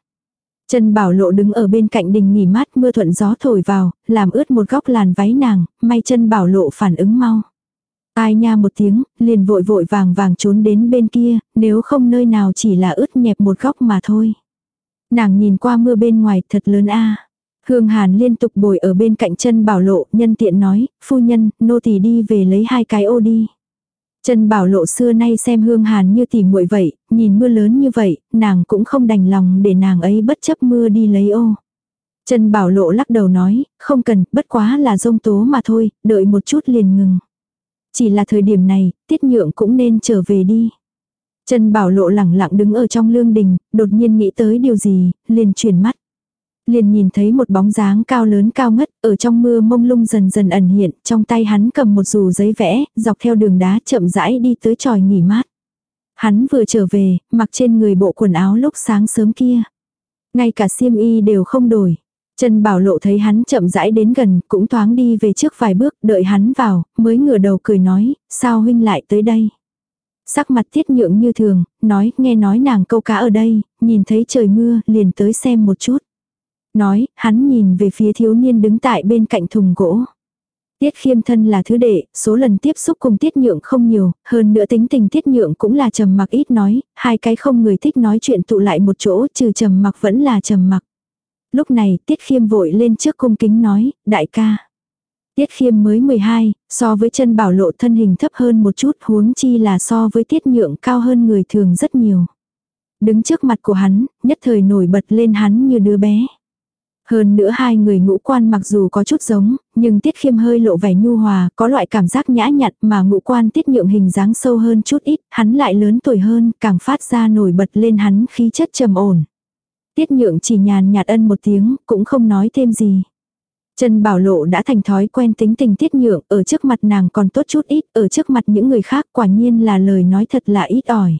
Trần Bảo Lộ đứng ở bên cạnh đình nghỉ mát mưa thuận gió thổi vào, làm ướt một góc làn váy nàng, may chân Bảo Lộ phản ứng mau. Ai nha một tiếng, liền vội vội vàng vàng trốn đến bên kia, nếu không nơi nào chỉ là ướt nhẹp một góc mà thôi. Nàng nhìn qua mưa bên ngoài thật lớn a Hương Hàn liên tục bồi ở bên cạnh chân bảo lộ, nhân tiện nói, phu nhân, nô tỳ đi về lấy hai cái ô đi. Trần bảo lộ xưa nay xem Hương Hàn như tỉ muội vậy, nhìn mưa lớn như vậy, nàng cũng không đành lòng để nàng ấy bất chấp mưa đi lấy ô. Trần bảo lộ lắc đầu nói, không cần, bất quá là rông tố mà thôi, đợi một chút liền ngừng. Chỉ là thời điểm này, tiết nhượng cũng nên trở về đi. Trần bảo lộ lẳng lặng đứng ở trong lương đình, đột nhiên nghĩ tới điều gì, liền chuyển mắt. Liền nhìn thấy một bóng dáng cao lớn cao ngất, ở trong mưa mông lung dần dần ẩn hiện, trong tay hắn cầm một dù giấy vẽ, dọc theo đường đá chậm rãi đi tới tròi nghỉ mát. Hắn vừa trở về, mặc trên người bộ quần áo lúc sáng sớm kia. Ngay cả xiêm y đều không đổi. Trần Bảo Lộ thấy hắn chậm rãi đến gần, cũng thoáng đi về trước vài bước, đợi hắn vào, mới ngửa đầu cười nói, sao huynh lại tới đây. Sắc mặt tiết nhượng như thường, nói, nghe nói nàng câu cá ở đây, nhìn thấy trời mưa, liền tới xem một chút. Nói, hắn nhìn về phía thiếu niên đứng tại bên cạnh thùng gỗ. Tiết khiêm thân là thứ đệ, số lần tiếp xúc cùng tiết nhượng không nhiều, hơn nữa tính tình tiết nhượng cũng là trầm mặc ít nói, hai cái không người thích nói chuyện tụ lại một chỗ trừ trầm mặc vẫn là trầm mặc. Lúc này tiết khiêm vội lên trước cung kính nói, đại ca. Tiết khiêm mới 12, so với chân bảo lộ thân hình thấp hơn một chút huống chi là so với tiết nhượng cao hơn người thường rất nhiều. Đứng trước mặt của hắn, nhất thời nổi bật lên hắn như đứa bé. Hơn nữa hai người ngũ quan mặc dù có chút giống, nhưng tiết khiêm hơi lộ vẻ nhu hòa, có loại cảm giác nhã nhặn mà ngũ quan tiết nhượng hình dáng sâu hơn chút ít, hắn lại lớn tuổi hơn, càng phát ra nổi bật lên hắn khí chất trầm ổn. Tiết nhượng chỉ nhàn nhạt ân một tiếng, cũng không nói thêm gì. Trần Bảo Lộ đã thành thói quen tính tình tiết nhượng, ở trước mặt nàng còn tốt chút ít, ở trước mặt những người khác quả nhiên là lời nói thật là ít ỏi.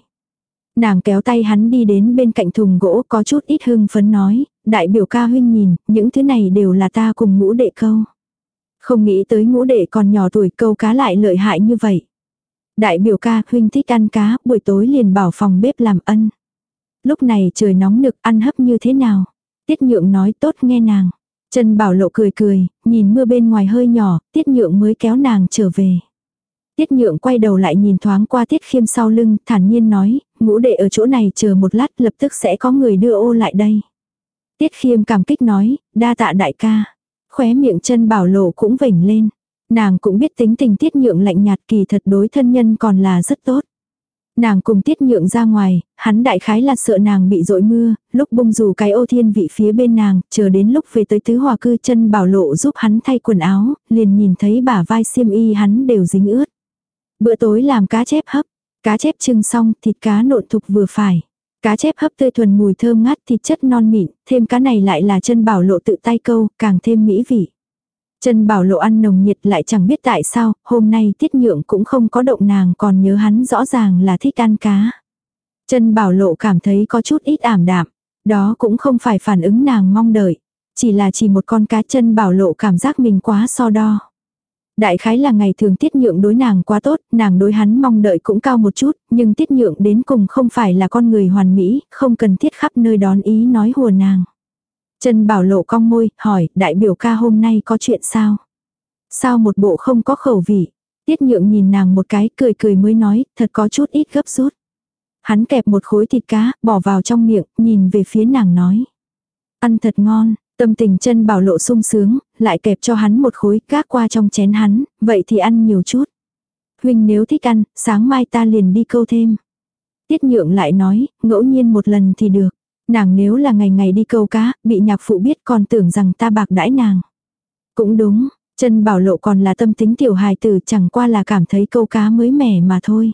Nàng kéo tay hắn đi đến bên cạnh thùng gỗ có chút ít hưng phấn nói, đại biểu ca huynh nhìn, những thứ này đều là ta cùng ngũ đệ câu. Không nghĩ tới ngũ đệ còn nhỏ tuổi câu cá lại lợi hại như vậy. Đại biểu ca huynh thích ăn cá, buổi tối liền bảo phòng bếp làm ân. Lúc này trời nóng nực ăn hấp như thế nào? Tiết nhượng nói tốt nghe nàng. Trần Bảo Lộ cười cười, nhìn mưa bên ngoài hơi nhỏ, Tiết Nhượng mới kéo nàng trở về. Tiết Nhượng quay đầu lại nhìn thoáng qua Tiết Khiêm sau lưng, thản nhiên nói, ngũ đệ ở chỗ này chờ một lát lập tức sẽ có người đưa ô lại đây. Tiết Khiêm cảm kích nói, đa tạ đại ca. Khóe miệng chân Bảo Lộ cũng vểnh lên. Nàng cũng biết tính tình Tiết Nhượng lạnh nhạt kỳ thật đối thân nhân còn là rất tốt. Nàng cùng tiết nhượng ra ngoài, hắn đại khái là sợ nàng bị dội mưa, lúc bung dù cái ô thiên vị phía bên nàng, chờ đến lúc về tới tứ hòa cư chân bảo lộ giúp hắn thay quần áo, liền nhìn thấy bả vai xiêm y hắn đều dính ướt. Bữa tối làm cá chép hấp, cá chép trưng xong thịt cá nộn thục vừa phải. Cá chép hấp tươi thuần mùi thơm ngát thịt chất non mịn, thêm cá này lại là chân bảo lộ tự tay câu, càng thêm mỹ vị. chân Bảo Lộ ăn nồng nhiệt lại chẳng biết tại sao, hôm nay Tiết Nhượng cũng không có động nàng còn nhớ hắn rõ ràng là thích ăn cá. chân Bảo Lộ cảm thấy có chút ít ảm đạm, đó cũng không phải phản ứng nàng mong đợi, chỉ là chỉ một con cá chân Bảo Lộ cảm giác mình quá so đo. Đại khái là ngày thường tiết nhượng đối nàng quá tốt, nàng đối hắn mong đợi cũng cao một chút, nhưng tiết nhượng đến cùng không phải là con người hoàn mỹ, không cần thiết khắp nơi đón ý nói hùa nàng. Trần Bảo Lộ cong môi, hỏi, đại biểu ca hôm nay có chuyện sao? Sao một bộ không có khẩu vị? Tiết nhượng nhìn nàng một cái, cười cười mới nói, thật có chút ít gấp rút. Hắn kẹp một khối thịt cá, bỏ vào trong miệng, nhìn về phía nàng nói. Ăn thật ngon, tâm tình chân bảo lộ sung sướng, lại kẹp cho hắn một khối gác qua trong chén hắn, vậy thì ăn nhiều chút. Huynh nếu thích ăn, sáng mai ta liền đi câu thêm. Tiết nhượng lại nói, ngẫu nhiên một lần thì được. Nàng nếu là ngày ngày đi câu cá, bị nhạc phụ biết còn tưởng rằng ta bạc đãi nàng. Cũng đúng, chân bảo lộ còn là tâm tính tiểu hài tử chẳng qua là cảm thấy câu cá mới mẻ mà thôi.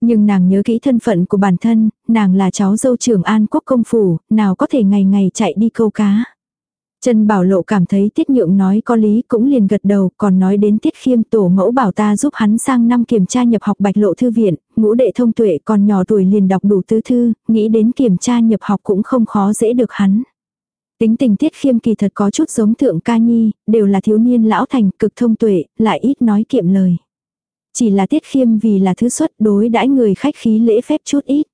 Nhưng nàng nhớ kỹ thân phận của bản thân, nàng là cháu dâu trưởng an quốc công phủ, nào có thể ngày ngày chạy đi câu cá. Trần Bảo Lộ cảm thấy Tiết Nhượng nói có lý cũng liền gật đầu, còn nói đến Tiết Khiêm tổ mẫu bảo ta giúp hắn sang năm kiểm tra nhập học Bạch Lộ Thư viện, ngũ đệ thông tuệ còn nhỏ tuổi liền đọc đủ tứ thư, nghĩ đến kiểm tra nhập học cũng không khó dễ được hắn. Tính tình Tiết Khiêm kỳ thật có chút giống Thượng Ca Nhi, đều là thiếu niên lão thành cực thông tuệ, lại ít nói kiệm lời. Chỉ là Tiết Khiêm vì là thứ xuất đối đãi người khách khí lễ phép chút ít.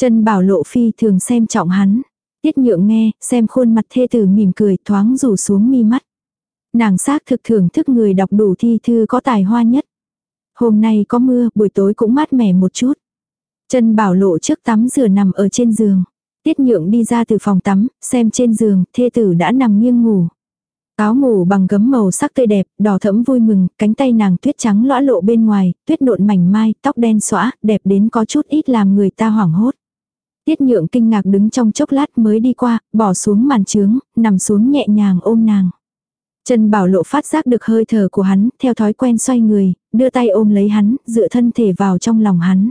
Trần Bảo Lộ Phi thường xem trọng hắn. Tiết nhượng nghe, xem khuôn mặt thê tử mỉm cười thoáng rủ xuống mi mắt. Nàng xác thực thưởng thức người đọc đủ thi thư có tài hoa nhất. Hôm nay có mưa, buổi tối cũng mát mẻ một chút. Chân bảo lộ trước tắm rửa nằm ở trên giường. Tiết nhượng đi ra từ phòng tắm, xem trên giường, thê tử đã nằm nghiêng ngủ. Áo ngủ bằng gấm màu sắc tươi đẹp, đỏ thẫm vui mừng, cánh tay nàng tuyết trắng lõa lộ bên ngoài, tuyết nộn mảnh mai, tóc đen xõa, đẹp đến có chút ít làm người ta hoảng hốt. Tiết nhượng kinh ngạc đứng trong chốc lát mới đi qua, bỏ xuống màn trướng, nằm xuống nhẹ nhàng ôm nàng. Trần Bảo Lộ phát giác được hơi thở của hắn, theo thói quen xoay người, đưa tay ôm lấy hắn, dựa thân thể vào trong lòng hắn.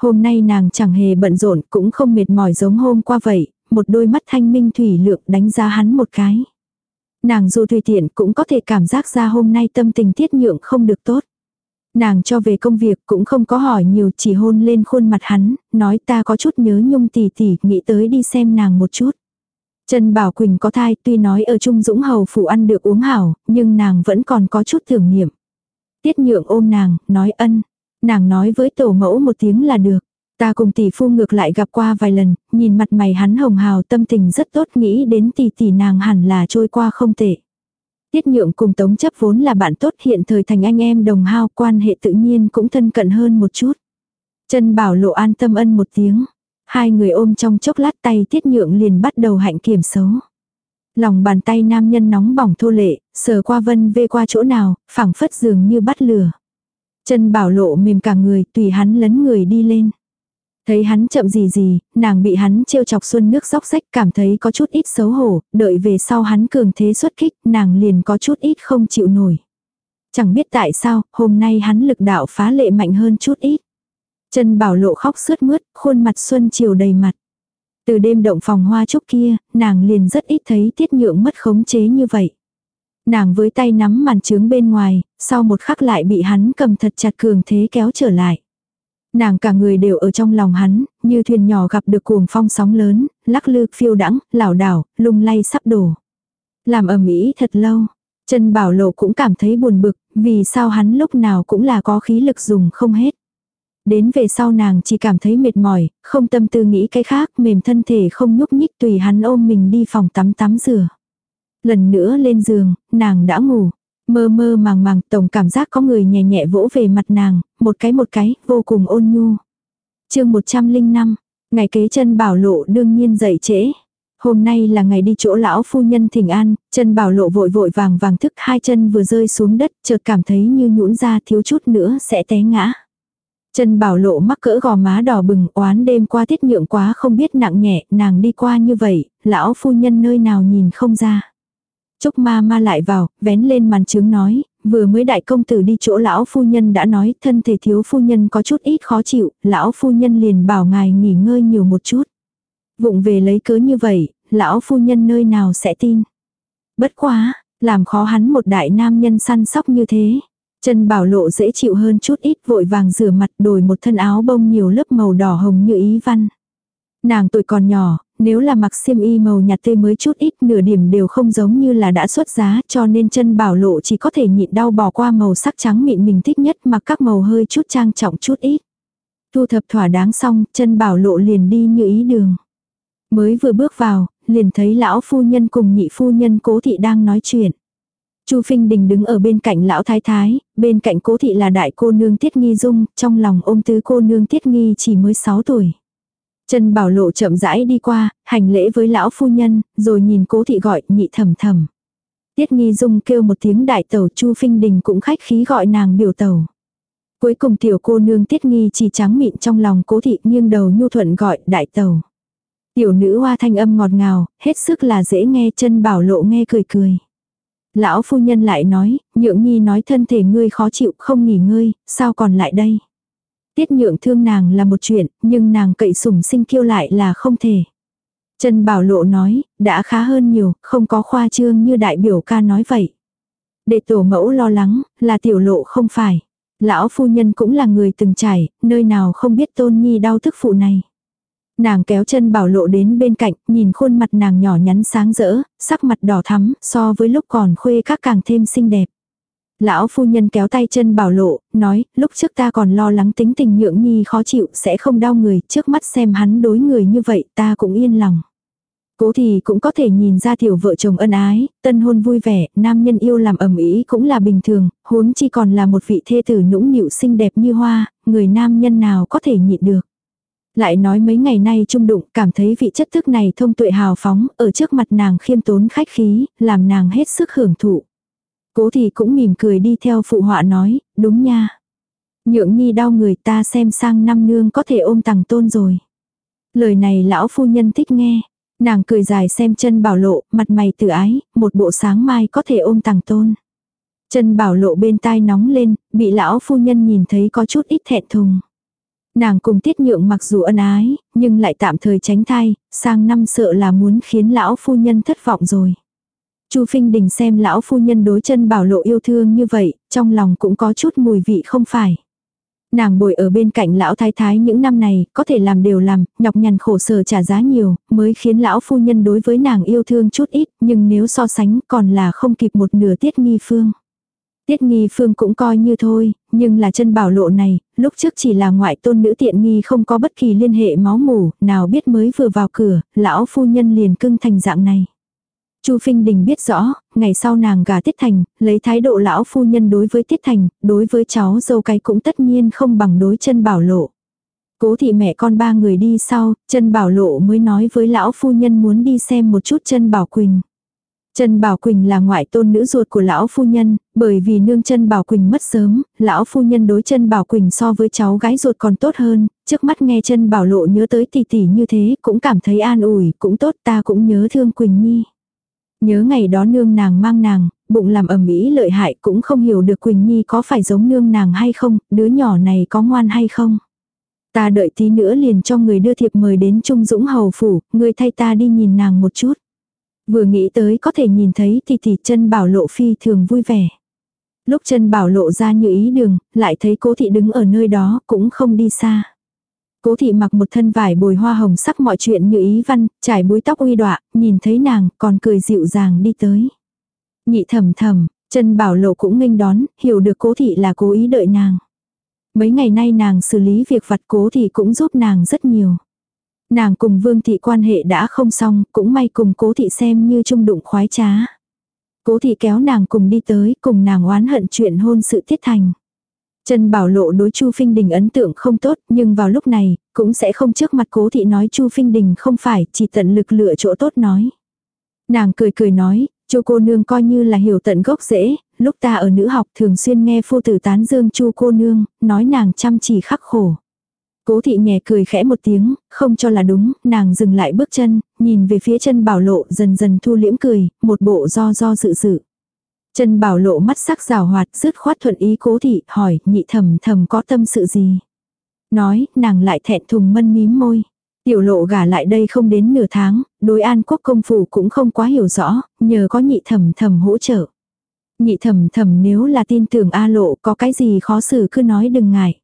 Hôm nay nàng chẳng hề bận rộn, cũng không mệt mỏi giống hôm qua vậy, một đôi mắt thanh minh thủy lượng đánh giá hắn một cái. Nàng dù tùy tiện cũng có thể cảm giác ra hôm nay tâm tình tiết nhượng không được tốt. Nàng cho về công việc cũng không có hỏi nhiều chỉ hôn lên khuôn mặt hắn, nói ta có chút nhớ nhung tỷ tỷ, nghĩ tới đi xem nàng một chút. Trần Bảo Quỳnh có thai tuy nói ở Trung Dũng Hầu phủ ăn được uống hảo, nhưng nàng vẫn còn có chút thưởng niệm. Tiết nhượng ôm nàng, nói ân. Nàng nói với tổ mẫu một tiếng là được. Ta cùng tỷ phu ngược lại gặp qua vài lần, nhìn mặt mày hắn hồng hào tâm tình rất tốt nghĩ đến tỷ tỷ nàng hẳn là trôi qua không tệ. Tiết nhượng cùng tống chấp vốn là bạn tốt hiện thời thành anh em đồng hao quan hệ tự nhiên cũng thân cận hơn một chút. Chân bảo lộ an tâm ân một tiếng. Hai người ôm trong chốc lát tay tiết nhượng liền bắt đầu hạnh kiểm xấu. Lòng bàn tay nam nhân nóng bỏng thô lệ, sờ qua vân vê qua chỗ nào, phẳng phất dường như bắt lửa. Chân bảo lộ mềm cả người, tùy hắn lấn người đi lên. Thấy hắn chậm gì gì, nàng bị hắn trêu chọc xuân nước dốc rách cảm thấy có chút ít xấu hổ, đợi về sau hắn cường thế xuất kích, nàng liền có chút ít không chịu nổi. Chẳng biết tại sao, hôm nay hắn lực đạo phá lệ mạnh hơn chút ít. Chân bảo lộ khóc sướt mướt, khuôn mặt xuân chiều đầy mặt. Từ đêm động phòng hoa trúc kia, nàng liền rất ít thấy tiết nhượng mất khống chế như vậy. Nàng với tay nắm màn trướng bên ngoài, sau một khắc lại bị hắn cầm thật chặt cường thế kéo trở lại. Nàng cả người đều ở trong lòng hắn, như thuyền nhỏ gặp được cuồng phong sóng lớn, lắc lư phiêu đãng, lảo đảo, lung lay sắp đổ. Làm ầm ĩ thật lâu, chân bảo lộ cũng cảm thấy buồn bực, vì sao hắn lúc nào cũng là có khí lực dùng không hết. Đến về sau nàng chỉ cảm thấy mệt mỏi, không tâm tư nghĩ cái khác, mềm thân thể không nhúc nhích tùy hắn ôm mình đi phòng tắm tắm rửa. Lần nữa lên giường, nàng đã ngủ. Mơ mơ màng màng tổng cảm giác có người nhẹ nhẹ vỗ về mặt nàng, một cái một cái, vô cùng ôn nhu. chương 105, ngày kế chân bảo lộ đương nhiên dậy trễ. Hôm nay là ngày đi chỗ lão phu nhân thỉnh an, chân bảo lộ vội vội vàng vàng thức hai chân vừa rơi xuống đất, chợt cảm thấy như nhũn ra thiếu chút nữa sẽ té ngã. Chân bảo lộ mắc cỡ gò má đỏ bừng oán đêm qua tiết nhượng quá không biết nặng nhẹ, nàng đi qua như vậy, lão phu nhân nơi nào nhìn không ra chúc ma ma lại vào, vén lên màn trướng nói, vừa mới đại công tử đi chỗ lão phu nhân đã nói thân thể thiếu phu nhân có chút ít khó chịu, lão phu nhân liền bảo ngài nghỉ ngơi nhiều một chút. Vụng về lấy cớ như vậy, lão phu nhân nơi nào sẽ tin. Bất quá, làm khó hắn một đại nam nhân săn sóc như thế. Chân bảo lộ dễ chịu hơn chút ít vội vàng rửa mặt đổi một thân áo bông nhiều lớp màu đỏ hồng như ý văn. Nàng tuổi còn nhỏ, nếu là mặc xiêm y màu nhạt tươi mới chút ít nửa điểm đều không giống như là đã xuất giá cho nên chân bảo lộ chỉ có thể nhịn đau bỏ qua màu sắc trắng mịn mình thích nhất mặc các màu hơi chút trang trọng chút ít. Thu thập thỏa đáng xong, chân bảo lộ liền đi như ý đường. Mới vừa bước vào, liền thấy lão phu nhân cùng nhị phu nhân cố thị đang nói chuyện. Chu Phinh Đình đứng ở bên cạnh lão thái thái, bên cạnh cố thị là đại cô nương Tiết Nghi Dung, trong lòng ôm tứ cô nương Tiết Nghi chỉ mới 6 tuổi. Trần Bảo Lộ chậm rãi đi qua, hành lễ với lão phu nhân, rồi nhìn cố thị gọi nhị thầm thầm. Tiết Nghi Dung kêu một tiếng đại tẩu Chu Phinh Đình cũng khách khí gọi nàng biểu tẩu. Cuối cùng tiểu cô nương Tiết Nghi chỉ trắng mịn trong lòng cố thị nghiêng đầu nhu thuận gọi đại tẩu. Tiểu nữ hoa thanh âm ngọt ngào, hết sức là dễ nghe chân bảo lộ nghe cười cười. Lão phu nhân lại nói, nhượng nhi nói thân thể ngươi khó chịu không nghỉ ngơi, sao còn lại đây. Tiết nhượng thương nàng là một chuyện, nhưng nàng cậy sủng sinh kiêu lại là không thể. Trần Bảo Lộ nói, đã khá hơn nhiều, không có khoa trương như đại biểu ca nói vậy. Để tổ mẫu lo lắng, là tiểu lộ không phải. Lão phu nhân cũng là người từng trải, nơi nào không biết tôn nhi đau thức phụ này. Nàng kéo chân bảo lộ đến bên cạnh, nhìn khuôn mặt nàng nhỏ nhắn sáng rỡ, sắc mặt đỏ thắm, so với lúc còn khuê các càng thêm xinh đẹp. Lão phu nhân kéo tay chân bảo lộ, nói, lúc trước ta còn lo lắng tính tình nhượng nhi khó chịu sẽ không đau người, trước mắt xem hắn đối người như vậy ta cũng yên lòng. Cố thì cũng có thể nhìn ra tiểu vợ chồng ân ái, tân hôn vui vẻ, nam nhân yêu làm ẩm ý cũng là bình thường, huống chi còn là một vị thê tử nũng nịu xinh đẹp như hoa, người nam nhân nào có thể nhịn được. Lại nói mấy ngày nay trung đụng cảm thấy vị chất thức này thông tuệ hào phóng, ở trước mặt nàng khiêm tốn khách khí, làm nàng hết sức hưởng thụ. Cố thì cũng mỉm cười đi theo phụ họa nói, đúng nha. Nhượng nhi đau người ta xem sang năm nương có thể ôm tàng tôn rồi. Lời này lão phu nhân thích nghe. Nàng cười dài xem chân bảo lộ, mặt mày tự ái, một bộ sáng mai có thể ôm tàng tôn. Chân bảo lộ bên tai nóng lên, bị lão phu nhân nhìn thấy có chút ít thẹn thùng. Nàng cùng tiết nhượng mặc dù ân ái, nhưng lại tạm thời tránh thai, sang năm sợ là muốn khiến lão phu nhân thất vọng rồi. Chu Phinh Đình xem lão phu nhân đối chân bảo lộ yêu thương như vậy, trong lòng cũng có chút mùi vị không phải. Nàng bồi ở bên cạnh lão thái thái những năm này, có thể làm đều làm, nhọc nhằn khổ sở trả giá nhiều, mới khiến lão phu nhân đối với nàng yêu thương chút ít, nhưng nếu so sánh còn là không kịp một nửa tiết nghi phương. Tiết nghi phương cũng coi như thôi, nhưng là chân bảo lộ này, lúc trước chỉ là ngoại tôn nữ tiện nghi không có bất kỳ liên hệ máu mủ, nào biết mới vừa vào cửa, lão phu nhân liền cưng thành dạng này. Chu Phinh Đình biết rõ, ngày sau nàng gả Tiết Thành, lấy thái độ lão phu nhân đối với Tiết Thành, đối với cháu dâu cái cũng tất nhiên không bằng đối chân bảo lộ. Cố thị mẹ con ba người đi sau, chân bảo lộ mới nói với lão phu nhân muốn đi xem một chút chân bảo quỳnh. Trần Bảo Quỳnh là ngoại tôn nữ ruột của lão phu nhân, bởi vì nương chân Bảo Quỳnh mất sớm, lão phu nhân đối chân Bảo Quỳnh so với cháu gái ruột còn tốt hơn, trước mắt nghe chân Bảo Lộ nhớ tới tỷ tỷ như thế, cũng cảm thấy an ủi, cũng tốt ta cũng nhớ thương Quỳnh Nhi. Nhớ ngày đó nương nàng mang nàng, bụng làm ẩm ý lợi hại cũng không hiểu được Quỳnh Nhi có phải giống nương nàng hay không, đứa nhỏ này có ngoan hay không. Ta đợi tí nữa liền cho người đưa thiệp mời đến Trung Dũng Hầu Phủ, người thay ta đi nhìn nàng một chút. Vừa nghĩ tới có thể nhìn thấy thì thì chân bảo lộ phi thường vui vẻ. Lúc chân bảo lộ ra như ý đường, lại thấy cố thị đứng ở nơi đó cũng không đi xa. Cố thị mặc một thân vải bồi hoa hồng sắc mọi chuyện như ý văn, trải búi tóc uy đọa, nhìn thấy nàng, còn cười dịu dàng đi tới. Nhị thầm thầm, chân bảo lộ cũng nghênh đón, hiểu được cố thị là cố ý đợi nàng. Mấy ngày nay nàng xử lý việc vặt cố thị cũng giúp nàng rất nhiều. Nàng cùng vương thị quan hệ đã không xong, cũng may cùng cố thị xem như trung đụng khoái trá. Cố thị kéo nàng cùng đi tới, cùng nàng oán hận chuyện hôn sự tiết thành. Trần Bảo Lộ đối Chu Phinh Đình ấn tượng không tốt, nhưng vào lúc này, cũng sẽ không trước mặt cố thị nói Chu Phinh Đình không phải, chỉ tận lực lựa chỗ tốt nói. Nàng cười cười nói, Chu cô nương coi như là hiểu tận gốc rễ, lúc ta ở nữ học thường xuyên nghe phu tử tán dương Chu cô nương, nói nàng chăm chỉ khắc khổ. Cố thị nhẹ cười khẽ một tiếng, không cho là đúng, nàng dừng lại bước chân, nhìn về phía chân bảo lộ dần dần thu liễm cười, một bộ do do dự dự. Trần bảo lộ mắt sắc rào hoạt rứt khoát thuận ý cố thị hỏi nhị thầm thầm có tâm sự gì. Nói, nàng lại thẹn thùng mân mím môi. Tiểu lộ gả lại đây không đến nửa tháng, đối an quốc công phủ cũng không quá hiểu rõ, nhờ có nhị thầm thầm hỗ trợ. Nhị thầm thầm nếu là tin tưởng A lộ có cái gì khó xử cứ nói đừng ngại.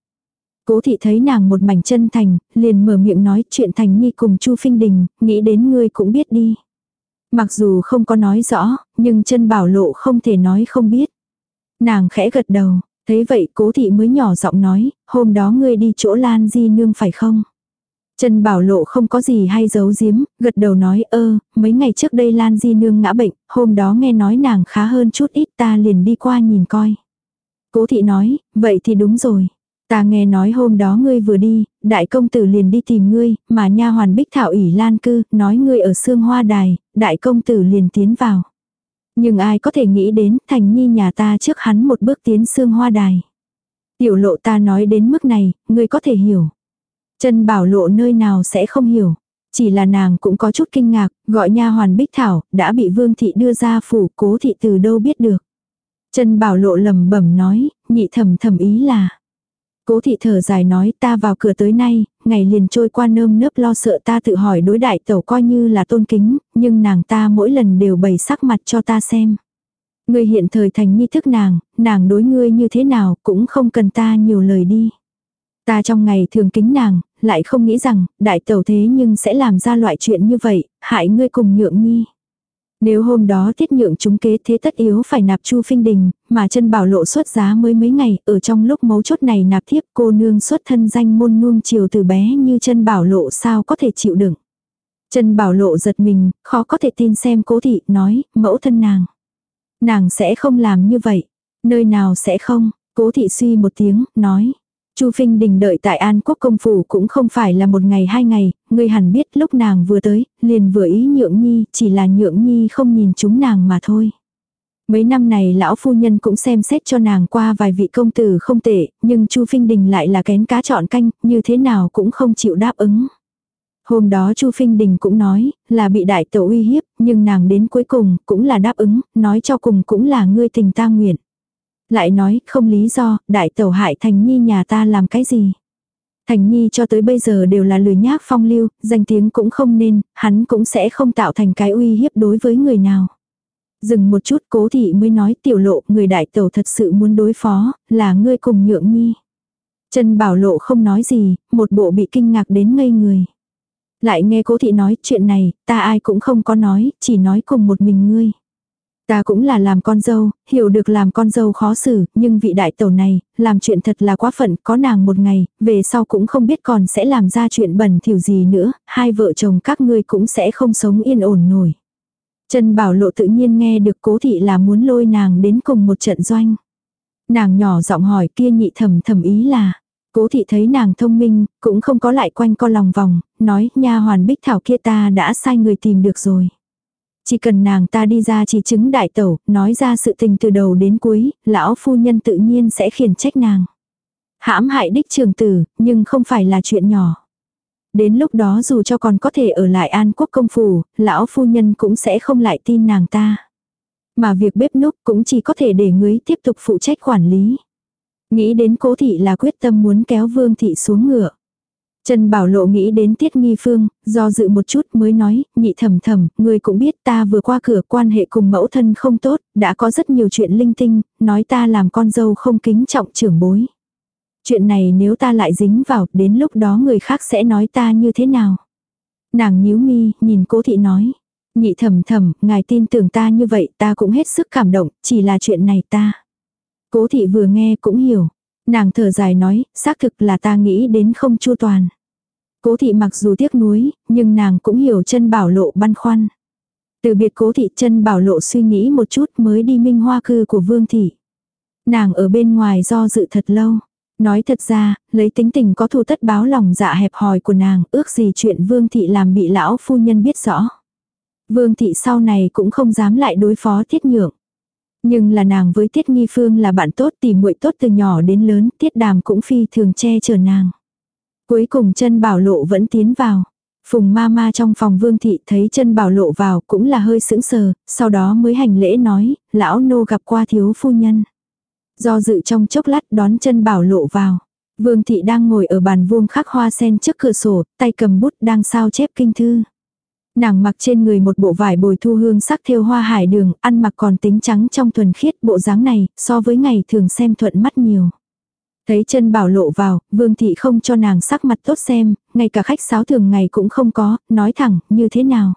Cố thị thấy nàng một mảnh chân thành, liền mở miệng nói chuyện thành nhi cùng Chu Phinh Đình, nghĩ đến ngươi cũng biết đi. Mặc dù không có nói rõ, nhưng chân bảo lộ không thể nói không biết. Nàng khẽ gật đầu, thấy vậy cố thị mới nhỏ giọng nói, hôm đó ngươi đi chỗ Lan Di Nương phải không? Chân bảo lộ không có gì hay giấu giếm, gật đầu nói ơ, mấy ngày trước đây Lan Di Nương ngã bệnh, hôm đó nghe nói nàng khá hơn chút ít ta liền đi qua nhìn coi. Cố thị nói, vậy thì đúng rồi. Ta nghe nói hôm đó ngươi vừa đi, đại công tử liền đi tìm ngươi, mà nha hoàn bích thảo ỉ lan cư, nói ngươi ở xương hoa đài, đại công tử liền tiến vào. Nhưng ai có thể nghĩ đến, thành nhi nhà ta trước hắn một bước tiến xương hoa đài. Tiểu lộ ta nói đến mức này, ngươi có thể hiểu. Chân bảo lộ nơi nào sẽ không hiểu. Chỉ là nàng cũng có chút kinh ngạc, gọi nha hoàn bích thảo, đã bị vương thị đưa ra phủ cố thị từ đâu biết được. Chân bảo lộ lầm bẩm nói, nhị thầm thầm ý là. Cố thị thở dài nói ta vào cửa tới nay, ngày liền trôi qua nơm nớp lo sợ ta tự hỏi đối đại tẩu coi như là tôn kính, nhưng nàng ta mỗi lần đều bày sắc mặt cho ta xem. Ngươi hiện thời thành nghi thức nàng, nàng đối ngươi như thế nào cũng không cần ta nhiều lời đi. Ta trong ngày thường kính nàng, lại không nghĩ rằng, đại tẩu thế nhưng sẽ làm ra loại chuyện như vậy, hại ngươi cùng nhượng nhi. Nếu hôm đó tiết nhượng chúng kế thế tất yếu phải nạp chu phinh đình, mà chân bảo lộ xuất giá mới mấy ngày, ở trong lúc mấu chốt này nạp thiếp cô nương xuất thân danh môn nuông chiều từ bé như chân bảo lộ sao có thể chịu đựng. Chân bảo lộ giật mình, khó có thể tin xem cố thị, nói, mẫu thân nàng. Nàng sẽ không làm như vậy. Nơi nào sẽ không, cố thị suy một tiếng, nói. Chu Phinh Đình đợi tại An Quốc công phủ cũng không phải là một ngày hai ngày, ngươi hẳn biết lúc nàng vừa tới, liền vừa ý nhượng nhi, chỉ là nhượng nhi không nhìn chúng nàng mà thôi. Mấy năm này lão phu nhân cũng xem xét cho nàng qua vài vị công tử không tệ, nhưng Chu Phinh Đình lại là kén cá chọn canh, như thế nào cũng không chịu đáp ứng. Hôm đó Chu Phinh Đình cũng nói, là bị đại tẩu uy hiếp, nhưng nàng đến cuối cùng cũng là đáp ứng, nói cho cùng cũng là ngươi tình ta nguyện. Lại nói, không lý do, đại tẩu hại Thành Nhi nhà ta làm cái gì. Thành Nhi cho tới bây giờ đều là lười nhác phong lưu, danh tiếng cũng không nên, hắn cũng sẽ không tạo thành cái uy hiếp đối với người nào. Dừng một chút cố thị mới nói tiểu lộ người đại tẩu thật sự muốn đối phó, là ngươi cùng nhượng nhi. Trần bảo lộ không nói gì, một bộ bị kinh ngạc đến ngây người. Lại nghe cố thị nói chuyện này, ta ai cũng không có nói, chỉ nói cùng một mình ngươi. Ta cũng là làm con dâu, hiểu được làm con dâu khó xử, nhưng vị đại tẩu này, làm chuyện thật là quá phận, có nàng một ngày, về sau cũng không biết còn sẽ làm ra chuyện bẩn thỉu gì nữa, hai vợ chồng các ngươi cũng sẽ không sống yên ổn nổi. Trần Bảo Lộ tự nhiên nghe được cố thị là muốn lôi nàng đến cùng một trận doanh. Nàng nhỏ giọng hỏi kia nhị thầm thầm ý là, cố thị thấy nàng thông minh, cũng không có lại quanh co lòng vòng, nói nha hoàn bích thảo kia ta đã sai người tìm được rồi. Chỉ cần nàng ta đi ra chỉ chứng đại tẩu, nói ra sự tình từ đầu đến cuối, lão phu nhân tự nhiên sẽ khiển trách nàng. Hãm hại đích trường tử, nhưng không phải là chuyện nhỏ. Đến lúc đó dù cho còn có thể ở lại an quốc công phủ, lão phu nhân cũng sẽ không lại tin nàng ta. Mà việc bếp núc cũng chỉ có thể để người tiếp tục phụ trách quản lý. Nghĩ đến cố thị là quyết tâm muốn kéo vương thị xuống ngựa. Trần Bảo Lộ nghĩ đến Tiết Nghi Phương, do dự một chút mới nói, nhị thầm thầm, người cũng biết ta vừa qua cửa quan hệ cùng mẫu thân không tốt, đã có rất nhiều chuyện linh tinh, nói ta làm con dâu không kính trọng trưởng bối. Chuyện này nếu ta lại dính vào, đến lúc đó người khác sẽ nói ta như thế nào? Nàng nhíu mi, nhìn cố thị nói. Nhị thầm thầm, ngài tin tưởng ta như vậy, ta cũng hết sức cảm động, chỉ là chuyện này ta. Cố thị vừa nghe cũng hiểu. Nàng thở dài nói, xác thực là ta nghĩ đến không chu toàn. Cố thị mặc dù tiếc nuối, nhưng nàng cũng hiểu chân bảo lộ băn khoăn. Từ biệt cố thị chân bảo lộ suy nghĩ một chút mới đi minh hoa cư của vương thị. Nàng ở bên ngoài do dự thật lâu. Nói thật ra, lấy tính tình có thu tất báo lòng dạ hẹp hòi của nàng, ước gì chuyện vương thị làm bị lão phu nhân biết rõ. Vương thị sau này cũng không dám lại đối phó thiết nhượng. Nhưng là nàng với Tiết Nghi Phương là bạn tốt tỉ muội tốt từ nhỏ đến lớn, Tiết Đàm cũng phi thường che chở nàng. Cuối cùng chân bảo lộ vẫn tiến vào. Phùng ma ma trong phòng vương thị thấy chân bảo lộ vào cũng là hơi sững sờ, sau đó mới hành lễ nói, lão nô gặp qua thiếu phu nhân. Do dự trong chốc lát đón chân bảo lộ vào. Vương thị đang ngồi ở bàn vuông khắc hoa sen trước cửa sổ, tay cầm bút đang sao chép kinh thư. Nàng mặc trên người một bộ vải bồi thu hương sắc thêu hoa hải đường, ăn mặc còn tính trắng trong thuần khiết bộ dáng này, so với ngày thường xem thuận mắt nhiều. Thấy chân bảo lộ vào, vương thị không cho nàng sắc mặt tốt xem, ngay cả khách sáo thường ngày cũng không có, nói thẳng, như thế nào.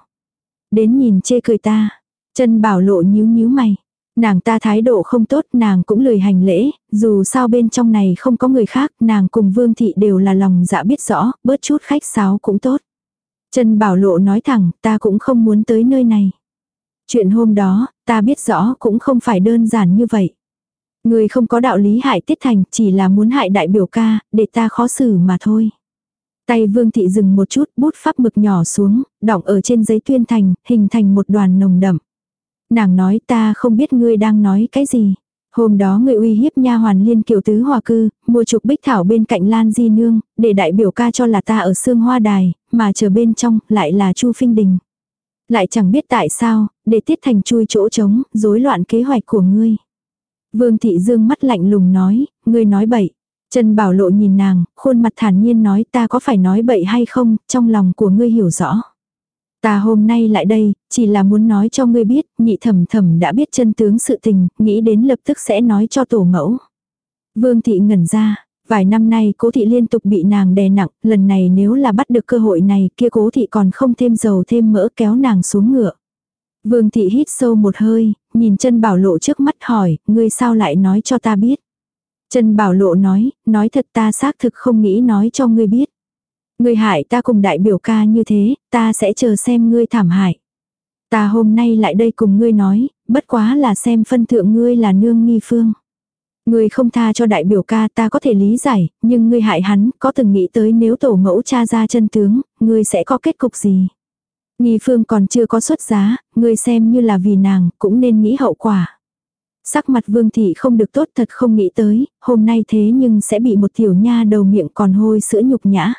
Đến nhìn chê cười ta, chân bảo lộ nhíu nhíu mày. Nàng ta thái độ không tốt, nàng cũng lười hành lễ, dù sao bên trong này không có người khác, nàng cùng vương thị đều là lòng dạ biết rõ, bớt chút khách sáo cũng tốt. Trần Bảo Lộ nói thẳng, ta cũng không muốn tới nơi này. Chuyện hôm đó, ta biết rõ cũng không phải đơn giản như vậy. Người không có đạo lý hại Tiết Thành, chỉ là muốn hại đại biểu ca, để ta khó xử mà thôi. Tay Vương Thị dừng một chút, bút pháp mực nhỏ xuống, đọng ở trên giấy tuyên thành, hình thành một đoàn nồng đậm. Nàng nói ta không biết ngươi đang nói cái gì. Hôm đó người uy hiếp nha hoàn liên kiều tứ hòa cư, mua trục bích thảo bên cạnh Lan Di Nương, để đại biểu ca cho là ta ở xương hoa đài, mà chờ bên trong lại là Chu Phinh Đình. Lại chẳng biết tại sao, để tiết thành chui chỗ trống, rối loạn kế hoạch của ngươi. Vương Thị Dương mắt lạnh lùng nói, ngươi nói bậy. Trần Bảo Lộ nhìn nàng, khuôn mặt thản nhiên nói ta có phải nói bậy hay không, trong lòng của ngươi hiểu rõ. Ta hôm nay lại đây, chỉ là muốn nói cho ngươi biết, nhị thẩm thẩm đã biết chân tướng sự tình, nghĩ đến lập tức sẽ nói cho tổ mẫu. Vương thị ngẩn ra, vài năm nay cố thị liên tục bị nàng đè nặng, lần này nếu là bắt được cơ hội này kia cố thị còn không thêm dầu thêm mỡ kéo nàng xuống ngựa. Vương thị hít sâu một hơi, nhìn chân bảo lộ trước mắt hỏi, ngươi sao lại nói cho ta biết. Chân bảo lộ nói, nói thật ta xác thực không nghĩ nói cho ngươi biết. Ngươi hại ta cùng đại biểu ca như thế, ta sẽ chờ xem ngươi thảm hại. Ta hôm nay lại đây cùng ngươi nói, bất quá là xem phân thượng ngươi là nương nghi phương. Ngươi không tha cho đại biểu ca ta có thể lý giải, nhưng ngươi hại hắn, có từng nghĩ tới nếu tổ mẫu cha ra chân tướng, ngươi sẽ có kết cục gì. Nghi phương còn chưa có xuất giá, ngươi xem như là vì nàng, cũng nên nghĩ hậu quả. Sắc mặt vương thị không được tốt thật không nghĩ tới, hôm nay thế nhưng sẽ bị một tiểu nha đầu miệng còn hôi sữa nhục nhã.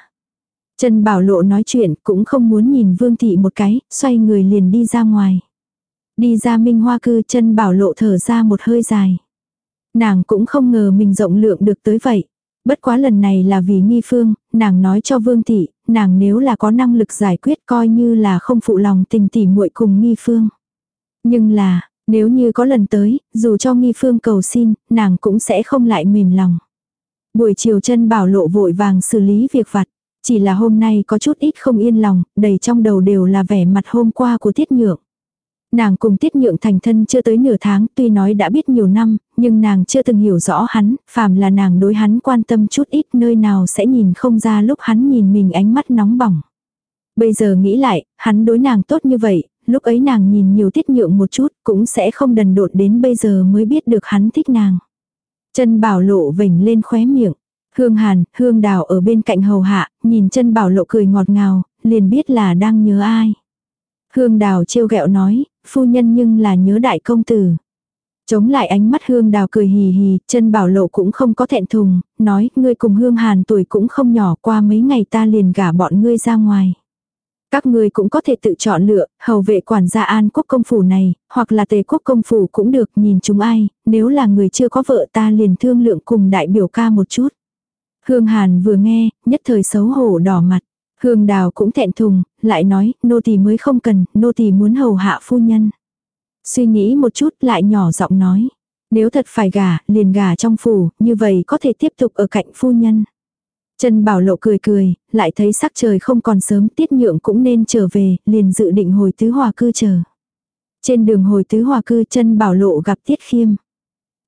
Trần Bảo Lộ nói chuyện cũng không muốn nhìn Vương Thị một cái, xoay người liền đi ra ngoài. Đi ra Minh Hoa cư Trần Bảo Lộ thở ra một hơi dài. Nàng cũng không ngờ mình rộng lượng được tới vậy. Bất quá lần này là vì nghi phương, nàng nói cho Vương Thị, nàng nếu là có năng lực giải quyết coi như là không phụ lòng tình tỉ muội cùng nghi phương. Nhưng là, nếu như có lần tới, dù cho nghi phương cầu xin, nàng cũng sẽ không lại mềm lòng. Buổi chiều chân bảo lộ vội vàng xử lý việc vặt. Chỉ là hôm nay có chút ít không yên lòng, đầy trong đầu đều là vẻ mặt hôm qua của Tiết Nhượng. Nàng cùng Tiết Nhượng thành thân chưa tới nửa tháng, tuy nói đã biết nhiều năm, nhưng nàng chưa từng hiểu rõ hắn, phàm là nàng đối hắn quan tâm chút ít nơi nào sẽ nhìn không ra lúc hắn nhìn mình ánh mắt nóng bỏng. Bây giờ nghĩ lại, hắn đối nàng tốt như vậy, lúc ấy nàng nhìn nhiều tiết nhượng một chút cũng sẽ không đần độn đến bây giờ mới biết được hắn thích nàng. Chân bảo lộ vểnh lên khóe miệng. Hương Hàn, Hương Đào ở bên cạnh hầu hạ, nhìn chân bảo lộ cười ngọt ngào, liền biết là đang nhớ ai. Hương Đào trêu ghẹo nói, phu nhân nhưng là nhớ đại công tử. Chống lại ánh mắt Hương Đào cười hì hì, chân bảo lộ cũng không có thẹn thùng, nói, ngươi cùng Hương Hàn tuổi cũng không nhỏ qua mấy ngày ta liền gả bọn ngươi ra ngoài. Các ngươi cũng có thể tự chọn lựa, hầu vệ quản gia an quốc công phủ này, hoặc là tề quốc công phủ cũng được, nhìn chúng ai, nếu là người chưa có vợ ta liền thương lượng cùng đại biểu ca một chút. Hương Hàn vừa nghe, nhất thời xấu hổ đỏ mặt. Hương Đào cũng thẹn thùng, lại nói, nô tỳ mới không cần, nô tỳ muốn hầu hạ phu nhân. Suy nghĩ một chút lại nhỏ giọng nói. Nếu thật phải gả, liền gả trong phủ, như vậy có thể tiếp tục ở cạnh phu nhân. Trần Bảo Lộ cười cười, lại thấy sắc trời không còn sớm tiết nhượng cũng nên trở về, liền dự định hồi tứ hòa cư chờ. Trên đường hồi tứ hòa cư Trần Bảo Lộ gặp Tiết Khiêm.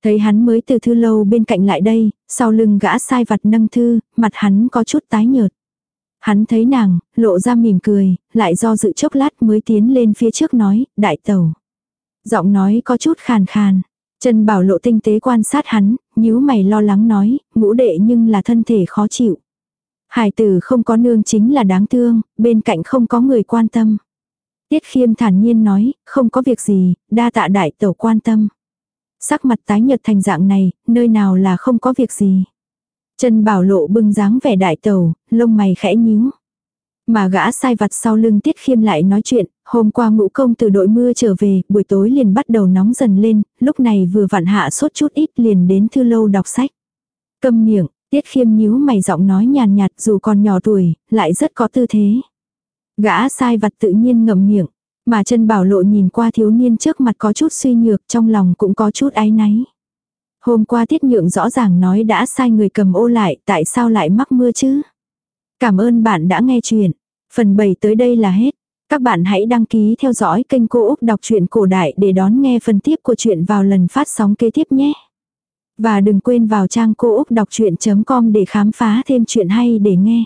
Thấy hắn mới từ thư lâu bên cạnh lại đây, sau lưng gã sai vặt nâng thư, mặt hắn có chút tái nhợt. Hắn thấy nàng, lộ ra mỉm cười, lại do dự chốc lát mới tiến lên phía trước nói, đại tẩu. Giọng nói có chút khàn khàn. Trần Bảo Lộ tinh tế quan sát hắn, nhíu mày lo lắng nói, ngũ đệ nhưng là thân thể khó chịu. Hải tử không có nương chính là đáng thương, bên cạnh không có người quan tâm. Tiết khiêm thản nhiên nói, không có việc gì, đa tạ đại tẩu quan tâm. Sắc mặt tái nhợt thành dạng này, nơi nào là không có việc gì. Trần Bảo Lộ bưng dáng vẻ đại tẩu, lông mày khẽ nhíu. Mà gã sai vặt sau lưng Tiết Khiêm lại nói chuyện, hôm qua ngũ công từ đội mưa trở về, buổi tối liền bắt đầu nóng dần lên, lúc này vừa vặn hạ sốt chút ít liền đến thư lâu đọc sách. Câm miệng, Tiết Khiêm nhíu mày giọng nói nhàn nhạt dù còn nhỏ tuổi, lại rất có tư thế. Gã sai vặt tự nhiên ngậm miệng, mà chân bảo lộ nhìn qua thiếu niên trước mặt có chút suy nhược trong lòng cũng có chút áy náy. Hôm qua tiết nhượng rõ ràng nói đã sai người cầm ô lại, tại sao lại mắc mưa chứ? Cảm ơn bạn đã nghe chuyện. Phần 7 tới đây là hết. Các bạn hãy đăng ký theo dõi kênh Cô Úc Đọc truyện Cổ Đại để đón nghe phần tiếp của chuyện vào lần phát sóng kế tiếp nhé. Và đừng quên vào trang cô úc đọc chuyện.com để khám phá thêm chuyện hay để nghe.